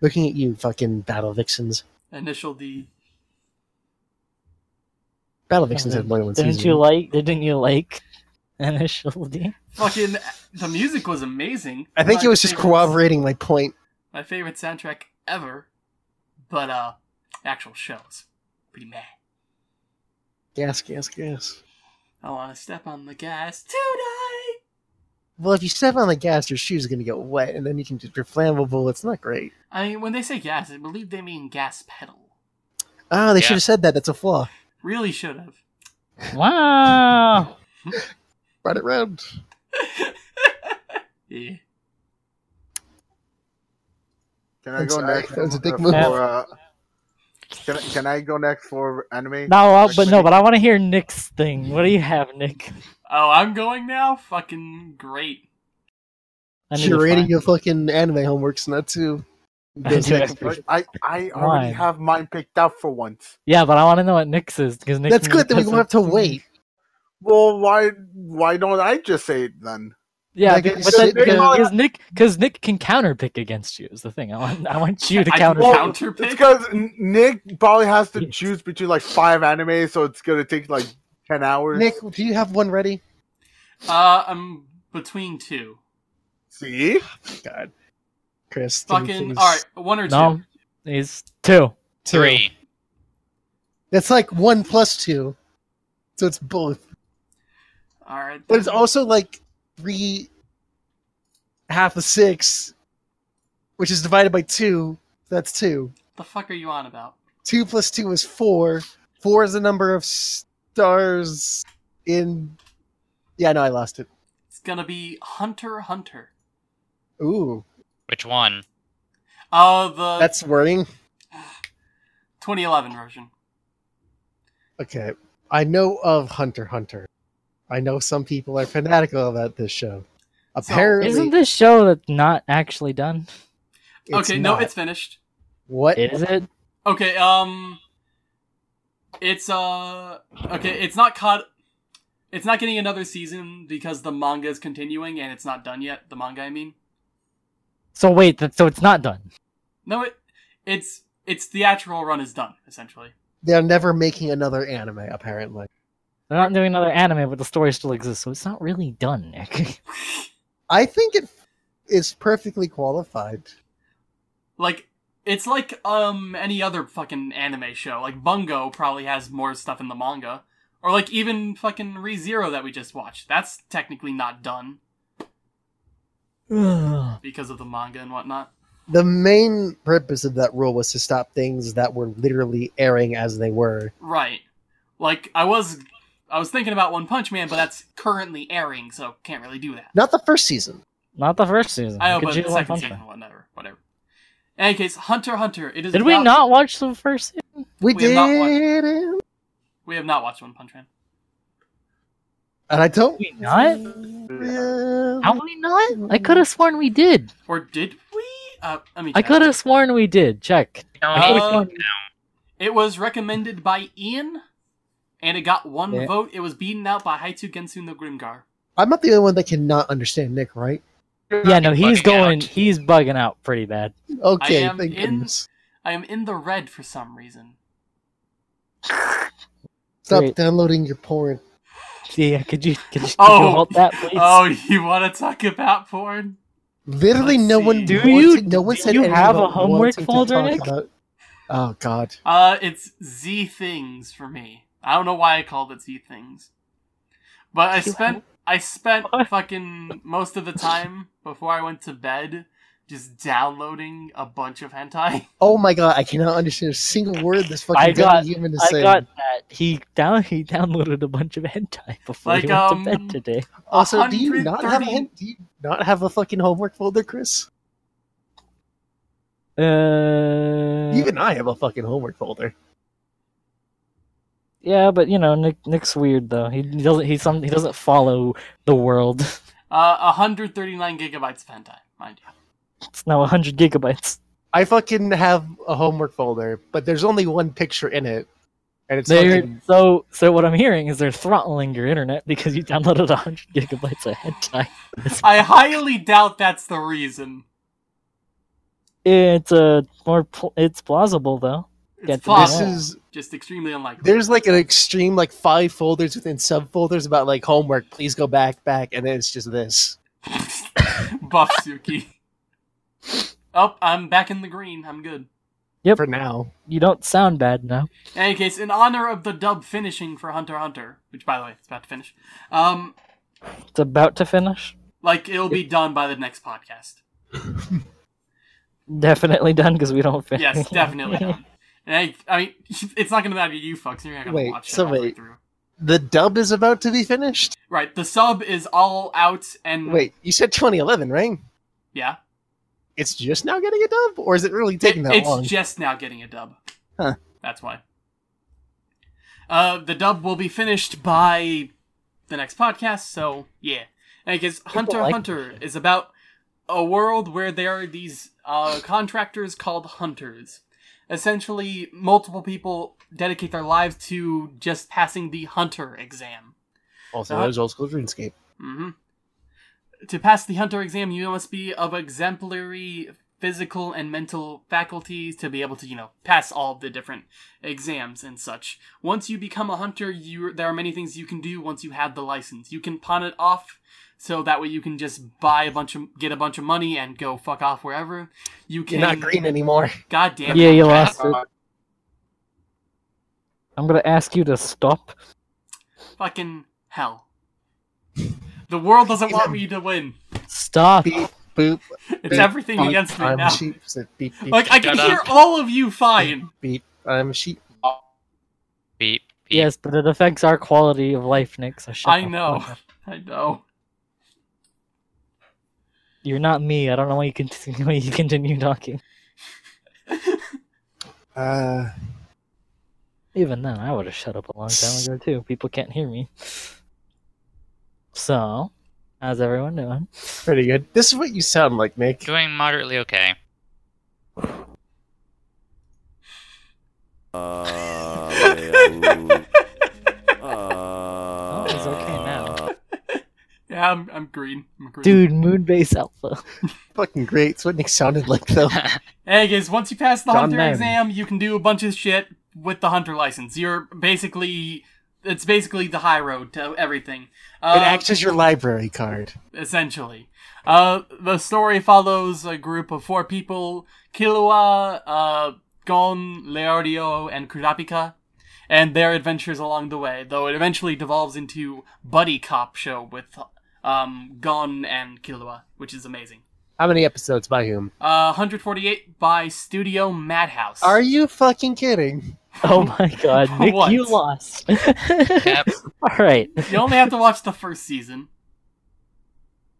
D: Looking at you, fucking Battle Vixens.
A: Initial D.
D: Battle Vixens had more than one
B: Didn't
D: season.
B: you like? Didn't you like *laughs* Initial D?
A: Fucking, the music was amazing.
D: I think
A: My
D: it was just
A: favorite-
D: corroborating my point.
A: My favorite soundtrack ever. But, uh, actual shows. Pretty meh.
D: Gas, gas, gas.
A: I want to step on the gas tonight.
D: Well, if you step on the gas, your shoes are gonna get wet, and then you can just you're flammable. It's not great.
A: I mean, when they say gas, I believe they mean gas pedal.
D: Ah, they
F: Yeah.
D: should have said that. That's a flaw.
A: Really should have.
B: Wow. *laughs*
D: Right it round. *laughs*
A: yeah.
C: Can I
D: I'm
C: go next?
D: that was a dick move.
C: for, uh, can, I, can I go next for anime?
B: No, uh, but no, but I want to hear Nick's thing. What do you have, Nick?
A: Oh, I'm going now? Fucking great.
B: I need to
D: Curating your fucking anime homework's not too.
B: I
D: Goes
B: do
D: next.
B: have-
C: I, I already
B: Why?
C: have mine picked out for once.
B: Yeah, but I want to know what Nick's is because Nick.
D: That's good. Then we
B: doesn't-
D: won't have to wait.
C: Well, why why don't I just say it then?
B: Yeah,
D: Like,
B: but
D: you
B: then- because Nick because Nick can counterpick against you is the thing. I want I want you to counter.
A: counter
C: It's
A: pick?
C: because Nick probably has to
B: Yes.
C: choose between like five animes, so it's gonna take like ten hours.
D: Nick, do you have one ready?
A: Uh, I'm between two.
C: see,
D: God, Chris.
A: Fucking,
D: please-
A: alright, one or two.
B: No, he's two.
D: Two.
F: Three.
D: That's like one plus two, so it's both.
A: Alright.
D: But it's also like three, half of six, which is divided by two. That's two.
A: The fuck are you on about?
D: Two plus two is four. Four is the number of stars in. Yeah, no, I lost it.
A: It's gonna be Hunter Hunter.
D: Ooh,
F: Which one?
A: Uh, the
D: that's wording.
A: 2011 version.
D: Okay, I know of Hunter Hunter. I know some people are fanatical about this show. Apparently,
B: Isn't this show that's not actually done?
D: it's
A: okay, no, it's finished.
D: what?
B: Is it?
A: Okay, um, it's uh, okay, it's not caught. It's not getting another season because the manga is continuing and it's not done yet. The manga, I mean.
B: So wait, that, so it's not done.
A: No, it, it's its theatrical run is done essentially.
D: They're never making another anime. Apparently,
B: They're not doing another anime, but the story still exists, so it's not really done, Nick. *laughs*
D: I think it is perfectly qualified.
A: Like it's like um any other fucking anime show. Like Bungo probably has more stuff in the manga, or like even fucking ReZero that we just watched. That's technically not done *sighs* because of the manga and whatnot.
D: The main purpose of that rule was to stop things that were literally airing as they were.
A: Right. Like I was I was thinking about One Punch Man, but that's currently airing, so can't really do that.
D: Not the first season.
B: Not the first season.
A: I know, but the second
B: Hunter?
A: season, whatever, whatever. In any case, Hunter Hunter. It is.
B: Did we not watch the first season?
D: We,
A: We have not watched- We have not watched One Punch Man.
D: and I don't.
B: We not?
D: Yeah.
B: How we not? I could have sworn we did.
A: Or did we? Uh, let me.
B: I could have sworn we did. Check.
F: No,
B: I could've
A: Uh, It was recommended by Ian, and it got one
B: Yeah.
A: vote. It was beaten out by Hai to Gensou no Grimgar.
D: I'm not the only one that cannot understand Nick, right?
B: Yeah, no, he's going.
F: out.
B: He's bugging out pretty bad.
D: Okay,
A: am
D: thank
A: in-
D: goodness.
A: I am in the red for some reason.
D: Stop
B: Great.
D: downloading your porn.
B: Yeah, could you could you, could
A: Oh.
B: you hold that, please?
A: Oh, you want to talk about porn?
D: Literally,
A: Let's
D: no
A: see.
D: one.
A: Do
D: wanted-
B: you-
D: No one
B: do
D: said
B: you have a homework folder, Nick?
D: about- Oh God.
A: Uh, it's Z things for me. I don't know why I called it Z things, but I *laughs* spent I spent fucking most of the time before I went to bed just downloading a bunch of hentai. *laughs*
D: Oh my God! I cannot understand a single word this fucking
B: I got-
D: dumb human is
B: I
D: saying.
B: got that. He down he downloaded a bunch of hentai before
A: Like,
B: he went
A: um,
B: to bed today.
D: Also, do you not have a do you not have a fucking homework folder, Chris?
B: Uh,
D: Even I have a fucking homework folder.
B: Yeah, but you know, Nick Nick's weird though. He doesn't. He some. He doesn't follow the world. *laughs*
A: Uh, 139 gigabytes of hentai, mind you.
B: It's now 100 gigabytes.
D: I fucking have a homework folder, but there's only one picture in it, and it's fucking,
B: so so what I'm hearing is they're throttling your internet because you downloaded 100 *laughs* gigabytes of hentai. *laughs*
A: I highly doubt that's the reason.
B: it's uh, more pl- it's plausible though.
A: It's
B: Get to
D: this is
A: just extremely unlikely.
D: there's like an extreme like five folders within subfolders about like homework. Please go back, back, and then it's just this. *laughs*
A: Buff Suki. Oh, I'm back in the green. I'm good.
B: Yep.
D: For now,
B: You don't sound bad now.
A: In any case, in honor of the dub finishing for Hunter Hunter, which by the way, it's about to finish. Um,
B: It's about to finish.
A: like it'll be done by the next podcast. *laughs*
B: Definitely done because we don't finish.
A: Yes, definitely done. *laughs* And I, mean, *laughs* it's not gonna matter to you fucks. You're not gonna
D: Wait,
A: watch it
D: so
A: all the way
D: wait.
A: through.
D: the dub is about to be finished.
A: Right, the sub is all out, and
D: Wait, you said 2011, right?
A: yeah,
D: It's just now getting a dub, or is it really taking
A: It-
D: that
A: it's
D: long?
A: just now getting a dub.
D: Huh.
A: That's why. Uh, the dub will be finished by the next podcast, so yeah. Because Hunter x
B: like
A: Hunter is about a world where there are these uh, contractors called hunters. Essentially, multiple people dedicate their lives to just passing the hunter exam.
D: also,
A: Uh,
D: there's old school RuneScape.
A: hmm To pass the hunter exam, you must be of exemplary physical and mental faculties to be able to, you know, pass all the different exams and such. Once you become a hunter, you there are many things you can do once you have the license. You can pawn it off so that way you can just buy a bunch of get a bunch of money and go fuck off wherever. You can
D: You're not green anymore.
A: God damn
B: Yeah, you lost it.
C: Uh,
B: I'm gonna ask you to stop.
A: Fucking hell. The world doesn't want me to win.
B: Stop.
D: Beep, boop.
A: It's
D: beep,
A: everything
D: beep,
A: against me
D: I'm
A: now.
D: a sheep. Said Beep, beep,
A: Like I can
F: Shut
A: hear
F: up.
A: all of you fine.
D: beep. I'm a sheep.
F: Beep, beep.
B: Yes, but it affects our quality of life, Nick. So shut
A: I
B: the
A: know. *laughs* I know.
B: You're not me. I don't know why you continue. *laughs* Why you continue talking. *laughs*
D: Uh,
B: Even then, I would have shut up a long time ago too. People can't hear me. So, how's everyone doing?
D: pretty good. This is what you sound like, Nick.
F: Doing moderately okay.
B: Oh,
A: Yeah, I'm, I'm green. I'm green.
B: Dude, Moonbase Alpha. *laughs*
D: Fucking great. It's what Nick sounded like, though. *laughs*
A: Hey guys, once you pass the
D: John
A: hunter
D: Madden.
A: exam, you can do a bunch of shit with the hunter license. You're basically it's basically the high road to everything. Uh,
D: it acts as your library card.
A: essentially. Uh, the story follows a group of four people: Killua, uh, Gon, Leorio, and Kurapika, and their adventures along the way. Though it eventually devolves into buddy cop show with um Gon and Killua, which is amazing.
D: How many episodes by whom?
A: Uh, 148 by Studio Madhouse.
D: Are you fucking kidding? *laughs*
B: Oh my god, *laughs* Nick,
A: What?
B: you lost. *laughs*
F: Yep.
B: All right.
A: You only have to watch the first season.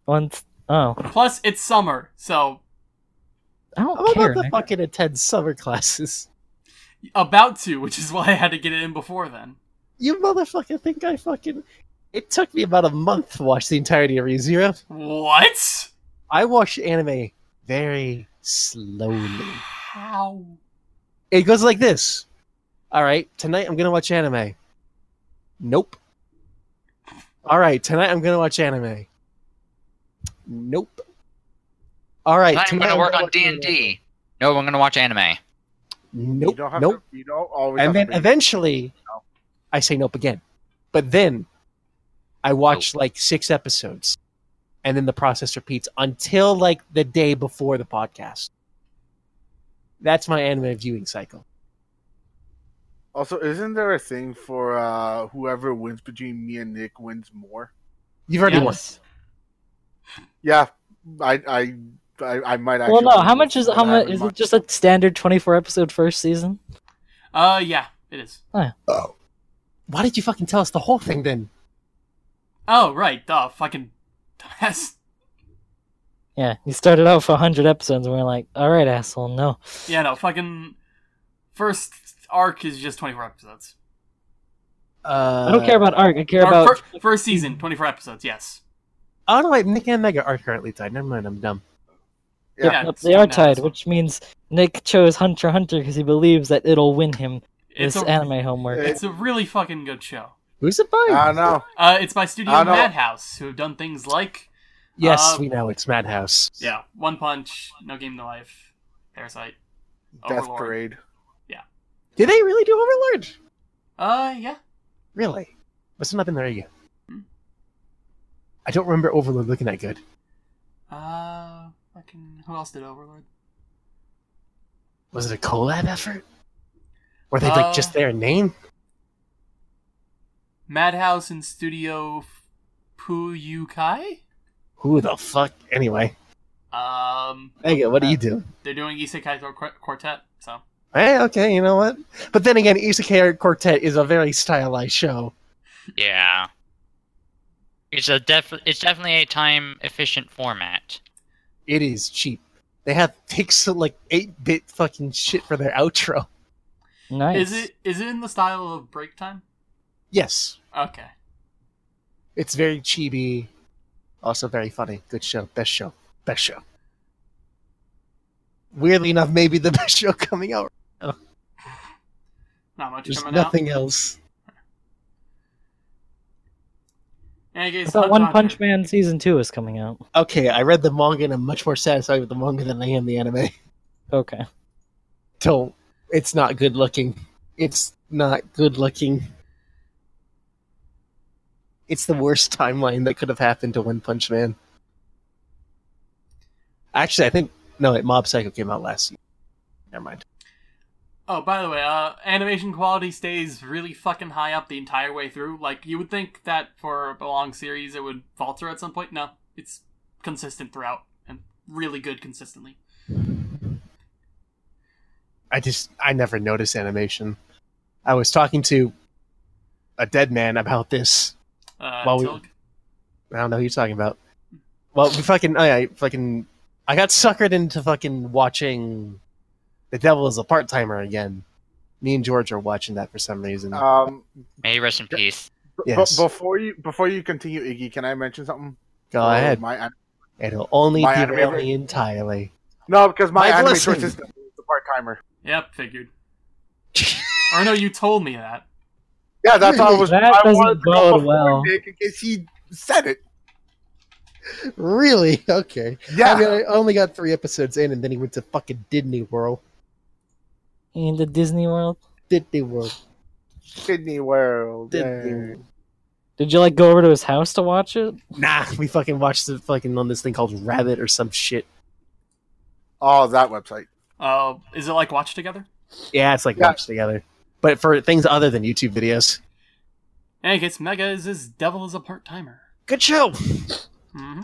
B: Once Oh,
A: Plus, it's summer, so
B: I don't
D: I'm
B: care.
D: about the
B: Nick.
D: fucking attend summer classes.
A: about to, which is why I had to get it in before then.
D: You motherfucker think I fucking... It took me about a month to watch the entirety of ReZero.
A: What?
D: I watch anime very slowly.
A: How?
D: It goes like this. All right, tonight I'm gonna watch anime. Nope. All right, tonight I'm gonna watch anime. Nope. All right,
F: I'm gonna work on D&D. No, I'm gonna watch anime.
C: You
D: Nope.
C: don't have
D: Nope.
C: to. You don't always.
D: And
C: have
D: then
C: to
D: eventually,
C: No.
D: I say nope again. But then, I watch like six episodes, and then the process repeats until like the day before the podcast. That's my anime viewing cycle.
C: Also, isn't there a thing for uh whoever wins between me and Nick wins more?
D: You've already won.
C: Yeah, I I I, I might actually.
B: Well, no. How much is how much is it? Just a standard twenty-four episode first season?
A: Uh, yeah, it is. Oh.
D: Why did you fucking tell us the whole thing then?
A: Oh, right, duh, fucking dumbass.
B: Yeah, you started out for hundred episodes, and we are like, "All right, asshole, no."
A: Yeah, no, fucking first arc is just 24 episodes.
D: Uh,
B: I don't care about arc. I care
A: Or
B: about
A: fir- first season, 24 episodes, yes.
D: Oh no, wait, Nick and Mega are currently tied. Never mind, I'm dumb.
C: Yeah.
A: Yeah,
B: Yep, they are
A: dumbass.
B: tied, which means Nick chose Hunter Hunter because he believes that it'll win him
A: It's
B: this
A: a,
B: anime homework.
A: it's a really fucking good show.
D: Who's it by?
C: I don't know.
A: Uh, it's by Studio Madhouse, who have done things like,
D: yes,
A: uh,
D: we know it's Madhouse.
A: yeah, One Punch, No Game to Life, Parasyte,
C: Death
A: Overlord.
C: Parade. Yeah.
D: Did they really do Overlord?
A: Uh, yeah.
D: Really? Must have not been there yet.
A: Hmm.
D: I don't remember Overlord looking that good.
A: Uh, fucking, who else did Overlord?
D: Was it a collab effort? Were they
A: Uh,
D: like just their name?
A: Madhouse and Studio Puyukai?
D: Who the fuck? Anyway,
A: Um,
D: Mega, what are you doing?
A: they're doing Isekai Qu- Quartet, so.
D: Hey, okay, you know what? But then again, Isekai Quartet is a very stylized show.
F: Yeah. It's a def- It's definitely a time efficient format.
D: It is cheap. They have takes like eight bit fucking shit for their outro.
B: Nice.
A: Is it is it in the style of Break Time?
D: Yes,
A: Okay.
D: it's very chibi, also very funny. Good show, best show, best show. Weirdly enough, maybe the *laughs* best show coming out.
A: Not much
D: There's
A: coming
D: nothing else.
A: out. In any
B: I
A: case,
B: thought One
A: x
B: Punch Man season two is coming out.
D: Okay, I read the manga and I'm much more satisfied with the manga than I am the anime.
B: Okay.
D: Don't. It's not good looking. It's not good looking. It's the worst timeline that could have happened to One Punch Man. Actually, I think no, wait, Mob Psycho came out last year. Never mind.
A: Oh, by the way, uh, animation quality stays really fucking high up the entire way through. Like, you would think that for a long series it would falter at some point. No, it's consistent throughout and really good consistently.
D: I just I never noticed animation. I was talking to a dead man about this.
A: Uh,
D: Well, we-
A: Tilg?
D: I don't know who you're talking about. Well, we fucking I, I fucking I got suckered into fucking watching The Devil is a Part Timer again. Me and George are watching that for some reason.
C: Um,
F: May rest in peace.
D: Yes.
C: before you before you continue, Iggy, can I mention something?
D: Go
C: For
D: ahead.
C: My
D: It'll only
C: my
D: derail
C: anime-
D: me entirely.
C: no, because my,
D: My
C: anime
D: blessing.
C: choice is the, the part timer.
A: Yep, figured. *laughs* or no, you told me that.
C: Yeah, that's all I was.
B: That
C: I
B: doesn't
C: wanted
B: bode well.
C: Nick in case he said it.
D: really? *laughs* Okay.
C: Yeah,
D: I mean, I only got three episodes in, and then he went to fucking Disney World.
B: In the Disney World.
D: Disney World.
C: Sydney World.
D: Disney. World.
B: Did you like go over to his house to watch it?
D: Nah, we fucking watched it fucking on this thing called Rabbit or some shit.
C: Oh, that website.
A: Uh, is it like Watch Together?
D: Yeah, it's like
C: Yeah.
D: watched together. But for things other than YouTube videos.
A: In any case, Mega is his devil is a part timer.
D: Good show.
A: hmm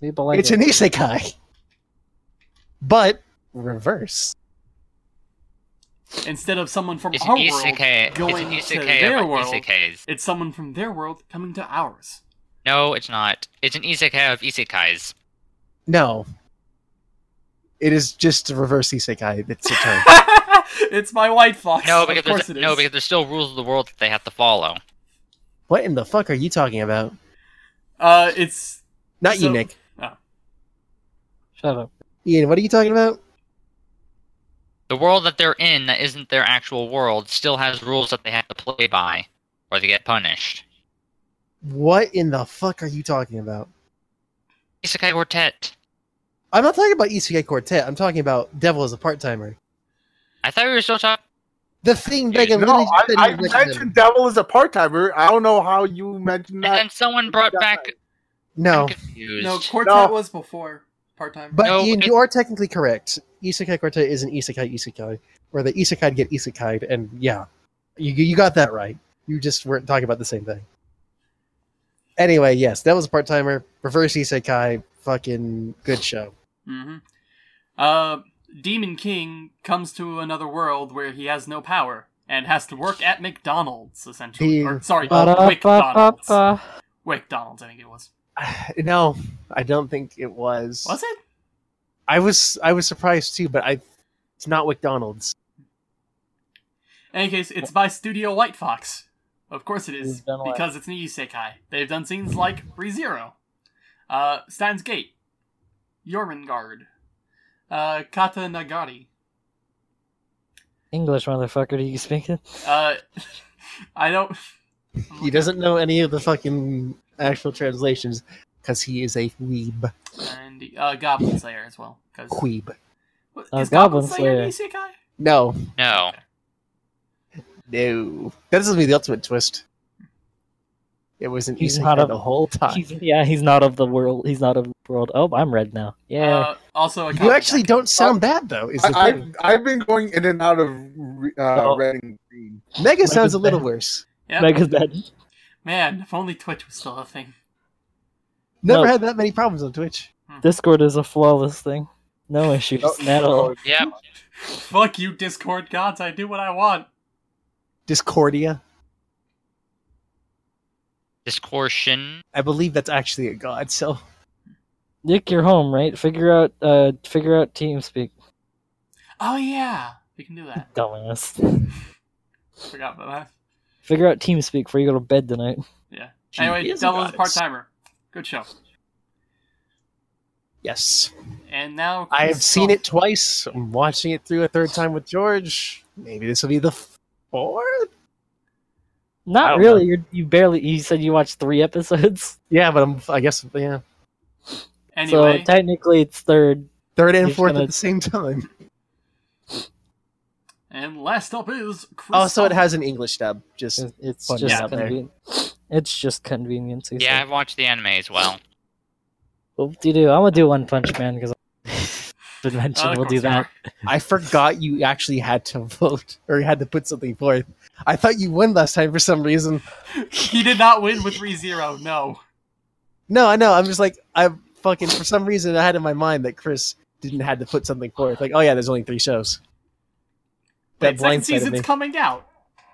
B: People like
D: it's
B: it.
D: an isekai. But reverse.
A: Instead of someone from
F: It's
A: our
F: an
A: world
F: isekai. It's
A: going
F: an
A: to their world,
F: isekais.
A: it's someone from their world coming to ours.
F: No, it's not. It's an isekai of isekais.
D: No. It is just a reverse isekai. That's a *laughs* term. *laughs*
A: it's my white fox.
F: No,
A: of
F: because
A: course
F: there's,
A: it
F: no, because there's still rules of the world that they have to follow.
D: what in the fuck are you talking about?
A: uh, it's
D: Not
A: So-
D: you, Nick.
B: Shut up.
D: Ian, what are you talking about?
F: The world that they're in, that isn't their actual world, still has rules that they have to play by, or they get punished.
D: What in the fuck are you talking about?
F: Isekai Quartet.
D: I'm not talking about Isekai Quartet. I'm talking about Devil as a part-timer.
F: I thought we were still talking.
D: The thing
F: Yeah,
D: Megan
C: No,
D: literally
C: I,
D: said
C: I
D: he recommended.
C: mentioned Devil is a part timer. I don't know how you mentioned
F: And
C: that.
F: then someone brought back.
D: No,
A: no quartet
C: No.
A: was before part time.
D: but
F: No,
D: Ian,
F: it-
D: you are technically correct. Isekai Quartet is an Isekai Isekai, where the Isekai get Isekai'd, and yeah, you you got that right. You just weren't talking about the same thing. Anyway, yes, that was a part-timer. Reverse Isekai, fucking good show.
A: hmm Uh, Demon King comes to another world where he has no power and has to work at McDonald's essentially.
D: He-
A: Or sorry. McDonald's. McDonald's, I think it was. *sighs*
D: No, I don't think it was.
A: Was it?
D: I was I was surprised too, but I it's not McDonald's.
A: In any case, it's by Studio White Fox. Of course it is,
B: Who's done what?
A: because it's an isekai. They've done scenes like ReZero, uh, Steins Gate, Jormungand, uh, Katanagatari.
B: English motherfucker, do you speak it?
A: Uh, *laughs* I don't.
D: He doesn't know any of the fucking actual translations because he is a weeb.
A: And uh, Goblin Slayer as well. Because
D: Queeb.
B: Uh,
A: is
B: Goblin
A: Goblin Slayer an
B: Slayer.
A: isekai?
D: No,
F: No.
D: no. That doesn't be the ultimate twist. It was an
B: He's
D: isekai
B: not a-
D: the whole time.
B: He's, yeah, he's not of the world. He's not of the world. Oh, I'm red now. Yeah.
A: Uh, also, a
D: You actually
A: book.
D: don't sound bad though. Is
C: I,
D: thing.
C: I've, I've been going in and out of uh,
B: Oh.
C: red and green.
D: Mega sounds a
B: bad.
D: little worse.
A: Yep.
B: Mega's bed.
A: Man, if only Twitch was still a thing.
D: Never
B: No.
D: had that many problems on Twitch.
B: Discord is a flawless thing. No *laughs* issues
C: Oh,
B: at all.
F: Yep.
A: Fuck you, Discord gods. I do what I want.
D: Discordia.
F: Discortion.
D: I believe that's actually a god. So
B: Nick, you're home, right? Figure out, uh, figure out TeamSpeak.
A: Oh yeah, we can do that. *laughs*
B: Dumbass.
A: Forgot about that.
B: Figure out TeamSpeak before you go to bed tonight.
A: Yeah.
D: She
A: anyway,
D: is a
A: Devil is part-timer. Good show.
D: yes,
A: And now
D: I have seen it twice. I'm watching it through a third time with George. Maybe this will be the fourth. I
B: Not really. You're, you barely. You said you watched three *laughs* episodes.
D: Yeah, but I'm. I guess yeah.
A: Anyway,
B: So technically, it's third.
D: Third and
B: He's
D: fourth
B: gonna-
D: at the same time.
A: and last up is Chris
D: Oh, so it has an English dub. Just
B: It's- It's just
D: out there.
B: It's just convenience.
F: Yeah. I've watched the anime as well.
B: What do you do? I'm gonna do One Punch Man because been.
A: Uh,
B: we'll do that.
D: I forgot you actually had to vote or you had to put something forth. I thought you won last time for some reason. *laughs*
A: he did not win with ReZero. No.
D: No, I know. I'm just like I fucking for some reason I had in my mind that Chris didn't had to put something forth. Like, oh yeah, there's only three shows. That
A: Wait, second season's
D: me.
A: coming out.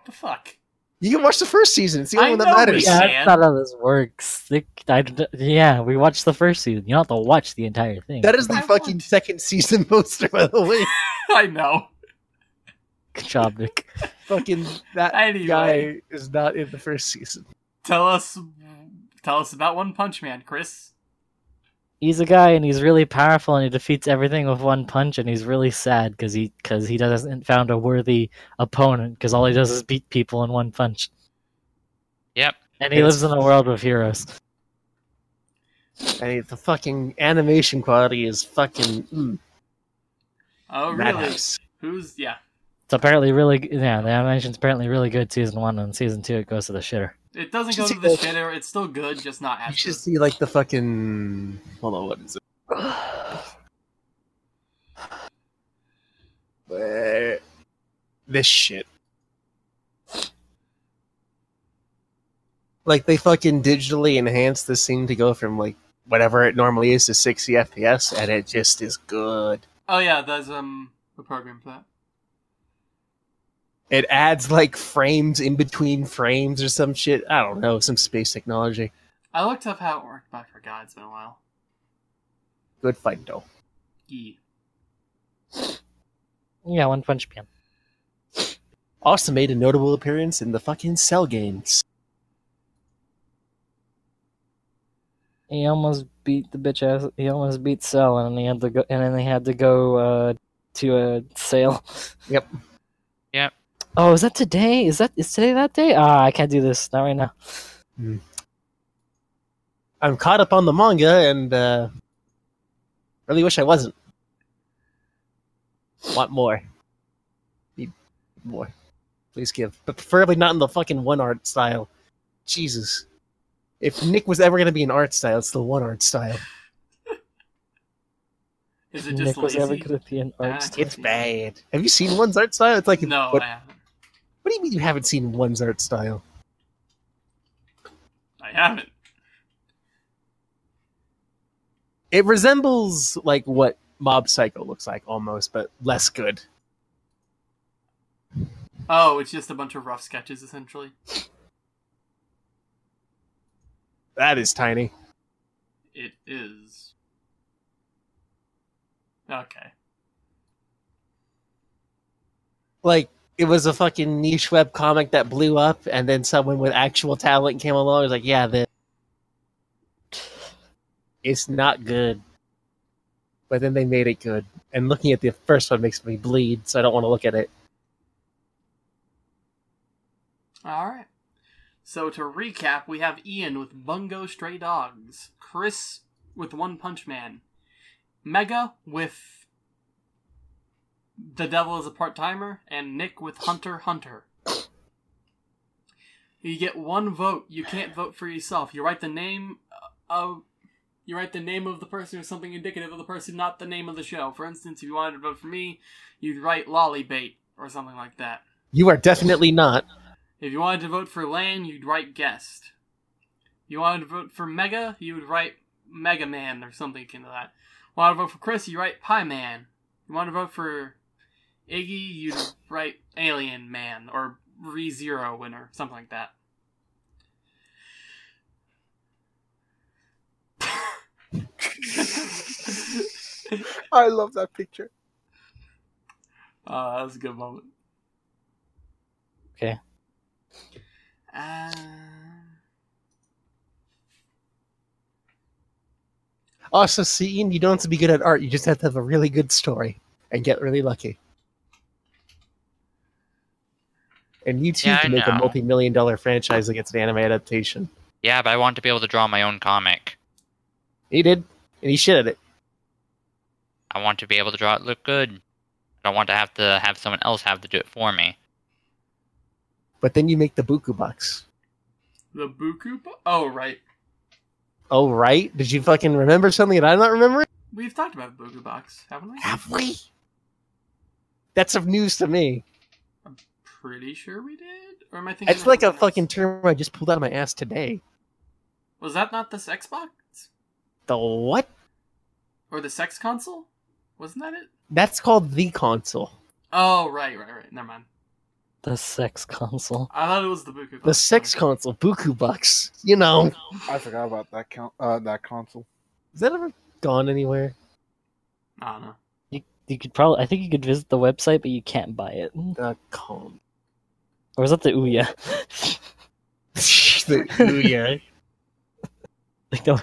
A: The fuck?
D: You can watch the first season. It's the only
A: I
D: one that
A: know,
D: matters.
A: Yeah.
B: Yeah,
A: man.
B: that's not how this works. Like, I d- yeah, we watched the first season. You don't have to watch the entire thing.
D: That is the
A: I
D: fucking
A: want-
D: second season *laughs* poster, by the way. *laughs*
A: I know.
B: Good job, Nick.
D: fucking that
A: Anyway.
D: guy is not in the first season.
A: Tell us, tell us about One Punch Man, Chris.
B: He's a guy, and he's really powerful, and he defeats everything with one punch, and he's really sad because he because he doesn't found a worthy opponent because all he does is beat people in one punch,
F: Yep.
B: and he
D: It's-
B: lives in a world of heroes.
D: And the fucking animation quality is fucking mm,
A: Oh, really?
D: madhouse.
A: Who's yeah?
B: It's apparently really yeah. The animation's apparently really good season one, and season two it goes to the shitter.
A: It doesn't go to the
D: see
A: shitter. It's still good, just not as.
D: You should
A: good.
D: see like the fucking hold on, what is it? *sighs* This shit. Like they fucking digitally enhanced the scene to go from like whatever it normally is to 60 FPS, and it just is good.
A: Oh yeah, there's um a program for that.
D: It adds like frames in between frames or some shit. I don't know, some space technology.
A: I looked up how it worked, but I forgot. It's been a while.
D: Good fight though.
A: Yeah.
B: Yeah, One Punch Man.
D: Also made a notable appearance in the fucking Cell games.
B: He almost beat the bitch ass. He almost beat Cell, and then he had to go. And then they had to go uh, to a sale.
D: Yep.
F: Yep.
B: Oh, is that today? Is that is today that day? Ah, I can't do this. Not right now.
D: I'm caught up on the manga and uh, really wish I wasn't. Want more? Need more? Please give, but preferably not in the fucking one art style. Jesus, if Nick was ever gonna be an art style, it's the one art style.
A: Is it just
B: Nick was ever gonna be an
A: Ah.
B: art star.
D: It's bad. Have you seen one's art style? It's like
A: No,
D: What,
A: I haven't.
D: What do you mean you haven't seen one's art style?
A: I haven't.
D: It resembles like what Mob Psycho looks like almost, but less good.
A: Oh, it's just a bunch of rough sketches, essentially.
D: That is tiny.
A: It is. Okay.
D: like it was a fucking niche web comic that blew up and then someone with actual talent came along and was like yeah the it's not good. But then they made it good. And looking at the first one makes me bleed so i don't want to look at it.
A: All right. So to recap, we have Ian with Bungo Stray Dogs, Chris with One Punch Man, Mega with The Devil is a Part Timer, and Nick with Hunter Hunter. You get one vote. You can't vote for yourself. You write the name of you write the name of the person or something indicative of the person, not the name of the show. For instance, if you wanted to vote for me, you'd write Lollybait or something like that.
D: you are definitely not
A: If you wanted to vote for Lan, you'd write guest. You wanted to vote for Mega, you would write Mega Man or something akin to that. Want to vote for Chris, you write Pie Man. You want to vote for Iggy, you'd write Alien Man or Re Zero winner, something like that. *laughs*
C: I love that picture.
A: Uh, that was a good moment.
B: Okay.
A: Uh,
D: also seeing you don't have to be good at art you just have to have a really good story and get really lucky and you too
F: Yeah, I
D: can make a multi-million dollar franchise against an anime adaptation
F: Yeah, but I want to be able to draw my own comic.
D: he did and he shit at it
F: I want to be able to draw it look good. I don't want to have to have someone else have to do it for me.
D: but then you make the buku box
A: the Buku. Bo- oh, right.
D: Oh right? Did you fucking remember something that I'm not remembering?
A: We've talked about the Buku Box, haven't we?
D: Have we? That's of news to me.
A: Pretty sure we did. Or am I thinking?
D: It's like a
A: else?
D: fucking term I just pulled out of my ass today.
A: Was that not this Xbox
D: The what?
A: or the Sex Console? Wasn't that it?
D: That's called the console.
A: Oh, right, right, right. Never mind.
B: The sex console.
A: I thought it was the Buku.
D: The sex console, Buku Bucks. You know,
C: I forgot about that count. Uh, that console.
D: has that ever gone anywhere?
A: I don't know.
B: You you could probably. I think you could visit the website, but you can't buy it.
D: The con.
B: Or was that the Ouya? *laughs* *laughs*
D: the, ooh, yeah.
B: like no,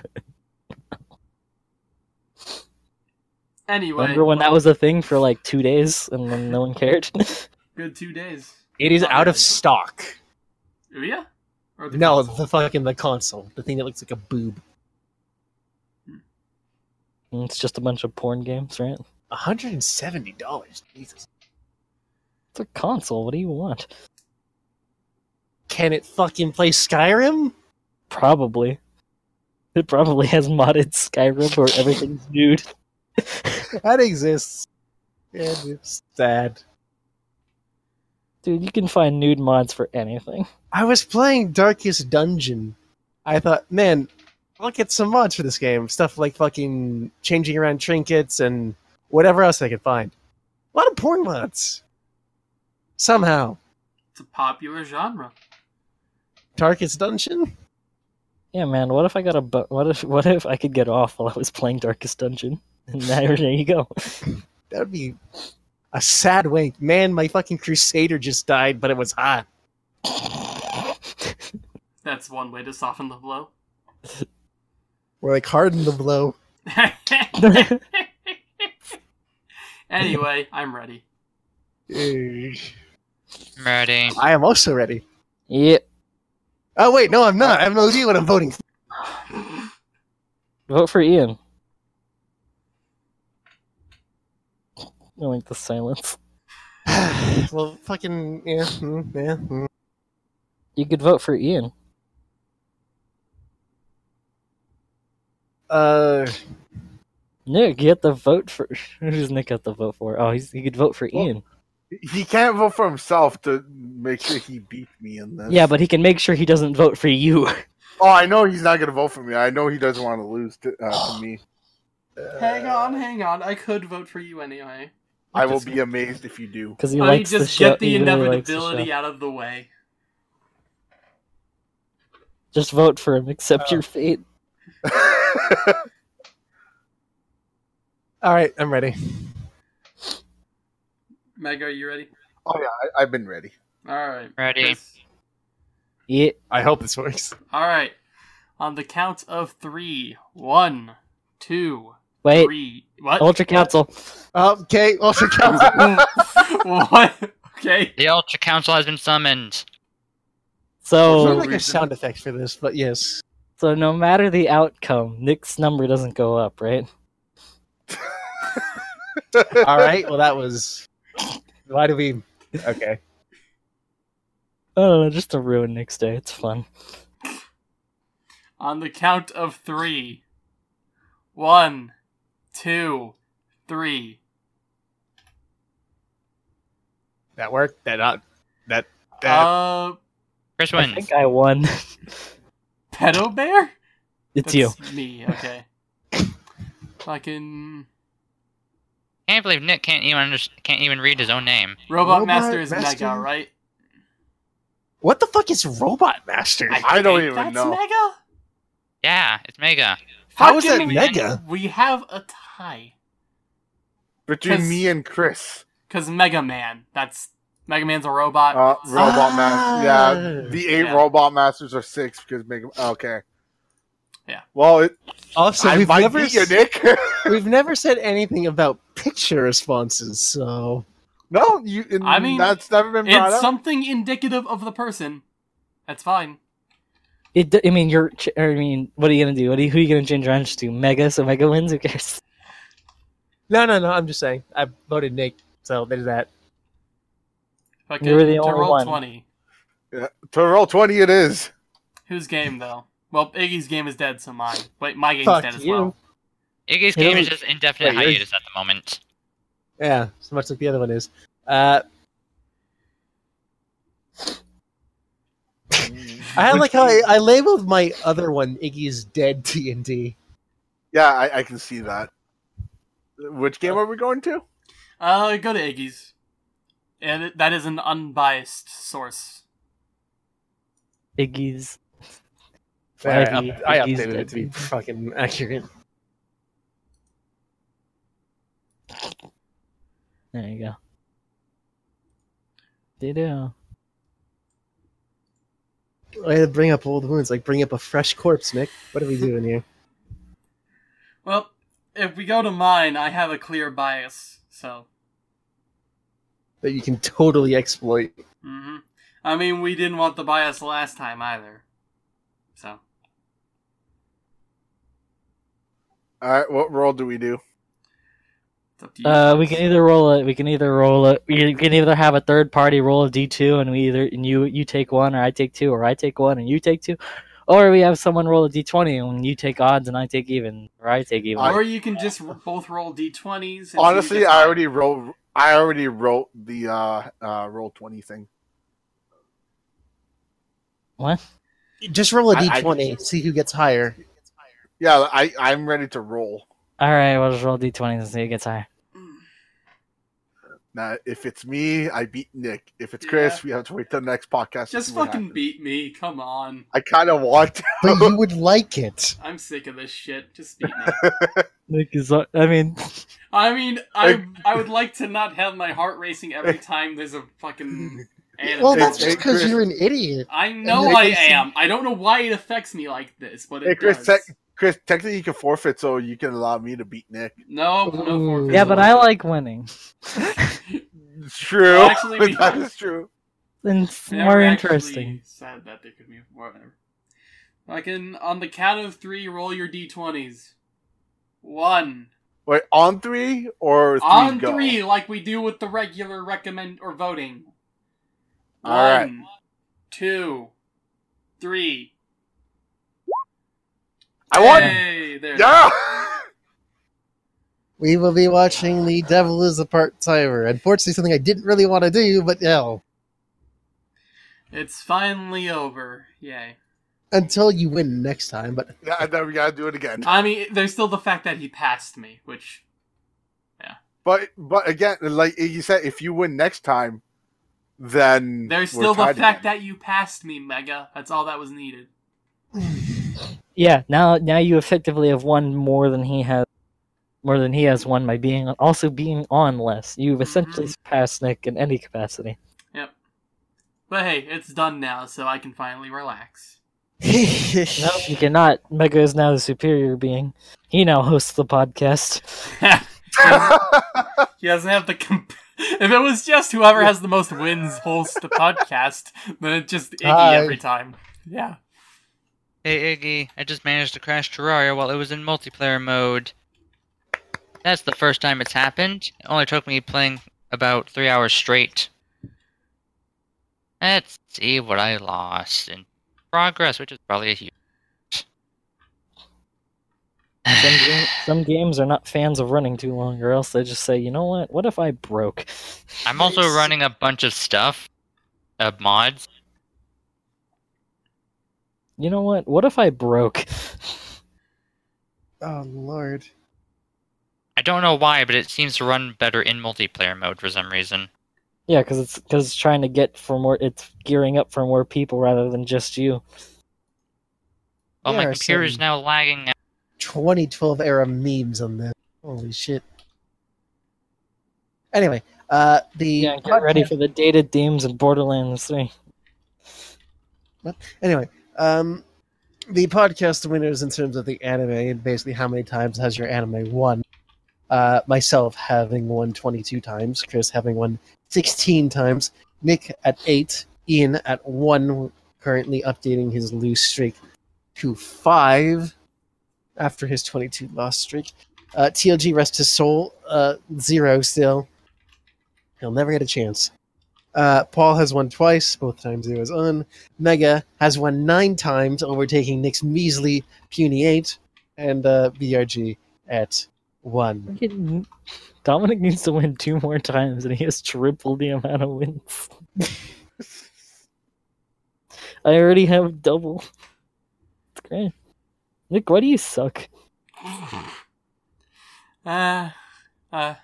A: Anyway,
B: remember when that was a thing for like two days and then no one cared? *laughs*
A: good two days?
D: It is out of stock.
A: Ouya? Or the
D: No,
A: console?
D: the fucking the console, the thing that looks like a boob. Hmm.
B: it's just a bunch of porn games, right?
D: hundred and seventy dollars. Jesus.
B: It's a console. What do you want?
D: Can it fucking play Skyrim?
B: Probably. It probably has modded Skyrim where everything's *laughs* nude.
D: that exists. Yeah, it's sad.
B: Dude, you can find nude mods for anything.
D: I was playing Darkest Dungeon. I thought, man, I'll get some mods for this game. Stuff like fucking changing around trinkets and whatever else I could find. A lot of porn mods. Somehow.
A: It's a popular genre.
D: Darkest Dungeon?
B: Yeah, man. What if I got a bu- what if what if I could get off while I was playing Darkest Dungeon? *laughs* there, there you go.
D: That would be a sad wink. Man, my fucking Crusader just died, but it was hot. *laughs*
A: That's one way to soften the blow.
D: We're like harden the blow. *laughs*
A: anyway, I'm ready.
F: Ready.
D: I am also ready.
B: Yep.
D: Oh wait, no, I'm not. I have no idea what I'm voting. for.
B: Vote for Ian. I like the silence. *sighs*
D: well, fucking yeah, mm, yeah. mm.
B: You could vote for Ian.
D: Uh,
B: Nick, you have to vote for. *laughs* Who does Nick have to vote for? Oh, he's, he could vote for
C: Well,
B: Ian.
C: He can't vote for himself to make sure he beats me in this.
B: Yeah, but he can make sure he doesn't vote for you.
C: oh, I know he's not gonna vote for me. I know he doesn't want to lose to, uh, to me.
A: hang on, hang on. I could vote for you anyway.
C: I will be amazed if you do.
B: Because he
A: Let me
B: likes the
A: just
B: show.
A: get the
B: he really the
A: inevitability out of the way.
B: Just vote for him. Accept
D: Oh.
B: your fate. *laughs*
D: all right, I'm ready.
A: Meg, are you ready?
C: oh yeah, I, I've been ready.
A: All right.
F: Ready.
A: Chris?
B: Yeah.
D: I hope this works.
A: All right. On the count of three. One, two,
B: Wait.
A: three. What?
B: Ultra Council.
D: Um, okay, Ultra Council. *laughs*
A: what? Okay.
F: The Ultra Council has been summoned.
B: So,
D: feel like a sound effect for this, but yes.
B: so no matter the outcome, Nick's number doesn't go up, right? *laughs*
D: All right, well that was. Why do we? Okay.
B: Oh, just to ruin Nick's day. It's fun.
A: On the count of three. One, two, three.
D: That worked. That not. That. That.
A: Uh,
F: Chris
B: I
F: wins.
B: think I won.
A: pedo bear?
B: it's you.
A: Me. Okay. Fucking
F: Can't believe Nick can't even under- can't even read his own name.
A: Robot,
D: Robot
A: Master is
D: Master?
A: Mega, right?
D: what the fuck is Robot Master?
C: I don't
A: think
C: even
A: that's
C: know.
A: Mega.
F: Yeah, it's Mega.
D: How is that Mega?
A: We have a tie.
C: between me and Chris,
A: Cause Mega Man. That's Mega Man's a robot.
C: uh, Robot
D: Ah.
C: Master. Yeah, the eight
A: Yeah.
C: Robot Masters are six because Mega. okay.
A: Yeah.
C: Well, it,
D: Also,
C: I
D: we've
C: might
D: never
C: you, Nick. *laughs*
D: we've never said anything about picture responses, so
C: no, you.
A: I mean,
C: that's never been brought
A: it's
C: up.
A: something indicative of the person. That's fine.
B: It, d- I mean, you're. I mean, what are you gonna do? What are you, who are you gonna change your to? Mega, so Mega wins. Who cares?
D: no, no, no. I'm just saying. I voted Nick, so there's that.
A: Fucking
B: You were the
A: to
B: only
A: roll
B: one.
A: twenty.
C: Yeah, to roll twenty, it is.
A: Whose game though? Well, Iggy's game is dead, so mine. Wait, my game's
D: Fuck
A: dead as
D: you.
A: well.
F: Iggy's
B: He
F: game is just indefinite
C: Wait,
F: hiatus at the moment.
D: Yeah, so much like the other one is. Uh, I like how I, I labeled my other one Iggy's Dead TNT.
C: Yeah, I, I can see that. Which game are we going to?
A: Uh, go to Iggy's. And that is an unbiased source.
B: Iggy's.
D: I, up-
B: Fivey,
D: I updated it to be fucking *laughs* accurate.
B: There you go. Ditto.
D: I had to bring up old wounds, like bring up a fresh corpse, Nick. What are we doing here? *laughs*
A: Well, if we go to mine, I have a clear bias. So,
D: That you can totally exploit.
A: Mm -hmm. I mean, we didn't want the bias last time either. So,
C: All right, what roll do we do?
A: it's up to you.
B: Uh, we can either roll it. We can either roll it. We can either have a third party roll a d two, and we either and you you take one, or I take two, or I take one and you take two, or we have someone roll a d twenty and you take odds and I take even, or I take even.
A: or you can just both roll d20s.
C: Honestly,
A: see who gets
C: I already wrote. I already wrote the uh, uh, roll twenty thing.
B: what?
D: Just roll a
C: d
D: twenty. see who gets higher.
C: Yeah, I I'm ready to roll.
B: All right, we'll just roll d twenties and see who gets higher.
C: Now, if it's me, I beat Nick. If it's Chris, we have to wait till the next podcast.
A: Just fucking
C: happens.
A: beat me. Come on.
C: I kind of want to.
D: But you would like it. *laughs*
A: I'm sick of this shit. Just beat me. *laughs*
B: Nick is. uh, I mean,
A: I mean, I I would like to not have my heart racing every time there's a fucking. *laughs* Anime.
D: Well, that's
C: Hey,
D: just because
C: Chris.
D: you're an idiot.
A: I know I am. I don't know why it affects me like this, but it
C: Hey, Chris,
A: does.
C: tech Chris, technically you can forfeit, so you can allow me to beat Nick.
A: No, no
D: Ooh.
A: forfeits.
B: yeah, but I like winning.
C: It's *laughs* true.
A: Well, actually, we- *laughs*
C: that is true.
B: And it's
A: Never
B: more interesting.
A: Said that there could be whatever. I can on the count of three roll your d20s. One
C: Wait, on three or three
A: on
C: go?
A: three, like we do with the regular recommend or voting. One,
C: All right.
A: two, three.
C: I won.
A: Hey.
C: Yeah. *laughs*
D: We will be watching The Devil is a Part Timer. Unfortunately, something I didn't really want to do, but hell.
A: It's finally over. Yay.
D: Until you win next time, but
C: yeah, and then we gotta do it again.
A: I mean, there's still the fact that he passed me, which Yeah.
C: But but again, like you said, if you win next time, then
A: there's still the fact
C: again.
A: that you passed me, Mega. That's all that was needed. *sighs* *laughs*
B: Yeah, now now you effectively have won more than he has, more than he has won by being also being on less. You've essentially
A: Mhm.
B: surpassed Nick in any capacity. Yep.
A: But hey, it's done now, so I can finally relax. *laughs*
B: No, you cannot. Mega is now the superior being. He now hosts the podcast. *laughs*
A: he doesn't have the. Comp- if it was just whoever has the most wins hosts the podcast, then it's just Iggy *laughs*
D: Hi.
A: every time. Yeah.
F: Hey Iggy, I just managed to crash Terraria while it was in multiplayer mode. That's the first time it's happened. It only took me playing about three hours straight. Let's see what I lost in progress, which is probably a huge.
B: Some, ga- some games are not fans of running too long, or else they just say, you know what? What if I broke?
F: I'm also running a bunch of stuff, uh, mods.
B: You know what? What if I broke? *laughs*
D: oh lord.
F: I don't know why, but it seems to run better in multiplayer mode for some reason.
B: Yeah, because it's because it's trying to get for more. It's gearing up for more people rather than just you.
F: Oh, my
D: There are
F: computer is now lagging.
D: 2012 era memes on this. Holy shit. Anyway, uh, the
B: Yeah, get ready for the dated themes in Borderlands 3.
D: Anyway, um, the podcast winners in terms of the anime and basically how many times has your anime won. Uh, myself having won 22 times, Chris having won 16 times, Nick at 8, Ian at 1, currently updating his loose streak to 5 after his 22 loss streak. Uh, TLG rest his soul, uh, 0 still. He'll never get a chance. Uh, Paul has won twice, both times he was on. Mega has won nine times, overtaking Nick's measly puny eight, and uh, BRG at one.
B: Dominic needs to win two more times, and he has triple the amount of wins. *laughs* I already have double. It's great. Nick, why do you suck? *sighs*
A: Uh, uh,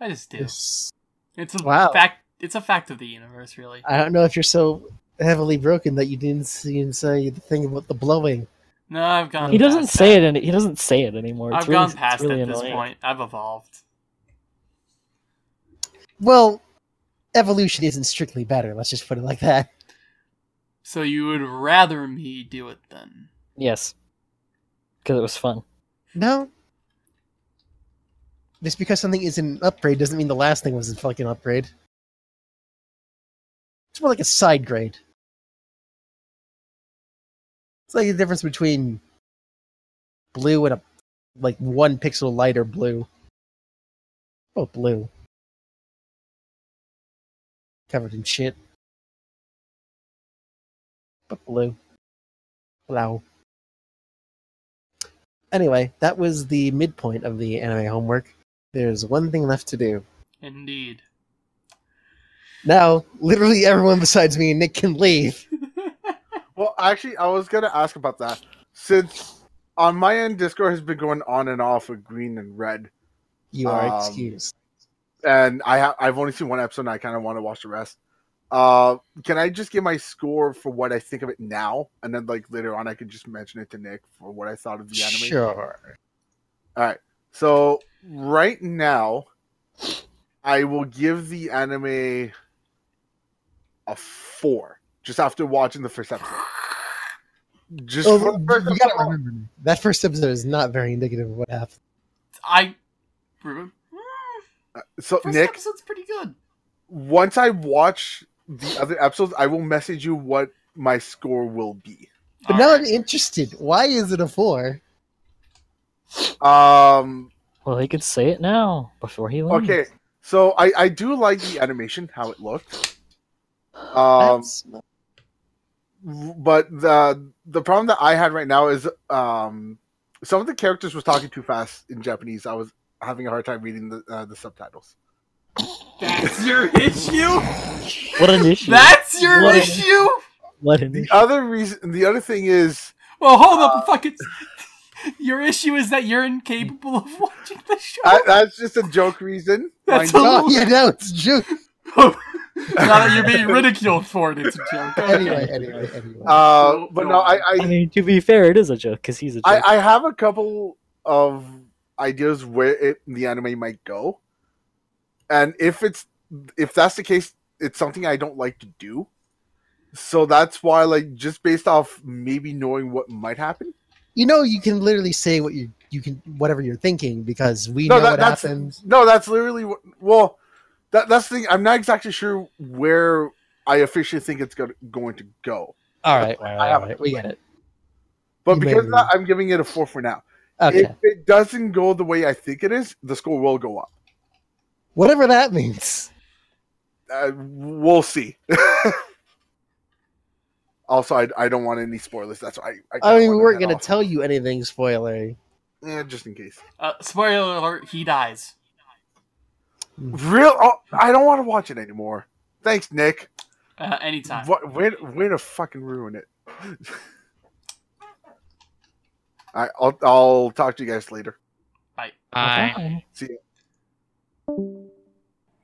A: I just do.
D: Yes.
A: It's a
D: Wow.
A: fact. It's a fact of the universe, really.
D: I don't know if you're so heavily broken that you didn't see and say the thing about the blowing.
A: No, I've gone.
B: He doesn't
A: past
B: say
A: that.
B: it. Any, he doesn't say it anymore. It's
A: I've
B: really,
A: gone
B: it's
A: past
B: really
A: at this point. I've evolved.
D: Well, evolution isn't strictly better. Let's just put it like that.
A: So you would rather me do it then?
B: Yes, because it was fun.
D: No. Just because something is an upgrade doesn't mean the last thing was a fucking upgrade. It's more like a side grade. It's like the difference between blue and a like one pixel lighter blue. Oh, blue. Covered in shit. But blue. Blau. Anyway, that was the midpoint of the anime homework. There's one thing left to do.
A: Indeed.
D: Now, literally everyone besides me and Nick can leave. *laughs*
C: Well, actually, I was gonna ask about that since on my end, Discord has been going on and off with green and red.
D: You are
C: Um,
D: excused.
C: and I ha- I've only seen one episode, and I kind of want to watch the rest. Uh, can I just give my score for what I think of it now, and then like later on, I could just mention it to Nick for what I thought of the anime.
D: Sure.
C: All right. So right now, I will give the anime a four just after watching the first episode. *sighs* Just
D: Oh,
C: for the first
D: you gotta
C: episode.
D: remember that first episode is not very indicative of what happened.
A: I. Mm,
C: So
A: First
C: Nick,
A: episode's pretty good.
C: once I watch the other episodes, I will message you what my score will be.
D: But now I'm interested. Why is it a four?
C: Um.
B: Well, he could say it now before he leaves.
C: Okay. So I I do like the animation how it looked. Um. But the the problem that I had right now is um some of the characters was talking too fast in Japanese. I was having a hard time reading the uh, the subtitles.
A: That's your issue.
B: What an issue.
A: That's your
B: What an-
A: issue.
B: what an
C: The
B: issue.
C: other reason, the other thing is,
A: Well, hold up a fucking. Your issue is that you're incapable of watching the show.
C: I, that's just a joke reason.
A: That's
C: mind you.
A: a-
D: Oh, yeah, no, it's a joke. *laughs*
A: now that you're being ridiculed for it, it's a joke. Okay.
D: Anyway, anyway, anyway.
C: Uh, but no, I
B: I
C: I,
B: mean, to be fair, it is a joke because he's a joke.
C: I I have a couple of ideas where it, the anime might go, and if it's if that's the case, it's something I don't like to do. So that's why, like, just based off maybe knowing what might happen.
D: you know, you can literally say what you you can whatever you're thinking because we
C: No,
D: know
C: that-
D: what
C: that's-
D: happens.
C: No, that's literally what. Well, that that's the thing. I'm not exactly sure where I officially think it's go- going to go,
D: All right, all
C: I
D: all right, we get it.
C: but
D: You
C: because of that, I'm giving it a four for now.
D: Okay,
C: If it doesn't go the way I think it is, the score will go up.
D: whatever that means.
C: Uh, we'll see. *laughs* also, I, I don't want any spoilers. That's why I. I,
D: I mean, we weren't going to tell you anything spoilery.
C: Eh, just in case.
A: Uh, spoiler alert: He dies.
C: Real? Oh, I don't want to watch it anymore. Thanks, Nick.
A: Uh, anytime.
C: What? Way, way to fucking ruin it. *laughs* I, I'll I'll talk to you guys later.
F: Bye.
B: Bye.
C: See you.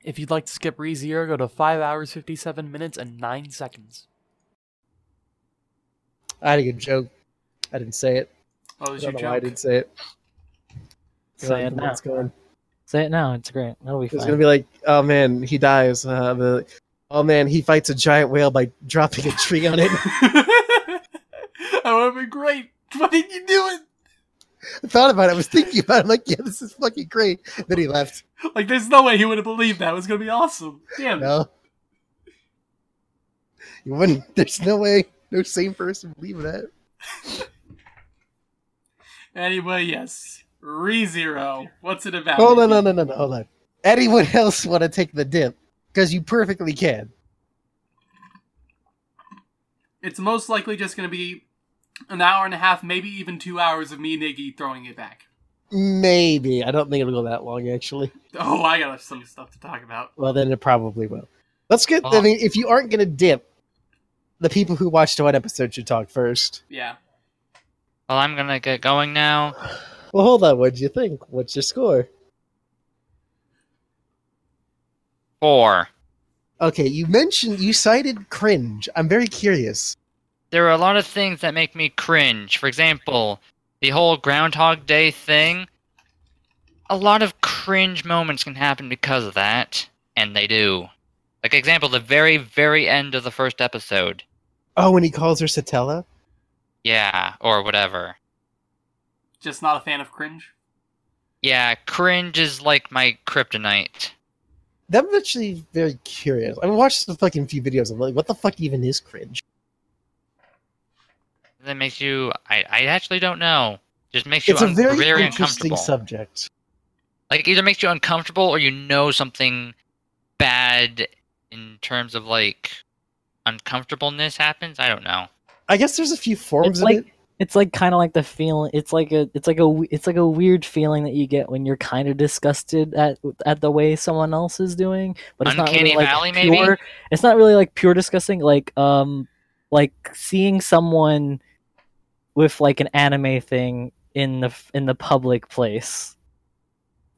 E: If you'd like to skip ReZero, go to 5 hours, 57 minutes, and 9 seconds.
D: I had a good joke. I didn't say it.
A: What
D: I
A: was
D: don't
A: your
D: know why I didn't say it.
B: Say it now.
D: It's going.
B: Say it now. It's great. That'll be
D: It's
B: fine.
D: gonna be like, oh man, he dies. Uh, the, oh man, he fights a giant whale by dropping a tree on it. *laughs*
A: that would have been great. Why didn't you do it?
D: I thought about it. I was thinking about it. I'm like, yeah, this is fucking great. Then he left.
A: Like, there's no way he would have believed that. It was gonna be awesome. Damn.
D: No. You wouldn't. *laughs* There's no way. No sane person would believe that. *laughs*
A: Anyway, yes. ReZero. What's it about?
D: Oh no no no no no. Hold on. Anyone *laughs* else want to take the dip? Because you perfectly can.
A: It's most likely just gonna be an hour and a half, maybe even two hours of me and Iggy throwing it back.
D: Maybe. I don't think it'll go that long actually. *laughs*
A: Oh, I got some stuff to talk about.
D: Well, then it probably will. Let's get. I
F: uh-huh.
D: mean, if you aren't gonna dip, the people who watched the one episode should talk first.
A: Yeah.
F: Well, I'm gonna get going now. *sighs* *sighs* *sighs*
D: Well, hold on. What'd you think? What's your score?
F: Four.
D: Okay, you mentioned you cited cringe. I'm very curious.
F: There are a lot of things that make me cringe. For example, the whole Groundhog Day thing. A lot of cringe moments can happen because of that, and they do. Like example, the very, very end of the first episode.
D: Oh, when he calls her Satella.
F: Yeah, or whatever.
A: Just not a fan of cringe.
F: Yeah, cringe is like my kryptonite.
D: I'm actually very curious. I watched the fucking few videos. I'm like, what the fuck even is cringe?
F: That makes you. I, I actually don't know. Just makes you
D: It's a very,
F: very
D: interesting
F: uncomfortable.
D: subject.
F: like either makes you uncomfortable or you know something bad in terms of like uncomfortableness happens. I don't know.
D: I guess there's a few forms
B: It's
D: of
B: like
D: it.
B: It's like kind of like the feeling. It's like a it's like a it's like a weird feeling that you get when you're kind of disgusted at at the way someone else is doing, but it's not
F: Uncanny
B: really like
F: Valley, maybe?
B: pure. It's not really like pure disgusting. Like um, like seeing someone with like an anime thing in the in the public place.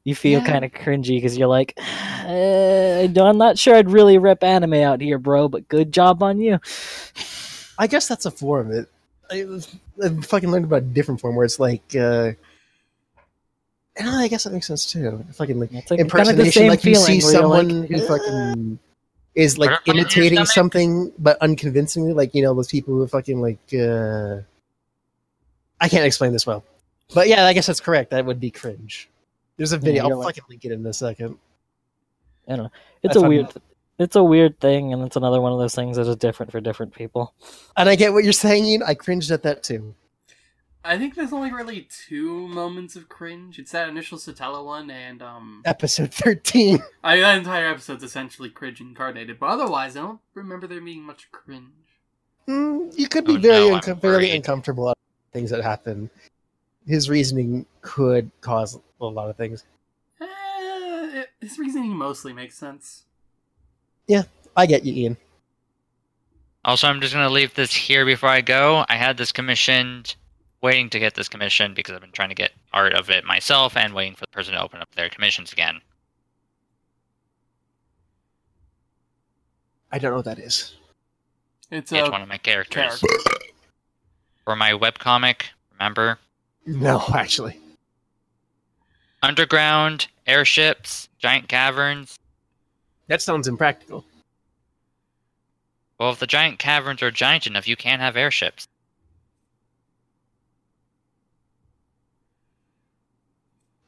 B: You feel
D: Yeah.
B: kind of cringy because you're like, Uh, I'm not sure I'd really rip anime out here, bro. But good job on you.
D: I guess that's a form. Of it, I, I fucking learned about a different form where it's like, uh, and I guess that makes sense too. Fucking like
B: It's like kind of the
D: impersonation,
B: same
D: like you see someone
B: like,
D: who fucking is like
F: Butterfly in your
D: imitating something but unconvincingly, like you know those people who are fucking like. uh I can't explain this well, but yeah, I guess that's correct. That would be cringe. There's a video.
B: you're
D: I'll
B: like-
D: fucking link it in a second. I don't know.
B: It's
D: I
B: a
D: found
B: weird. It's a weird thing, and it's another one of those things that is different for different people.
D: And I get what you're saying. Ian. I cringed at that too.
A: I think there's only really two moments of cringe. It's that initial Satella one, and um,
D: Episode thirteen. *laughs*
A: I mean, that entire episode's essentially cringe incarnated. But otherwise, I don't remember there being much cringe.
D: Mm, you could be
F: Oh,
D: very,
F: no, I'm
D: unco- very uncomfortable at things that happen. His reasoning could cause a lot of things.
A: Eh, it- his reasoning mostly makes sense.
D: I get you, Ian.
F: Also, I'm just gonna leave this here before I go. I had this commissioned, waiting to get this commissioned because I've been trying to get art of it myself and waiting for the person to open up their commissions again.
D: I don't know what that is.
A: It's
F: It's one of my characters
A: character.
F: for my webcomic. Remember,
D: No, *laughs* actually.
F: underground airships, giant caverns.
D: That sounds impractical.
F: Well, if the giant caverns are giant enough, you can't have airships.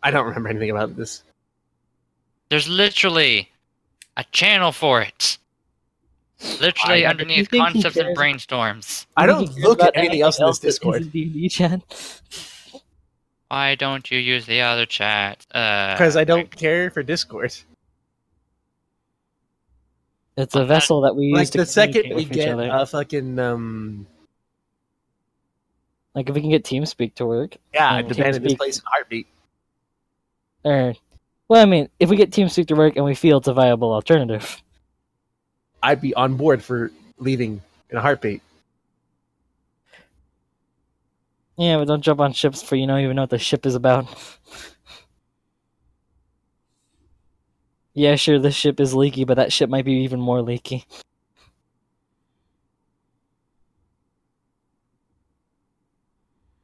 D: I don't remember anything about this.
F: There's literally a channel for it. Literally
B: I-
F: underneath
B: you think he
F: concepts and brainstorms.
D: I don't
B: think he cares
D: look at anything else in this Discord
B: D&D chat.
F: Why don't you use the other chat? Uh,
D: because I don't care for Discord.
B: It's a vessel that we use
D: Like the second we get a fucking um,
B: Like if we can get TeamSpeak to work,
D: yeah, I'd abandon this place in heartbeat.
B: or well, I mean, if we get TeamSpeak to work and we feel it's a viable alternative,
D: I'd be on board for leaving in a heartbeat.
B: yeah, but don't jump on ships for you don't even know what the ship is about. *laughs* yeah, sure, this ship is leaky, but that ship might be even more leaky.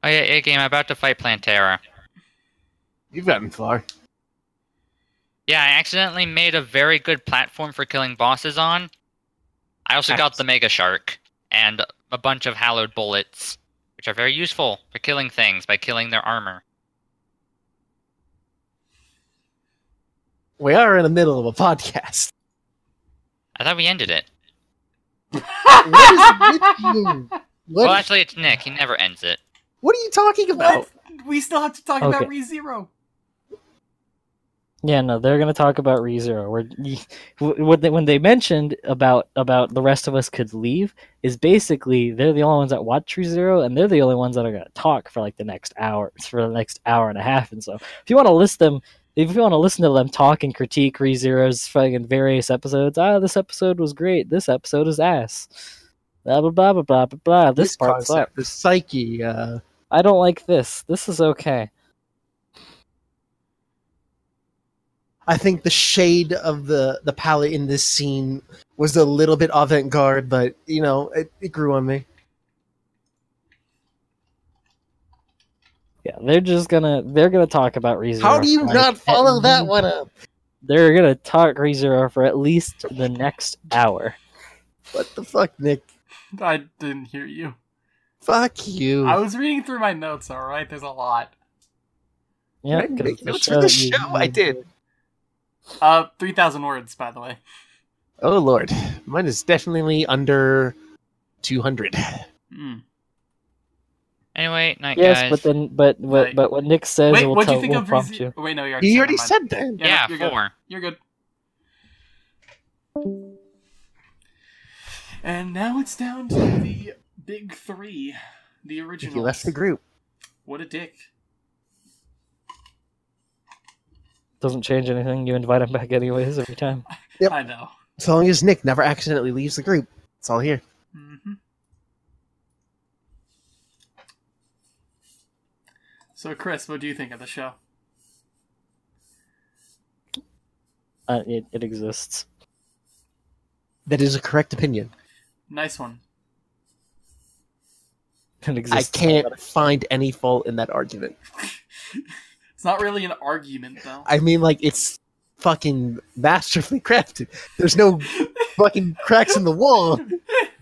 F: Oh yeah, yeah, game. I'm about to fight Plantera.
C: You've gotten far.
F: Yeah, I accidentally made a very good platform for killing bosses on. I also got the Megashark and a bunch of hallowed bullets, which are very useful for killing things by killing their armor.
D: We are in the middle of a podcast.
F: I thought we ended it.
D: what is with you? *laughs* What,
F: Well, actually, it's Nick. He never ends it.
D: what are you talking about?
A: What? We still have to talk
B: Okay.
A: about ReZero.
B: Yeah, no, they're gonna talk about ReZero. Where when they, when they mentioned about about the rest of us could leave, is basically they're the only ones that watch ReZero, and they're the only ones that are gonna talk for like the next hour, for the next hour and a half. And so, if you want to list them, if you want to listen to them talk and critique ReZero's fucking various episodes, ah, this episode was great. This episode is ass. Blah blah blah blah blah blah blah. This, part
D: concept, the psyche. Uh,
B: I don't like this. This is okay.
D: I think the shade of the the palette in this scene was a little bit avant garde, but you know, it, it grew on me.
B: Yeah, they're just gonna they're gonna talk about ReZero.
D: How do you
B: for,
D: not follow
B: at
D: that one up?
B: They're gonna talk ReZero for at least the next hour.
D: What the fuck, Nick?
A: I didn't hear you.
D: Fuck you.
A: I was reading through my notes. All right, there's a lot.
B: Yeah,
D: I didn't
B: 'cause
D: make
B: the
D: notes for the
B: you-
D: show. I did.
A: Uh, three thousand words, by the way.
D: Oh lord, mine is definitely under two hundred.
F: Anyway, night
B: Yes,
F: guys.
B: but then but what
A: Right.
B: but what Nick says
A: Wait,
B: will
A: what do
B: tell
A: you think
B: will
A: of
B: prompt
A: ReZero?
B: you.
A: Wait, no, you already
D: You
A: said
D: already said that.
A: Yeah,
F: yeah,
A: you're good.
F: four.
A: You're good. And now it's down to the big three, the original.
D: He left the group.
A: What a dick.
B: Doesn't change anything. You invite him back anyways every time.
D: Yep.
A: I know.
D: As long as Nick never accidentally leaves the group, it's all here.
A: So, Chris, what do you think of the show?
B: Uh, it, it exists.
D: That is a correct opinion.
A: Nice one.
B: It
D: I can't find any fault in that argument. *laughs*
A: It's not really an argument though.
D: I mean, like it's fucking masterfully crafted. There's no *laughs* fucking cracks in the wall. *laughs*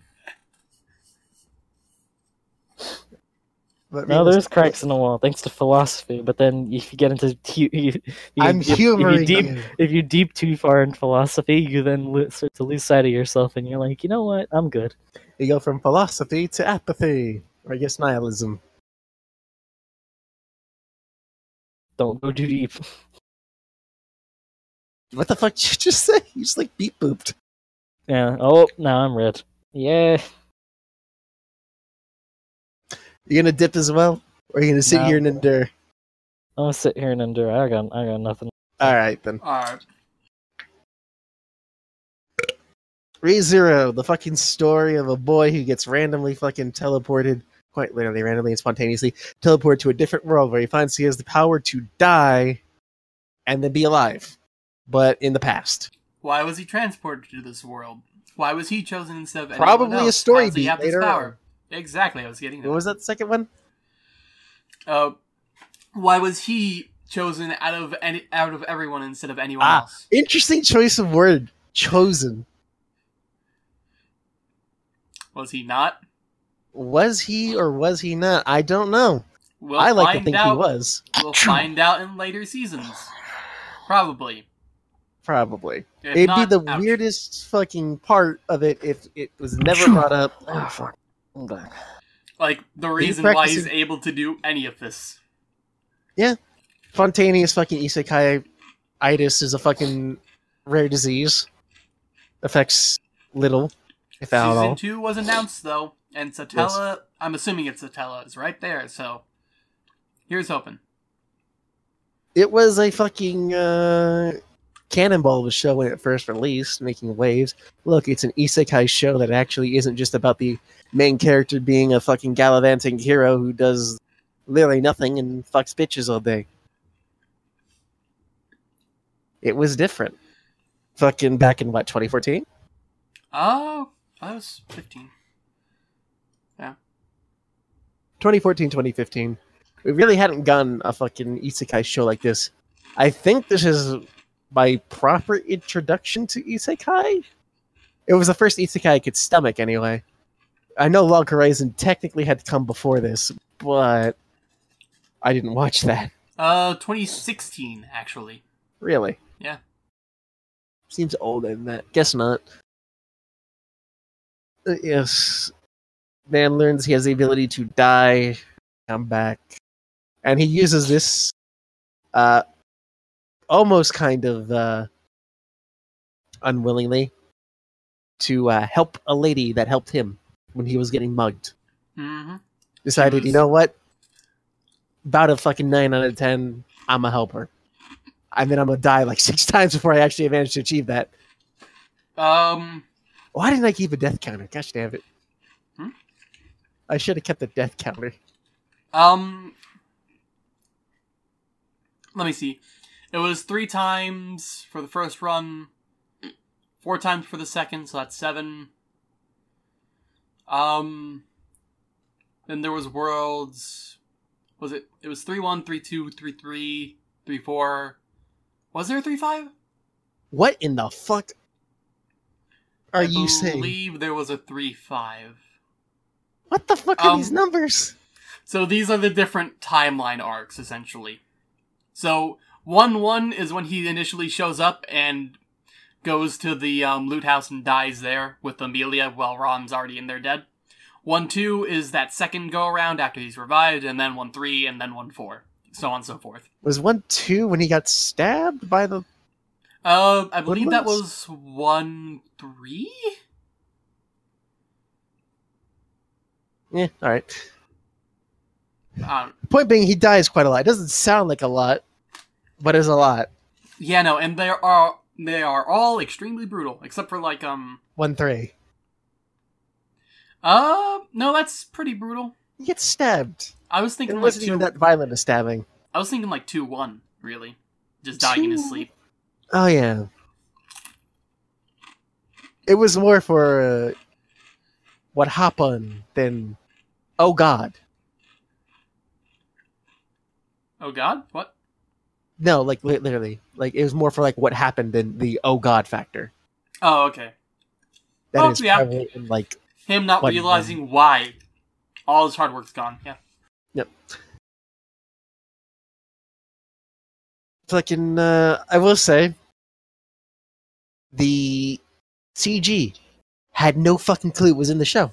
D: But
B: No, there's cracks in the wall thanks to philosophy. But then if you get into *laughs* you, you,
D: I'm
B: if, if
D: humoring
B: you deep
D: you.
B: if you deep too far in philosophy, you then start to lose sight of yourself, and you're like, you know what, I'm good.
D: You go from philosophy to apathy, or I guess nihilism.
B: Don't go too deep. *laughs*
D: What the fuck did you just say? You just like beep booped.
B: Yeah. Oh, now I'm red. Yeah.
D: You gonna dip as well, or are you gonna sit
B: No.
D: here and endure?
B: I'm gonna sit here and endure. I got I got nothing.
D: All right then.
A: Alright.
D: ReZero, the fucking story of a boy who gets randomly fucking teleported, quite literally randomly and spontaneously, teleported to a different world where he finds he has the power to die and then be alive, but in the past.
A: Why was he transported to this world? Why was he chosen instead of anyone
D: Probably a story
A: How he
D: beat
A: this
D: later
A: power? Exactly, I was getting
D: What was that second one?
A: Uh, why was he chosen out of any out of everyone instead of anyone
D: Ah.
A: else?
D: Interesting choice of word. Chosen.
A: Was he not?
D: Was he or was he not? I don't know.
A: We'll
D: I like to think
A: out.
D: he was.
A: We'll find out in later seasons. Probably.
D: Probably.
A: If
D: It'd
A: not,
D: be the
A: ouch.
D: weirdest fucking part of it if it was never brought up.
B: Oh fuck. I'm.
A: Like the reason why he's able to do any of this. Yeah.
D: Spontaneous fucking isekai itis is a fucking rare disease. Affects little, if at
A: Season
D: all.
A: two was announced though, and Satella. I'm assuming it's Satella is right there. So here's hoping.
D: It was a fucking uh, cannonball a show when it first released, making waves. Look, it's an isekai show that actually isn't just about the main character being a fucking gallivanting hero who does literally nothing and fucks bitches all day. It was different. Fucking back in what 2014?
A: Oh, I was 15. Yeah.
D: 2014, 2015. We really hadn't gotten a fucking isekai show like this. I think this is my proper introduction to isekai. It was the first isekai I could stomach, anyway. I know Log Horizon technically had to come before this, but I didn't watch that.
A: Uh, 2016 actually.
D: Really?
A: Yeah.
D: Seems older than that. Guess not. Uh, yes. Man learns he has the ability to die, come back. And he uses this uh almost kind of uh unwillingly to uh, help a lady that helped him when he was getting mugged.
A: Mm-hmm.
D: Decided, you know what? About a fucking nine out of ten, I'm a helper. And then I'm gonna die like *laughs* six times before I actually manage to achieve that.
A: Um,
D: Why didn't I keep a death counter? Gosh damn it.
A: Hmm?
D: I should have kept a death counter.
A: um, let me see. It was three times for the first run, four times for the second, so that's seven. Um, then there was worlds. Was it? It was three one, three two, three three, three four. Was there a three five?
D: What in the fuck are
A: I
D: you saying?
A: believe there was a three five.
D: What the fuck are
A: Um,
D: these numbers?
A: So these are the different timeline arcs, essentially. So one one is when he initially shows up and goes to the um, loot house and dies there with Emilia while Rom's already in there dead. One two is that second go around after he's revived, and then one three, and then one four, so on and so forth.
D: Was one two when he got stabbed by the
A: Uh, I believe that was one three.
D: Yeah, alright.
A: Um,
D: Point being he dies quite a lot. It doesn't sound like a lot, but it's a lot.
A: yeah, no, and there are they are all extremely brutal, except for like um.
D: One three.
A: Uh, no, that's pretty brutal.
D: He gets stabbed.
A: I was thinking like
D: wasn't
A: two.
D: even that violent a stabbing.
A: I was thinking like two one, really, just dying in his sleep.
D: Oh yeah. It was more for uh, what happened than, oh God.
A: Oh God, what?
D: No, like li- literally, like it was more for like what happened than the oh God factor.
A: Oh, okay.
D: That
A: Oh,
D: is
A: yeah.
D: in like
A: Him not realizing why all his hard work's gone. Yeah. Yep.
D: Fucking. Uh, I will say, the CG had no fucking clue it was in the show.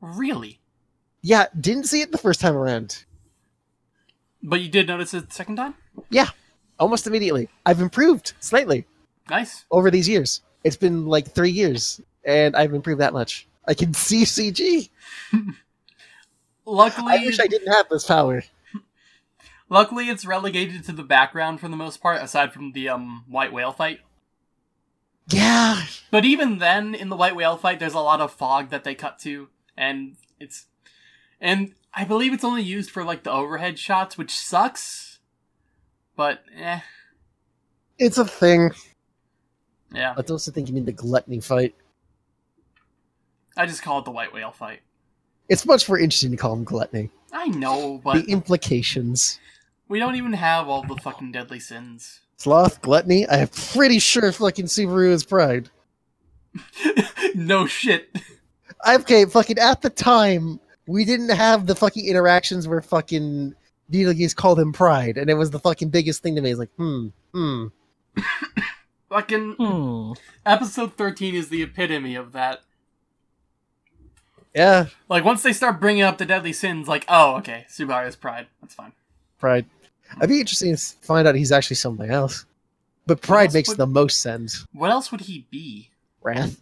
A: Really?
D: Yeah, didn't see it the first time around.
A: But you did notice it the second time?
D: Yeah, almost immediately, I've improved slightly
A: Nice.
D: over these years. It's been like three years, and I've improved that much. I can see CG. *laughs*
A: Luckily,
D: I wish I didn't have this power. *laughs*
A: luckily it's relegated to the background for the most part, aside from the um white whale fight.
D: Yeah,
A: But even then, in the white whale fight, there's a lot of fog that they cut to, and it's, and I believe it's only used for like the overhead shots, which sucks. But eh,
D: it's a thing.
A: yeah.
D: I also think you mean the gluttony fight.
A: I just call it the white whale fight.
D: It's much more interesting to call him gluttony.
A: I know, but
D: the implications.
A: we don't even have all the fucking deadly sins.
D: Sloth, gluttony. I'm pretty sure fucking Subaru is pride. *laughs*
A: no shit.
D: Okay, fucking at the time, we didn't have the fucking interactions where fucking Beetlejuice called him pride, and it was the fucking biggest thing to me. It's like, hmm, hmm. *coughs*
A: Fucking
B: Hmm.
A: episode 13 is the epitome of that.
D: Yeah,
A: Like, once they start bringing up the deadly sins, like, oh, okay, Subaru is pride. That's fine.
D: pride. I'd be interested to find out he's actually something else. But pride makes
A: would-
D: the most sense.
A: What else would he be?
D: Wrath.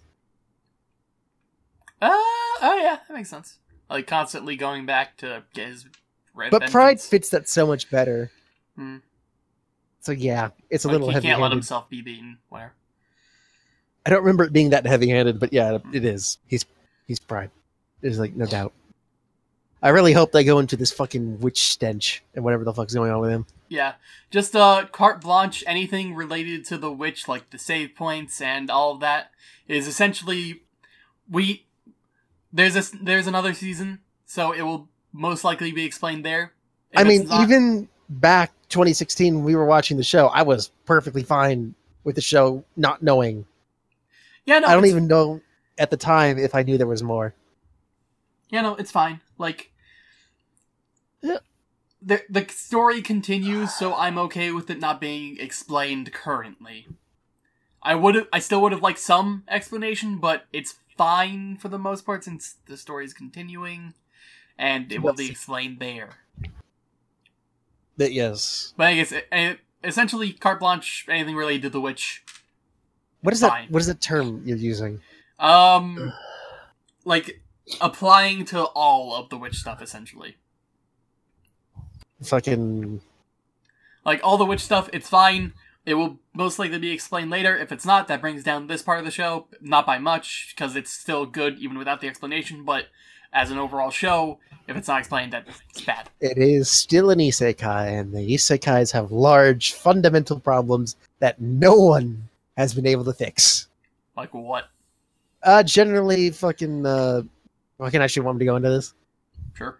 A: Uh, oh yeah, that makes sense. Like, constantly going back to get his red
D: But pride fits that so much better.
A: Hmm.
D: So yeah, it's a
A: Like,
D: little
A: he
D: heavy
A: can't let himself be beaten. Whatever.
D: I don't remember it being that heavy handed, but yeah, it is. He's he's pride. There's like no doubt. I really hope they go into this fucking witch stench and whatever the fuck's going on with him.
A: Yeah, just uh, carte blanche. Anything related to the witch, like the save points and all of that, is essentially we. There's a there's another season, so it will most likely be explained there. If
D: I mean,
A: not-
D: even back 2016 when we were watching the show, I was perfectly fine with the show not knowing.
A: yeah, no,
D: I don't even know at the time if I knew there was more.
A: Yeah, no, it's fine. Like,
D: Yeah.
A: the the story continues, so I'm okay with it not being explained currently. I would have, I still would have liked some explanation, but it's fine for the most part since the story is continuing, and it will be explained there.
D: But yes.
A: But I guess it, it, essentially carte blanche, anything related to the witch.
D: What is
A: Fine.
D: that what is that term you're using?
A: Um, like applying to all of the witch stuff essentially.
D: Fucking
A: Like all the witch stuff, it's fine. It will most likely be explained later. If it's not, that brings down this part of the show, not by much, because it's still good even without the explanation. But as an overall show, if it's not explained, that it's bad.
D: it is still an isekai and the isekais have large fundamental problems that no one has been able to fix.
A: Like what?
D: Uh generally fucking uh I can actually want me to go into this.
A: Sure.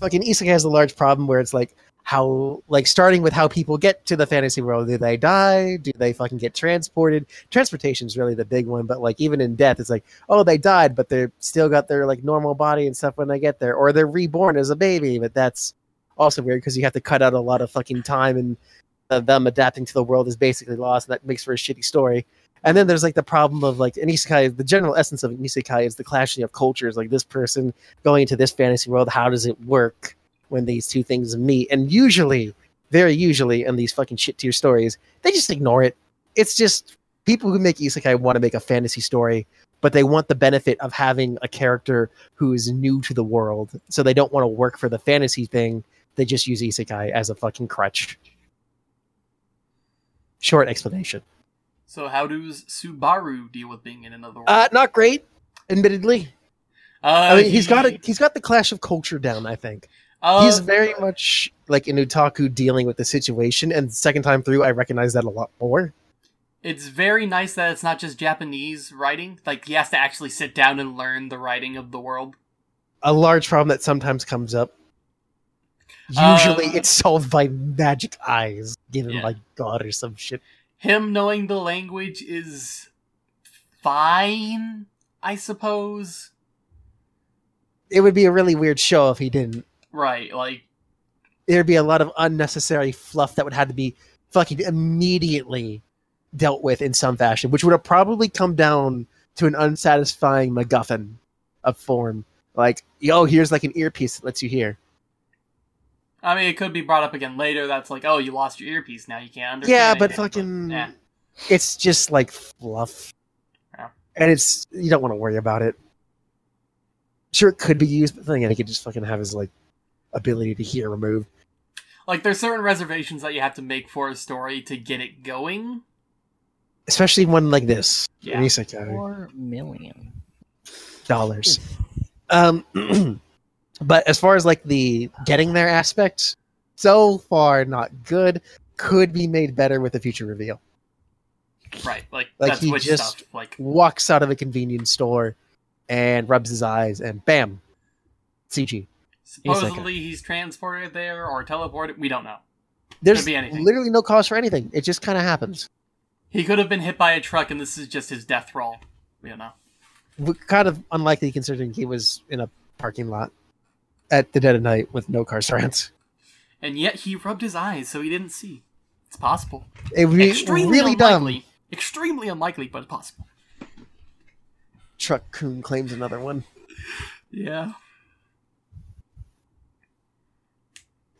D: fucking isekai has a large problem where it's like how like starting with how people get to the fantasy world. Do they die? Do they fucking get transported? Transportation is really the big one but like even in death it's like oh they died but they're still got their like normal body and stuff when they get there or they're reborn as a baby but that's also weird because you have to cut out a lot of fucking time and uh, them adapting to the world is basically lost and that makes for a shitty story. And then there's like the problem of like an isekai the general essence of an isekai is the clashing of cultures. Like this person going into this fantasy world how does it work when these two things meet. And usually very usually in these fucking shit tier stories they just ignore it. It's just people who make isekai want to make a fantasy story but they want the benefit of having a character who is new to the world. So they don't want to work for the fantasy thing. They just use isekai as a fucking crutch. Short explanation.
A: So how does Subaru deal with being in another world?
D: uh not great admittedly.
A: Uh,
D: i mean he's
A: he-
D: got a he's got the clash of culture down i think
A: uh,
D: he's very much like an otaku dealing with the situation and second time through i recognize that a lot more
A: it's very nice that it's not just Japanese writing. Like he has to actually sit down and learn the writing of the world.
D: A large problem that sometimes comes up. Usually, it's solved by magic eyes given
A: Yeah.
D: by God or some shit.
A: Him knowing the language is fine, I suppose.
D: It would be a really weird show if he didn't.
A: Right, like
D: There'd be a lot of unnecessary fluff that would have to be fucking immediately dealt with in some fashion, which would have probably come down to an unsatisfying MacGuffin of form. Like, yo, here's like an earpiece that lets you hear.
A: I mean, it could be brought up again later. That's like, oh, you lost your earpiece. Now you can't understand.
D: Yeah, but
A: anything,
D: fucking,
A: yeah.
D: it's just like fluff,
A: Yeah.
D: and it's you don't want to worry about it. Sure, it could be used, but then again, he could just fucking have his like ability to hear removed.
A: Like, there's certain reservations that you have to make for a story to get it going.
D: especially one like this.
A: Yeah.
D: An isekai.
B: Four million.
D: dollars. Um, *clears throat* but as far as like the getting there aspect, so far not good. Could be made better with a future reveal.
A: Right, like,
D: Like,
A: that's
D: he just-
A: stuff. Like,
D: Walks out of a convenience store and rubs his eyes, and bam, CG.
A: Supposedly he's transported there or teleported. We don't know.
D: There's
A: be anything.
D: literally no cause for anything. It just kind of happens.
A: He could have been hit by a truck, and this is just his death roll. We don't know.
D: W- Kind of unlikely considering he was in a parking lot at the dead of night with no car surrounds.
A: And yet he rubbed his eyes, so he didn't see. It's possible.
D: It would be
A: Extremely
D: really dumb.
A: unlikely. Extremely unlikely, but possible.
D: Truck-kun claims another one.
A: Yeah.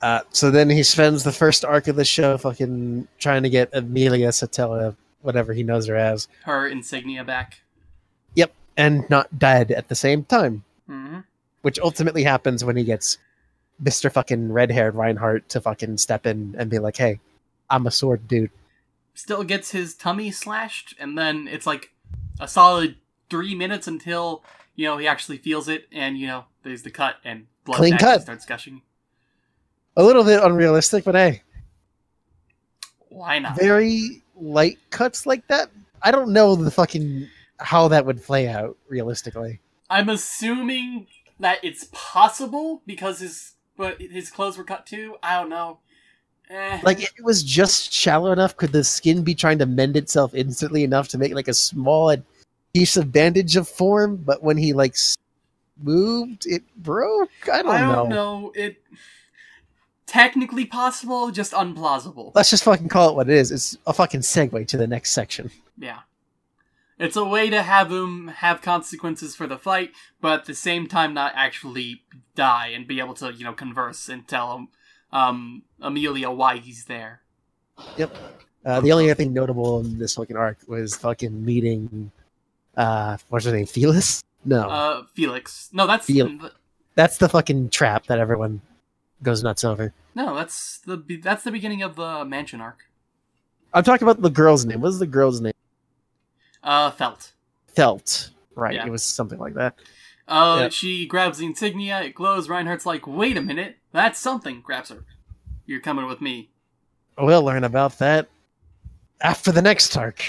D: Uh, so then he spends the first arc of the show fucking trying to get Emilia Satella, whatever he knows her as,
A: Her insignia back.
D: Yep, and not dead at the same time,
A: hmm
D: which ultimately happens when he gets Mr. fucking red-haired Reinhard to fucking step in and be like, hey, I'm a sword dude.
A: Still gets his tummy slashed, and then it's like a solid three minutes until, you know, he actually feels it, and, you know, there's the cut, and blood
D: Clean cut.
A: starts gushing.
D: A little bit unrealistic, but hey,
A: Why not?
D: very light cuts like that. I don't know the fucking how that would play out realistically.
A: I'm assuming that it's possible because his but his clothes were cut too. I don't know. Eh.
D: Like if it was just shallow enough, could the skin be trying to mend itself instantly enough to make like a small piece of bandage of form? But when he like moved, it broke. I don't,
A: I don't
D: know.
A: know. It technically possible, just unplausible.
D: Let's just fucking call it what it is. It's a fucking segue to the next section.
A: Yeah. It's a way to have him have consequences for the fight, but at the same time not actually die and be able to, you know, converse and tell him, um, Emilia why he's there.
D: Uh, the only other thing notable in this fucking arc was fucking meeting. Uh, what's her name? Felis? No,
A: Uh, Felix. No, that's
D: Fel- that's the fucking trap that everyone goes nuts over.
A: no, that's the that's the beginning of the mansion arc.
D: I'm talking about the girl's name. What's the girl's name?
A: Uh, Felt.
D: Felt. Right.
A: Yeah.
D: It was something like that.
A: Uh,
D: Yeah.
A: she grabs the insignia, it glows, Reinhard's like, wait a minute, that's something, grabs her. You're coming with me.
D: We'll learn about that after the next arc.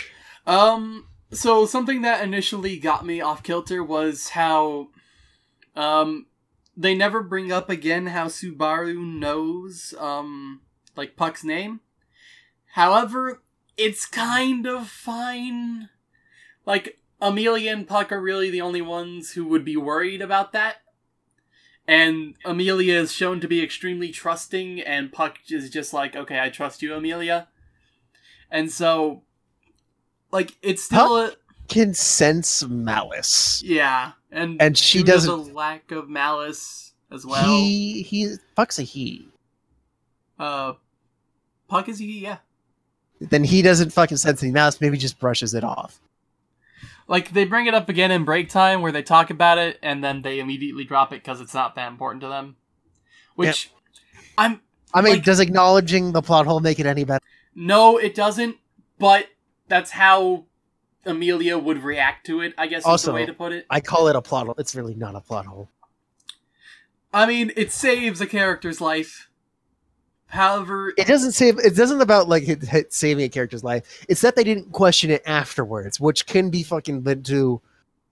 A: Um, so something that initially got me off kilter was how, um, they never bring up again how Subaru knows, um, like Puck's name. However, it's kind of fine. Like, Emilia and Puck are really the only ones who would be worried about that. And Emilia is shown to be extremely trusting, and Puck is just like, okay, I trust you, Emilia. And so, like, it's still a.
D: Can sense malice.
A: Yeah, and
D: And she doesn't-
A: the lack of malice as well.
D: He he fucks a he.
A: Uh, Puck is he? Yeah.
D: Then he doesn't fucking sense any malice. Maybe just brushes it off.
A: Like they bring it up again in break time where they talk about it and then they immediately drop it because it's not that important to them. Which I'm
D: I mean,
A: Like-
D: does acknowledging the plot hole make it any better?
A: no, it doesn't. But that's how Emilia would react to it. I guess is the way to put it.
D: I call it a plot hole. It's really not a plot hole.
A: I mean, it saves a character's life. However,
D: It doesn't save. It doesn't about like it, it saving a character's life. It's that they didn't question it afterwards, which can be fucking led to.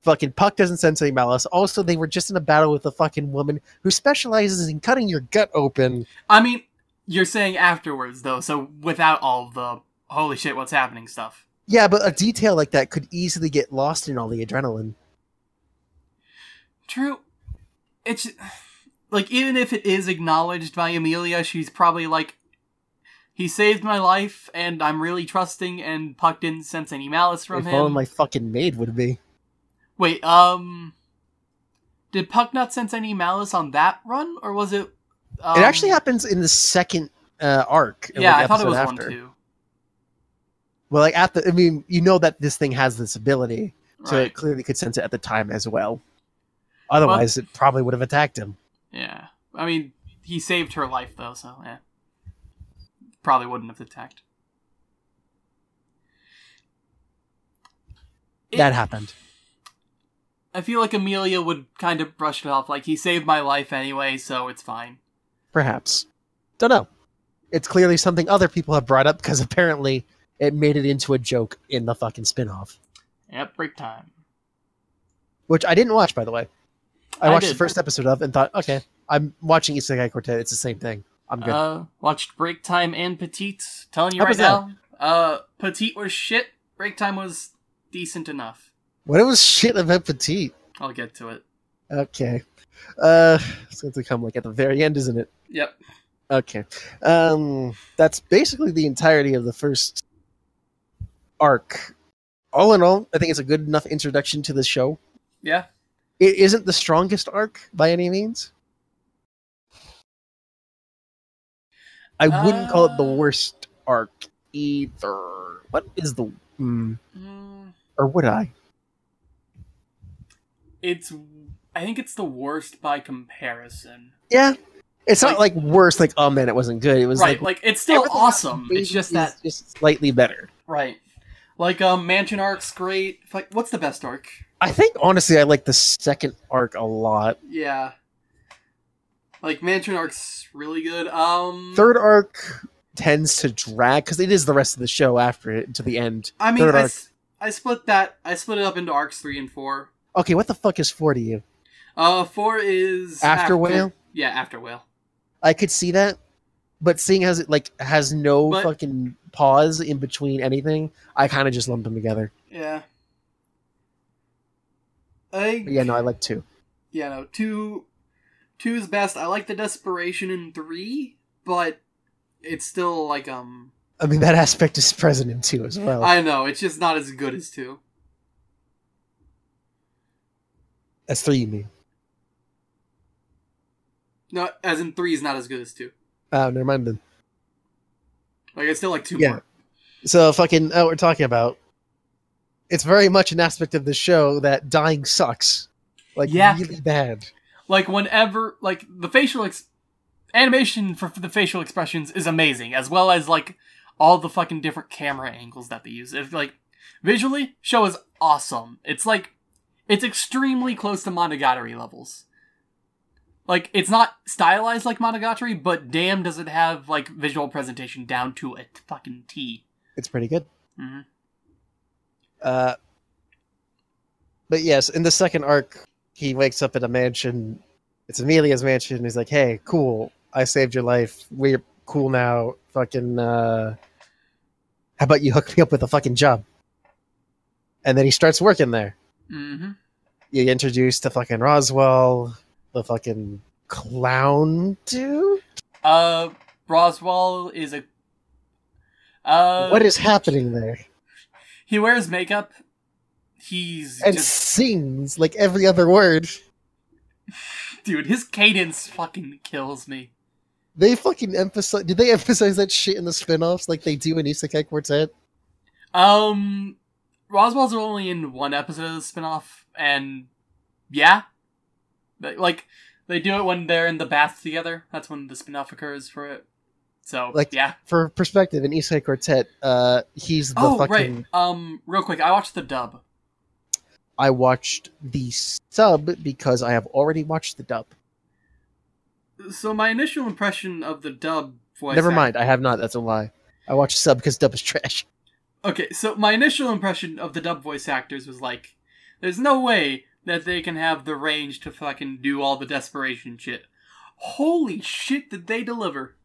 D: Fucking Puck doesn't sense any malice. Also, they were just in a battle with a fucking woman who specializes in cutting your gut open.
A: I mean, you're saying afterwards though, so without all the holy shit, what's happening stuff.
D: Yeah, but a detail like that could easily get lost in all the adrenaline.
A: True. It's like even if it is acknowledged by Emilia, she's probably like, he saved my life, and I'm really trusting, and Puck didn't sense any malice from
D: If
A: him.
D: only my fucking maid would be.
A: Wait, um, did Puck not sense any malice on that run, or was it? Um,
D: it actually happens in the second uh, arc.
A: Yeah,
D: like,
A: I thought it was
D: after.
A: one too.
D: Well, like at the, I mean, you know that this thing has this ability, so
A: Right.
D: it clearly could sense it at the time as well. Otherwise, it probably would have attacked him.
A: Yeah, I mean, he saved her life though, so yeah, probably wouldn't have attacked. It-
D: that happened.
A: I feel like Emilia would kind of brush it off, like he saved my life anyway, so it's fine.
D: Perhaps. Don't know. It's clearly something other people have brought up because apparently it made it into a joke in the fucking spin-off.
A: Yep, break time.
D: Which I didn't watch, by the way. I,
A: I
D: watched the first episode of and thought, okay, I'm watching Isekai Quartet. It's the same thing. I'm good.
A: Uh, watched Break Time and Petite. Telling you
D: How
A: right now, uh, Petite was shit. Break Time was decent enough.
D: what it was shit about Petite?
A: I'll get to it.
D: Okay. Uh, it's going to come like at the very end, isn't it?
A: Yep.
D: Okay. Um, that's basically the entirety of the first arc. All in all, I think it's a good enough introduction to the show.
A: Yeah.
D: It isn't the strongest arc by any means. I wouldn't call it the
A: Uh.
D: worst arc either. What is the mm,
A: Mm,
D: or would I?
A: it's. I think it's the worst by comparison.
D: Yeah, it's not
A: Like-
D: like worse. Like oh man, it wasn't good. It was
A: right.
D: like
A: Like, it's still awesome. It's just that.
D: just slightly better.
A: Right. Like um, Mansion arc's great. Like, what's the best arc?
D: I think honestly, I like the second arc a lot.
A: Yeah. Like Mansion arc's really good. Um.
D: Third arc tends to drag because it is the rest of the show after it to the end.
A: I mean, I,
D: arc-
A: s- I split that. I split it up into arcs three and four.
D: Okay, what the fuck is four to you?
A: Uh, four is
D: After Whale?
A: Yeah, after whale.
D: I could see that, but seeing as it like has no
A: But-
D: fucking pause in between anything, I kind of just lump them together.
A: Yeah. I
D: But yeah, no, I like two.
A: yeah no two two's best. I like the desperation in three, but it's still like um
D: I mean, that aspect is present in two as well.
A: I know it's just not as good as two.
D: As three, you mean?
A: No, as in three is not as good as two.
D: Oh, never mind then.
A: Like I still like two
D: Yeah.
A: more.
D: So fucking, oh, we're talking about. It's very much an aspect of the show that dying sucks, like
A: Yeah.
D: really bad.
A: Like whenever like the facial ex- animation for, for the facial expressions is amazing, as well as like all the fucking different camera angles that they use. If like visually, show is awesome. It's like it's extremely close to Monogatari levels. Like it's not stylized like Monogatari, but damn, does it have like visual presentation down to a fucking T.
D: It's pretty good.
A: hmm
D: Uh, but yes, in the second arc, he wakes up at a mansion. It's Emilia's mansion. He's like, "Hey, cool! I saved your life. We're cool now. Fucking, uh, how about you hook me up with a fucking job?" And then he starts working there.
A: hmm
D: You introduced to fucking Roswaal, the fucking clown dude.
A: Uh, Roswaal is a. Uh,
D: what is happening there?
A: He wears makeup. He's
D: And
A: just
D: sings like every other word.
A: dude. His cadence fucking kills me.
D: They fucking emphasize. Did they emphasize that shit in the spin-offs like they do in Isekai Quartet?
A: Um, Roswaal's only in one episode of the spinoff, and yeah, like they do it when they're in the bath together. That's when the spinoff occurs for it. So
D: Like-
A: yeah.
D: For perspective, in Isekai Quartet, uh, he's the
A: Oh
D: fucking.
A: right. Um, real quick, I watched the dub.
D: I watched the sub because I have already watched the dub.
A: So my initial impression of the dub voice.
D: Never mind. I have not. That's a lie. I watch sub because dub is trash.
A: Okay, so my initial impression of the dub voice actors was like, there's no way that they can have the range to fucking do all the desperation shit. Holy shit, did they deliver?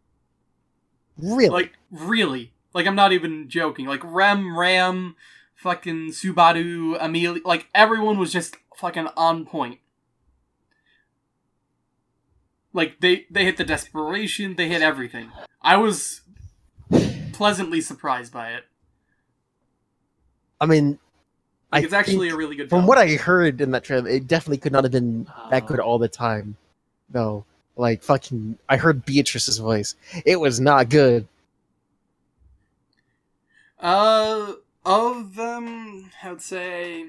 D: Really?
A: Like, really. Like, I'm not even joking. Like, Rem, Ram, fucking Subaru, Emilia, like, everyone was just fucking on point. Like, they, they hit the desperation, they hit everything. I was pleasantly surprised by it.
D: I mean,
A: Like, it's actually a really good
D: from what I heard in that trailer, it definitely could not have been that good all the time. No, like fucking, I heard Beatrice's voice. It was not good.
A: Uh, of them, I would say.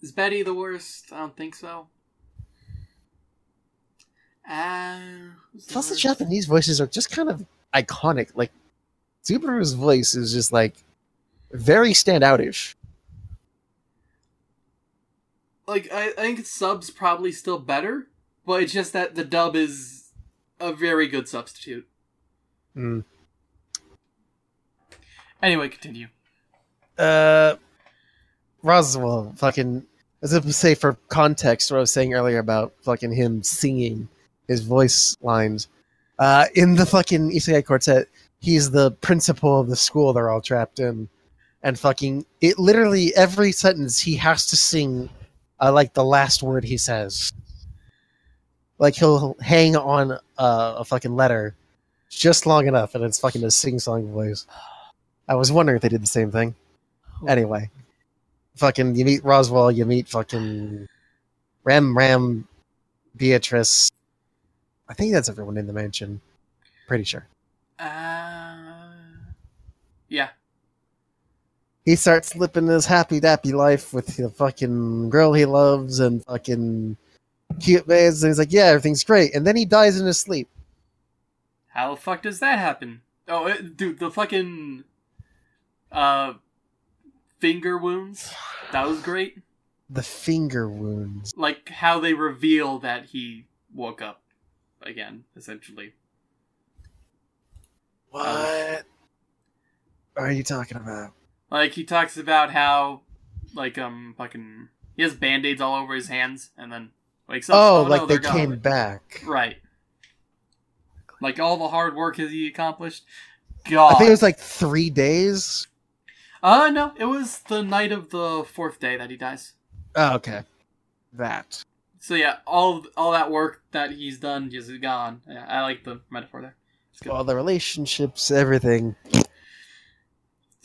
A: Is Betty the worst? I don't think so. Uh, who's the
D: Plus, the? Japanese voices are just kind of iconic. Like Subaru's voice is just like very standoutish.
A: Like, I, I think sub's probably still better, but it's just that the dub is a very good substitute.
D: Mm.
A: Anyway, continue.
D: Uh, Roswaal, fucking. As if to say for context, what I was saying earlier about fucking him singing his voice lines. Uh, in the fucking Isekai Quartet, he's the principal of the school they're all trapped in, and fucking it. Literally every sentence he has to sing, uh, like the last word he says. Like he'll hang on uh, a fucking letter just long enough, and it's fucking a sing-song voice. I was wondering if they did the same thing. Anyway, fucking, you meet Roswaal, you meet fucking Ram Ram, Beatrice. I think that's everyone in the mansion. Pretty sure.
A: Uh, yeah.
D: He starts living his happy dappy life with the fucking girl he loves and fucking cute maids, and he's like, "Yeah, everything's great." And then he dies in his sleep.
A: How the fuck does that happen? Oh, it, dude, the fucking uh finger wounds. That was great.
D: The finger wounds.
A: Like how they reveal that he woke up again, essentially.
D: What are you talking about?
A: Like he talks about how like um fucking he has band-aids all over his hands and then wakes up.
D: Oh,
A: no,
D: like they
A: they're gone.
D: came back.
A: Right. Like all the hard work that he accomplished. God.
D: I think it was like three days.
A: Uh no, it was the night of the fourth day that he dies.
D: Oh, okay. That.
A: So yeah, all all that work that he's done just is gone. Yeah, I like the metaphor there. It's good.
D: All the relationships, everything.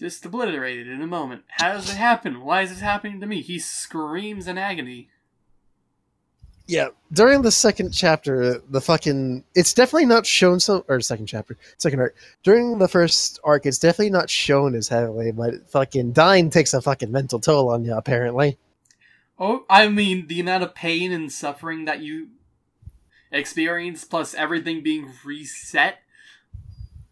A: Just obliterated in a moment. How does it happen? Why is this happening to me? He screams in agony.
D: Yeah, during the second chapter, the fucking it's definitely not shown so or second chapter, second arc. During the first arc, it's definitely not shown as heavily, but fucking dying takes a fucking mental toll on you, apparently.
A: Oh, I mean, the amount of pain and suffering that you experience, plus everything being reset.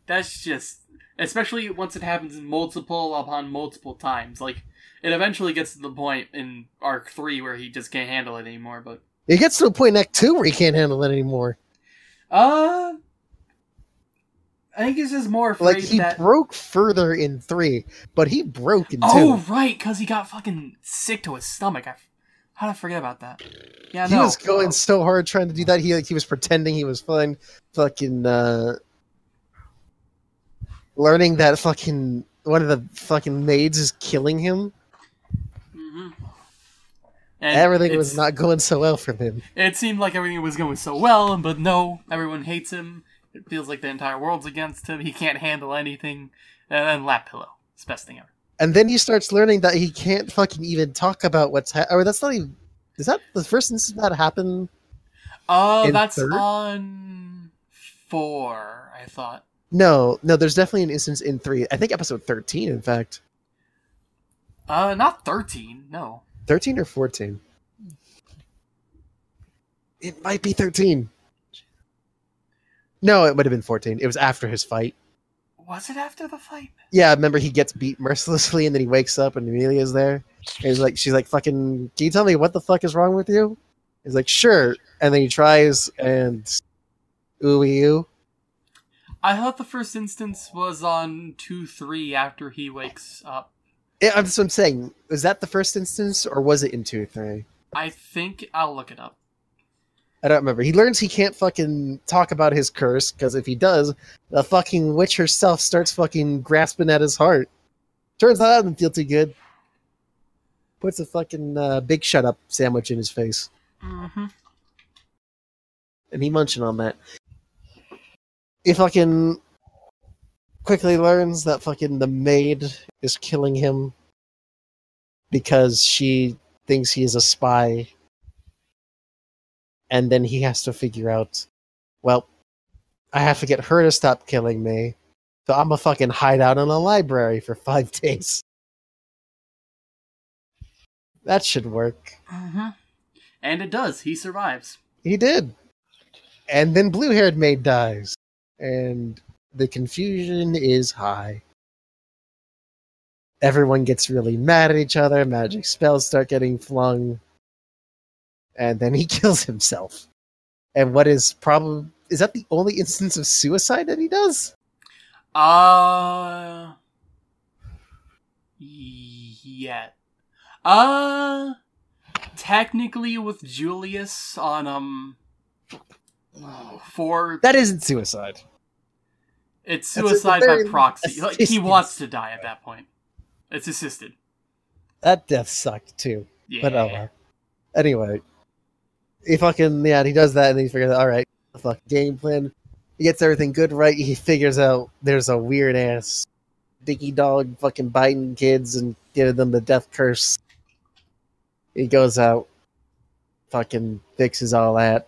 A: That's just, especially once it happens multiple upon multiple times. Like, it eventually gets to the point in arc three where he just can't handle it anymore. But
D: It gets to a point in Act Two where he can't handle it anymore.
A: uh, I think he's just more afraid
D: Like he
A: that.
D: broke further in three, but he broke in
A: Oh
D: two.
A: right, because he got fucking sick to his stomach. I, how did I forget about that? Yeah,
D: He
A: no.
D: was going so hard trying to do that. He like he was pretending he was fine. Fucking uh learning that fucking one of the fucking maids is killing him.
A: Mhm. And
D: Everything was not going so well for him.
A: It seemed like everything was going so well, but no, everyone hates him. It feels like the entire world's against him. He can't handle anything. And then lap pillow. It's the best thing ever.
D: And then he starts learning that he can't fucking even talk about what's ha- or that's not even is that the first instance that happened?
A: Oh, that's
D: third?
A: on four, I thought.
D: No, no, there's definitely an instance in three. I think episode thirteen, in fact.
A: Uh, not 13, no.
D: Thirteen or fourteen? It might be thirteen. No, it would have been fourteen. It was after his fight.
A: Was it after the fight?
D: Yeah, remember he gets beat mercilessly and then he wakes up and Emilia's there. And he's like, she's like, fucking, can you tell me what the fuck is wrong with you? He's like, sure. And then he tries and Uyu.
A: I thought the first instance was on 2 3 after he wakes up.
D: Yeah, that's what I'm saying. Was that the first instance, or was it in two three?
A: I think I'll look it up.
D: I don't remember. He learns he can't fucking talk about his curse because if he does, the fucking witch herself starts fucking grasping at his heart. Turns out that doesn't feel too good. Puts a fucking uh, big shut up sandwich in his face,
A: Mm-hmm.
D: and he munching on that. He fucking quickly learns that fucking the maid is killing him because she thinks he is a spy and then he has to figure out, well, I have to get her to stop killing me, so I'm a fucking hide out in a library for *laughs* five days. That should work.
A: Mm-hmm. And it does. He survives.
D: He did. And then blue haired maid dies. And the confusion is high. Everyone gets really mad at each other, magic spells start getting flung, and then he *laughs* kills himself. And what is probably is that the only instance of suicide that he does?
A: Uh. Yeah. Uh. Technically, with Julius on, um. For.
D: That isn't suicide.
A: It's suicide by proxy. Like, he wants to die at that point. It's assisted.
D: That death sucked too.
A: Yeah.
D: But oh well. Anyway, he fucking yeah, he does that and he figures out all right, the fuck game plan. He gets everything good right. He figures out there's a weird ass dicky dog fucking biting kids and giving them the death curse. He goes out, fucking fixes all that.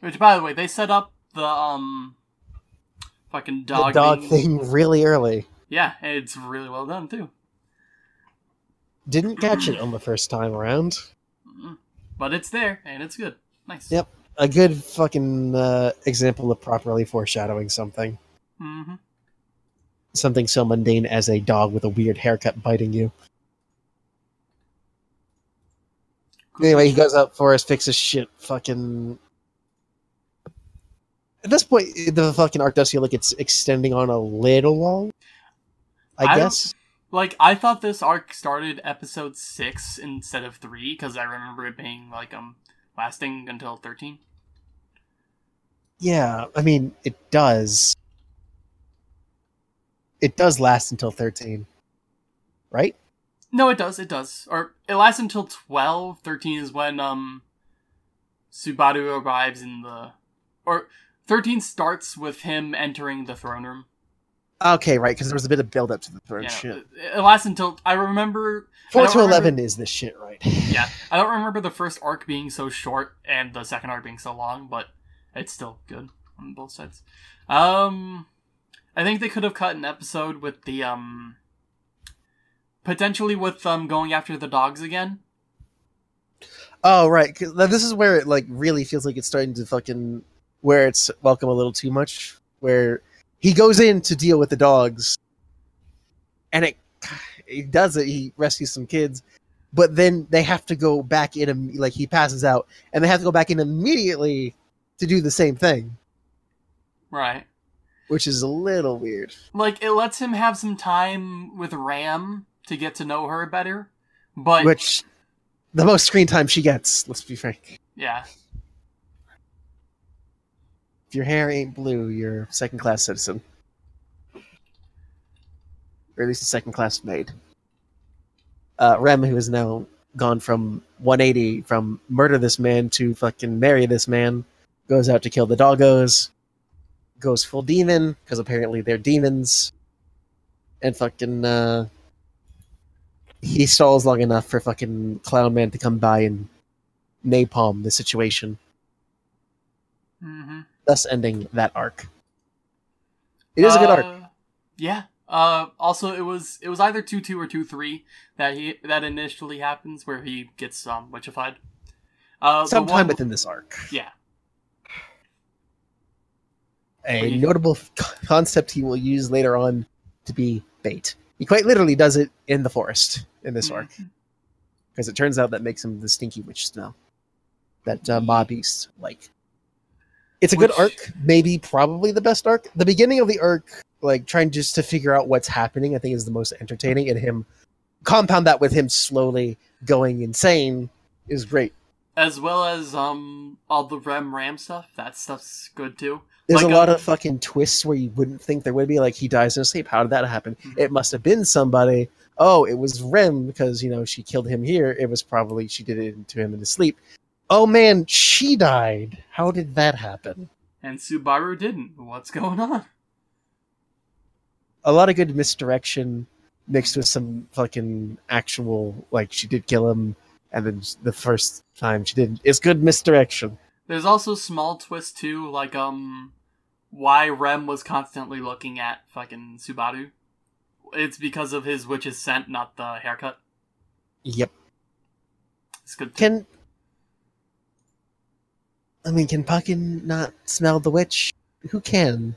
A: Which, by the way, they set up the, um. Fucking dog,
D: the dog
A: being-
D: thing really early.
A: Yeah, it's really well done, too.
D: Didn't catch it on the first time around.
A: Mm. But it's there, and it's good. Nice.
D: Yep. A good fucking uh, example of properly foreshadowing something.
A: hmm
D: something so mundane as a dog with a weird haircut biting you. Anyway, he goes up for forest, fixes shit, fucking. At this point, the fucking arc does feel like it's extending on a little long. I,
A: I
D: guess.
A: Like, I thought this arc started episode 6 instead of 3, because I remember it being, like, um, lasting until 13.
D: Yeah, I mean, it does. It does last until 13. Right?
A: No, it does, it does. Or, it lasts until 12. 13 is when, um, Subaru arrives in the. Or, 13 starts with him entering the throne room.
D: Okay, right, because there was a bit of build up to the throne.
A: Yeah,
D: shit.
A: it, lasts until. I remember.
D: Four
A: I
D: to
A: remember,
D: eleven is this shit, right?
A: Yeah, *laughs* I don't remember the first arc being so short and the second arc being so long, but it's still good on both sides. Um, I think they could have cut an episode with the um, potentially with um going after the dogs again.
D: Oh right, this is where it like really feels like it's starting to fucking where it's welcome a little too much. Where he goes in to deal with the dogs, and it he does it. He rescues some kids, but then they have to go back in. Like he passes out, and they have to go back in immediately to do the same thing,
A: Right.
D: which is a little weird.
A: Like it lets him have some time with Ram to get to know her better, but
D: Which the most screen time she gets. Let's be frank.
A: yeah,
D: If your hair ain't blue, you're a second class citizen. Or at least a second class maid. Uh, Rem, who has now gone from 180 from murder this man to fucking marry this man, goes out to kill the doggos, goes full demon, because apparently they're demons, and fucking, uh, he stalls long enough for fucking Clown Man to come by and napalm the situation
A: hmm
D: thus ending that arc. It is a good arc.
A: Uh, Yeah. Uh, also, it was it was either two two or two three that he that initially happens where he gets um witchified. Uh, the
D: Sometime
A: one-
D: within this arc.
A: Yeah.
D: A
A: you-
D: notable concept he will use later on to be bait. He quite literally does it in the forest in this arc. Because it turns out that makes him the stinky witch smell. That uh, mob beasts like. It's a good arc, maybe probably the best arc. The beginning of the arc, like trying just to figure out what's happening, I think is the most entertaining, and him compound that with him slowly going insane is great.
A: as well as um all the Rem Ram stuff. That stuff's good too.
D: There's
A: Like,
D: a lot
A: um,
D: of fucking twists where you wouldn't think there would be. Like he dies in his sleep. How did that happen?
A: Mhm.
D: It must have been somebody. Oh, it was Rem because you know she killed him here. It was probably she did it to him in his sleep. Oh man, she died. How did that happen?
A: And Subaru didn't. What's going on?
D: A lot of good misdirection mixed with some fucking actual like she did kill him, and then the first time she didn't. It's good misdirection.
A: There's also small twists too, like um why Rem was constantly looking at fucking Subaru. It's because of his witch's scent, not the haircut.
D: Yep.
A: It's good.
D: Can I mean can Puckin not smell the witch? Who can?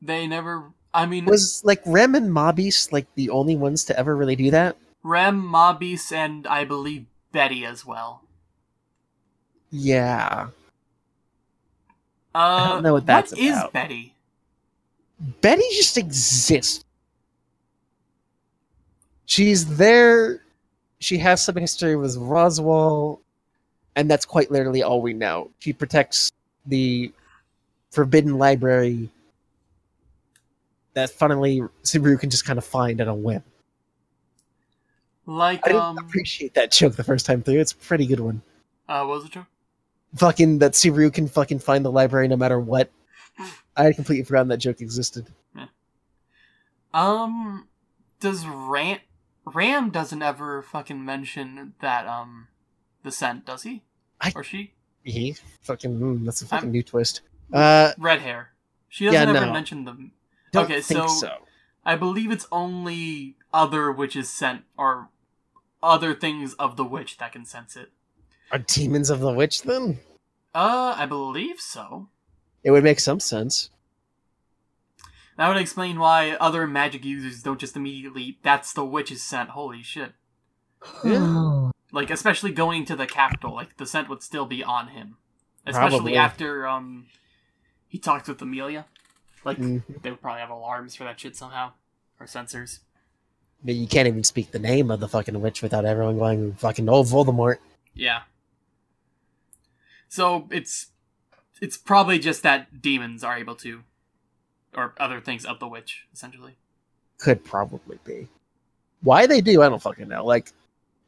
A: They never. I mean,
D: Was like Rem and Mobbeast like the only ones to ever really do that?
A: Rem, Mobbeast, and I believe Betty as well.
D: Yeah.
A: Uh,
D: don't know what that's
A: What is
D: about.
A: Betty?
D: Betty just exists. She's there. She has some history with Roswaal, and that's quite literally all we know. She protects the forbidden library that funnily Subaru can just kind of find at a whim.
A: Like
D: I didn't
A: um,
D: appreciate that joke the first time through. It's a pretty good one.
A: uh, what was it? joke?
D: Fucking that Subaru can fucking find the library no matter what. *sighs* I had completely forgotten that joke existed.
A: Um, does Ram Ram doesn't ever fucking mention that um the scent, does he?
D: I-
A: or she?
D: He fucking mm, that's a fucking
A: I'm-
D: new twist. Uh,
A: Red hair. She doesn't
D: Yeah,
A: ever
D: no.
A: mention them.
D: don't
A: Okay,
D: think
A: so-
D: so.
A: I believe it's only other witches scent or other things of the witch that can sense it.
D: Are demons of the witch then?
A: Uh, I believe so.
D: It would make some sense.
A: That would explain why other magic users don't just immediately that's the witch's scent. Holy shit. *sighs* Like especially going to the capital, like the scent would still be on him. Especially
D: Probably.
A: after um he talked with Emilia. Like
D: Mhm.
A: they would probably have alarms for that shit somehow. Or sensors.
D: But you can't even speak the name of the fucking witch without everyone going fucking oh Voldemort.
A: Yeah. So it's it's probably just that demons are able to or other things of the witch, essentially.
D: Could probably be. Why they do, I don't fucking know. Like,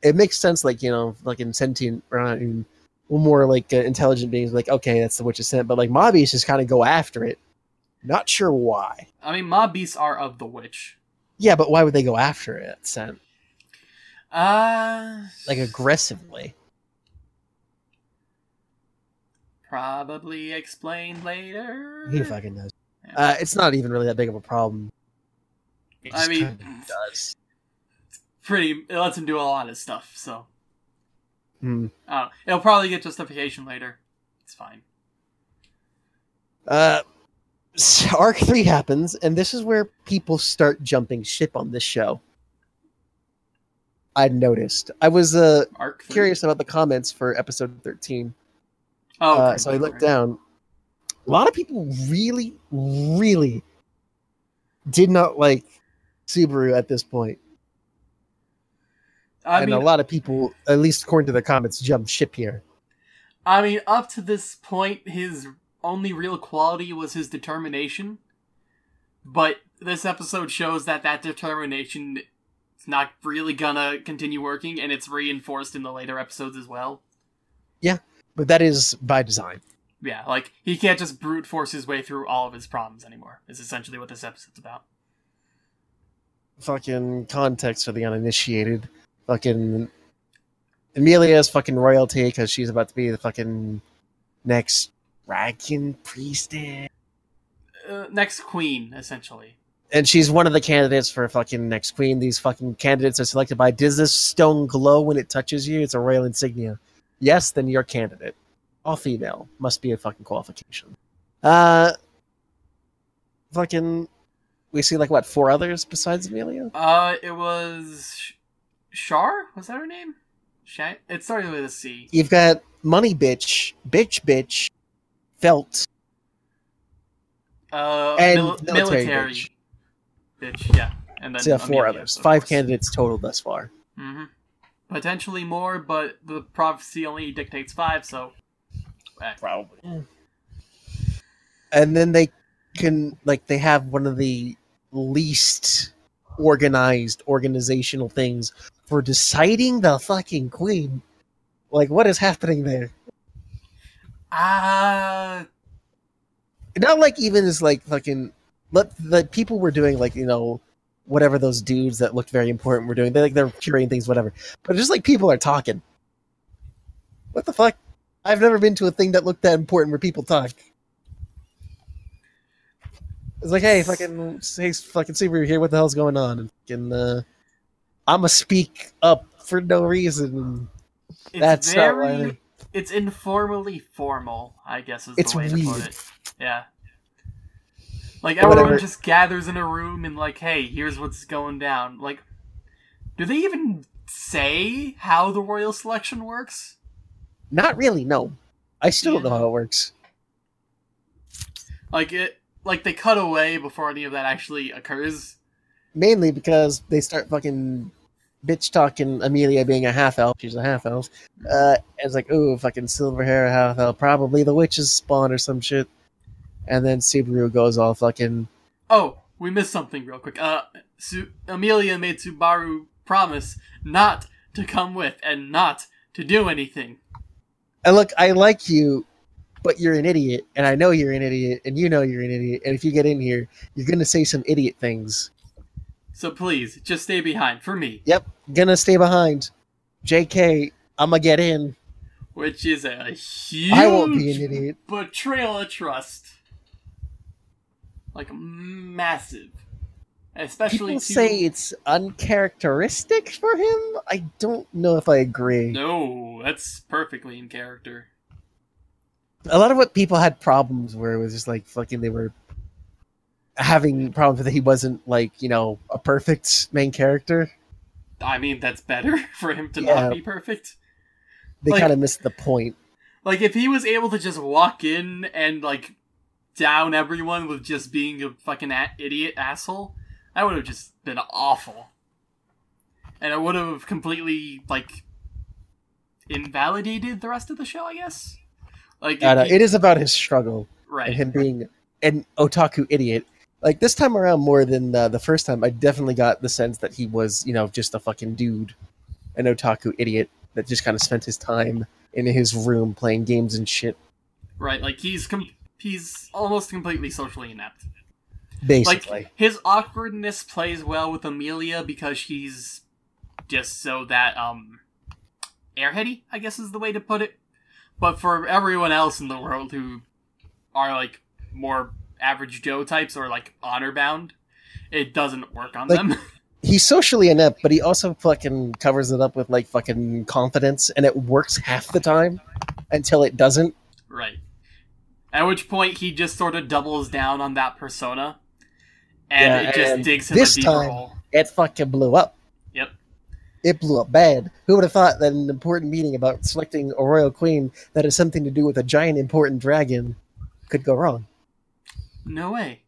D: it makes sense. Like you know, like in sentient or not even more like uh, intelligent beings. Like okay, that's the witch's scent. But like Mobbies just kind of go after it. Not sure why.
A: I mean mob beasts are of the witch.
D: Yeah, but why would they go after it? Scent
A: Uh
D: like aggressively.
A: probably explained later.
D: Who fucking knows?
A: Yeah.
D: Uh, it's not even really that big of a problem. It
A: I mean-
D: does.
A: Pretty it lets him do a lot of stuff, so
D: Hmm.
A: I. It'll probably get justification later. It's fine.
D: Uh, so Arc three happens, and this is where people start jumping ship on this show. I noticed. I was uh, curious about the comments for episode thirteen,
A: Oh,
D: uh, so I looked down. A lot of people really, really did not like Subaru at this point,
A: I
D: and
A: mean,
D: a lot of people, at least according to the comments, jumped ship here.
A: I mean, up to this point, his only real quality was his determination. But this episode shows that that determination is not really gonna continue working, and it's reinforced in the later episodes as well.
D: Yeah, but that is by design.
A: Yeah, like he can't just brute force his way through all of his problems anymore. Is essentially what this episode's about.
D: fucking context for the uninitiated. Fucking Emilia's fucking royalty because she's about to be the fucking next dragon priestess,
A: Uh, next queen, essentially.
D: and she's one of the candidates for fucking next queen. These fucking candidates are selected by does this stone glow when it touches you? It's a royal insignia. Yes, then you're a candidate. All female must be a fucking qualification. Uh, fucking. We see like what four others besides Emilia?
A: Uh, it was Shar. Was that her name? Sha- it started with a C.
D: You've got money bitch, bitch bitch, felt,
A: Uh,
D: and
A: mil-
D: military,
A: military
D: bitch.
A: bitch. Yeah, and then
D: So you four
A: Emilia,
D: others. Five
A: course.
D: candidates total thus far.
A: Mm -hmm. Potentially more, but the prophecy only dictates five, so. eh.
D: Probably. And then they can like they have one of the least organized organizational things for deciding the fucking queen. Like what is happening there?
A: Ah,
D: Not like even as like fucking let the people were doing like, you know, whatever those dudes that looked very important were doing. They like they're curating things, whatever. But just like people are talking. What the fuck? I've never been to a thing that looked that important where people talk. It's like, hey, fucking, hey, fucking see, we're here. What the hell's going on? And fucking, uh, I'ma speak up for no reason.
A: it's
D: That's not
A: very.
D: why they-
A: It's informally formal, I guess is
D: It's
A: the way to
D: weird.
A: put it. Yeah. Like everyone
D: whatever.
A: just gathers in a room and like, hey, here's what's going down. Like, do they even say how the royal selection works?
D: Not really. No, I still don't know how it works.
A: Like it, like they cut away before any of that actually occurs.
D: Mainly because they start fucking bitch talking Emilia being a half elf. She's a half elf. Uh, it's like, ooh, fucking silver hair half elf. Probably the witch's spawn or some shit. And then Subaru goes all fucking.
A: Oh, we missed something real quick. Uh, Su- Emilia made Subaru promise not to come with and not to do anything.
D: And look, I like you, but you're an idiot, and I know you're an idiot, and you know you're an idiot. And if you get in here, you're gonna say some idiot things.
A: So please, just stay behind for me,
D: Yep, gonna stay behind. Jk, I'ma get in.
A: which is a huge
D: I won't be an idiot.
A: betrayal of trust. Like massive. Especially
D: People
A: to...
D: say it's uncharacteristic for him. I don't know if I agree.
A: No, that's perfectly in character.
D: A lot of what people had problems were it was just like fucking they were having problems with that he wasn't like, you know, a perfect main character.
A: I mean, that's better *laughs* for him to
D: Yeah.
A: not be perfect.
D: They
A: Like-
D: kind of missed the point.
A: Like if he was able to just walk in and like down everyone with just being a fucking a- idiot asshole, that would have just been awful. And it would have completely like invalidated the rest of the show, I guess. Like
D: I
A: he-
D: it is about his struggle and
A: right.
D: him being an otaku idiot. Like this time around, more than uh, the first time, I definitely got the sense that he was, you know, just a fucking dude, an otaku idiot that just kind of spent his time in his room playing games and shit.
A: Right, like he's com- he's almost completely socially inept.
D: Basically,
A: Like his awkwardness plays well with Emilia because she's just so that um airheady, I guess is the way to put it. But for everyone else in the world who are like more average Joe types or like honor bound, it doesn't work on
D: Like-
A: them. *laughs*
D: he's socially inept, but he also fucking covers it up with like fucking confidence, and it works half the time until it doesn't.
A: right. At which point he just sort of doubles down on that persona. And
D: Yeah,
A: it just
D: and
A: digs him
D: this
A: a deeper
D: time-
A: hole.
D: It fucking blew up.
A: Yep.
D: It blew up bad. Who would have thought that an important meeting about selecting a royal queen that has something to do with a giant important dragon could go wrong?
A: No way.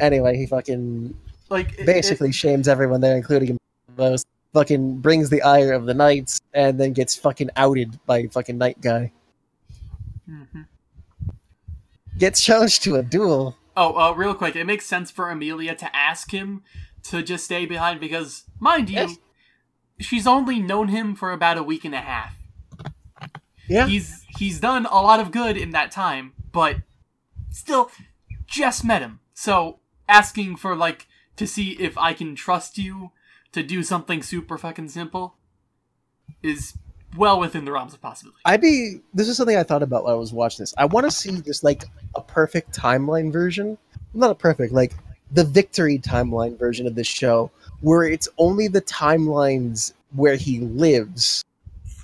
D: Anyway, he fucking
A: Like it- it-
D: basically shames everyone there, including himself. Fucking brings the ire of the knights, and then gets fucking outed by fucking night guy.
A: Mhm.
D: Gets challenged to a duel.
A: Oh, uh, real quick, it makes sense for Emilia to ask him to just stay behind because, mind you,
D: Yes.
A: she's only known him for about a week and a half.
D: Yeah.
A: He's he's done a lot of good in that time, but still just met him. So asking for like to see if I can trust you to do something super fucking simple is well within the realms of possibility.
D: I'd be. This is something I thought about while I was watching this. I want to see just like a perfect timeline version, not a perfect, like the victory timeline version of this show, where it's only the timelines where he lives,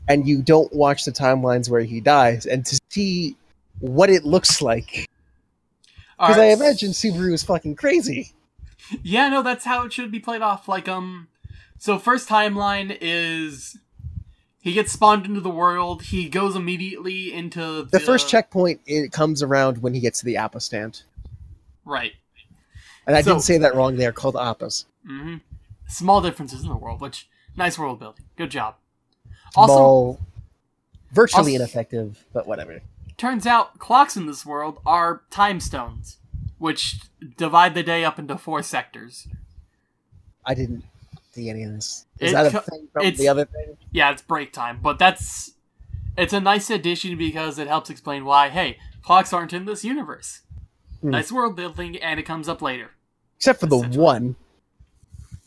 D: and you don't watch the timelines where he dies, and to see what it looks like. Because I imagine Subaru is fucking crazy.
A: Yeah, no, that's how it should be played off. Like, um, so first timeline is he gets spawned into the world. He goes immediately into the,
D: The first checkpoint it comes around when he gets to the Appa stand,
A: Right.
D: and I
A: So-
D: didn't say that wrong. They are called Appas.
A: hmm Small differences in the world, which nice world building. Good job. Also,
D: Small, virtually
A: also-
D: ineffective, but whatever.
A: Turns out clocks in this world are time stones, which divide the day up into four sectors.
D: I didn't see any of this. Is
A: It
D: that a thing from
A: it's-
D: the other thing?
A: Yeah, it's break time, but that's it's a nice addition because it helps explain why hey clocks aren't in this universe.
D: Hmm.
A: Nice world building, and it comes up later.
D: Except for the one.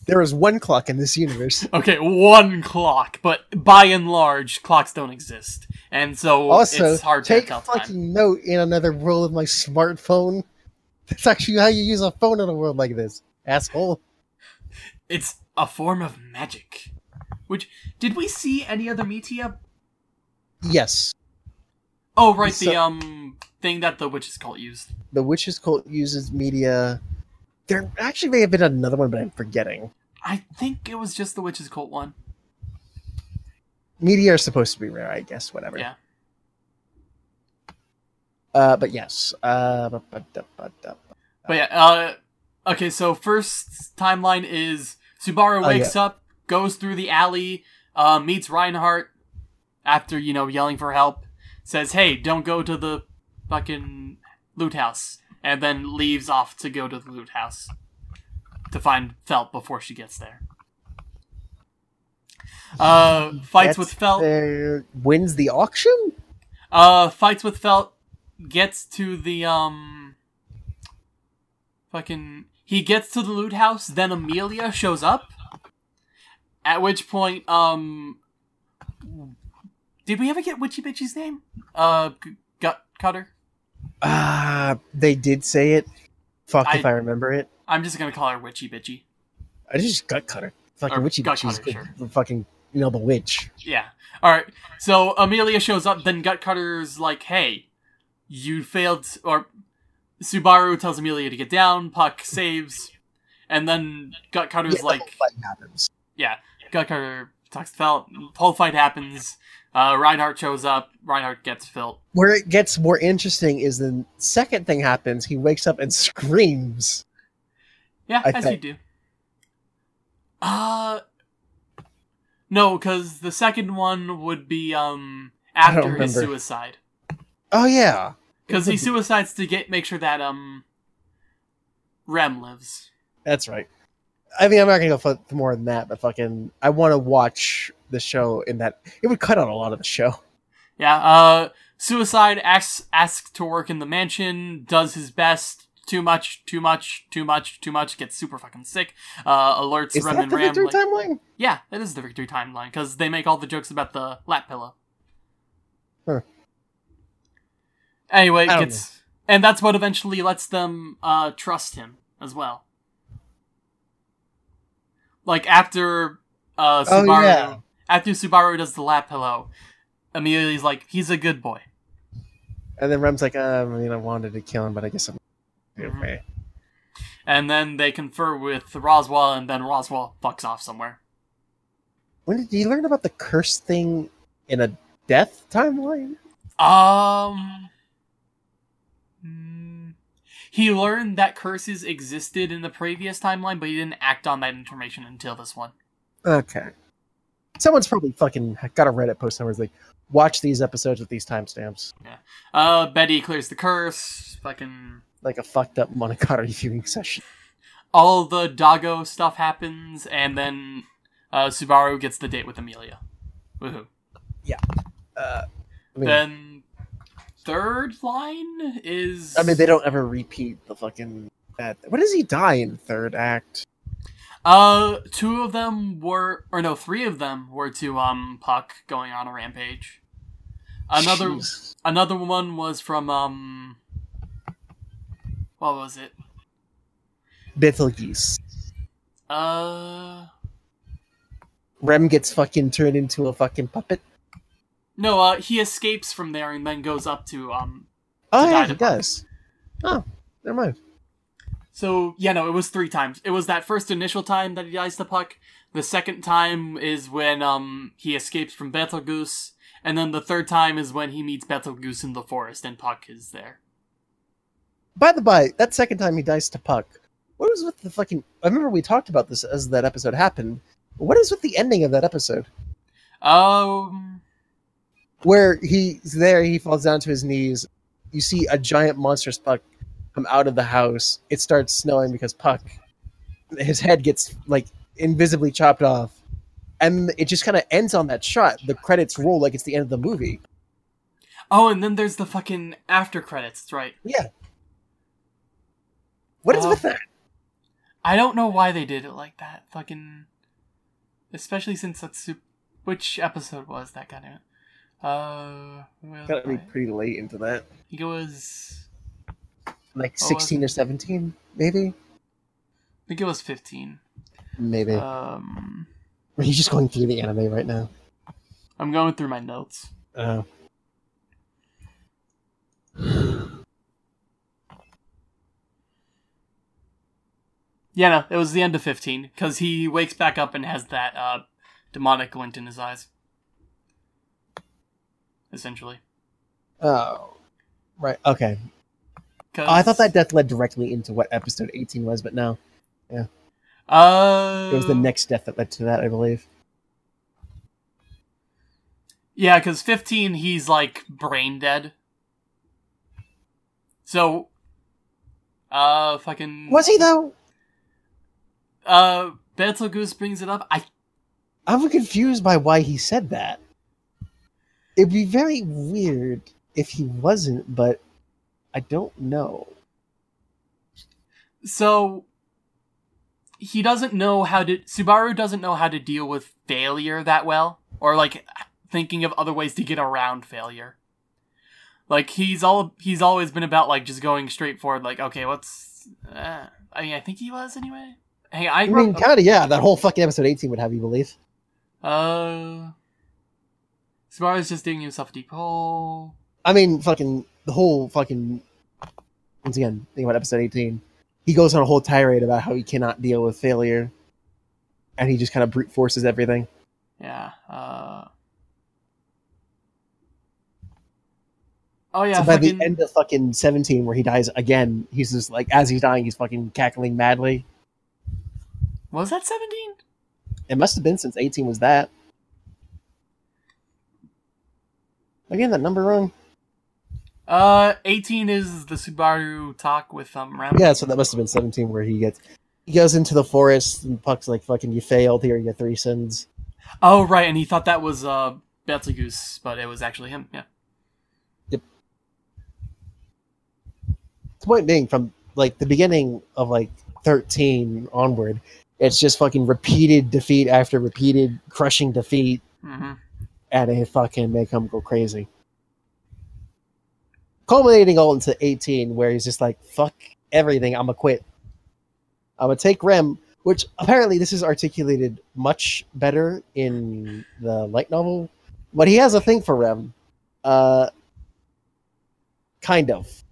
D: There is one clock in this universe. *laughs*
A: Okay, one clock, but by and large, clocks don't exist, and so
D: Also,
A: it's hard
D: take
A: to tell time.
D: fucking note in another world of my smartphone. *laughs* That's actually how you use a phone in a world like this, asshole.
A: It's a form of magic. Which did we see any other metia?
D: Yes,
A: Oh, right, the um thing that the witches cult used.
D: the witches cult uses metia. There actually may have been another one, but I'm forgetting.
A: I think it was just the Witch's cult one.
D: Metia are supposed to be rare, I guess. Whatever.
A: Yeah.
D: Uh, but yes. Uh, bu- bu- du- bu- du-
A: But yeah, uh, okay, so first timeline is Subaru
D: Oh,
A: wakes up, goes through the alley, uh, meets Reinhard after, you know, yelling for help, says, hey, don't go to the fucking loot house, and then leaves off to go to the loot house to find Felt before she gets there. Uh, fights with Felt.
D: wins the auction.
A: Uh, fights with Felt, gets to the, um, fucking, he gets to the loot house, then Emilia shows up, at which point, um, did we ever get Witchy Bitchy's name? Uh, Gut Cutter?
D: Ah, they did say it. Fuck if
A: I-
D: I remember it.
A: I'm just gonna call her Witchy Bitchy.
D: I just gut cutter. Fucking
A: Or
D: witchy
A: gut cutter, sure.
D: Fucking you know the witch.
A: Yeah. Alright, so Emilia shows up, then Gut Cutter's like, hey, you failed, or Subaru tells Emilia to get down, Puck saves, and then Gut Cutter's
D: Yeah,
A: like,
D: happens.
A: yeah, Gut Cutter talks to Felt, whole fight happens, uh, Reinhard shows up, Reinhard gets Felt.
D: Where it gets more interesting is the second thing happens. He wakes up and *laughs* screams.
A: Yeah,
D: I
A: as
D: think-
A: you do. Uh, no, because the second one would be, um, after his suicide.
D: Oh yeah,
A: Because he
D: It could be-
A: suicides to get make sure that um Rem lives.
D: that's right. I mean, I'm not gonna go for more than that, but fucking, I want to watch the show in that. It would cut out a lot of the show.
A: Yeah. Uh, suicide asks asks to work in the mansion. Does his best. Too much. Too much. Too much. Too much. Gets super fucking sick. Uh, alerts
D: Is
A: Rem
D: that
A: and
D: the
A: Ram.
D: victory
A: like-
D: timeline?
A: yeah, that is the victory timeline because they make all the jokes about the lap pillow.
D: Huh.
A: Anyway, gets and that's what eventually lets them uh trust him as well. Like after uh
D: Oh,
A: Subaru
D: yeah.
A: after Subaru does the lap pillow, Emilia's like, he's a good boy.
D: And then Rem's like, um, I mean, I wanted to kill him, but I guess I'm
A: Mhm.
D: okay.
A: And then they confer with Roswaal and then Roswaal fucks off somewhere.
D: When did you learn about the curse thing in a death timeline?
A: Um. He learned that curses existed in the previous timeline, but he didn't act on that information until this one.
D: Okay. Someone's probably fucking got a Reddit post somewhere. Like, watch these episodes with these timestamps. Yeah.
A: Uh, Betty clears the curse. Fucking
D: Like a fucked up Monogatari *laughs* viewing session.
A: all the Dago stuff happens, and then uh, Subaru gets the date with Emilia. Woohoo!
D: Uh, I mean,
A: Then third line is
D: I mean, they don't ever repeat the fucking. That. What does he die in third act?
A: Uh, two of them were, or no, three of them were to um Puck going on a rampage. Another
D: Jeez.
A: another one was from um, what was it?
D: Betelgeuse.
A: Uh,
D: Rem gets fucking turned into a fucking puppet.
A: No, uh, he escapes from there and then goes up to um.
D: Oh
A: To
D: yeah, he does. Oh, never mind.
A: So yeah, no, it was three times. It was that first initial time that he dies to Puck. The second time is when um he escapes from Betelgeuse, and then the third time is when he meets Betelgeuse in the forest and Puck is there.
D: By the by, that second time he dies to Puck, what was with the fucking? I remember we talked about this as that episode happened. What is with the ending of that episode?
A: Um,
D: where he's there, he falls down to his knees. You see a giant monstrous Puck come out of the house. It starts snowing because Puck, his head gets like invisibly chopped off, and it just kind of ends on that shot. The credits roll like it's the end of the movie.
A: oh, and then there's the fucking after credits. Right.
D: Yeah. What is
A: Oh.
D: with that?
A: I don't know why they did it like that. Fucking, especially since that's sup- which episode was that kind of. Uh,
D: Gotta be pretty late into that.
A: I think it was.
D: Like
A: Oh, was
D: sixteen or seventeen, maybe.
A: I think it was fifteen.
D: Maybe.
A: Um,
D: Are you just going through the anime right now?
A: I'm going through my notes.
D: Oh. *sighs*
A: Yeah, no, it was the end of 15 because he wakes back up and has that uh, demonic glint in his eyes. Essentially,
D: Oh. Right. Okay. Oh, I thought that death led directly into what episode 18 was, but no.
A: Uh,
D: It was the next death that led to that, I believe.
A: Yeah, because 15, he's like brain dead. So, uh, fucking.
D: Was he, though?
A: Uh, Betelgeuse brings it up. I
D: I'm confused by why he said that. It'd be very weird if he wasn't, but I don't know.
A: so he doesn't know how to Subaru doesn't know how to deal with failure that well or like thinking of other ways to get around failure. Like he's all he's always been about like just going straight forward like okay, what's uh, I mean I think he was anyway. Hey, I
D: I mean, kind of, yeah. That whole fucking episode 18 would have you believe.
A: uh Subaru's just digging himself a deep hole.
D: I mean, fucking, the whole fucking. Once again, think about episode 18. He goes on a whole tirade about how he cannot deal with failure. And he just kind of brute forces everything.
A: Yeah. Uh Oh yeah,
D: so by
A: fucking,
D: the end of fucking 17, where he dies again, he's just like, as he's dying, he's fucking cackling madly.
A: was that 17?
D: It must have been since 18 was that. Again, that number wrong.
A: Uh, 18 is the Subaru talk with um Ram.
D: Yeah, so that must have been 17 where he gets he goes into the forest and Puck's like fucking you failed here, you three sins.
A: Oh right, and he thought that was uh Betelgeuse, but it was actually him. Yeah. Yep.
D: The point being from like the beginning of like 13 onward, it's just fucking repeated defeat after repeated crushing defeat
A: hmm
D: and it fucking make him go crazy. Culminating all into 18 where he's just like, fuck everything, I'ma quit. I'ma take Rem, which apparently this is articulated much better in the light novel. But he has a thing for Rem. Uh kind of.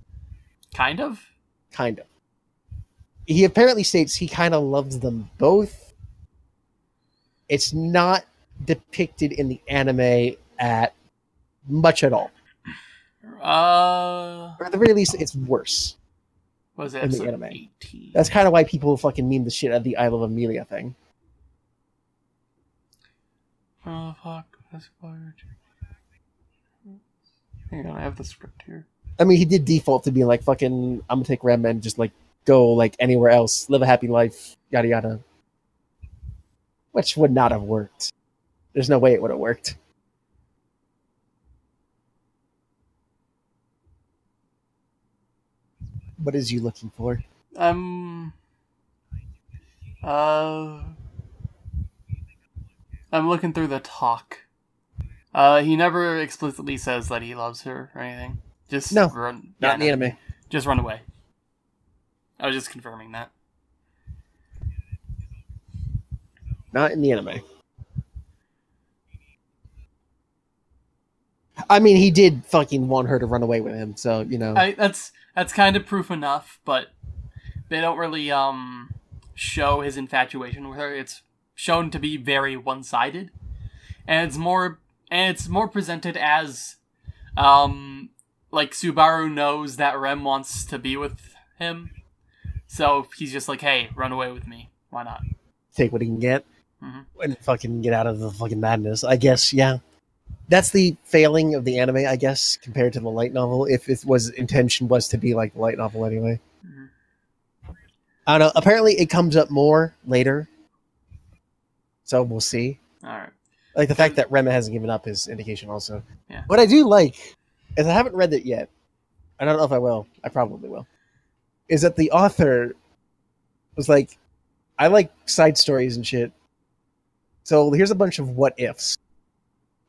A: Kind of.
D: Kind of. He apparently states he kind of loves them both. It's not depicted in the anime at much at all.
A: Uh,
D: Or at the very least, it's worse.
A: was it
D: In the anime.
A: 18?
D: That's kind of why people fucking meme the shit out of the Isle of Emilia thing.
A: Oh fuck. That's. Hang on, I have the script here.
D: I mean, he did default to being like, fucking, I'm gonna take Rem and just like go like anywhere else, live a happy life, yada yada. Which would not have worked. There's no way it would have worked. What is you looking for?
A: Um. Uh. I'm looking through the talk. Uh, he never explicitly says that he loves her or anything. Just
D: No,
A: run.
D: Not
A: yeah,
D: in the
A: no,
D: anime.
A: Just run away. I was just confirming that.
D: Not in the anime. I mean, he did fucking want her to run away with him, so you know.
A: I, that's that's kind of proof enough, but they don't really um show his infatuation with her. It's shown to be very one-sided, and it's more and it's more presented as um like Subaru knows that Rem wants to be with him, so he's just like, "Hey, run away with me. Why not?"
D: Take what he can get
A: Mhm.
D: and fucking get out of the fucking madness. I guess, yeah. That's the failing of the anime, I guess, compared to the light novel. If it was intention was to be like the light novel anyway.
A: Mhm.
D: I don't know. Apparently, it comes up more later, so we'll see.
A: All right.
D: Like the fact that Rema hasn't given up is indication also.
A: Yeah.
D: What I do like is I haven't read it yet. I don't know if I will. I probably will. Is that the author was like, I like side stories and shit. So here's a bunch of what ifs.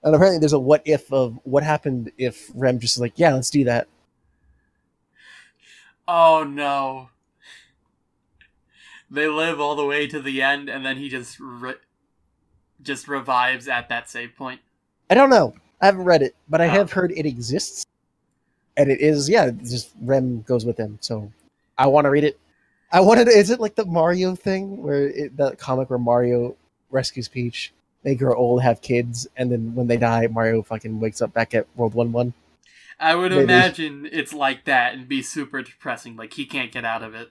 D: And apparently there's a what if of what happened if Rem just like, yeah, let's do that.
A: Oh no. They live all the way to the end, and then he just re- just revives at that save point.
D: I don't know. I haven't read it, but I
A: Oh.
D: have heard it exists. And it is, yeah, just Rem goes with him. So I want to read it. I wanted, is it like the Mario thing where it, that comic where Mario rescues Peach? They grow old, have kids, and then when they die, Mario fucking wakes up back at World 1 1.
A: I would
D: Maybe.
A: imagine it's like that and be super depressing. Like he can't get out of it.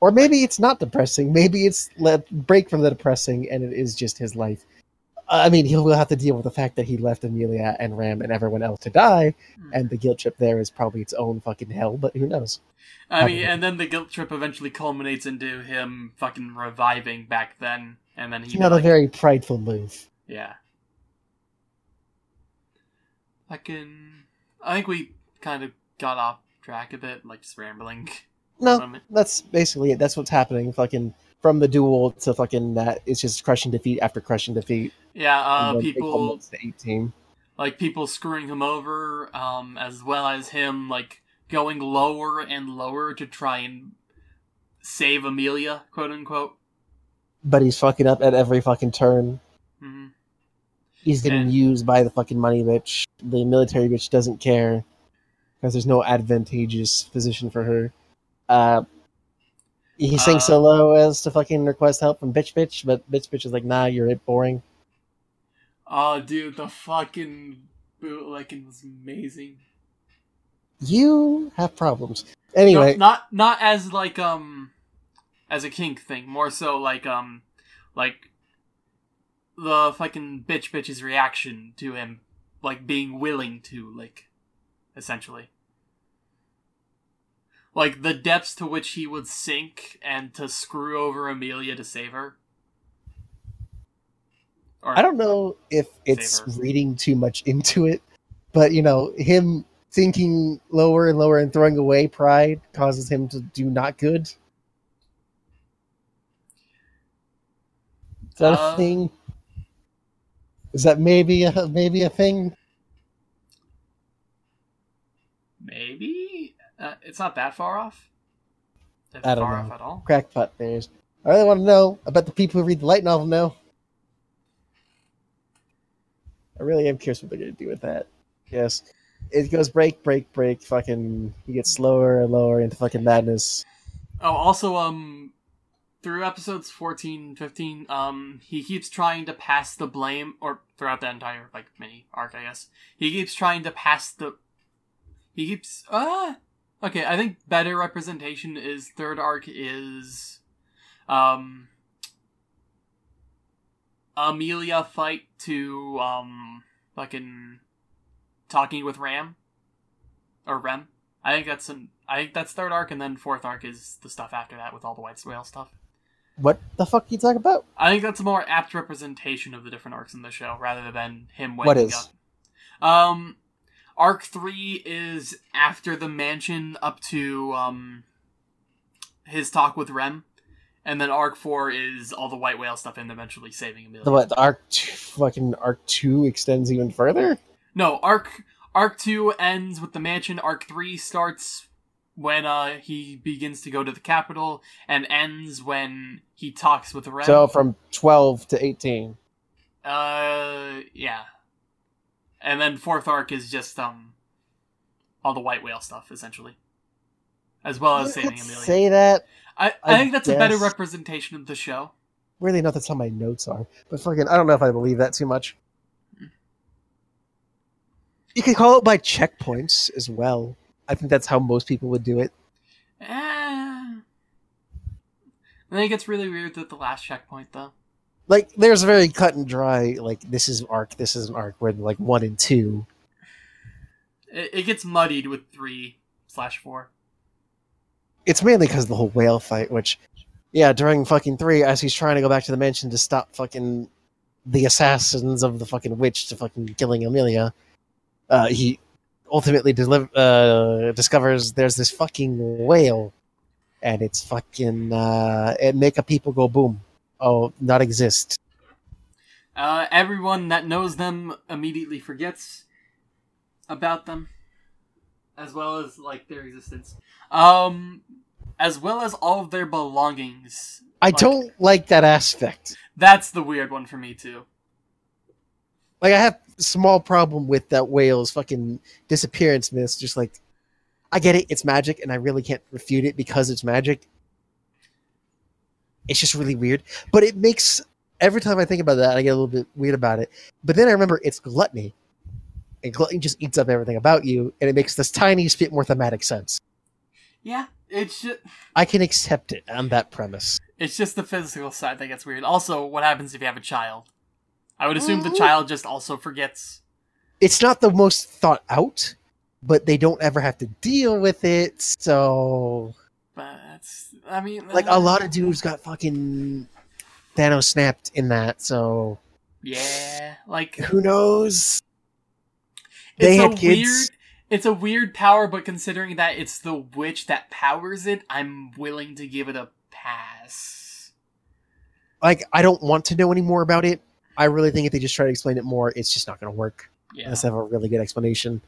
D: Or maybe it's not depressing. Maybe it's let break from the depressing and it is just his life. I mean, he'll have to deal with the fact that he left Emilia and Ram and everyone else to die,
A: Hmm.
D: and the guilt trip there is probably its own fucking hell, but who knows?
A: I mean, and then the guilt trip eventually culminates into him fucking reviving back then, and then he
D: not a
A: like,
D: very prideful move.
A: Yeah. Fucking, I think we kind of got off track a bit, like just rambling. *laughs*
D: No, that's basically it. That's what's happening. Fucking from the duel to fucking that. It's just crushing defeat after crushing defeat.
A: Yeah, uh,
D: and then it
A: people
D: culminates to eighteen.
A: like people screwing him over, um, as well as him like going lower and lower to try and save Emilia, quote unquote.
D: But he's fucking up at every fucking turn.
A: hmm
D: He's getting
A: And-
D: used by the fucking money bitch. The military bitch doesn't care because there's no advantageous position for her. Uh, he sings
A: Uh,
D: so low as to fucking request help from bitch bitch, but bitch bitch is like, nah, you're it boring.
A: Oh, dude, the fucking bootlegging was amazing.
D: You have problems. Anyway,
A: No, not not as like um as a kink thing, more so like um like the fucking bitch bitch's reaction to him like being willing to like essentially like the depths to which he would sink and to screw over Emilia to save her. Or,
D: I don't know if it's reading too much into it, but you know, him thinking lower and lower and throwing away pride causes him to do not good. Is that
A: Uh,
D: a thing? Is that maybe a maybe a thing?
A: maybe uh, it's not that far off. If
D: I don't
A: far
D: know.
A: off at all.
D: Crackpot theories. I really want to know. I bet the people who read the light novel know. I really am curious what they're gonna do with that. Yes. It goes break, break, break, fucking he gets slower and lower into fucking madness.
A: Oh, also, um, through episodes 14, 15, um, he keeps trying to pass the blame, or throughout the entire, like, mini arc, I guess. He keeps trying to pass the. He keeps. Uh. Okay, I think better representation is third arc is. Um. Emilia fight to, um, fucking. Talking with Ram. Or Rem. I think that's an. I think that's third arc, and then fourth arc is the stuff after that with all the white whale stuff.
D: What the fuck are you talking about?
A: I think that's a more apt representation of the different arcs in the show, rather than him waking
D: What is?
A: up. Um, arc three is after the mansion up to um his talk with Rem, and then arc four is all the white whale stuff and eventually saving Emilia.
D: The what? The arc two, fucking arc two extends even further.
A: No, arc arc two ends with the mansion. Arc three starts when uh he begins to go to the capital, and ends when he talks with Rem.
D: So from twelve to eighteen.
A: uh, yeah. And then fourth arc is just um all the white whale stuff essentially, as well as saving Emilia.
D: Say that.
A: I, I,
D: I
A: think that's a better representation of the show.
D: Really, not that's how my notes are. But fucking, I don't know if I believe that too much. You could call it by checkpoints as well. I think that's how most people would do it.
A: Eh. And then it gets really weird with the last checkpoint, though.
D: Like, there's a very cut and dry, like, this is arc, this is an arc, where, like, one and two.
A: It, it gets muddied with three slash four.
D: It's mainly because of the whole whale fight, which, yeah, during fucking three, as he's trying to go back to the mansion to stop fucking the assassins of the fucking witch to fucking killing Emilia, uh, he ultimately uh, discovers there's this fucking whale, and it's fucking, uh, it make a people go boom. Oh, not exist.
A: Uh, everyone that knows them immediately forgets about them, as well as like their existence, um, as well as all of their belongings.
D: I
A: Like-
D: don't like that aspect.
A: That's the weird one for me too.
D: Like, I have a small problem with that whale's fucking disappearance myth. Just like, I get it, it's magic, and I really can't refute it because it's magic. It's just really weird. But it makes, every time I think about that, I get a little bit weird about it. But then I remember it's gluttony. And gluttony just eats up everything about you, and it makes this tiny bit more thematic sense.
A: Yeah, it's just
D: I can accept it on that premise.
A: it's just the physical side that gets weird. Also, what happens if you have a child? I would assume the child just also forgets.
D: It's not the most thought out, but they don't ever have to deal with it, so
A: But that's, I mean,
D: like
A: uh,
D: a lot of dudes got fucking Thanos snapped in that, so
A: Yeah, like
D: who knows? They
A: a
D: had kids.
A: weird. It's a weird power, but considering that it's the witch that powers it, I'm willing to give it a pass.
D: Like I don't want to know any more about it. I really think if they just try to explain it more, it's just not going to work
A: Yeah,
D: unless they have a really good explanation.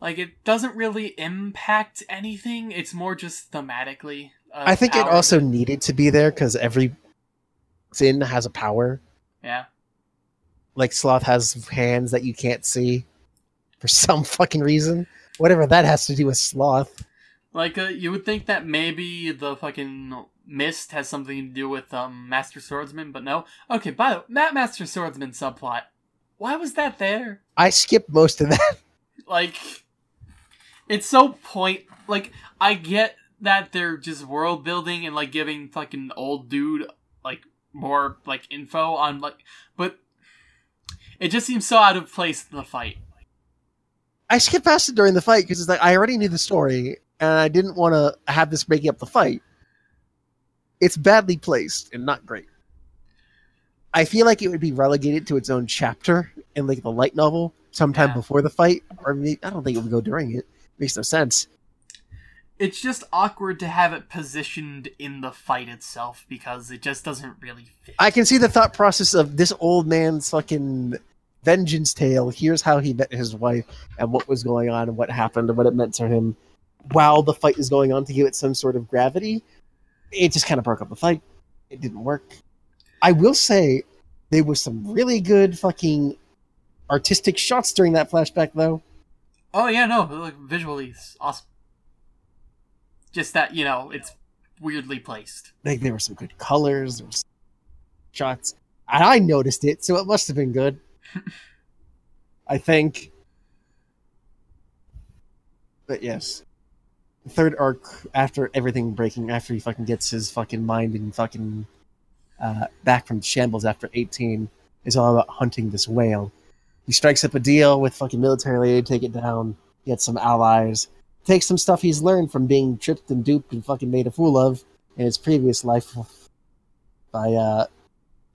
A: like it doesn't really impact anything. It's more just thematically.
D: I think it also needed to be there because every sin has a power.
A: yeah.
D: Like Sloth has hands that you can't see for *laughs* some fucking reason. Whatever that has to do with Sloth.
A: Like uh, you would think that maybe the fucking mist has something to do with um Master Swordsman, but no. Okay, by the that Master Swordsman subplot, why was that there?
D: I skipped most of that. *laughs*
A: Like, it's so point. Like, I get that they're just world building and like giving fucking old dude like more like info on like, but it just seems so out of place in the fight.
D: I skipped past it during the fight because it's like I already knew the story and I didn't want to have this breaking up the fight. It's badly placed and not great. I feel like it would be relegated to its own chapter in like the light novel sometime
A: Yeah.
D: before the fight, or maybe, I don't think it would go during it. Makes no sense.
A: It's just awkward to have it positioned in the fight itself because it just doesn't really fit.
D: I can see the thought process of this old man's fucking vengeance tale. Here's how he met his wife and what was going on and what happened and what it meant to him while the fight is going on to give it some sort of gravity. It just kind of broke up the fight. It didn't work. I will say there was some really good fucking artistic shots during that flashback though.
A: Oh yeah, no, like visually it's awesome. Just that you know it's weirdly placed.
D: Like there were some good colors, there was shots. And I noticed it, so it must have been good. *laughs* I think. But yes. Third arc after everything breaking, after he fucking gets his fucking mind and fucking uh, back from shambles after 18, is all about hunting this whale. He strikes up a deal with fucking military aid, take it down, get some allies, take some stuff he's learned from being tripped and duped and fucking made a fool of in his previous life by uh,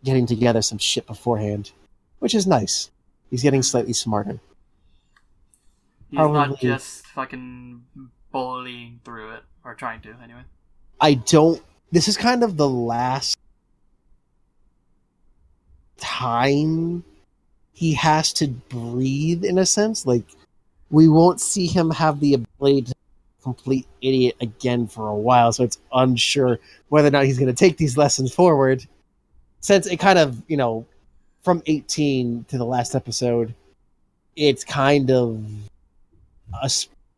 D: getting together some shit beforehand, which is nice. He's getting slightly smarter.
A: He's not just fucking bullying through it or trying to anyway.
D: I don't. This is kind of the last time he has to breathe, in a sense. Like, we won't see him have the ability to complete idiot again for a while, so it's unsure whether or not he's going to take these lessons forward. Since it kind of, you know, from 18 to the last episode, it's kind of a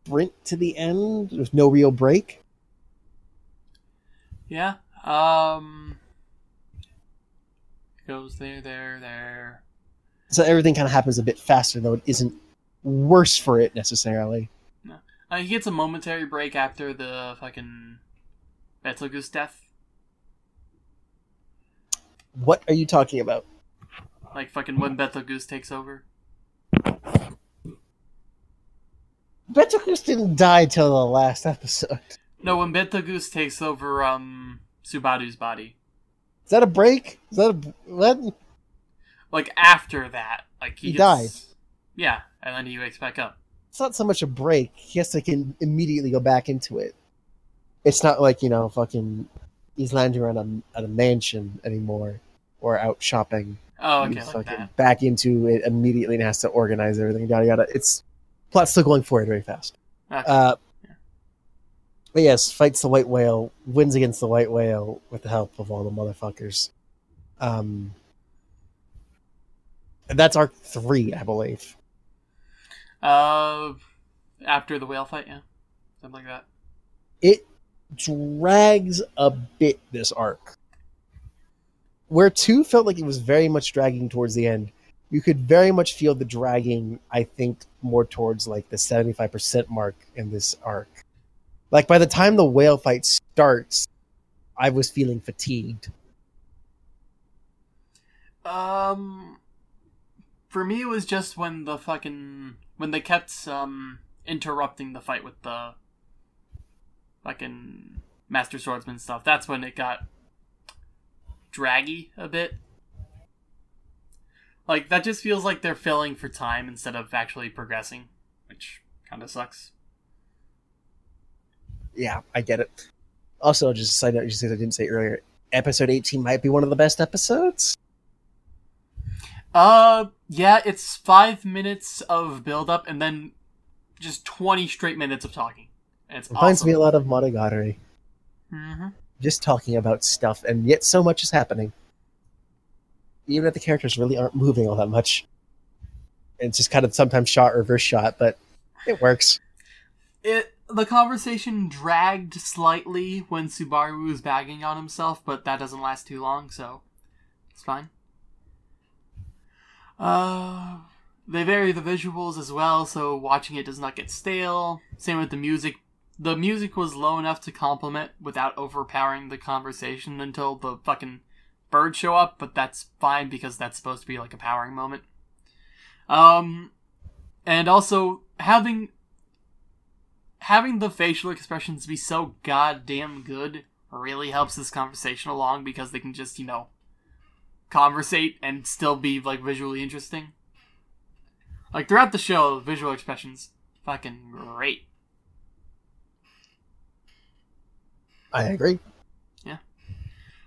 D: sprint to the end. There's no real break.
A: Yeah. Um. Goes there, there, there.
D: So everything kind of happens a bit faster, though it isn't worse for it necessarily.
A: Uh, he gets a momentary break after the fucking Betelgeuse death.
D: What are you talking about?
A: Like fucking when Betelgeuse takes over.
D: Betelgeuse didn't die till the last episode.
A: No, when Betelgeuse takes over um Subaru's body.
D: Is that a break? Is that a what?
A: Like after that, like he,
D: He died.
A: Yeah, and then he wakes back up.
D: It's not so much a break. He has to can immediately go back into it. It's not like you know, fucking, he's landing around a, at a mansion anymore, or out shopping.
A: Oh, okay,
D: he's
A: like
D: fucking
A: that.
D: back into it immediately and has to organize everything. Yada yada. It's plot's still going forward very fast.
A: Okay.
D: Uh, but yes, fights the white whale, wins against the white whale with the help of all the motherfuckers. Um, and that's arc three, I believe.
A: Uh, after the whale fight, yeah, something like that.
D: It drags a bit this arc. Where two felt like it was very much dragging towards the end, you could very much feel the dragging. I think more towards like the seventy-five percent mark in this arc. Like by the time the whale fight starts, I was feeling fatigued.
A: Um, for me, it was just when the fucking when they kept um interrupting the fight with the fucking master swordsman stuff. That's when it got draggy a bit. Like that just feels like they're filling for time instead of actually progressing, which kind of sucks.
D: Yeah, I get it. Also, just a side note, just as I didn't say earlier, episode 18 might be one of the best episodes.
A: Uh, yeah, it's five minutes of build up and then just twenty straight minutes of talking. It's
D: It reminds
A: awesome.
D: me a lot of Monogatari.
A: hmm
D: Just talking about stuff, and yet so much is happening. Even if the characters really aren't moving all that much. It's just kind of sometimes shot, reverse shot, but it works.
A: It the conversation dragged slightly when Subaru was bagging on himself, but that doesn't last too long, so it's fine. Uh, they vary the visuals as well, so watching it does not get stale. Same with the music. The music was low enough to complement without overpowering the conversation until the fucking birds show up, but that's fine because that's supposed to be like a powering moment. Um, and also having having the facial expressions be so goddamn good really helps this conversation along because they can just, you know, conversate and still be like visually interesting. Like throughout the show, visual expressions fucking great.
D: I agree. Yeah.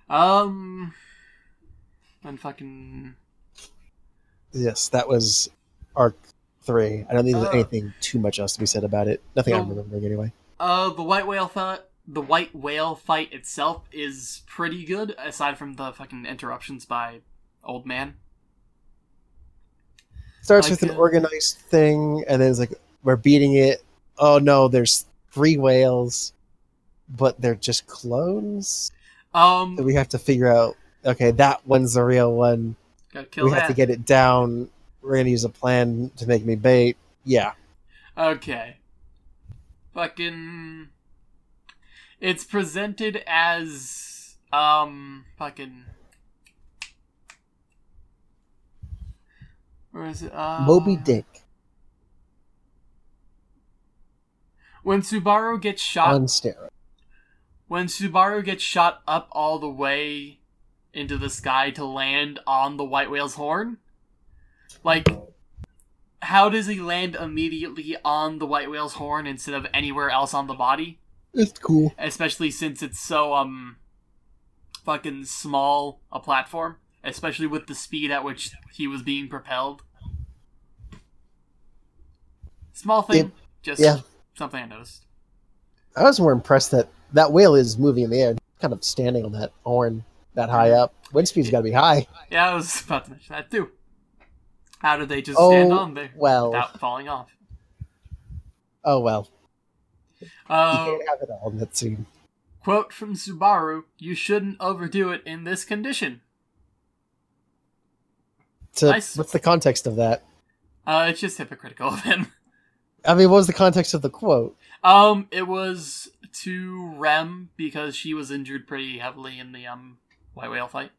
A: Um and fucking
D: Yes, that was arc three. I don't think there's
A: Uh.
D: anything too much else to be said about it. Nothing I'm remembering anyway.
A: uh the white whale fight the white whale fight itself is pretty good aside from the fucking interruptions by old man.
D: Starts
A: Like,
D: with an
A: uh,
D: organized thing, and then it's like we're beating it. Oh no, there's three whales, but they're just clones.
A: Um
D: So we have to figure out. Okay, that one's the real one.
A: gotta kill
D: we
A: that.
D: have to get it down. We're gonna use a plan to make me bait. Yeah,
A: Okay. Fucking. It's presented as. Um. Fucking. Where is it? Uh,
D: Moby Dick
A: When Subaru gets shot.
D: on steroids.
A: when Subaru gets shot up all the way into the sky to land on the white whale's horn, like, how does he land immediately on the white whale's horn instead of anywhere else on the body?
D: It's cool.
A: Especially since it's so, um, fucking small a platform, especially with the speed at which he was being propelled. Small thing,
D: It-
A: just
D: yeah.
A: something I noticed.
D: I was more impressed that that whale is moving in the air, kind of standing on that horn that high up. Wind speed's got to be high.
A: Yeah, I was *laughs* about to mention that too. How did they just
D: Oh,
A: stand on there
D: well.
A: without falling off?
D: Oh well.
A: Uh,
D: you can't have it all in that scene.
A: quote from Subaru: "You shouldn't overdo it in this condition." Nice.
D: what's the context of that?
A: Uh, it's just hypocritical of him. *laughs*
D: I mean, what was the context of the quote?
A: Um, it was to Rem because she was injured pretty heavily in the um white whale fight.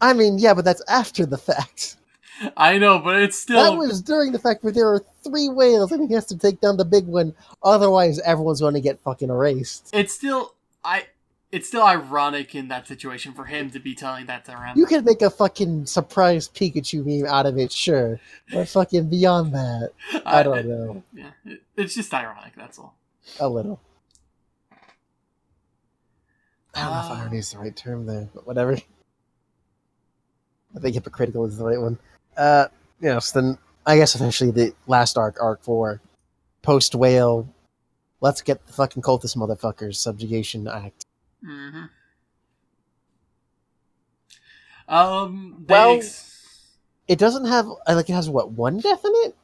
D: I mean, yeah, but that's after the fact. *laughs*
A: I know, but it's still
D: That was during the fact that there are three whales and he has to take down the big one. Otherwise, everyone's going to get fucking erased.
A: it's still I it's still ironic in that situation for him to be telling that to Rem.
D: You could make a fucking surprise Pikachu meme out of it, sure. But fucking beyond that, *laughs* I don't know.
A: Yeah, it, it's just ironic. That's all.
D: A little. I don't know if
A: Uh,
D: irony is the right term there, but whatever. I think hypocritical is the right one. Uh, yeah, so then I guess officially the last arc, arc four, post whale. Let's get the fucking cultist motherfuckers subjugation act.
A: Mm-hmm. Um. They
D: Well- It doesn't have I like it has what one death in it?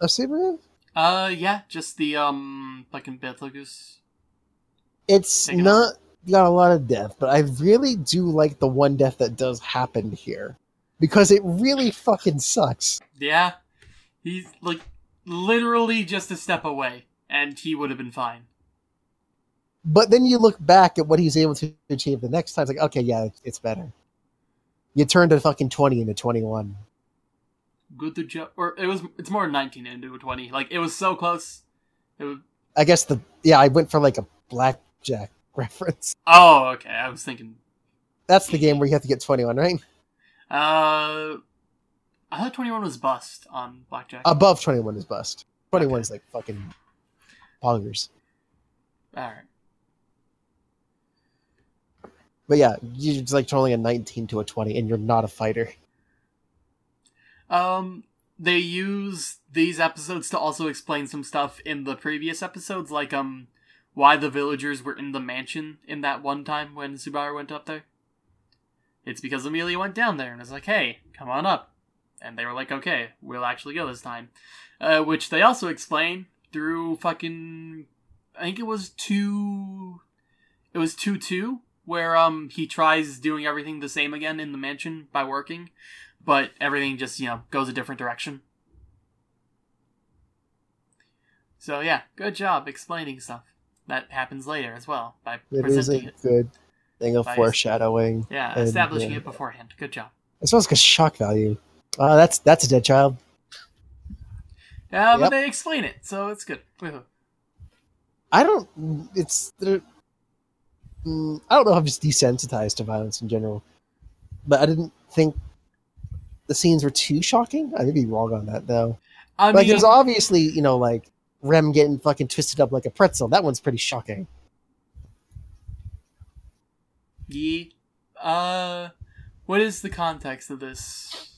D: A Subaru?
A: uh. Yeah. Just the um. Fucking Betelgeuse.
D: It's
A: not.
D: Not got a lot of death, but I really do like the one death that does happen here because it really fucking sucks.
A: Yeah. He's like literally just a step away, and he would have been fine.
D: But then you look back at what he's able to achieve the next time. It's like, okay, yeah, it's better. You turned a fucking twenty into twenty-one.
A: Good to job. Or it was. It's more nineteen into a twenty. Like it was so close. It was.
D: I guess the yeah, I went for like a blackjack *laughs* reference.
A: Oh, okay. I was thinking.
D: That's the game where you have to get twenty-one, right?
A: Uh. I thought twenty one was bust on blackjack.
D: Above twenty-one is bust. Twenty-one is like fucking poggers.
A: All right.
D: But yeah, you're just like trolling a nineteen to a twenty, and you're not a fighter.
A: Um, they use these episodes to also explain some stuff in the previous episodes, like um, why the villagers were in the mansion in that one time when Subaru went up there. It's because Emilia went down there and was like, "Hey, come on up," and they were like, "Okay, we'll actually go this time," uh, which they also explain through fucking. I think it was two. It was two two where um he tries doing everything the same again in the mansion by working but everything just you know goes a different direction. So yeah, good job explaining stuff that happens later as well by
D: it presenting is a
A: it.
D: good thing of
A: Nice.
D: foreshadowing.
A: Yeah,
D: and,
A: establishing
D: yeah.
A: it beforehand. Good job.
D: As well as because shock value. Uh, that's that's a dead child.
A: Yeah, but
D: Yep.
A: they explain it, so it's good.
D: I don't. It's. Mm, I don't know if I'm just desensitized to violence in general, but I didn't think the scenes were too shocking. I may be wrong on that though.
A: I
D: like
A: mean,
D: there's obviously you know like Rem getting fucking twisted up like a pretzel. That one's pretty shocking.
A: ye, uh, what is the context of this?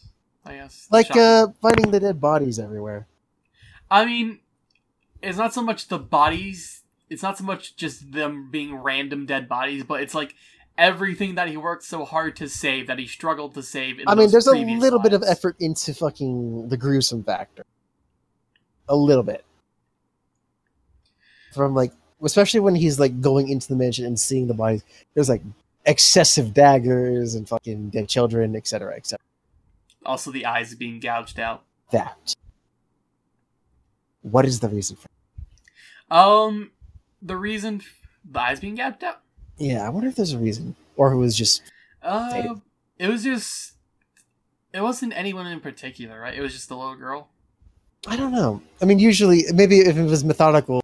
A: I guess.
D: Like uh, finding the dead bodies everywhere.
A: I mean, it's not so much the bodies. It's not so much just them being random dead bodies, but it's like everything that he worked so hard to save that he struggled to save. In
D: I mean, there's a little bit of effort into fucking the gruesome factor. A little bit. From like, especially when he's like going into the mansion and seeing the bodies, there's like excessive daggers and fucking dead children, etc., etc.
A: Also, the eyes being gouged out.
D: That. What is the reason for?
A: Um, the reason the eyes being gouged out.
D: Yeah, I wonder if there's a reason, or it was just
A: Uh,
D: Dave.
A: it was just. It wasn't anyone in particular, right? It was just the little girl.
D: I don't know. I mean, usually, maybe if it was methodical,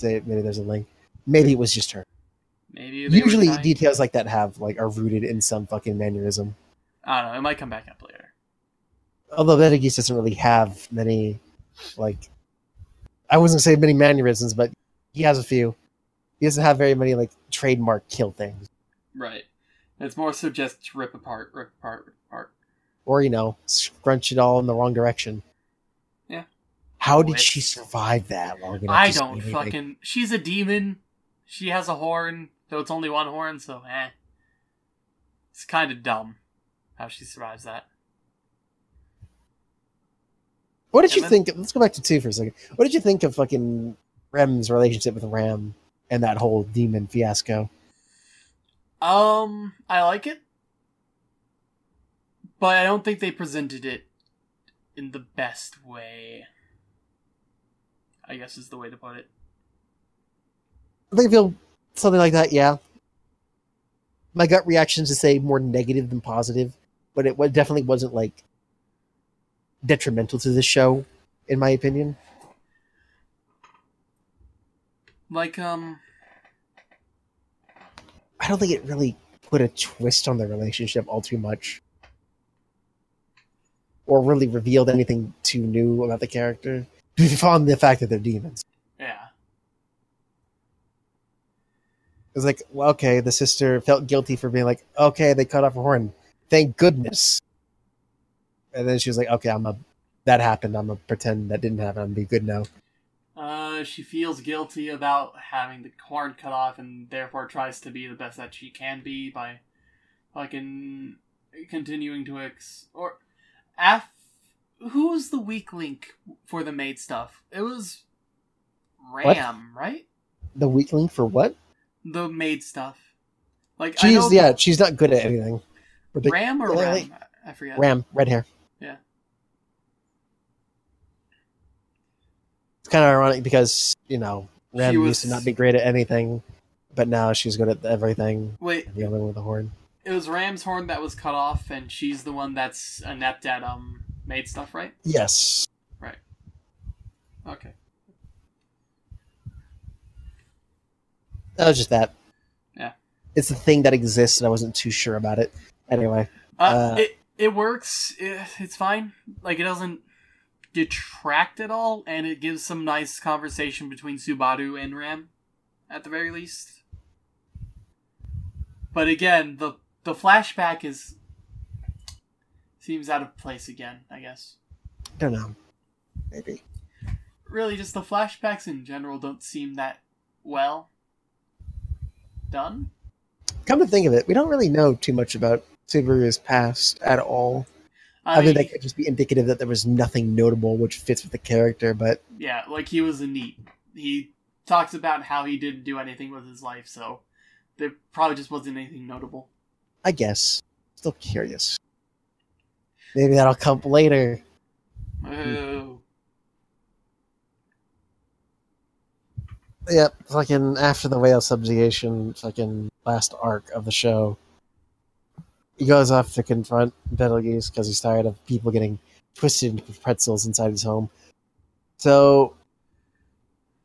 D: say maybe there's a link. Maybe it was just her.
A: Maybe
D: Usually, details like that have like are rooted in some fucking mannerism.
A: I don't know. It might come back up later.
D: Although Betelgeuse doesn't really have many, like, I wasn't gonna say many mannerisms, but he has a few. He doesn't have very many like trademark kill things,
A: Right. It's more so just rip apart, rip apart, rip apart.
D: or you know, scrunch it all in the wrong direction. How did she survive that long enough?
A: I don't
D: anything?
A: fucking. She's a demon. She has a horn, though it's only one horn, so eh. It's kind of dumb how she survives that.
D: What did you
A: And
D: think? Of, let's go back to two for a second. What did you think of fucking Rem's relationship with Ram and that whole demon fiasco.
A: Um, I like it, but I don't think they presented it in the best way. I guess is the way to put it.
D: I think I feel something like that, yeah. My gut reaction is to say more negative than positive, but it definitely wasn't like detrimental to the show, in my opinion.
A: Like, um,
D: I don't think it really put a twist on the relationship all too much. Or really revealed anything too new about the character. Beyond the fact that they're demons.
A: yeah,
D: It was like, well, okay, the sister felt guilty for being like, okay, they cut off her horn. Thank goodness. And then she was like, okay, I'm a that happened. I'm gonna pretend that didn't happen. I'm gonna be good now.
A: uh, she feels guilty about having the horn cut off, and therefore tries to be the best that she can be by, fucking, continuing to ex or, af. Who was the weak link for the maid stuff? It was Ram, right?
D: The weak link for what?
A: The maid stuff. Like I know
D: She's yeah, she's not good at anything. But the-
A: Ram or Ram? I forget.
D: Ram, red hair.
A: Yeah.
D: It's kind of ironic because you know Ram
A: was-
D: used to not be great at anything, but now she's good at everything.
A: Wait,
D: The other one with the horn.
A: it was Ram's horn that was cut off, and she's the one that's inept at um maid stuff, right?
D: Yes. Right.
A: Okay.
D: That was just that.
A: Yeah.
D: It's a thing that exists, and I wasn't too sure about it. Anyway,
A: Uh,
D: Uh,
A: it it works. It, it's fine. Like it doesn't detract at all, and it gives some nice conversation between Subaru and Ram, at the very least. But again, the the flashback is seems out of place again. I guess.
D: Don't know. Maybe.
A: Really, just the flashbacks in general don't seem that well done.
D: Come to think of it, we don't really know too much about Subaru's past at all. I,
A: I,
D: think
A: mean,
D: that could just be indicative that there was nothing notable which fits with the character, but
A: yeah, like he was a neat. He talks about how he didn't do anything with his life, so there probably just wasn't anything notable.
D: I guess. Still curious. Maybe that'll come later.
A: Oh,
D: Yep, fucking after the whale subjugation, fucking last arc of the show. He goes off to confront Betelgeuse because he's tired of people getting twisted into pretzels inside his home. So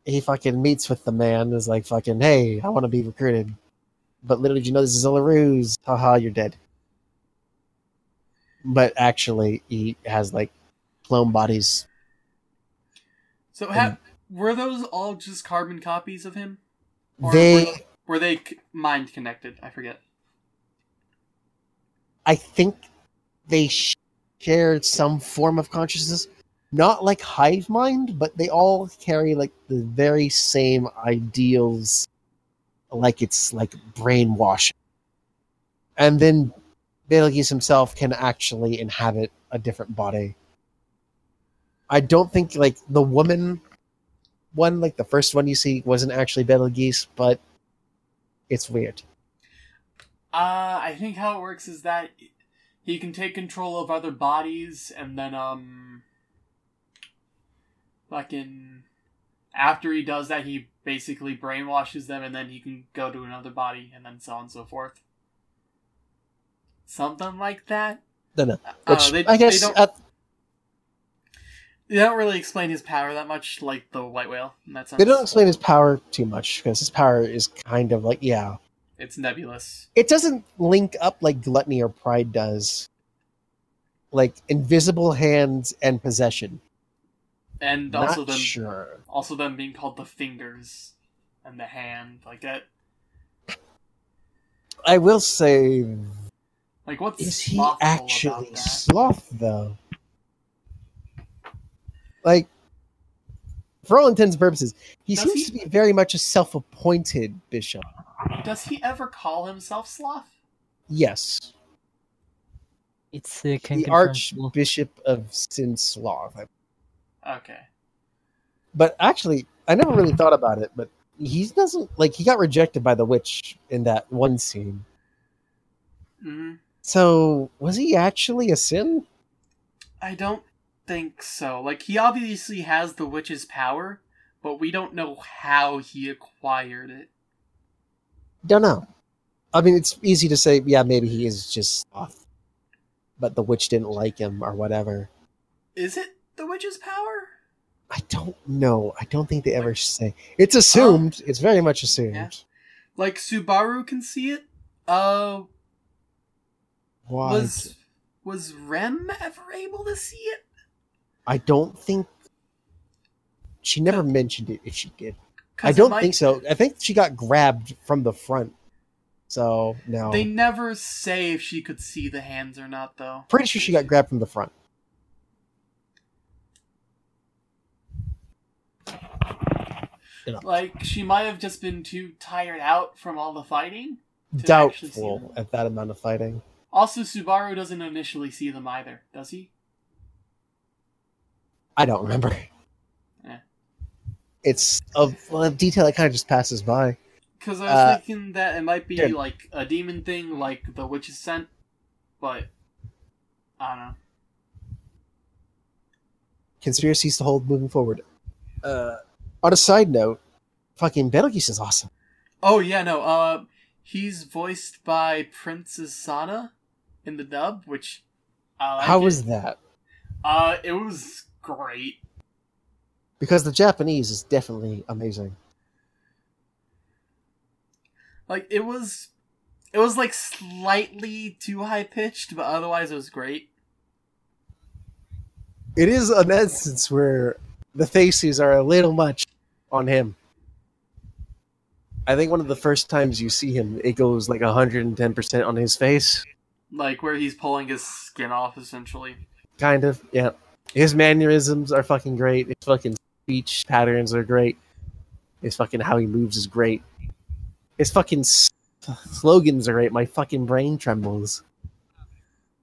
D: he fucking meets with the man, is like fucking, hey, I want to be recruited. But little did you know this is all a ruse. Haha, you're dead. But actually, he has like clone bodies.
A: so ha- were those all just carbon copies of him? Or
D: They
A: were they c- mind connected? I forget.
D: I think they shared some form of consciousness. Not like hive mind, but they all carry like the very same ideals, like it's like brainwashing. And then Betelgeuse himself can actually inhabit a different body. I don't think like the woman one, like the first one you see, wasn't actually Betelgeuse, but it's weird.
A: Uh, I think how it works is that he can take control of other bodies, and then um, fucking after he does that, he basically brainwashes them, and then he can go to another body, and then so on and so forth. Something like that.
D: Don't know.
A: Uh, they,
D: I guess
A: they don't,
D: at
A: they don't really explain his power that much, like the white whale. In that sense,
D: They don't explain his power too much because his power is kind of like yeah.
A: It's nebulous.
D: It doesn't link up like gluttony or pride does. Like invisible hands and possession.
A: And
D: Not
A: also them
D: sure.
A: also them being called the fingers and the hand like that
D: I will say,
A: like what's
D: is he actually sloth though? Like, for all intents and purposes, he
A: Does
D: seems
A: he?
D: to be very much a self-appointed bishop.
A: does he ever call himself sloth
D: Yes,
B: It's the King
D: the. Archbishop of Sin Sloth.
A: okay
D: But actually, I never really thought about it. But he doesn't like he got rejected by the witch in that one scene.
A: hmm
D: So was he actually a sin?
A: I don't think so. Like he obviously has the witch's power, but we don't know how he acquired it.
D: Don't know. I mean, it's easy to say, yeah, maybe he is just off, but the witch didn't like him or whatever.
A: Is it the witch's power?
D: I don't know. I don't think they ever say. It's assumed. it's very much assumed.
A: Yeah. Like Subaru can see it. Uh,
D: Why?
A: was was Rem ever able to see it?
D: I don't think she never mentioned it. If she did, I don't
A: might-
D: think so. I think she got grabbed from the front. So no,
A: They never say if she could see the hands or not, though.
D: pretty sure she got grabbed from the front.
A: Like she might have just been too tired out from all the fighting.
D: Doubtful at that amount of fighting.
A: Also, Subaru doesn't initially see them either, does he?
D: I don't remember.
A: Eh.
D: It's a, a detail that kind of just passes by.
A: Because I was
D: Uh,
A: thinking that it might be
D: good.
A: like a demon thing, like the witch's scent, but I don't know.
D: Conspiracies to hold moving forward. Uh, on a side note, fucking Betelgeuse is awesome.
A: Oh yeah, no. Uh, he's voiced by Princess Sana in the dub, which
D: How was that?
A: Uh, it was great.
D: Because the Japanese is definitely amazing.
A: Like it was, it was like slightly too high pitched, but otherwise it was great.
D: It is an instance where the faces are a little much on him. I think one of the first times you see him, it goes like 110% on his face.
A: Like where he's pulling his skin off, essentially.
D: Kind of, yeah. His mannerisms are fucking great. His fucking speech patterns are great. His fucking how he moves is great. His fucking s- slogans are great. My fucking brain trembles.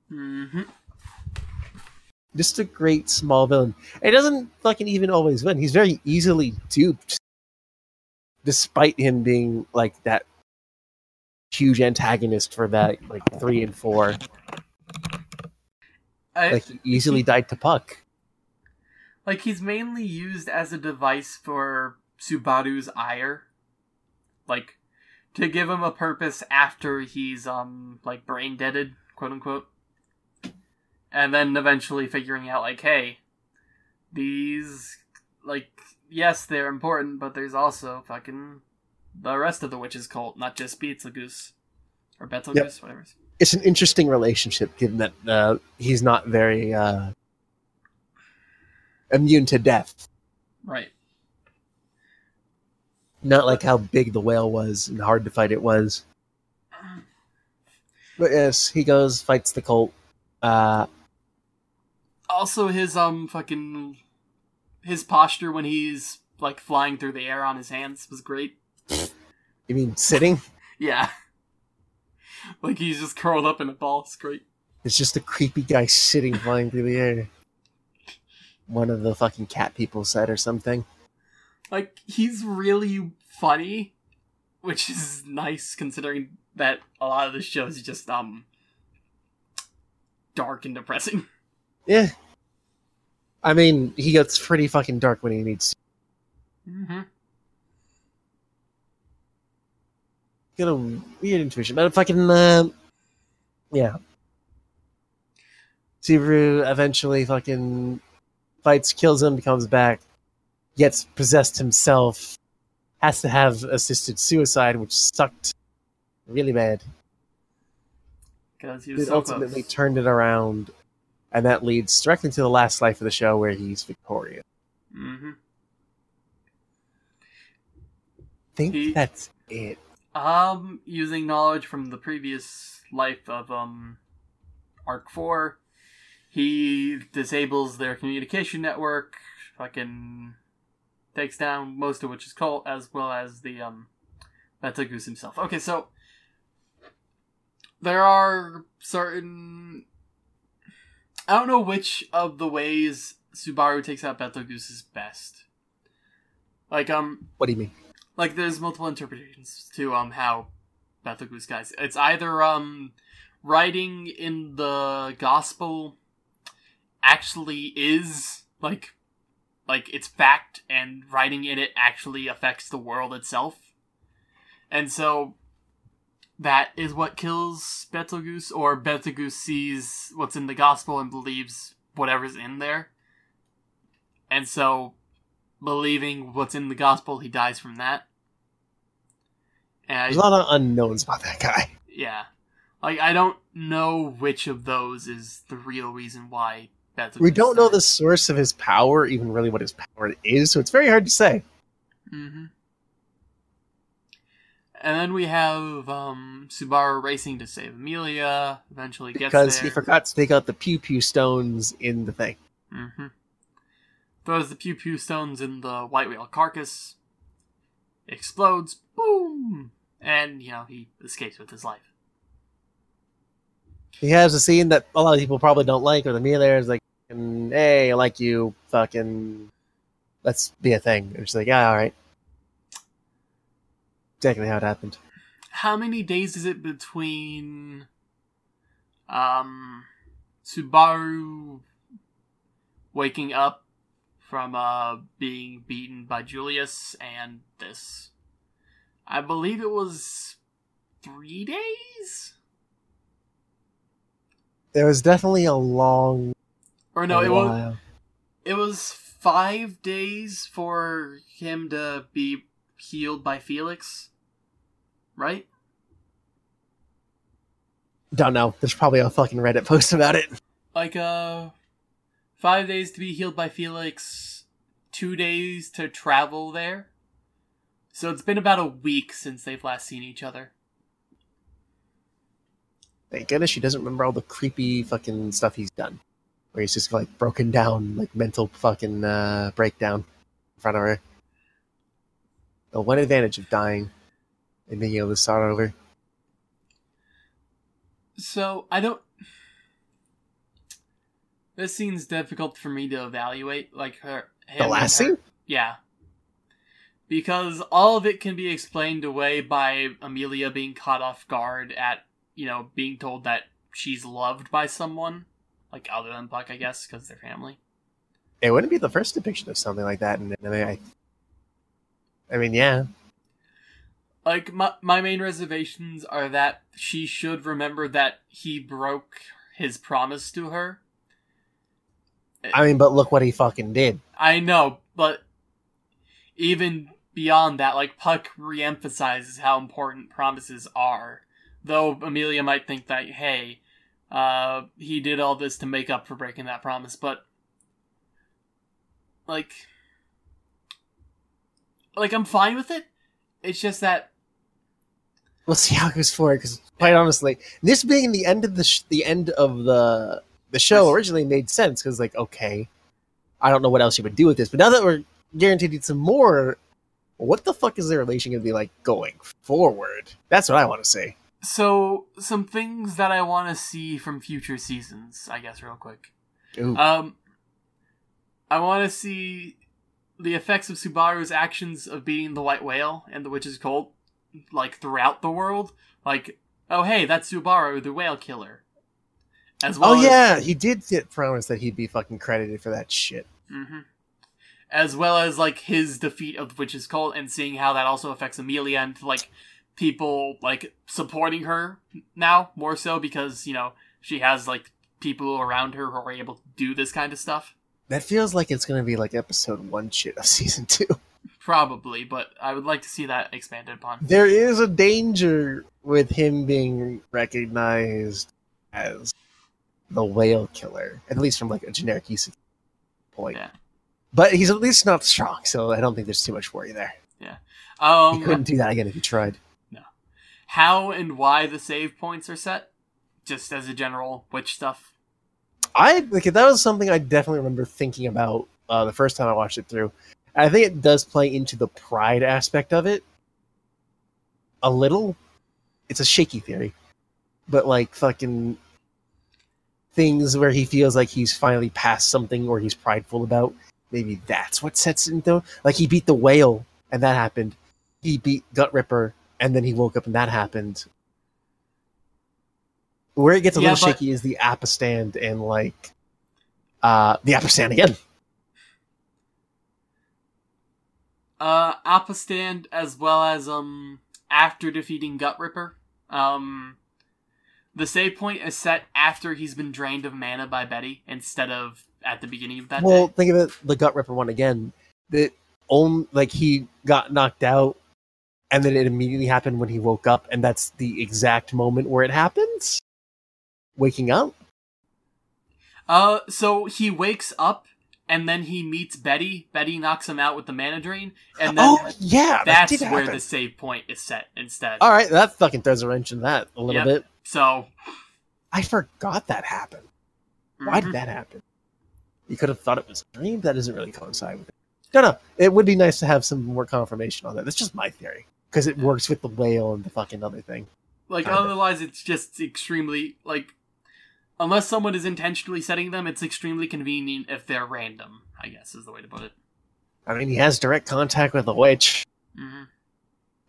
A: hmm
D: Just a great small villain. It doesn't fucking even always win. He's very easily duped, despite him being like that huge antagonist for that like three and four.
A: I,
D: Like he easily died to Puck.
A: Like he's mainly used as a device for Subaru's ire. Like to give him a purpose after he's um like brain deaded, quote unquote. And then eventually figuring out like, hey, these like yes, they're important, but there's also fucking the rest of the witches cult, not just Beetlejuice. Or Betelgeuse, whatever. it is.
D: It's an interesting relationship, given that uh, he's not very uh, immune to death.
A: Right.
D: Not like how big the whale was and hard to fight it was. *clears throat* But yes, he goes, fights the cult. Uh,
A: Also, his um fucking his posture when he's like flying through the air on his hands was great. *laughs*
D: you mean sitting?
A: Yeah, like he's just curled up in a ball. It's great.
D: It's just a creepy guy sitting flying through the air. One of the fucking cat people said or something.
A: Like he's really funny, which is nice considering that a lot of the show is just um dark and depressing.
D: Yeah. I mean, he gets pretty fucking dark when he needs to.
A: Mm-hmm.
D: Get a weird intuition, but fucking, uh, yeah. Subaru eventually fucking fights, kills him, comes back, gets possessed himself, has to have assisted suicide, which sucked really bad.
A: Because he was so
D: ultimately
A: close.
D: turned it around, and that leads directly to the last life of the show where he's victorious.
A: Mm-hmm.
D: I think
A: He-
D: that's it.
A: Um, using knowledge from the previous life of um Arc Four, he disables their communication network. Fucking takes down most of which is cult, as well as the um Metagoose himself. Okay, so there are certain. I don't know which of the ways Subaru takes out Betelgeuse is best. Like um,
D: What do you mean?
A: Like there's multiple interpretations to um how Betelgeuse guys. It's either um writing in the gospel actually is like like it's fact and writing in it actually affects the world itself. And so that is what kills Betelgeuse or Betelgeuse sees what's in the gospel and believes whatever's in there. And so believing what's in the gospel he dies from that. And
D: There's a lot of unknowns about that guy.
A: yeah. Like I don't know which of those is the real reason why Betelgeuse
D: We don't know the source of his power, even really what his power is, so it's very hard to say.
A: Mm-hmm. And then we have um, Subaru racing to save Emilia. Eventually gets
D: Because
A: there.
D: he forgot to take out the pew pew stones in the thing.
A: Mm-hmm. Throws the pew pew stones in the white whale carcass. Explodes. Boom. And you know he escapes with his life.
D: He has a scene that a lot of people probably don't like, or the me there is like, "Mm, hey, I like you, fucking, let's be a thing. And she's like, yeah, all right. Exactly how it happened.
A: How many days is it between um Subaru waking up from uh being beaten by Julius and this? I believe it was three days?
D: There was definitely a long
A: Or no, it was it was five days for him to be healed by Felix. Right?
D: Don't know. There's probably a fucking Reddit post about it.
A: like uh five days to be healed by felix two days to travel there so it's been about a week since they've last seen each other
D: Thank goodness she doesn't remember all the creepy fucking stuff he's done. Where he's just like broken down, like mental fucking uh, breakdown in front of her. The one advantage of dying and being able to start over.
A: so i don't this scene's difficult for me to evaluate like her
D: The last
A: her-
D: scene?
A: yeah because all of it can be explained away by emilia being caught off guard at you know being told that she's loved by someone like other than Puck i guess because they're family
D: It wouldn't be the first depiction of something like that in anime. I, I mean, yeah.
A: like my my main reservations are that she should remember that he broke his promise to her.
D: I mean, but look what he fucking did.
A: I know, but even beyond that, like Puck reemphasizes how important promises are. Though Emilia might think that, hey, uh, he did all this to make up for breaking that promise, but like, like I'm fine with it. It's just that
D: We'll see how it goes forward. Because quite honestly, this being the end of the sh- the end of the the show originally made sense. Because like, okay, I don't know what else you would do with this, but now that we're guaranteed some more, what the fuck is the relation going to be like going forward? That's what I want to say.
A: So, some things that I want to see from future seasons, I guess, real quick.
D: Ooh.
A: Um, I want to see the effects of Subaru's actions of beating the white whale and the witch's cult, like throughout the world. Like, oh hey, that's Subaru, the whale killer. As well
D: oh
A: as,
D: yeah, he did get promised that he'd be fucking credited for that shit.
A: hmm As well as like his defeat of the witch's cult and seeing how that also affects Emilia and like people like supporting her now more so because you know she has like people around her who are able to do this kind of stuff.
D: That feels like it's going to be like episode one shit of *laughs* season two.
A: Probably, but I would like to see that expanded upon.
D: There is a danger with him being recognized as the whale killer, at least from like a generic use point.
A: Yeah.
D: But he's at least not strong, so I don't think there's too much worry there. he
A: Um,
D: couldn't do that again if he tried. No.
A: How and why the save points are set, just as a general witch stuff.
D: I like that was something I definitely remember thinking about uh, the first time I watched it through. I think it does play into the pride aspect of it a little. It's a shaky theory, but like fucking things where he feels like he's finally passed something or he's prideful about. maybe that's what sets him into like he beat the whale and that happened. He beat Gut Ripper and then he woke up and that happened. Where it gets a
A: Yeah,
D: little shaky is the Apistand and like uh the Apistand again.
A: Uh, Apostand as well as um after defeating Gut Ripper. Um, the save point is set after he's been drained of mana by Betty instead of at the beginning of that
D: well,
A: day.
D: think of it the Gut Ripper one again. That on like he got knocked out and then it immediately happened when he woke up and that's the exact moment where it happens. Waking up?
A: Uh, so he wakes up and then he meets Betty. Betty knocks him out with the mana drain, and then
D: oh yeah,
A: that's
D: did
A: where
D: happen.
A: the save point is set instead.
D: All right, that fucking throws a wrench in that a little
A: Yep.
D: bit.
A: So
D: I forgot that happened. Why
A: mhm.
D: did that happen? You could have thought it was a dream. That doesn't really coincide with it. No, no. It would be nice to have some more confirmation on that. That's just my theory because it works with the whale and the fucking other thing.
A: Like
D: Kinda.
A: otherwise, it's just extremely like, unless someone is intentionally setting them, it's extremely convenient if they're random. I guess is the way to put it.
D: I mean, he has direct contact with the witch.
A: hmm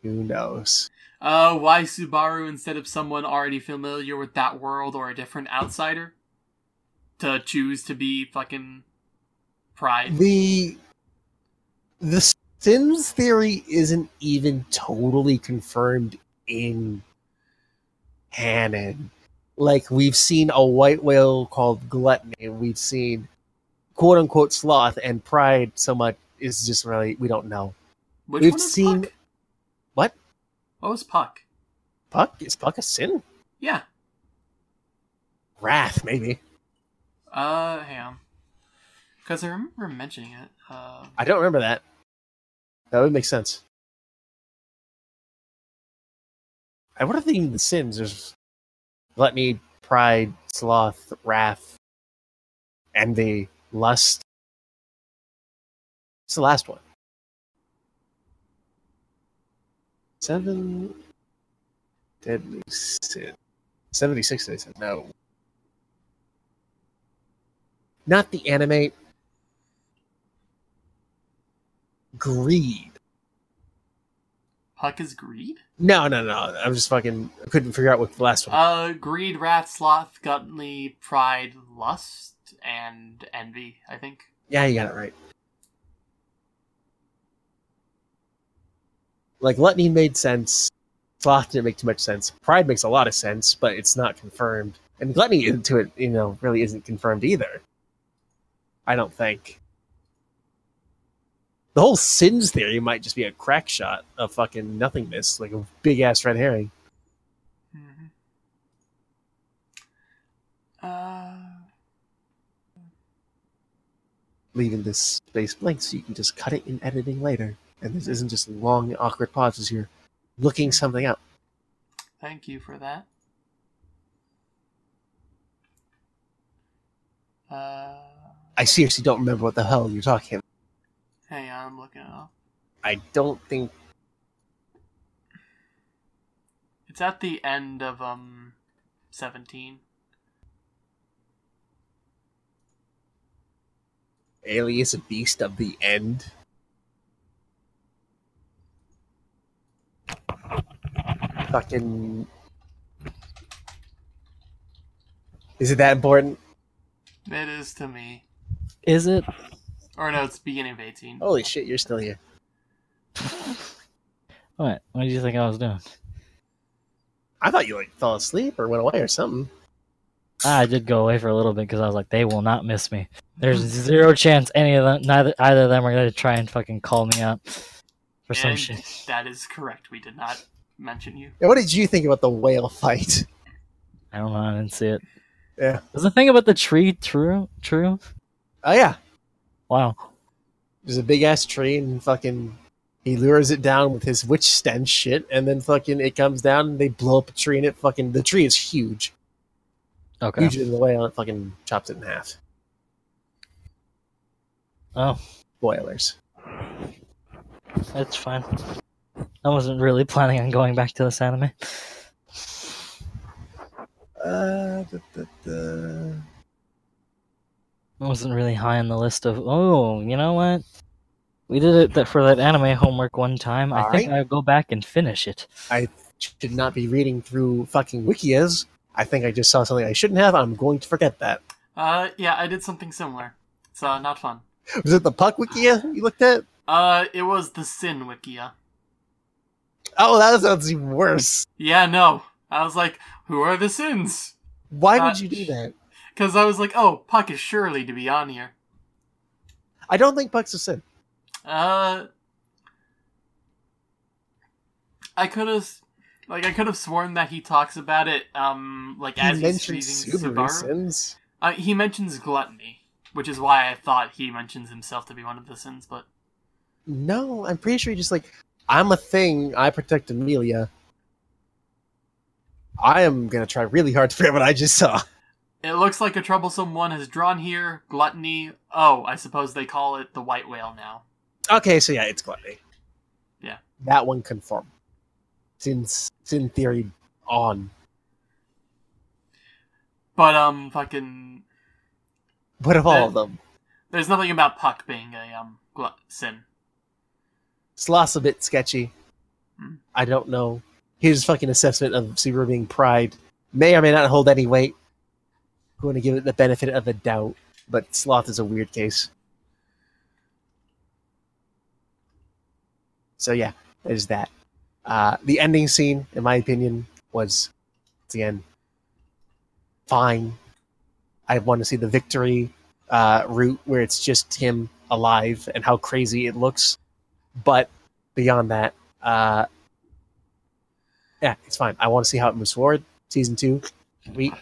D: Who knows?
A: Uh, why Subaru instead of someone already familiar with that world or a different outsider? To choose to be fucking Pride.
D: The the Sims theory isn't even totally confirmed in canon. Like we've seen a white whale called Gluttony, and we've seen quote unquote sloth and pride so much is just really we don't know.
A: Which
D: we've seen-
A: Puck?
D: What?
A: What was Puck?
D: Puck is Puck a sin?
A: Yeah.
D: Wrath, maybe.
A: Uh, hang on. Because I remember mentioning it. Uh,
D: I don't remember that. That would make sense. I wonder if even the sins there's gluttony, pride, sloth, wrath, envy, lust. It's the last one. Seven deadly sin. Seventy-six. They said no. Not the animate. Greed.
A: Puck is greed?
D: No, no, no. I'm just fucking. I couldn't figure out what the last one.
A: Uh, greed, wrath, sloth, gluttony, pride, lust, and envy, I think.
D: yeah, you got it right. Like gluttony made sense. Sloth didn't make too much sense. Pride makes a lot of sense, but it's not confirmed. And gluttony into it, you know, really isn't confirmed either. I don't think. The whole sins theory might just be a crack shot of fucking nothingness, like a big ass red herring.
A: Mm-hmm. Uh,
D: leaving this space blank so you can just cut it in editing later. And this isn't just long, awkward pauses here looking something up.
A: thank you for that. Uh,
D: I seriously don't remember what the hell you're talking about.
A: hang on, I'm looking it up.
D: I don't think.
A: It's at the end of, um, 17.
D: Alias a Beast of the End. Fucking. Is it that important?
A: It is to me.
B: Is it?
A: Or no, it's beginning of 18.
D: Holy shit, you're still here.
B: What? What did you think I was doing?
D: I thought you like fell asleep or went away or something.
B: Ah, I did go away for a little bit because I was like, they will not miss me. There's zero chance any of them, neither either of them are going to try and fucking call me out for some shit.
A: That is correct. We did not mention you.
D: Yeah, what did you think about the whale fight?
B: I don't know. I didn't see it.
D: Yeah.
B: Is the thing about the tree true? True?
D: Oh yeah,
B: Wow.
D: There's a big ass tree and fucking he lures it down with his witch stench shit, and then fucking it comes down and they blow up a tree and it fucking the tree is huge,
B: Okay.
D: huge in the way and it fucking chops it in half.
B: Oh,
D: Boilers.
B: that's fine. I wasn't really planning on going back to this anime.
D: Uh, da, da, da.
B: wasn't really high on the list of. Oh, you know what? We did it that for that anime homework one time. I think
D: Alright.
B: I'll go back and finish it.
D: I should not be reading through fucking wikias. I think I just saw something I shouldn't have. I'm going to forget that.
A: Uh, yeah, I did something similar. It's uh, not fun.
D: Was it the Puck wikia you looked at?
A: Uh, it was the Sin Wikia. *laughs*
D: Oh, that sounds even worse.
A: Yeah, no. I was like, who are the Sins?
D: Why would you do that?
A: Because I was like, oh, Puck is surely to be on here.
D: I don't think Puck's a sin.
A: Uh, I could have, like, I could have sworn that he talks about it, um, like
D: He
A: as he's
D: mentions
A: freezing
D: Subaru
A: Subaru.
D: sins.
A: Uh, he mentions gluttony, which is why I thought he mentions himself to be one of the sins. But
D: No, I'm pretty sure he just like, I'm a thing. I protect Emilia. I am gonna try really hard to forget what I just saw.
A: it looks like a troublesome one has drawn here. Gluttony. Oh, I suppose they call it the white whale now.
D: Okay, so yeah, it's gluttony.
A: Yeah.
D: that one confirmed. Since sin theory on.
A: But um, fucking,
D: What of all of them?
A: there's nothing about Puck being a um glut sin.
D: Sloth's a bit sketchy.
A: Hmm.
D: I don't know. His fucking assessment of Subaru being pride may or may not hold any weight. I'm going to give it the benefit of the doubt, but Sloth is a weird case. So yeah, there's that. Uh, the ending scene, in my opinion, was again fine. I want to see the victory uh, route where it's just him alive and how crazy it looks. But beyond that, uh, yeah, it's fine. I want to see how it moves forward. Season two, we.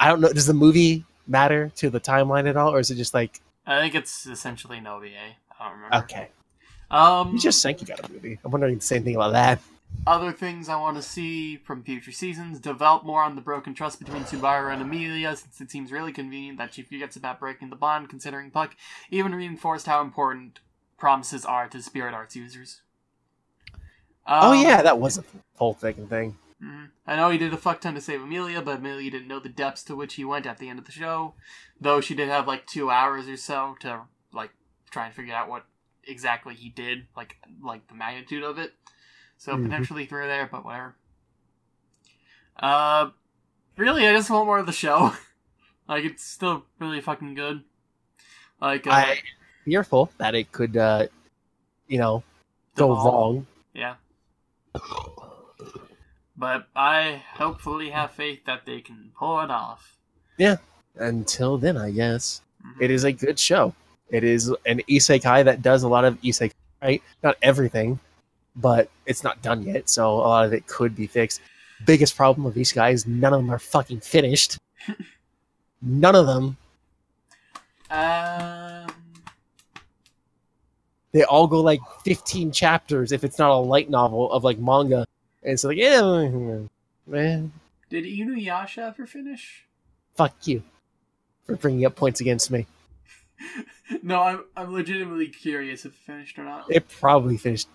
D: I don't know. Does the movie matter to the timeline at all, or is it just like
A: I think it's essentially an OVA. I don't remember.
D: okay?
A: Um,
D: You just think you got a movie. I'm wondering the same thing about that.
A: Other things I want to see from future seasons develop more on the broken trust between Subaru and Emilia, since it seems really convenient that she forgets about breaking the bond, considering Puck even reinforced how important promises are to Spirit Arts users.
D: oh
A: Um,
D: yeah, that was a whole fucking thing.
A: mhm. I know he did a fuck ton to save Emilia, but Emilia didn't know the depths to which he went at the end of the show. Though she did have like two hours or so to like try and figure out what exactly he did, like like the magnitude of it. So
D: Mhm.
A: potentially through there, but whatever. Uh, really, I just want more of the show. *laughs* like it's still really fucking good. Like uh,
D: I fearful that it could, uh, you know, go
A: devolve.
D: wrong.
A: Yeah. But I hopefully have faith that they can pull it off. Yeah.
D: Until then, I guess
A: Mhm.
D: it is a good show. It is an isekai that does a lot of isekai, right? Not everything, but it's not done yet, so a lot of it could be fixed. Biggest problem with isekai is none of them are fucking finished. *laughs* none of them.
A: Um,
D: They all go like 15 chapters if it's not a light novel of like manga. And so like, yeah, man,
A: did Inuyasha ever finish?
D: fuck you for bringing up points against me. *laughs*
A: no, I'm I'm legitimately curious if it finished or not.
D: It probably finished.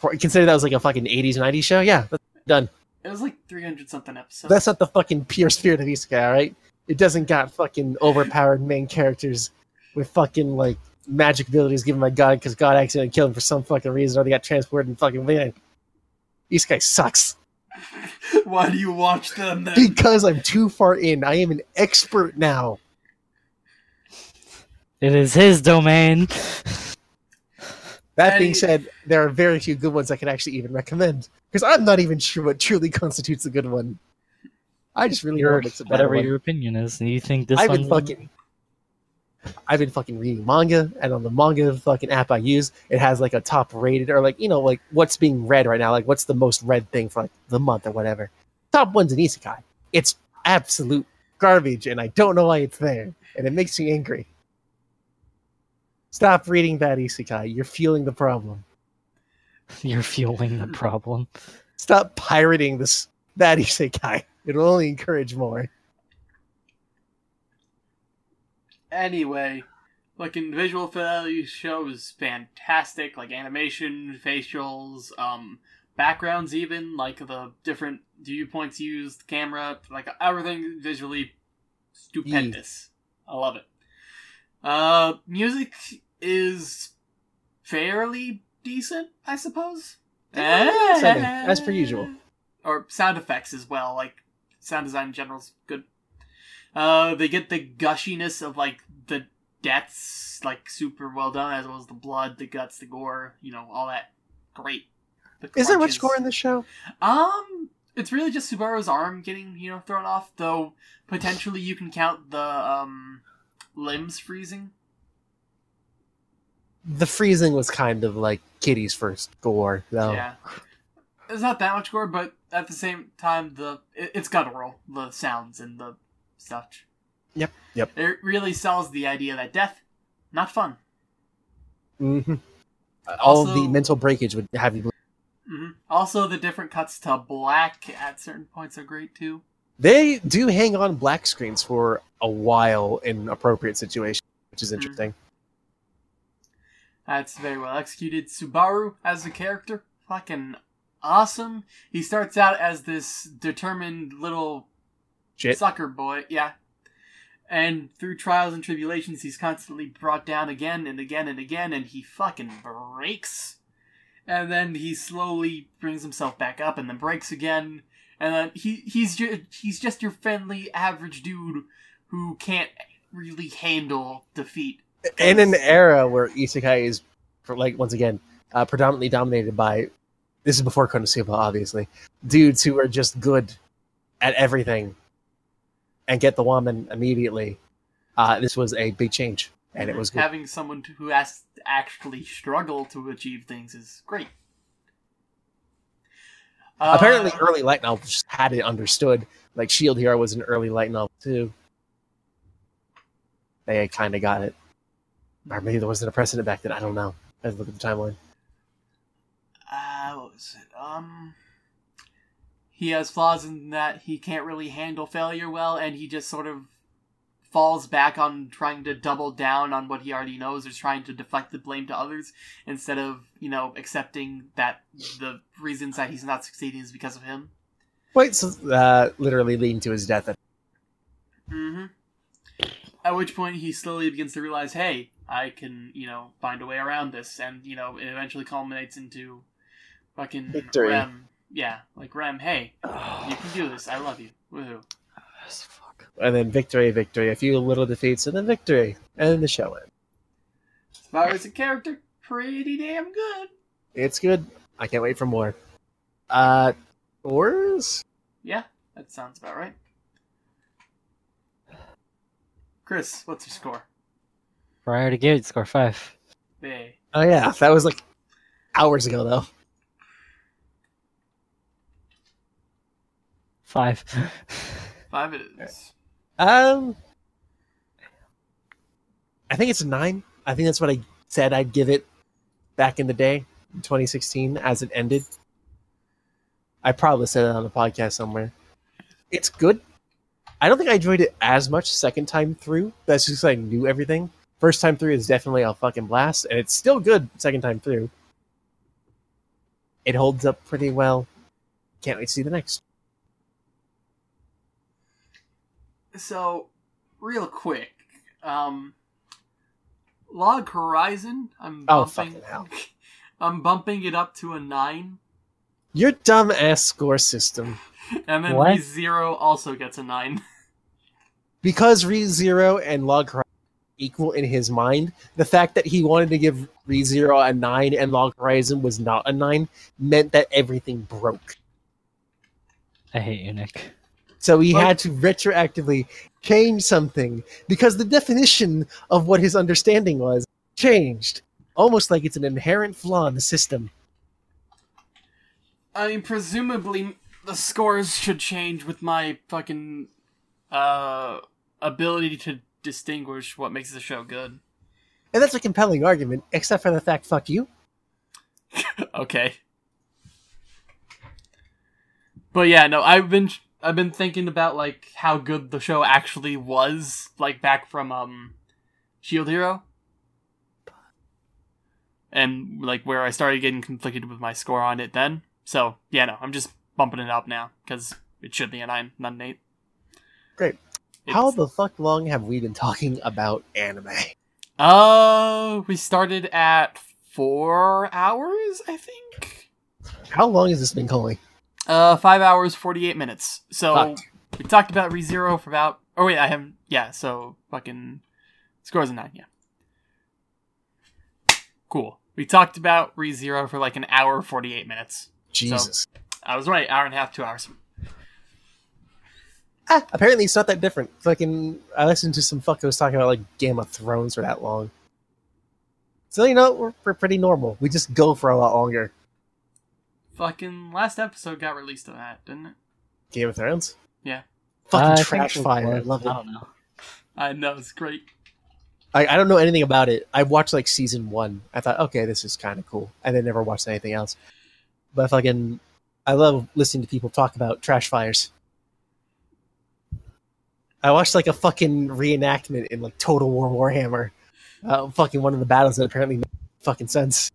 D: Consider that was like a fucking 80s, 90s show. Yeah, that's done.
A: It was like 300 something episodes.
D: That's not the fucking pure spirit of Isekai, alright? It doesn't got fucking overpowered main characters with fucking like magic abilities given by God because God accidentally killed him for some fucking reason or they got transported and fucking man. Isekai sucks. *laughs*
A: Why do you watch them then?
D: Because I'm too far in. I am an expert now.
B: It is his domain.
D: That being said, there are very few good ones I can actually even recommend. Because I'm not even sure what truly *laughs* constitutes a good one. I just really know
B: Your,
D: what makes a better
B: whatever
D: one.
B: your opinion is, and you think this
D: I've been fucking I've been fucking reading manga, and on the manga fucking app I use, it has like a top rated or like you know like what's being read right now, like what's the most read thing for like the month or whatever. Top one's an isekai. It's absolute garbage, and I don't know why it's there, and it makes me angry. Stop reading that isekai. You're fueling the problem. *laughs*
B: you're fueling the problem.
D: Stop pirating this bad isekai. It'll only encourage more.
A: Anyway, looking visual fidelity show is fantastic. Like animation, facials, um, backgrounds, even like the different viewpoints used, camera, like everything visually stupendous. I love it. Uh, music is fairly decent, I suppose.
D: Seven, as per usual.
A: Or sound effects as well, like sound design in general is good. Uh, they get the gushiness of like the deaths, like super well done, as well as the blood, the guts, the gore, you know, all that. Great. The
D: Is there much gore in this show?
A: Um, it's really just Subaru's arm getting you know thrown off. Though potentially you can count the um limbs freezing.
D: The freezing was kind of like Kitty's first gore, though.
A: Yeah, it's not that much gore, but at the same time, the it, it's guttural. The sounds and the stuff.
D: Yep, yep.
A: It really sells the idea that death, not fun.
D: hmm All
A: Also-
D: the mental breakage would have you.
A: hmm Also, the different cuts to black at certain points are great too.
D: They do hang on black screens for a while in appropriate situations, which is interesting.
A: That's very well executed. Subaru as a character, fucking awesome. He starts out as this determined little
D: Shit.
A: sucker boy, yeah. And through trials and tribulations, he's constantly brought down again and again and again, and he fucking breaks. And then he slowly brings himself back up, and then breaks again. And then he he's ju- he's just your friendly average dude who can't really handle defeat.
D: in an era where isekai is for like once again uh, predominantly dominated by this is before konosuba obviously dudes who are just good at everything and get the woman immediately uh, this was a big change and it was good.
A: having someone who has to actually struggle to achieve things is great. Uh,
D: apparently early light novels just had it understood. Like shield hero was an early light novel too. They kind of got it. Or maybe there wasn't a precedent back then. I don't know. I have to look at the timeline.
A: Uh, what was it? Um, he has flaws in that he can't really handle failure well, and he just sort of falls back on trying to double down on what he already knows, or trying to deflect the blame to others instead of you know accepting that the reasons that he's not succeeding is because of him.
D: wait so uh, literally leading to his death
A: hmm At which point he slowly begins to realize, hey, I can, you know, find a way around this, and you know, it eventually culminates into fucking
D: Victory.
A: Rem. Yeah, like Rem, hey, *sighs* you can do this. I love you. Woohoo!
B: Fuck.
D: and then victory, victory, a few little defeats, and then victory, and then the show ends.
A: As far a character, pretty damn good.
D: It's good. I can't wait for more. Uh, scores?
A: Yeah, that sounds about right. Chris, what's your score?
B: I already gave score five.
A: Hey.
D: Oh yeah, that was like hours ago though.
B: Five.
A: Five it *laughs* is.
D: Um, I think it's a nine. I think that's what I said I'd give it back in the day, in 2016, as it ended. I probably said it on the podcast somewhere. It's good. I don't think I enjoyed it as much second time through. That's just I knew everything. First time through is definitely a fucking blast, and it's still good second time through. It holds up pretty well. Can't wait to see the next.
A: So, real quick, um, Log Horizon. I'm
D: Oh,
A: bumping.
D: fucking hell. *laughs*
A: I'm bumping it up to a nine,
D: Your dumb ass score system. *laughs*
A: and then
B: What?
A: Zero also gets a nine. *laughs*
D: because ReZero and Log Horizon equal in his mind, the fact that he wanted to give ReZero a 9 and Log Horizon was not a 9 meant that everything broke.
B: I hate you, Nick.
D: So he had to retroactively change something because the definition of what his understanding was changed. Almost like it's an inherent flaw in the system.
A: I mean, presumably the scores should change with my fucking uh ability to distinguish what makes the show good.
D: And that's a compelling argument, except for the fact, fuck you. *laughs*
A: okay. But yeah, no, I've been I've been thinking about like how good the show actually was, like back from um Shield Hero. And like where I started getting conflicted with my score on it then. So, yeah, no, I'm just bumping it up now cuz it should be a 9, not an 8.
D: Great.
A: It's-
D: How the fuck long have we been talking about anime?
A: Uh, we started at four hours, I think.
D: How long has this been going?
A: Uh, five hours, 48 minutes. So,
D: Fuck.
A: we talked about ReZero for about. Oh, wait, I haven't. Yeah, so fucking. Scores a nine, yeah. Cool. We talked about ReZero for like an hour, 48 minutes.
D: Jesus.
A: I was right, hour and a half, two hours.
D: Ah, apparently it's not that different. Fucking, I listened to some fuck that was talking about like Game of Thrones for that long. So you know we're, we're pretty normal. We just go for a lot longer.
A: Fucking last episode got released on that, didn't it?
D: Game of Thrones.
A: Yeah.
D: Fucking
B: I think
D: trash
B: it
D: fire. I
B: was.
D: love
B: I
D: it.
B: don't know.
A: I know, it's great.
D: I, I don't know anything about it. I watched like season one. I thought, okay, this is kind of cool, and then never watched anything else. But fucking, I love listening to people talk about trash fires. I watched like a fucking reenactment in like Total War Warhammer. Uh, fucking one of the battles that apparently made fucking sense.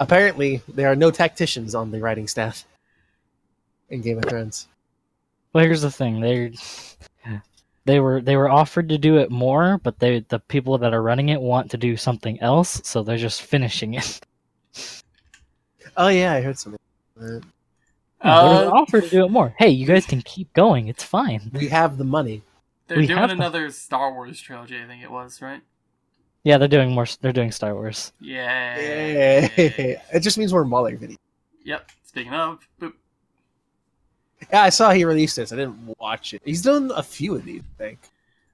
D: Apparently, there are no tacticians on the writing staff in Game of Thrones.
B: Well, here's the thing. They they were they were offered to do it more, but they the people that are running it want to do something else, so they're just finishing it.
D: Oh yeah, I heard something. Uh,
B: Yeah, they
A: Uh,
B: were offered to do it more. Hey, you guys can keep going. It's fine.
D: we have the money.
A: They're
B: we
A: doing
B: have-
A: another Star Wars trilogy, I think it was, right?
B: Yeah, they're doing more. They're doing Star Wars.
A: Yeah.
D: It just means we're Mauler video.
A: Yep. Speaking of, boop.
D: Yeah, I saw he released this. I didn't watch it. He's done a few of these, I think.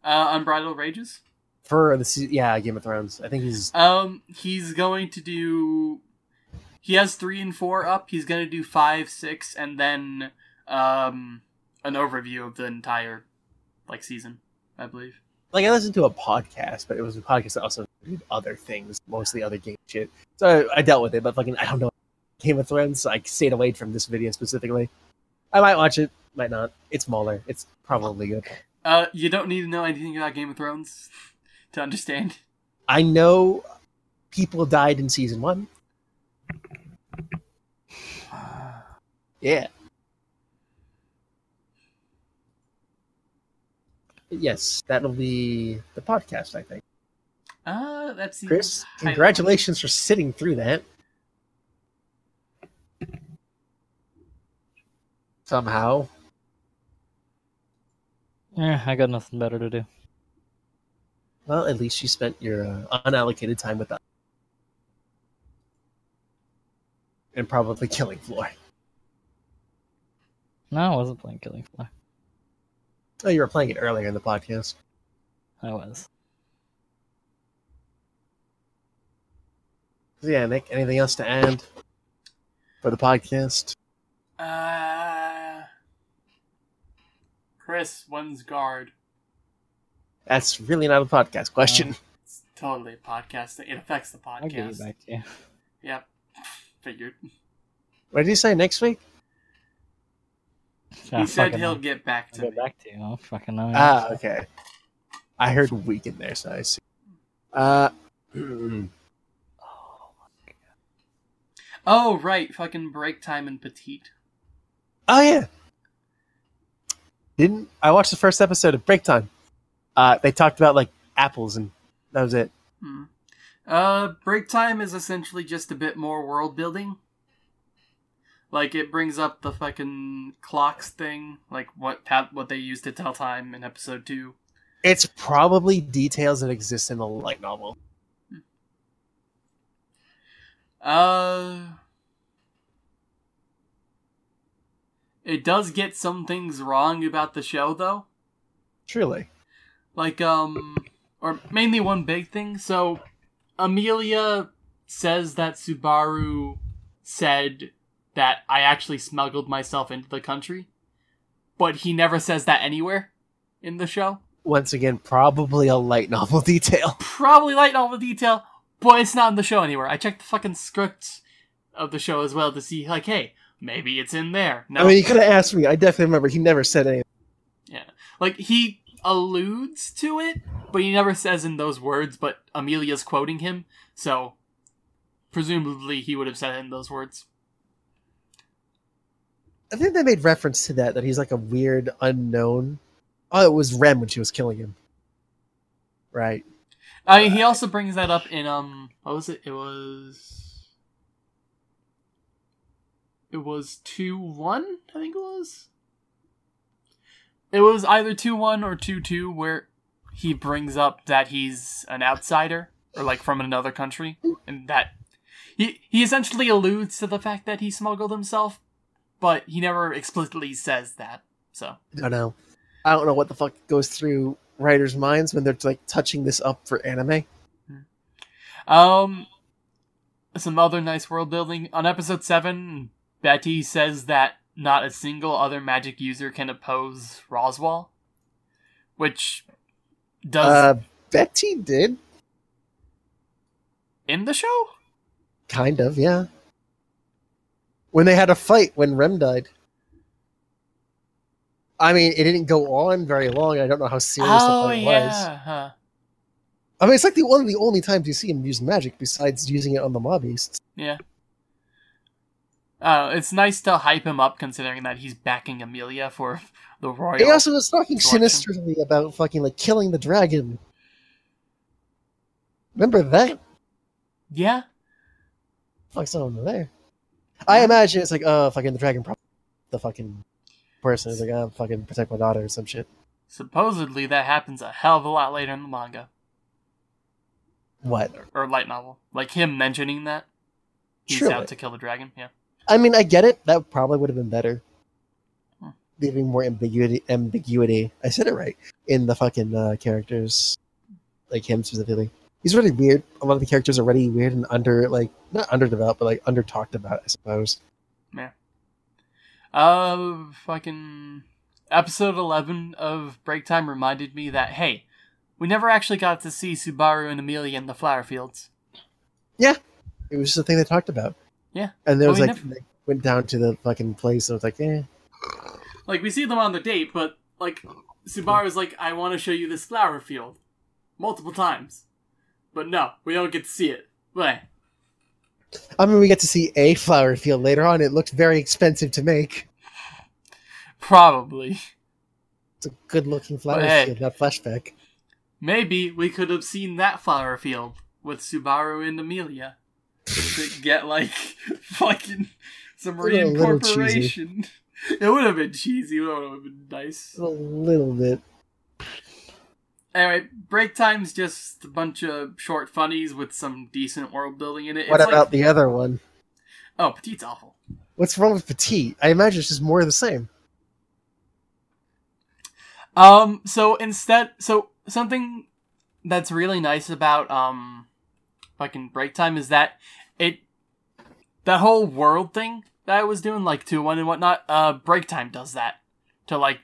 A: Uh, Unbridled Rages.
D: For the se- yeah, Game of Thrones. I think he's
A: Um, he's going to do. He has three and four up. He's going to do five, six, and then um an overview of the entire like season, I believe.
D: Like I listened to a podcast, but it was a podcast that also did other things, mostly other game shit. So I, I dealt with it, but fucking I don't know Game of Thrones. So I stayed away from this video specifically. I might watch it, might not. It's Mauler. It's probably good.
A: Uh, you don't need to know anything about Game of Thrones *laughs* to understand.
D: I know people died in season one. *sighs* Yeah. Yes, that'll be the podcast, I think.
A: Uh, that seems
D: Chris, congratulations for sitting through that. Somehow.
B: Yeah, I got nothing better to do.
D: Well, at least you spent your uh, unallocated time with us. And probably killing Floor.
B: No, I wasn't playing Killing Floor.
D: Oh, you were playing it earlier in the podcast.
B: I was.
D: So yeah, Nick, anything else to add for the podcast?
A: Uh, Chris, when's guard?
D: That's really not a podcast question.
A: It's totally a podcast. It affects the
B: I'll give
A: podcast.
B: it back to you.
A: Yep. Figured.
D: what did you say next week?
A: He said he'll
B: know.
A: get back
B: I'll
A: to
B: get back to you. I don't fucking know.
D: Ah, okay. I heard week in there, so I see. Uh, *clears throat*
A: Oh, right. Fucking break time and petite.
D: oh yeah. Didn't I watched the first episode of Break Time? Uh, they talked about like apples, and that was it.
A: Hmm. Uh, break time is essentially just a bit more world building. Like it brings up the fucking clocks thing, like what what they used to tell time in episode two.
D: It's probably details that exist in the light novel.
A: Uh, it does get some things wrong about the show though.
D: Truly.
A: like um or mainly one big thing so emilia says that subaru said that i actually smuggled myself into the country but he never says that anywhere in the show
D: Once again, probably a light novel *laughs* detail.
A: probably light novel detail but it's not in the show anywhere i checked the fucking scripts of the show as well to see like hey maybe it's in there no
D: I mean, you could have asked me. I definitely remember he never said anything. Yeah.
A: Like he alludes to it, but he never says in those words. But Emilia's quoting him, so presumably he would have said it in those words.
D: I think they made reference to that that he's like a weird unknown Oh, it was Rem when she was killing him. Right.
A: I mean, he also brings that up in um, what was it? It was, it was two one. I think it was. It was either two one or two two, where he brings up that he's an outsider or like from another country, and that he he essentially alludes to the fact that he smuggled himself, but he never explicitly says that. So
D: I don't know. I don't know what the fuck goes through writers' minds when they're like touching this up for anime.
A: Um, some other nice world building on episode seven. Betty says that not a single other magic user can oppose Roswaal, which does
D: Uh, Betty did
A: in the show.
D: kind of, yeah. When they had a fight when Rem died. I mean, it didn't go on very long. I don't know how serious
A: Oh
D: the fight was.
A: huh.
D: I mean, it's like the one of the only times you see him use magic besides using it on the mob beasts.
A: yeah. Uh, it's nice to hype him up, considering that he's backing Emilia for the royal.
D: He also was talking
A: selection.
D: sinisterly about fucking like killing the dragon. Remember that?
A: yeah,
D: Fuck's going on there? I imagine it's like, oh, fucking the dragon, the fucking person is like, oh, fucking protect my daughter or some shit.
A: supposedly that happens a hell of a lot later in the manga
D: What?
A: or light novel. Like him mentioning that he's
D: Surely.
A: out to kill the dragon. Yeah.
D: I mean, I get it. That probably would have been better.
A: Hmm.
D: Leaving more ambiguity, ambiguity. I said it right in the fucking uh, characters, like him specifically. He's really weird. A lot of the characters are really weird and under, like, not underdeveloped, but like under talked about, I suppose. Yeah.
A: Uh, fucking episode 11 of Break Time reminded me that, hey, we never actually got to see Subaru and Emilia in the flower fields.
D: Yeah, it was just a thing they talked about.
A: Yeah.
D: And there
A: Well,
D: was
A: we
D: like,
A: never-
D: they went down to the fucking place and it was like, eh.
A: Like, we see them on the date, but, like, Subaru's like, I want to show you this flower field. Multiple times. But no, we don't get to see it. But,
D: I mean, we get to see a flower field later on. It looked very expensive to make.
A: probably.
D: It's a good looking flower
A: Hey.
D: field, not flashback.
A: Maybe we could have seen that flower field with Subaru and Emilia to *laughs* get like *laughs* fucking some
D: A little- little cheesy.
A: reincorporation. *laughs* It would have been cheesy. It would have been nice.
D: A little bit.
A: Anyway, break time's just a bunch of short funnies with some decent world building in it.
D: What
A: It's
D: about
A: like,
D: the other one?
A: oh, Petite's awful.
D: What's wrong with Petite? I imagine it's just more of the same.
A: Um, so instead, so something that's really nice about um, fucking break time is that it that whole world thing that I was doing, like two one and whatnot. Uh, break time does that to like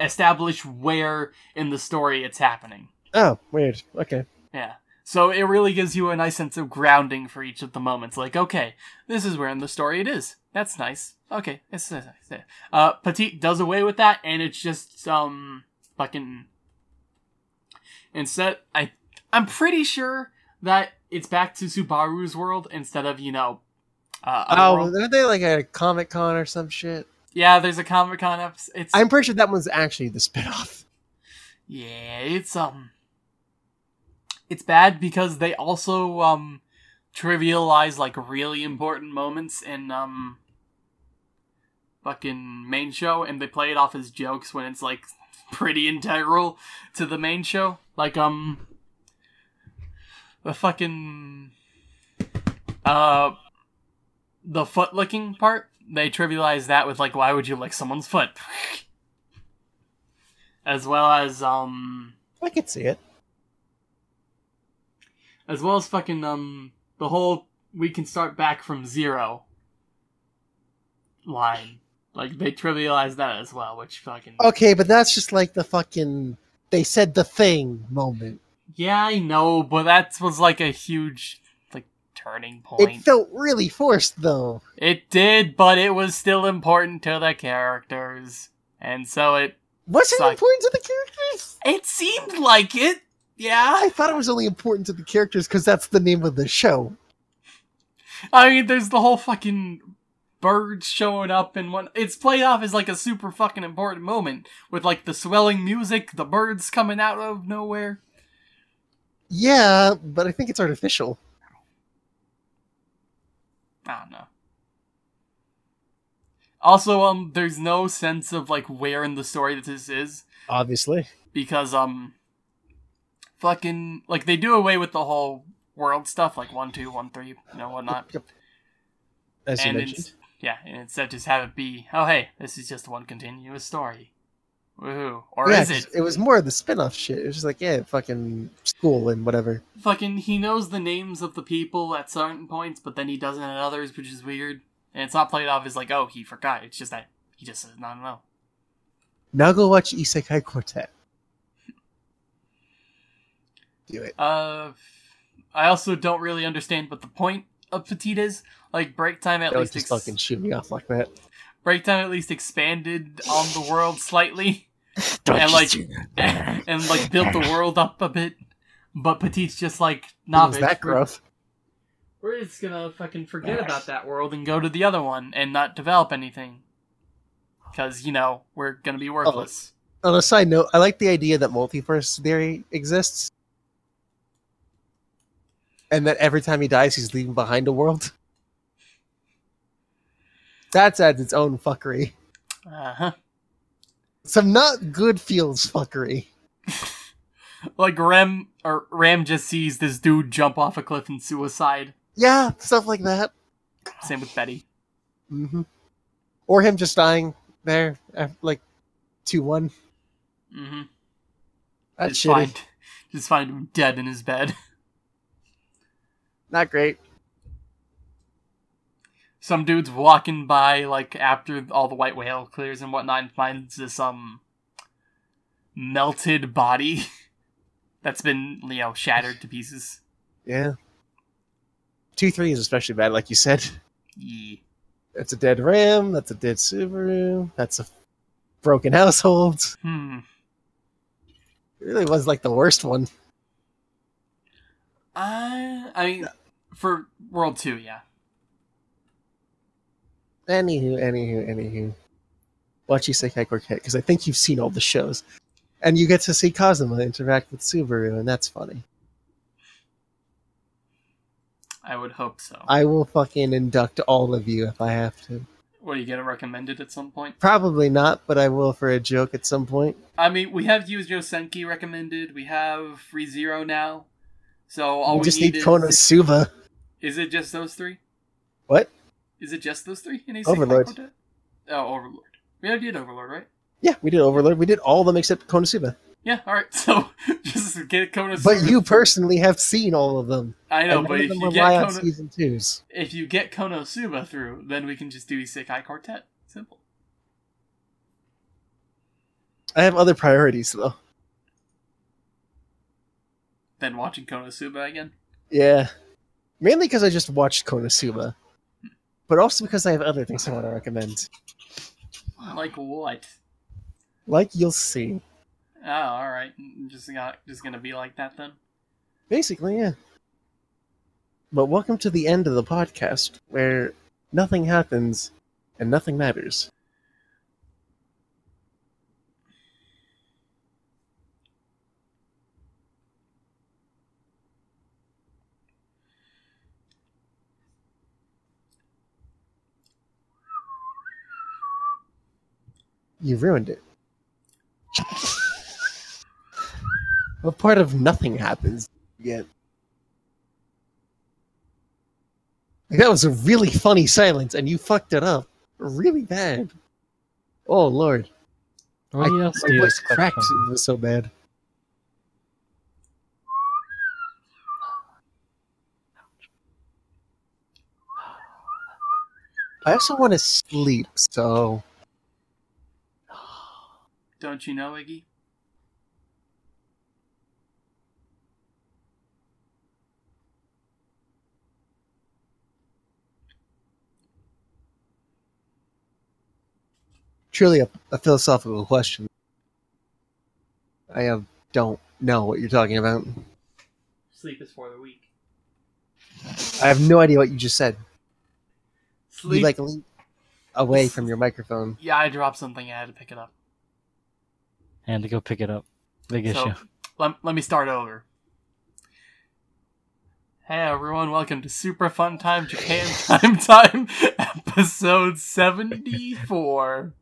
A: establish where in the story it's happening.
D: Oh, weird. Okay.
A: Yeah. So it really gives you a nice sense of grounding for each of the moments. Like, okay, this is where in the story it is. That's nice. Okay, it's nice. Uh, Petite does away with that, and it's just um fucking. Instead, I I'm pretty sure that it's back to Subaru's world instead of you know. Uh,
D: Oh, aren't they like at a Comic Con or some shit?
A: Yeah. There's a Comic Con episode. It's
D: I'm pretty sure that one's actually the spinoff.
A: Yeah, it's um it's bad because they also um trivialize like really important moments in um fucking main show and they play it off as jokes when it's like pretty integral to the main show. Like um the fucking uh the foot licking part, they trivialize that with like why would you lick someone's foot? *laughs* as well as um
D: I could see it.
A: as well as fucking um the whole we can start back from zero line. Like they trivialize that as well, which fucking
D: Okay, but that's just like the fucking they said the thing moment.
A: Yeah, I know, but that was like a huge turning
D: It felt really forced though.
A: It did, but it was still important to the characters. And so it
D: Was it important to the characters?
A: it seemed like it. Yeah.
D: I thought it was only important to the characters because that's the name of the show.
A: I mean, there's the whole fucking birds showing up and one it's played off as like a super fucking important moment with like the swelling music, the birds coming out of nowhere.
D: Yeah, but I think it's artificial.
A: I don't know. Also, um, there's no sense of like where in the story that this is
D: Obviously.
A: because um, fucking like they do away with the whole world stuff, like one, two, one, three, you know, whatnot.
D: Yep. As you mentioned.
A: yeah, and instead just have it be, oh hey, this is just one continuous story. Woohoo! Or
D: yeah,
A: is it?
D: it was more of the spin-off shit. It was just like, yeah, fucking school and whatever.
A: Fucking, he knows the names of the people at certain points, but then he doesn't at others, which is weird. And it's not played off as like, oh, he forgot. It's just that he just says, don't know.
D: Now go watch Isekai Quartet. Do it.
A: Uh, I also don't really understand what the point of Petite is. Like break time at
D: Don't
A: least
D: just fucking shoot me off like that.
A: break time at least expanded on the world slightly *laughs* *laughs*
B: Don't
A: and like
B: do *laughs*
A: and like *laughs* built the world up a bit. But Petite's just like,
D: Nah,
A: nah, bitch,
D: that
A: we're- We're just gonna fucking forget about that world and go to the other one and not develop anything. Because, you know, we're gonna be worthless.
D: On a side note, I like the idea that multiverse theory exists. And that every time he dies, he's leaving behind a world. That's adds its own fuckery.
A: Uh huh.
D: Some not good feels fuckery. *laughs*
A: Like Rem or Ram just sees this dude jump off a cliff and suicide.
D: Yeah, stuff like that.
A: Same with Betty.
D: Mm -hmm. Or him just dying there, like 2-1.
A: Mm-hmm.
D: That's
A: just
D: shitty.
A: find, just find him dead in his bed. *laughs*
D: Not great.
A: Some dude's walking by like after all the white whale clears and whatnot and finds this um melted body *laughs* that's been you know shattered to pieces.
D: Yeah. 2-3 is especially bad, like you said.
A: Yeah.
D: That's a dead Ram. That's a dead Subaru. That's a broken household.
A: Hmm.
D: It really was like the worst one.
A: Uh, I mean, for World Two, yeah.
D: Anywho, anywho, anywho. Watch you Isekai Quartet, because I think you've seen all the shows. And you get to see Kazuma interact with Subaru, and that's funny.
A: I would hope so.
D: I will fucking induct all of you if I have to.
A: What are you recommend it at some point?
D: Probably not, but I will for a joke at some point.
A: I mean, we have Youjo Senki recommended. We have ReZero now. So all
D: we
A: we,
D: just
A: need,
D: need
A: is, is it just those three?
D: What?
A: Is it just those three in Isekai
D: Overlord.
A: Oh, Overlord. We already did Overlord, right?
D: Yeah, we did Overlord. We did all of them except Konosuba.
A: Yeah. All right. *laughs* So just get Konosuba.
D: But you personally have seen all of them.
A: I know, but if you get
D: on
A: Kono-
D: season twos.
A: if you get Konosuba through, then we can just do Isekai Quartet. Simple.
D: I have other priorities though.
A: Then watching Konosuba again.
D: Yeah. Mainly because I just watched Konosuba. But also because I have other things I want to recommend.
A: Like what?
D: Like you'll see.
A: Oh, all right. Just got just gonna be like that then.
D: Basically, yeah. But welcome to the end of the podcast where nothing happens and nothing matters. You ruined it. What part of nothing happens yet? Like, that was a really funny silence, and you fucked it up really bad. Oh lord,
B: What else do
D: my voice cracked. It was so bad. I also want to sleep, so
A: Don't you know, Iggy?
D: truly a, a philosophical question. I uh, don't know what you're talking about.
A: Sleep is for the weak.
D: I have no idea what you just said. You
A: Sleep.
D: like le- away from your microphone.
A: Yeah, I dropped something. I had to pick it up.
B: And to go pick it up. Big
A: So
B: issue.
A: let, let me start over. Hey everyone, welcome to Super Fun Time Japan *laughs* Time Time, episode 74.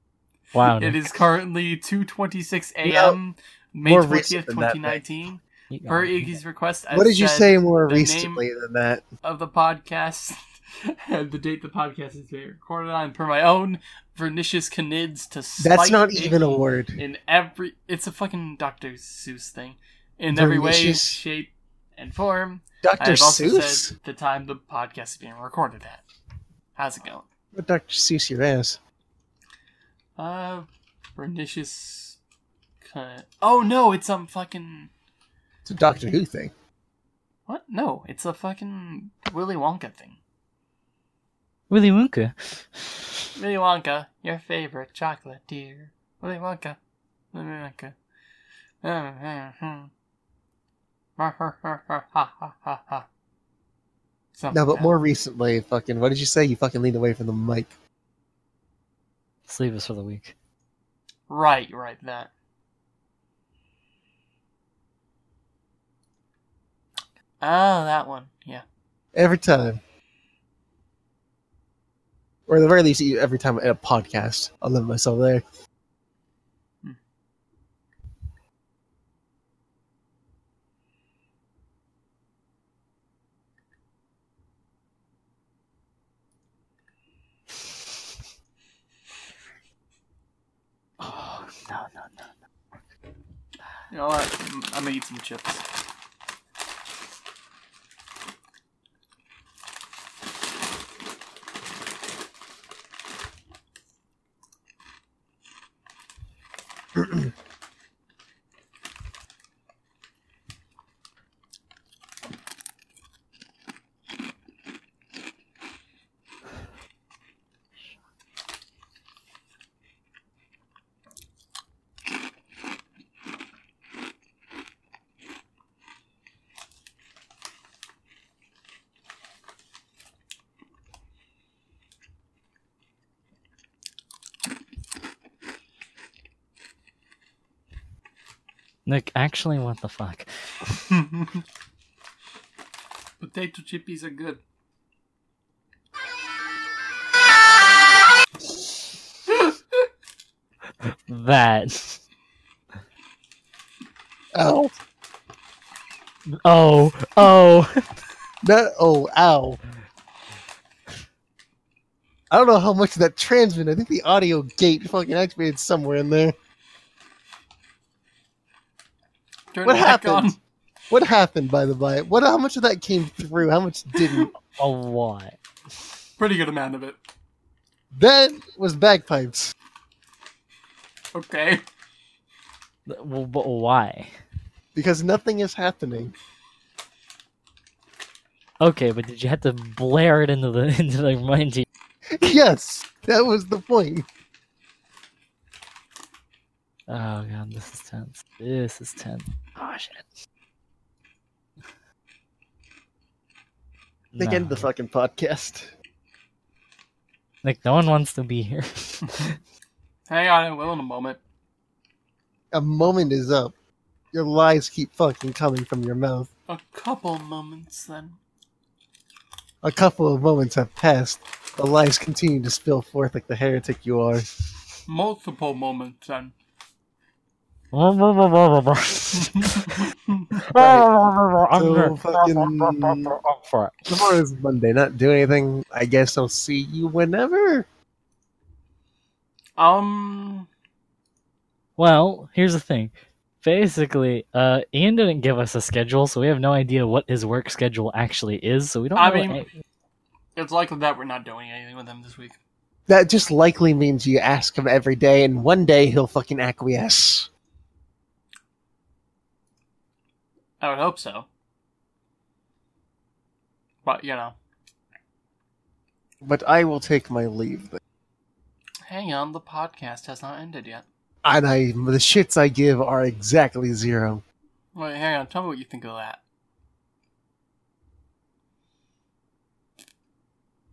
B: Wow.
A: It
B: Nick.
A: is currently 2.26
D: Yeah,
A: a.m., May
D: more
A: 20th,
D: recent than that,
A: 2019. Per. Iggy's request, I
D: What did you say more
A: the name-
D: recently than that?
A: of the podcast and *laughs* the date the podcast is being recorded on, per my own vermicious knids to
D: That's not even a word.
A: in every it's a fucking Dr. Seuss thing. In every way, shape, and form.
D: Dr.
A: also
D: Seuss?
A: the time the podcast is being recorded at. How's it going?
D: What Dr. Seuss your ass?
A: Uh pernicious kind Oh no, it's some fucking
D: It's a Doctor Who thing.
A: what? No, it's a fucking Willy Wonka thing.
B: Willy Wonka.
A: Willy Wonka, your favorite chocolate, dear. Willy Wonka. Willy Wonka. Something *laughs*
D: No, but more recently, fucking, what did you say? You fucking leaned away from the mic.
B: Sleep us for the week.
A: Right, right, that. Oh, that one. Yeah.
D: Every time. Or at the very least, every time at a podcast, I'll limit myself there. Hmm. *sighs*
B: Oh, no, no, no.
A: You know what? I'm, I'm gonna eat some chips.
B: Nick, actually, what the fuck? *laughs*
A: Potato chippies are good. *laughs*
B: That.
D: Ow.
B: Oh, oh. *laughs*
D: That, oh, ow. I don't know how much of that transmit. I think the audio gate fucking activated somewhere in there.
A: Turn
D: What
A: back
D: happened?
A: on.
D: What happened, by the by? What? How much of that came through? How much didn't? *laughs*
B: A lot.
A: Pretty good amount of it.
D: that was bagpipes.
A: Okay.
B: Well, but why?
D: Because nothing is happening.
B: Okay, but did you have to blare it into the *laughs* into the mind you?
D: yes, that was the point.
B: Oh god, this is tense. This is tense. Oh shit.
D: They end the fucking podcast.
B: Like no one wants to be here. *laughs*
A: Hang on, I will in a moment.
D: A moment is up. Your lies keep fucking coming from your mouth.
A: A couple moments then.
D: A couple of moments have passed. The lies continue to spill forth like the heretic you are.
A: Multiple moments then.
D: So fucking-
B: For it.
D: Tomorrow is Monday. Not do anything. I guess I'll see you whenever.
A: um.
B: Well, here's the thing. Basically, uh, Ian didn't give us a schedule, so we have no idea what his work schedule actually is. So we don't.
A: I mean-
B: any-
A: It's likely that we're not doing anything with him this week.
D: That just likely means you ask him every day, and one day he'll fucking acquiesce.
A: I would hope so. But, you know.
D: But I will take my leave. Then.
A: Hang on, the podcast has not ended yet.
D: And I, the shits I give are exactly zero.
A: Wait, hang on, tell me what you think of that.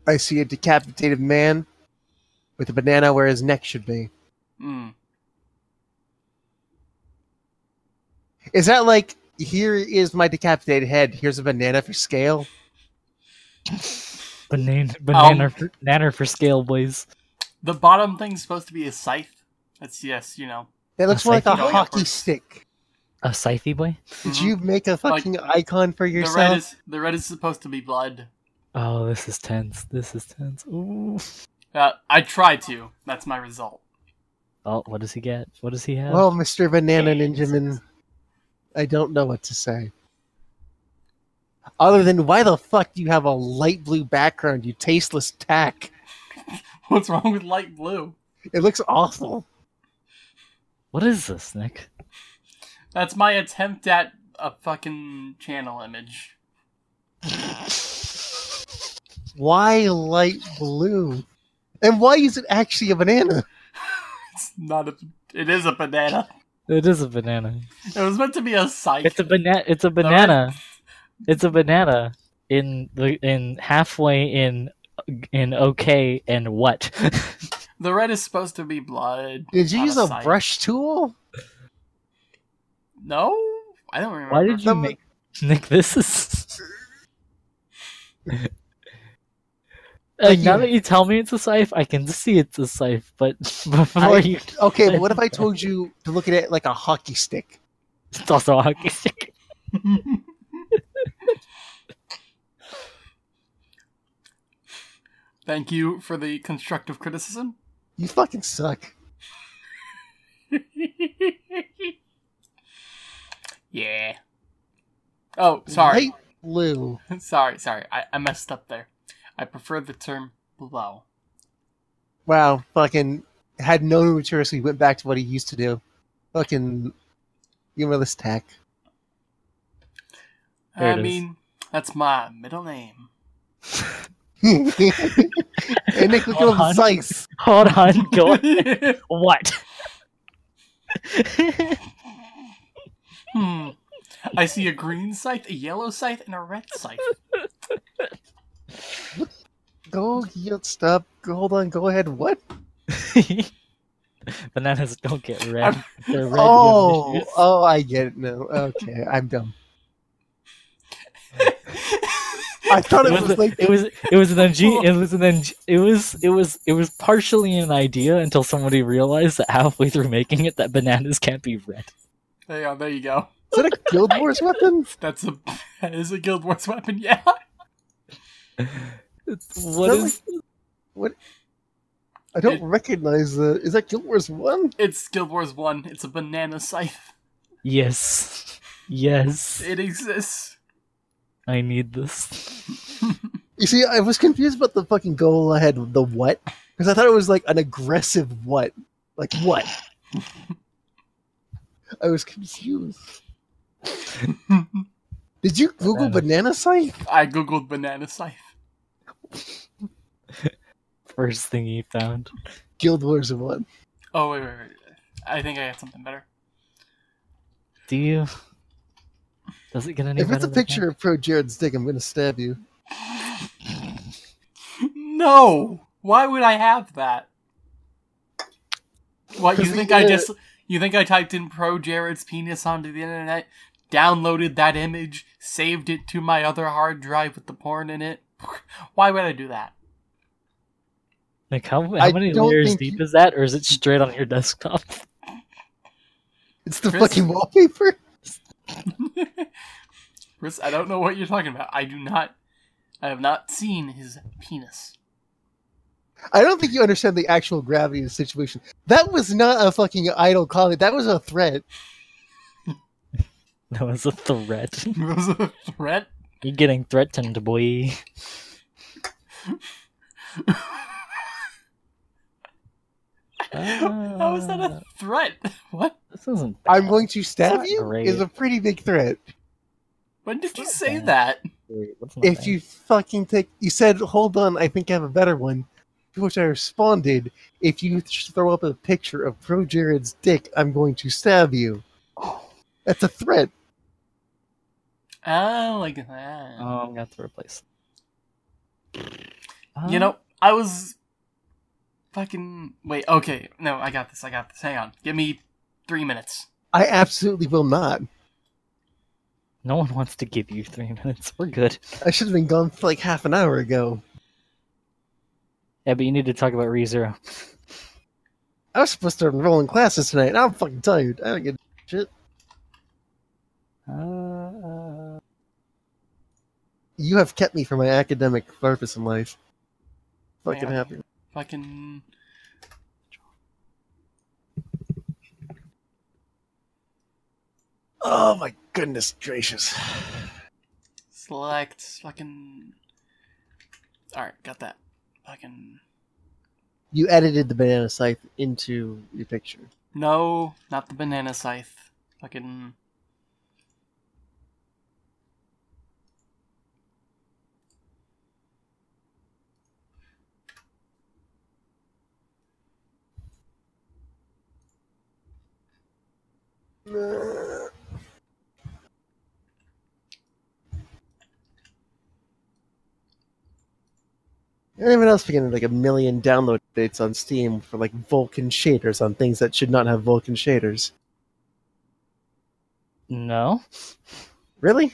D: I see a decapitated man. with a banana where his neck should be.
A: Mm.
D: Is that like here is my decapitated head? Here's a banana for scale.
B: Banana, banana,
A: Um,
B: for, banana for scale, boys.
A: The bottom thing's supposed to be a scythe. That's yes, you know.
D: It looks
B: A
D: more like a
B: scythe
A: going
D: hockey
A: upwards.
D: stick.
B: A scythe boy.
D: Did
A: Mhm.
D: you make a fucking icon for
A: The
D: yourself?
A: red is the red is supposed to be blood.
B: Oh, this is tense. This is tense. Ooh.
A: Uh, I tried to. That's my result.
B: Oh, what does he get? What does he have?
D: Well, Mr. Banana Ninjaman, I don't know what to say. Other than why the fuck do you have a light blue background, you tasteless tack? *laughs*
A: What's wrong with light blue?
D: It looks awful.
B: what is this, Nick?
A: That's my attempt at a fucking channel image.
D: Why light blue? And why is it actually a banana? *laughs*
A: It's not a. It is a banana.
B: It is a banana.
A: It was meant to be a scythe.
B: It's a banana. It's a
A: red-
B: banana. It's a banana in the in halfway in in okay and what? *laughs*
A: The red is supposed to be blood.
D: Did you use a
A: scythe.
D: brush tool?
A: No, I don't remember.
B: Why did you
D: Some-
B: make Nick? This is. *laughs* Like, now that you tell me it's a scythe, I can see it's a scythe. But *laughs* before
D: I-
B: you,
D: Okay, but what if I told you to look at it like a hockey stick?
B: it's also a hockey stick. *laughs*
A: Thank you for the constructive criticism.
D: You fucking suck. *laughs*
A: yeah. Oh, sorry.
D: Light blue.
A: sorry, sorry. I, I messed up there. I prefer the term blow.
D: Wow, fucking had no maturity. Went back to what he used to do. Fucking, give me this tack.
B: There
A: I
B: it is.
A: mean, that's my middle name.
D: and Nick, look at all the
B: On.
D: size.
B: Hold on, go. *laughs* what?
A: hmm. I see a green scythe, a yellow scythe, and a red scythe.
D: Go, you stop. Go, hold on. Go ahead. What? *laughs*
B: Bananas don't get *laughs* red. They're red.
D: Oh, oh, I get it now. Okay, I'm dumb. I thought
B: it
D: it
B: was,
D: was like
B: it was it was an *laughs* ing- it was an ing- it was it was it was partially an idea until somebody realized that halfway through making it that bananas can't be red.
A: There you go. There you go.
D: is that a Guild Wars weapon?
A: That's a that is a Guild Wars weapon. Yeah.
B: What
D: that
B: is
D: I don't
A: It-
D: recognize the. Is that Guild Wars One?
A: It's Guild Wars One. It's a banana scythe.
B: yes yes
A: It exists.
B: I need this. *laughs*
D: You see, I was confused about the fucking goal I had. The what? Because I thought it was like an aggressive what. Like what? *laughs* I was confused. *laughs* Did you Google
B: Banana.
D: banana scythe?
A: I googled banana scythe. *laughs*
B: First thing he found.
D: Guild Wars of One.
A: Oh wait, wait, wait. I think I got something better.
B: Do you? Does it get any
D: If it's a
B: than
D: picture of ProJared's dick, I'm gonna stab you. *laughs*
A: No. Why would I have that? What you think I just you think I typed in ProJared's penis onto the internet, downloaded that image, saved it to my other hard drive with the porn in it? *laughs* Why would I do that?
B: Like how, how many layers deep
D: you-
B: is that, or is it straight on your desktop? *laughs*
D: It's the
A: Chris?
D: fucking wallpaper. *laughs*
A: Chris, I don't know what you're talking about. I do not I have not seen his penis.
D: I don't think you understand the actual gravity of the situation. That was not a fucking idle comment. That was a threat. *laughs*
B: That was a threat. *laughs*
A: It was a threat.
B: You're getting threatened, boy. *laughs*
A: How is that a uh, threat? What?
B: This isn't.
D: I'm going to stab you
B: great.
D: is a pretty big threat.
A: When did you say
B: bad.
A: that?
B: Wait,
D: If
B: bad?
D: you fucking take, you said, hold on, I think I have a better one. To which I responded, if you throw up a picture of ProJared's dick, I'm going to stab you. Oh. That's a threat.
A: Oh, like that.
B: Oh, I'm gonna have to replace.
A: You know, I was Fucking wait. Okay, no, I got this. I got this. Hang on. Give me three minutes.
D: I absolutely will not.
B: No one wants to give you three *laughs* minutes. We're good.
D: I should have been gone for like half an hour ago.
B: Yeah, but you need to talk about ReZero.
D: I was supposed to enroll in classes tonight. and I'm fucking tired. I don't get shit.
B: Uh,
D: You have kept me from my academic purpose in life. Fucking
A: Yeah.
D: happy.
A: Fucking.
D: Oh my goodness gracious.
A: Select fucking. Alright, got that. Fucking.
D: You edited the banana scythe into your picture.
A: No, not the banana scythe. Fucking.
D: Anyone else getting like a million download dates on Steam for like Vulkan shaders on things that should not have Vulkan shaders?
B: no.
D: Really?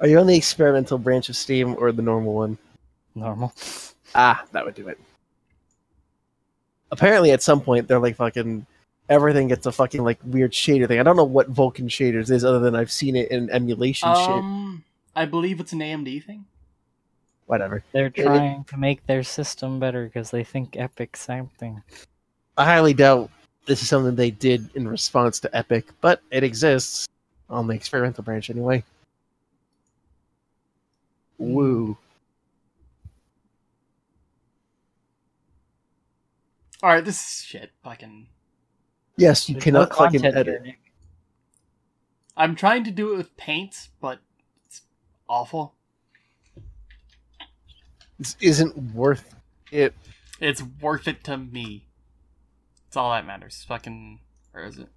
D: Are you on the experimental branch of Steam or the normal one?
B: Normal.
D: Ah, that would do it. Apparently, at some point, they're like fucking everything gets a fucking like weird shader thing. I don't know what Vulkan shaders is, other than I've seen it in emulation shit.
A: Um, I believe it's an AMD thing.
D: Whatever.
B: They're
D: it-
B: trying to make their system better because they think Epic something.
D: I highly doubt this is something they did in response to Epic, but it exists on the experimental branch anyway. Woo.
A: Alright, this is shit. Fucking.
D: Yes, you
B: There's
D: cannot
B: no
D: fucking
B: content here,
D: edit.
A: I'm trying to do it with paint, but it's awful.
D: This isn't worth it.
A: It's worth it to me. It's all that matters. Fucking. Where is it?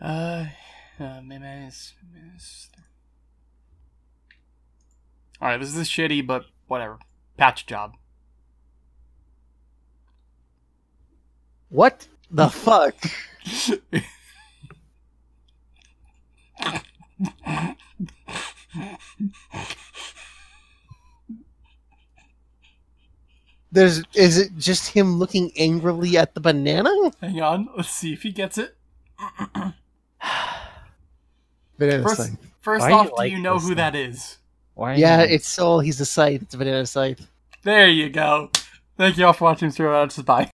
A: Uh. uh memes. memes. Alright, this is shitty, but whatever. Patch job.
D: What the fuck? There's is it just him looking angrily at the banana?
A: Hang on, let's see if he gets it. *sighs*
D: Banana
A: First,
D: scythe.
A: first
B: Why do
A: off,
B: you
A: do
B: like
A: you know who
B: thing?
A: that is?
B: Why?
D: Yeah,
B: you-
D: it's all he's a scythe. It's a banana scythe.
A: There you go. Thank you all for watching. Zero Bye.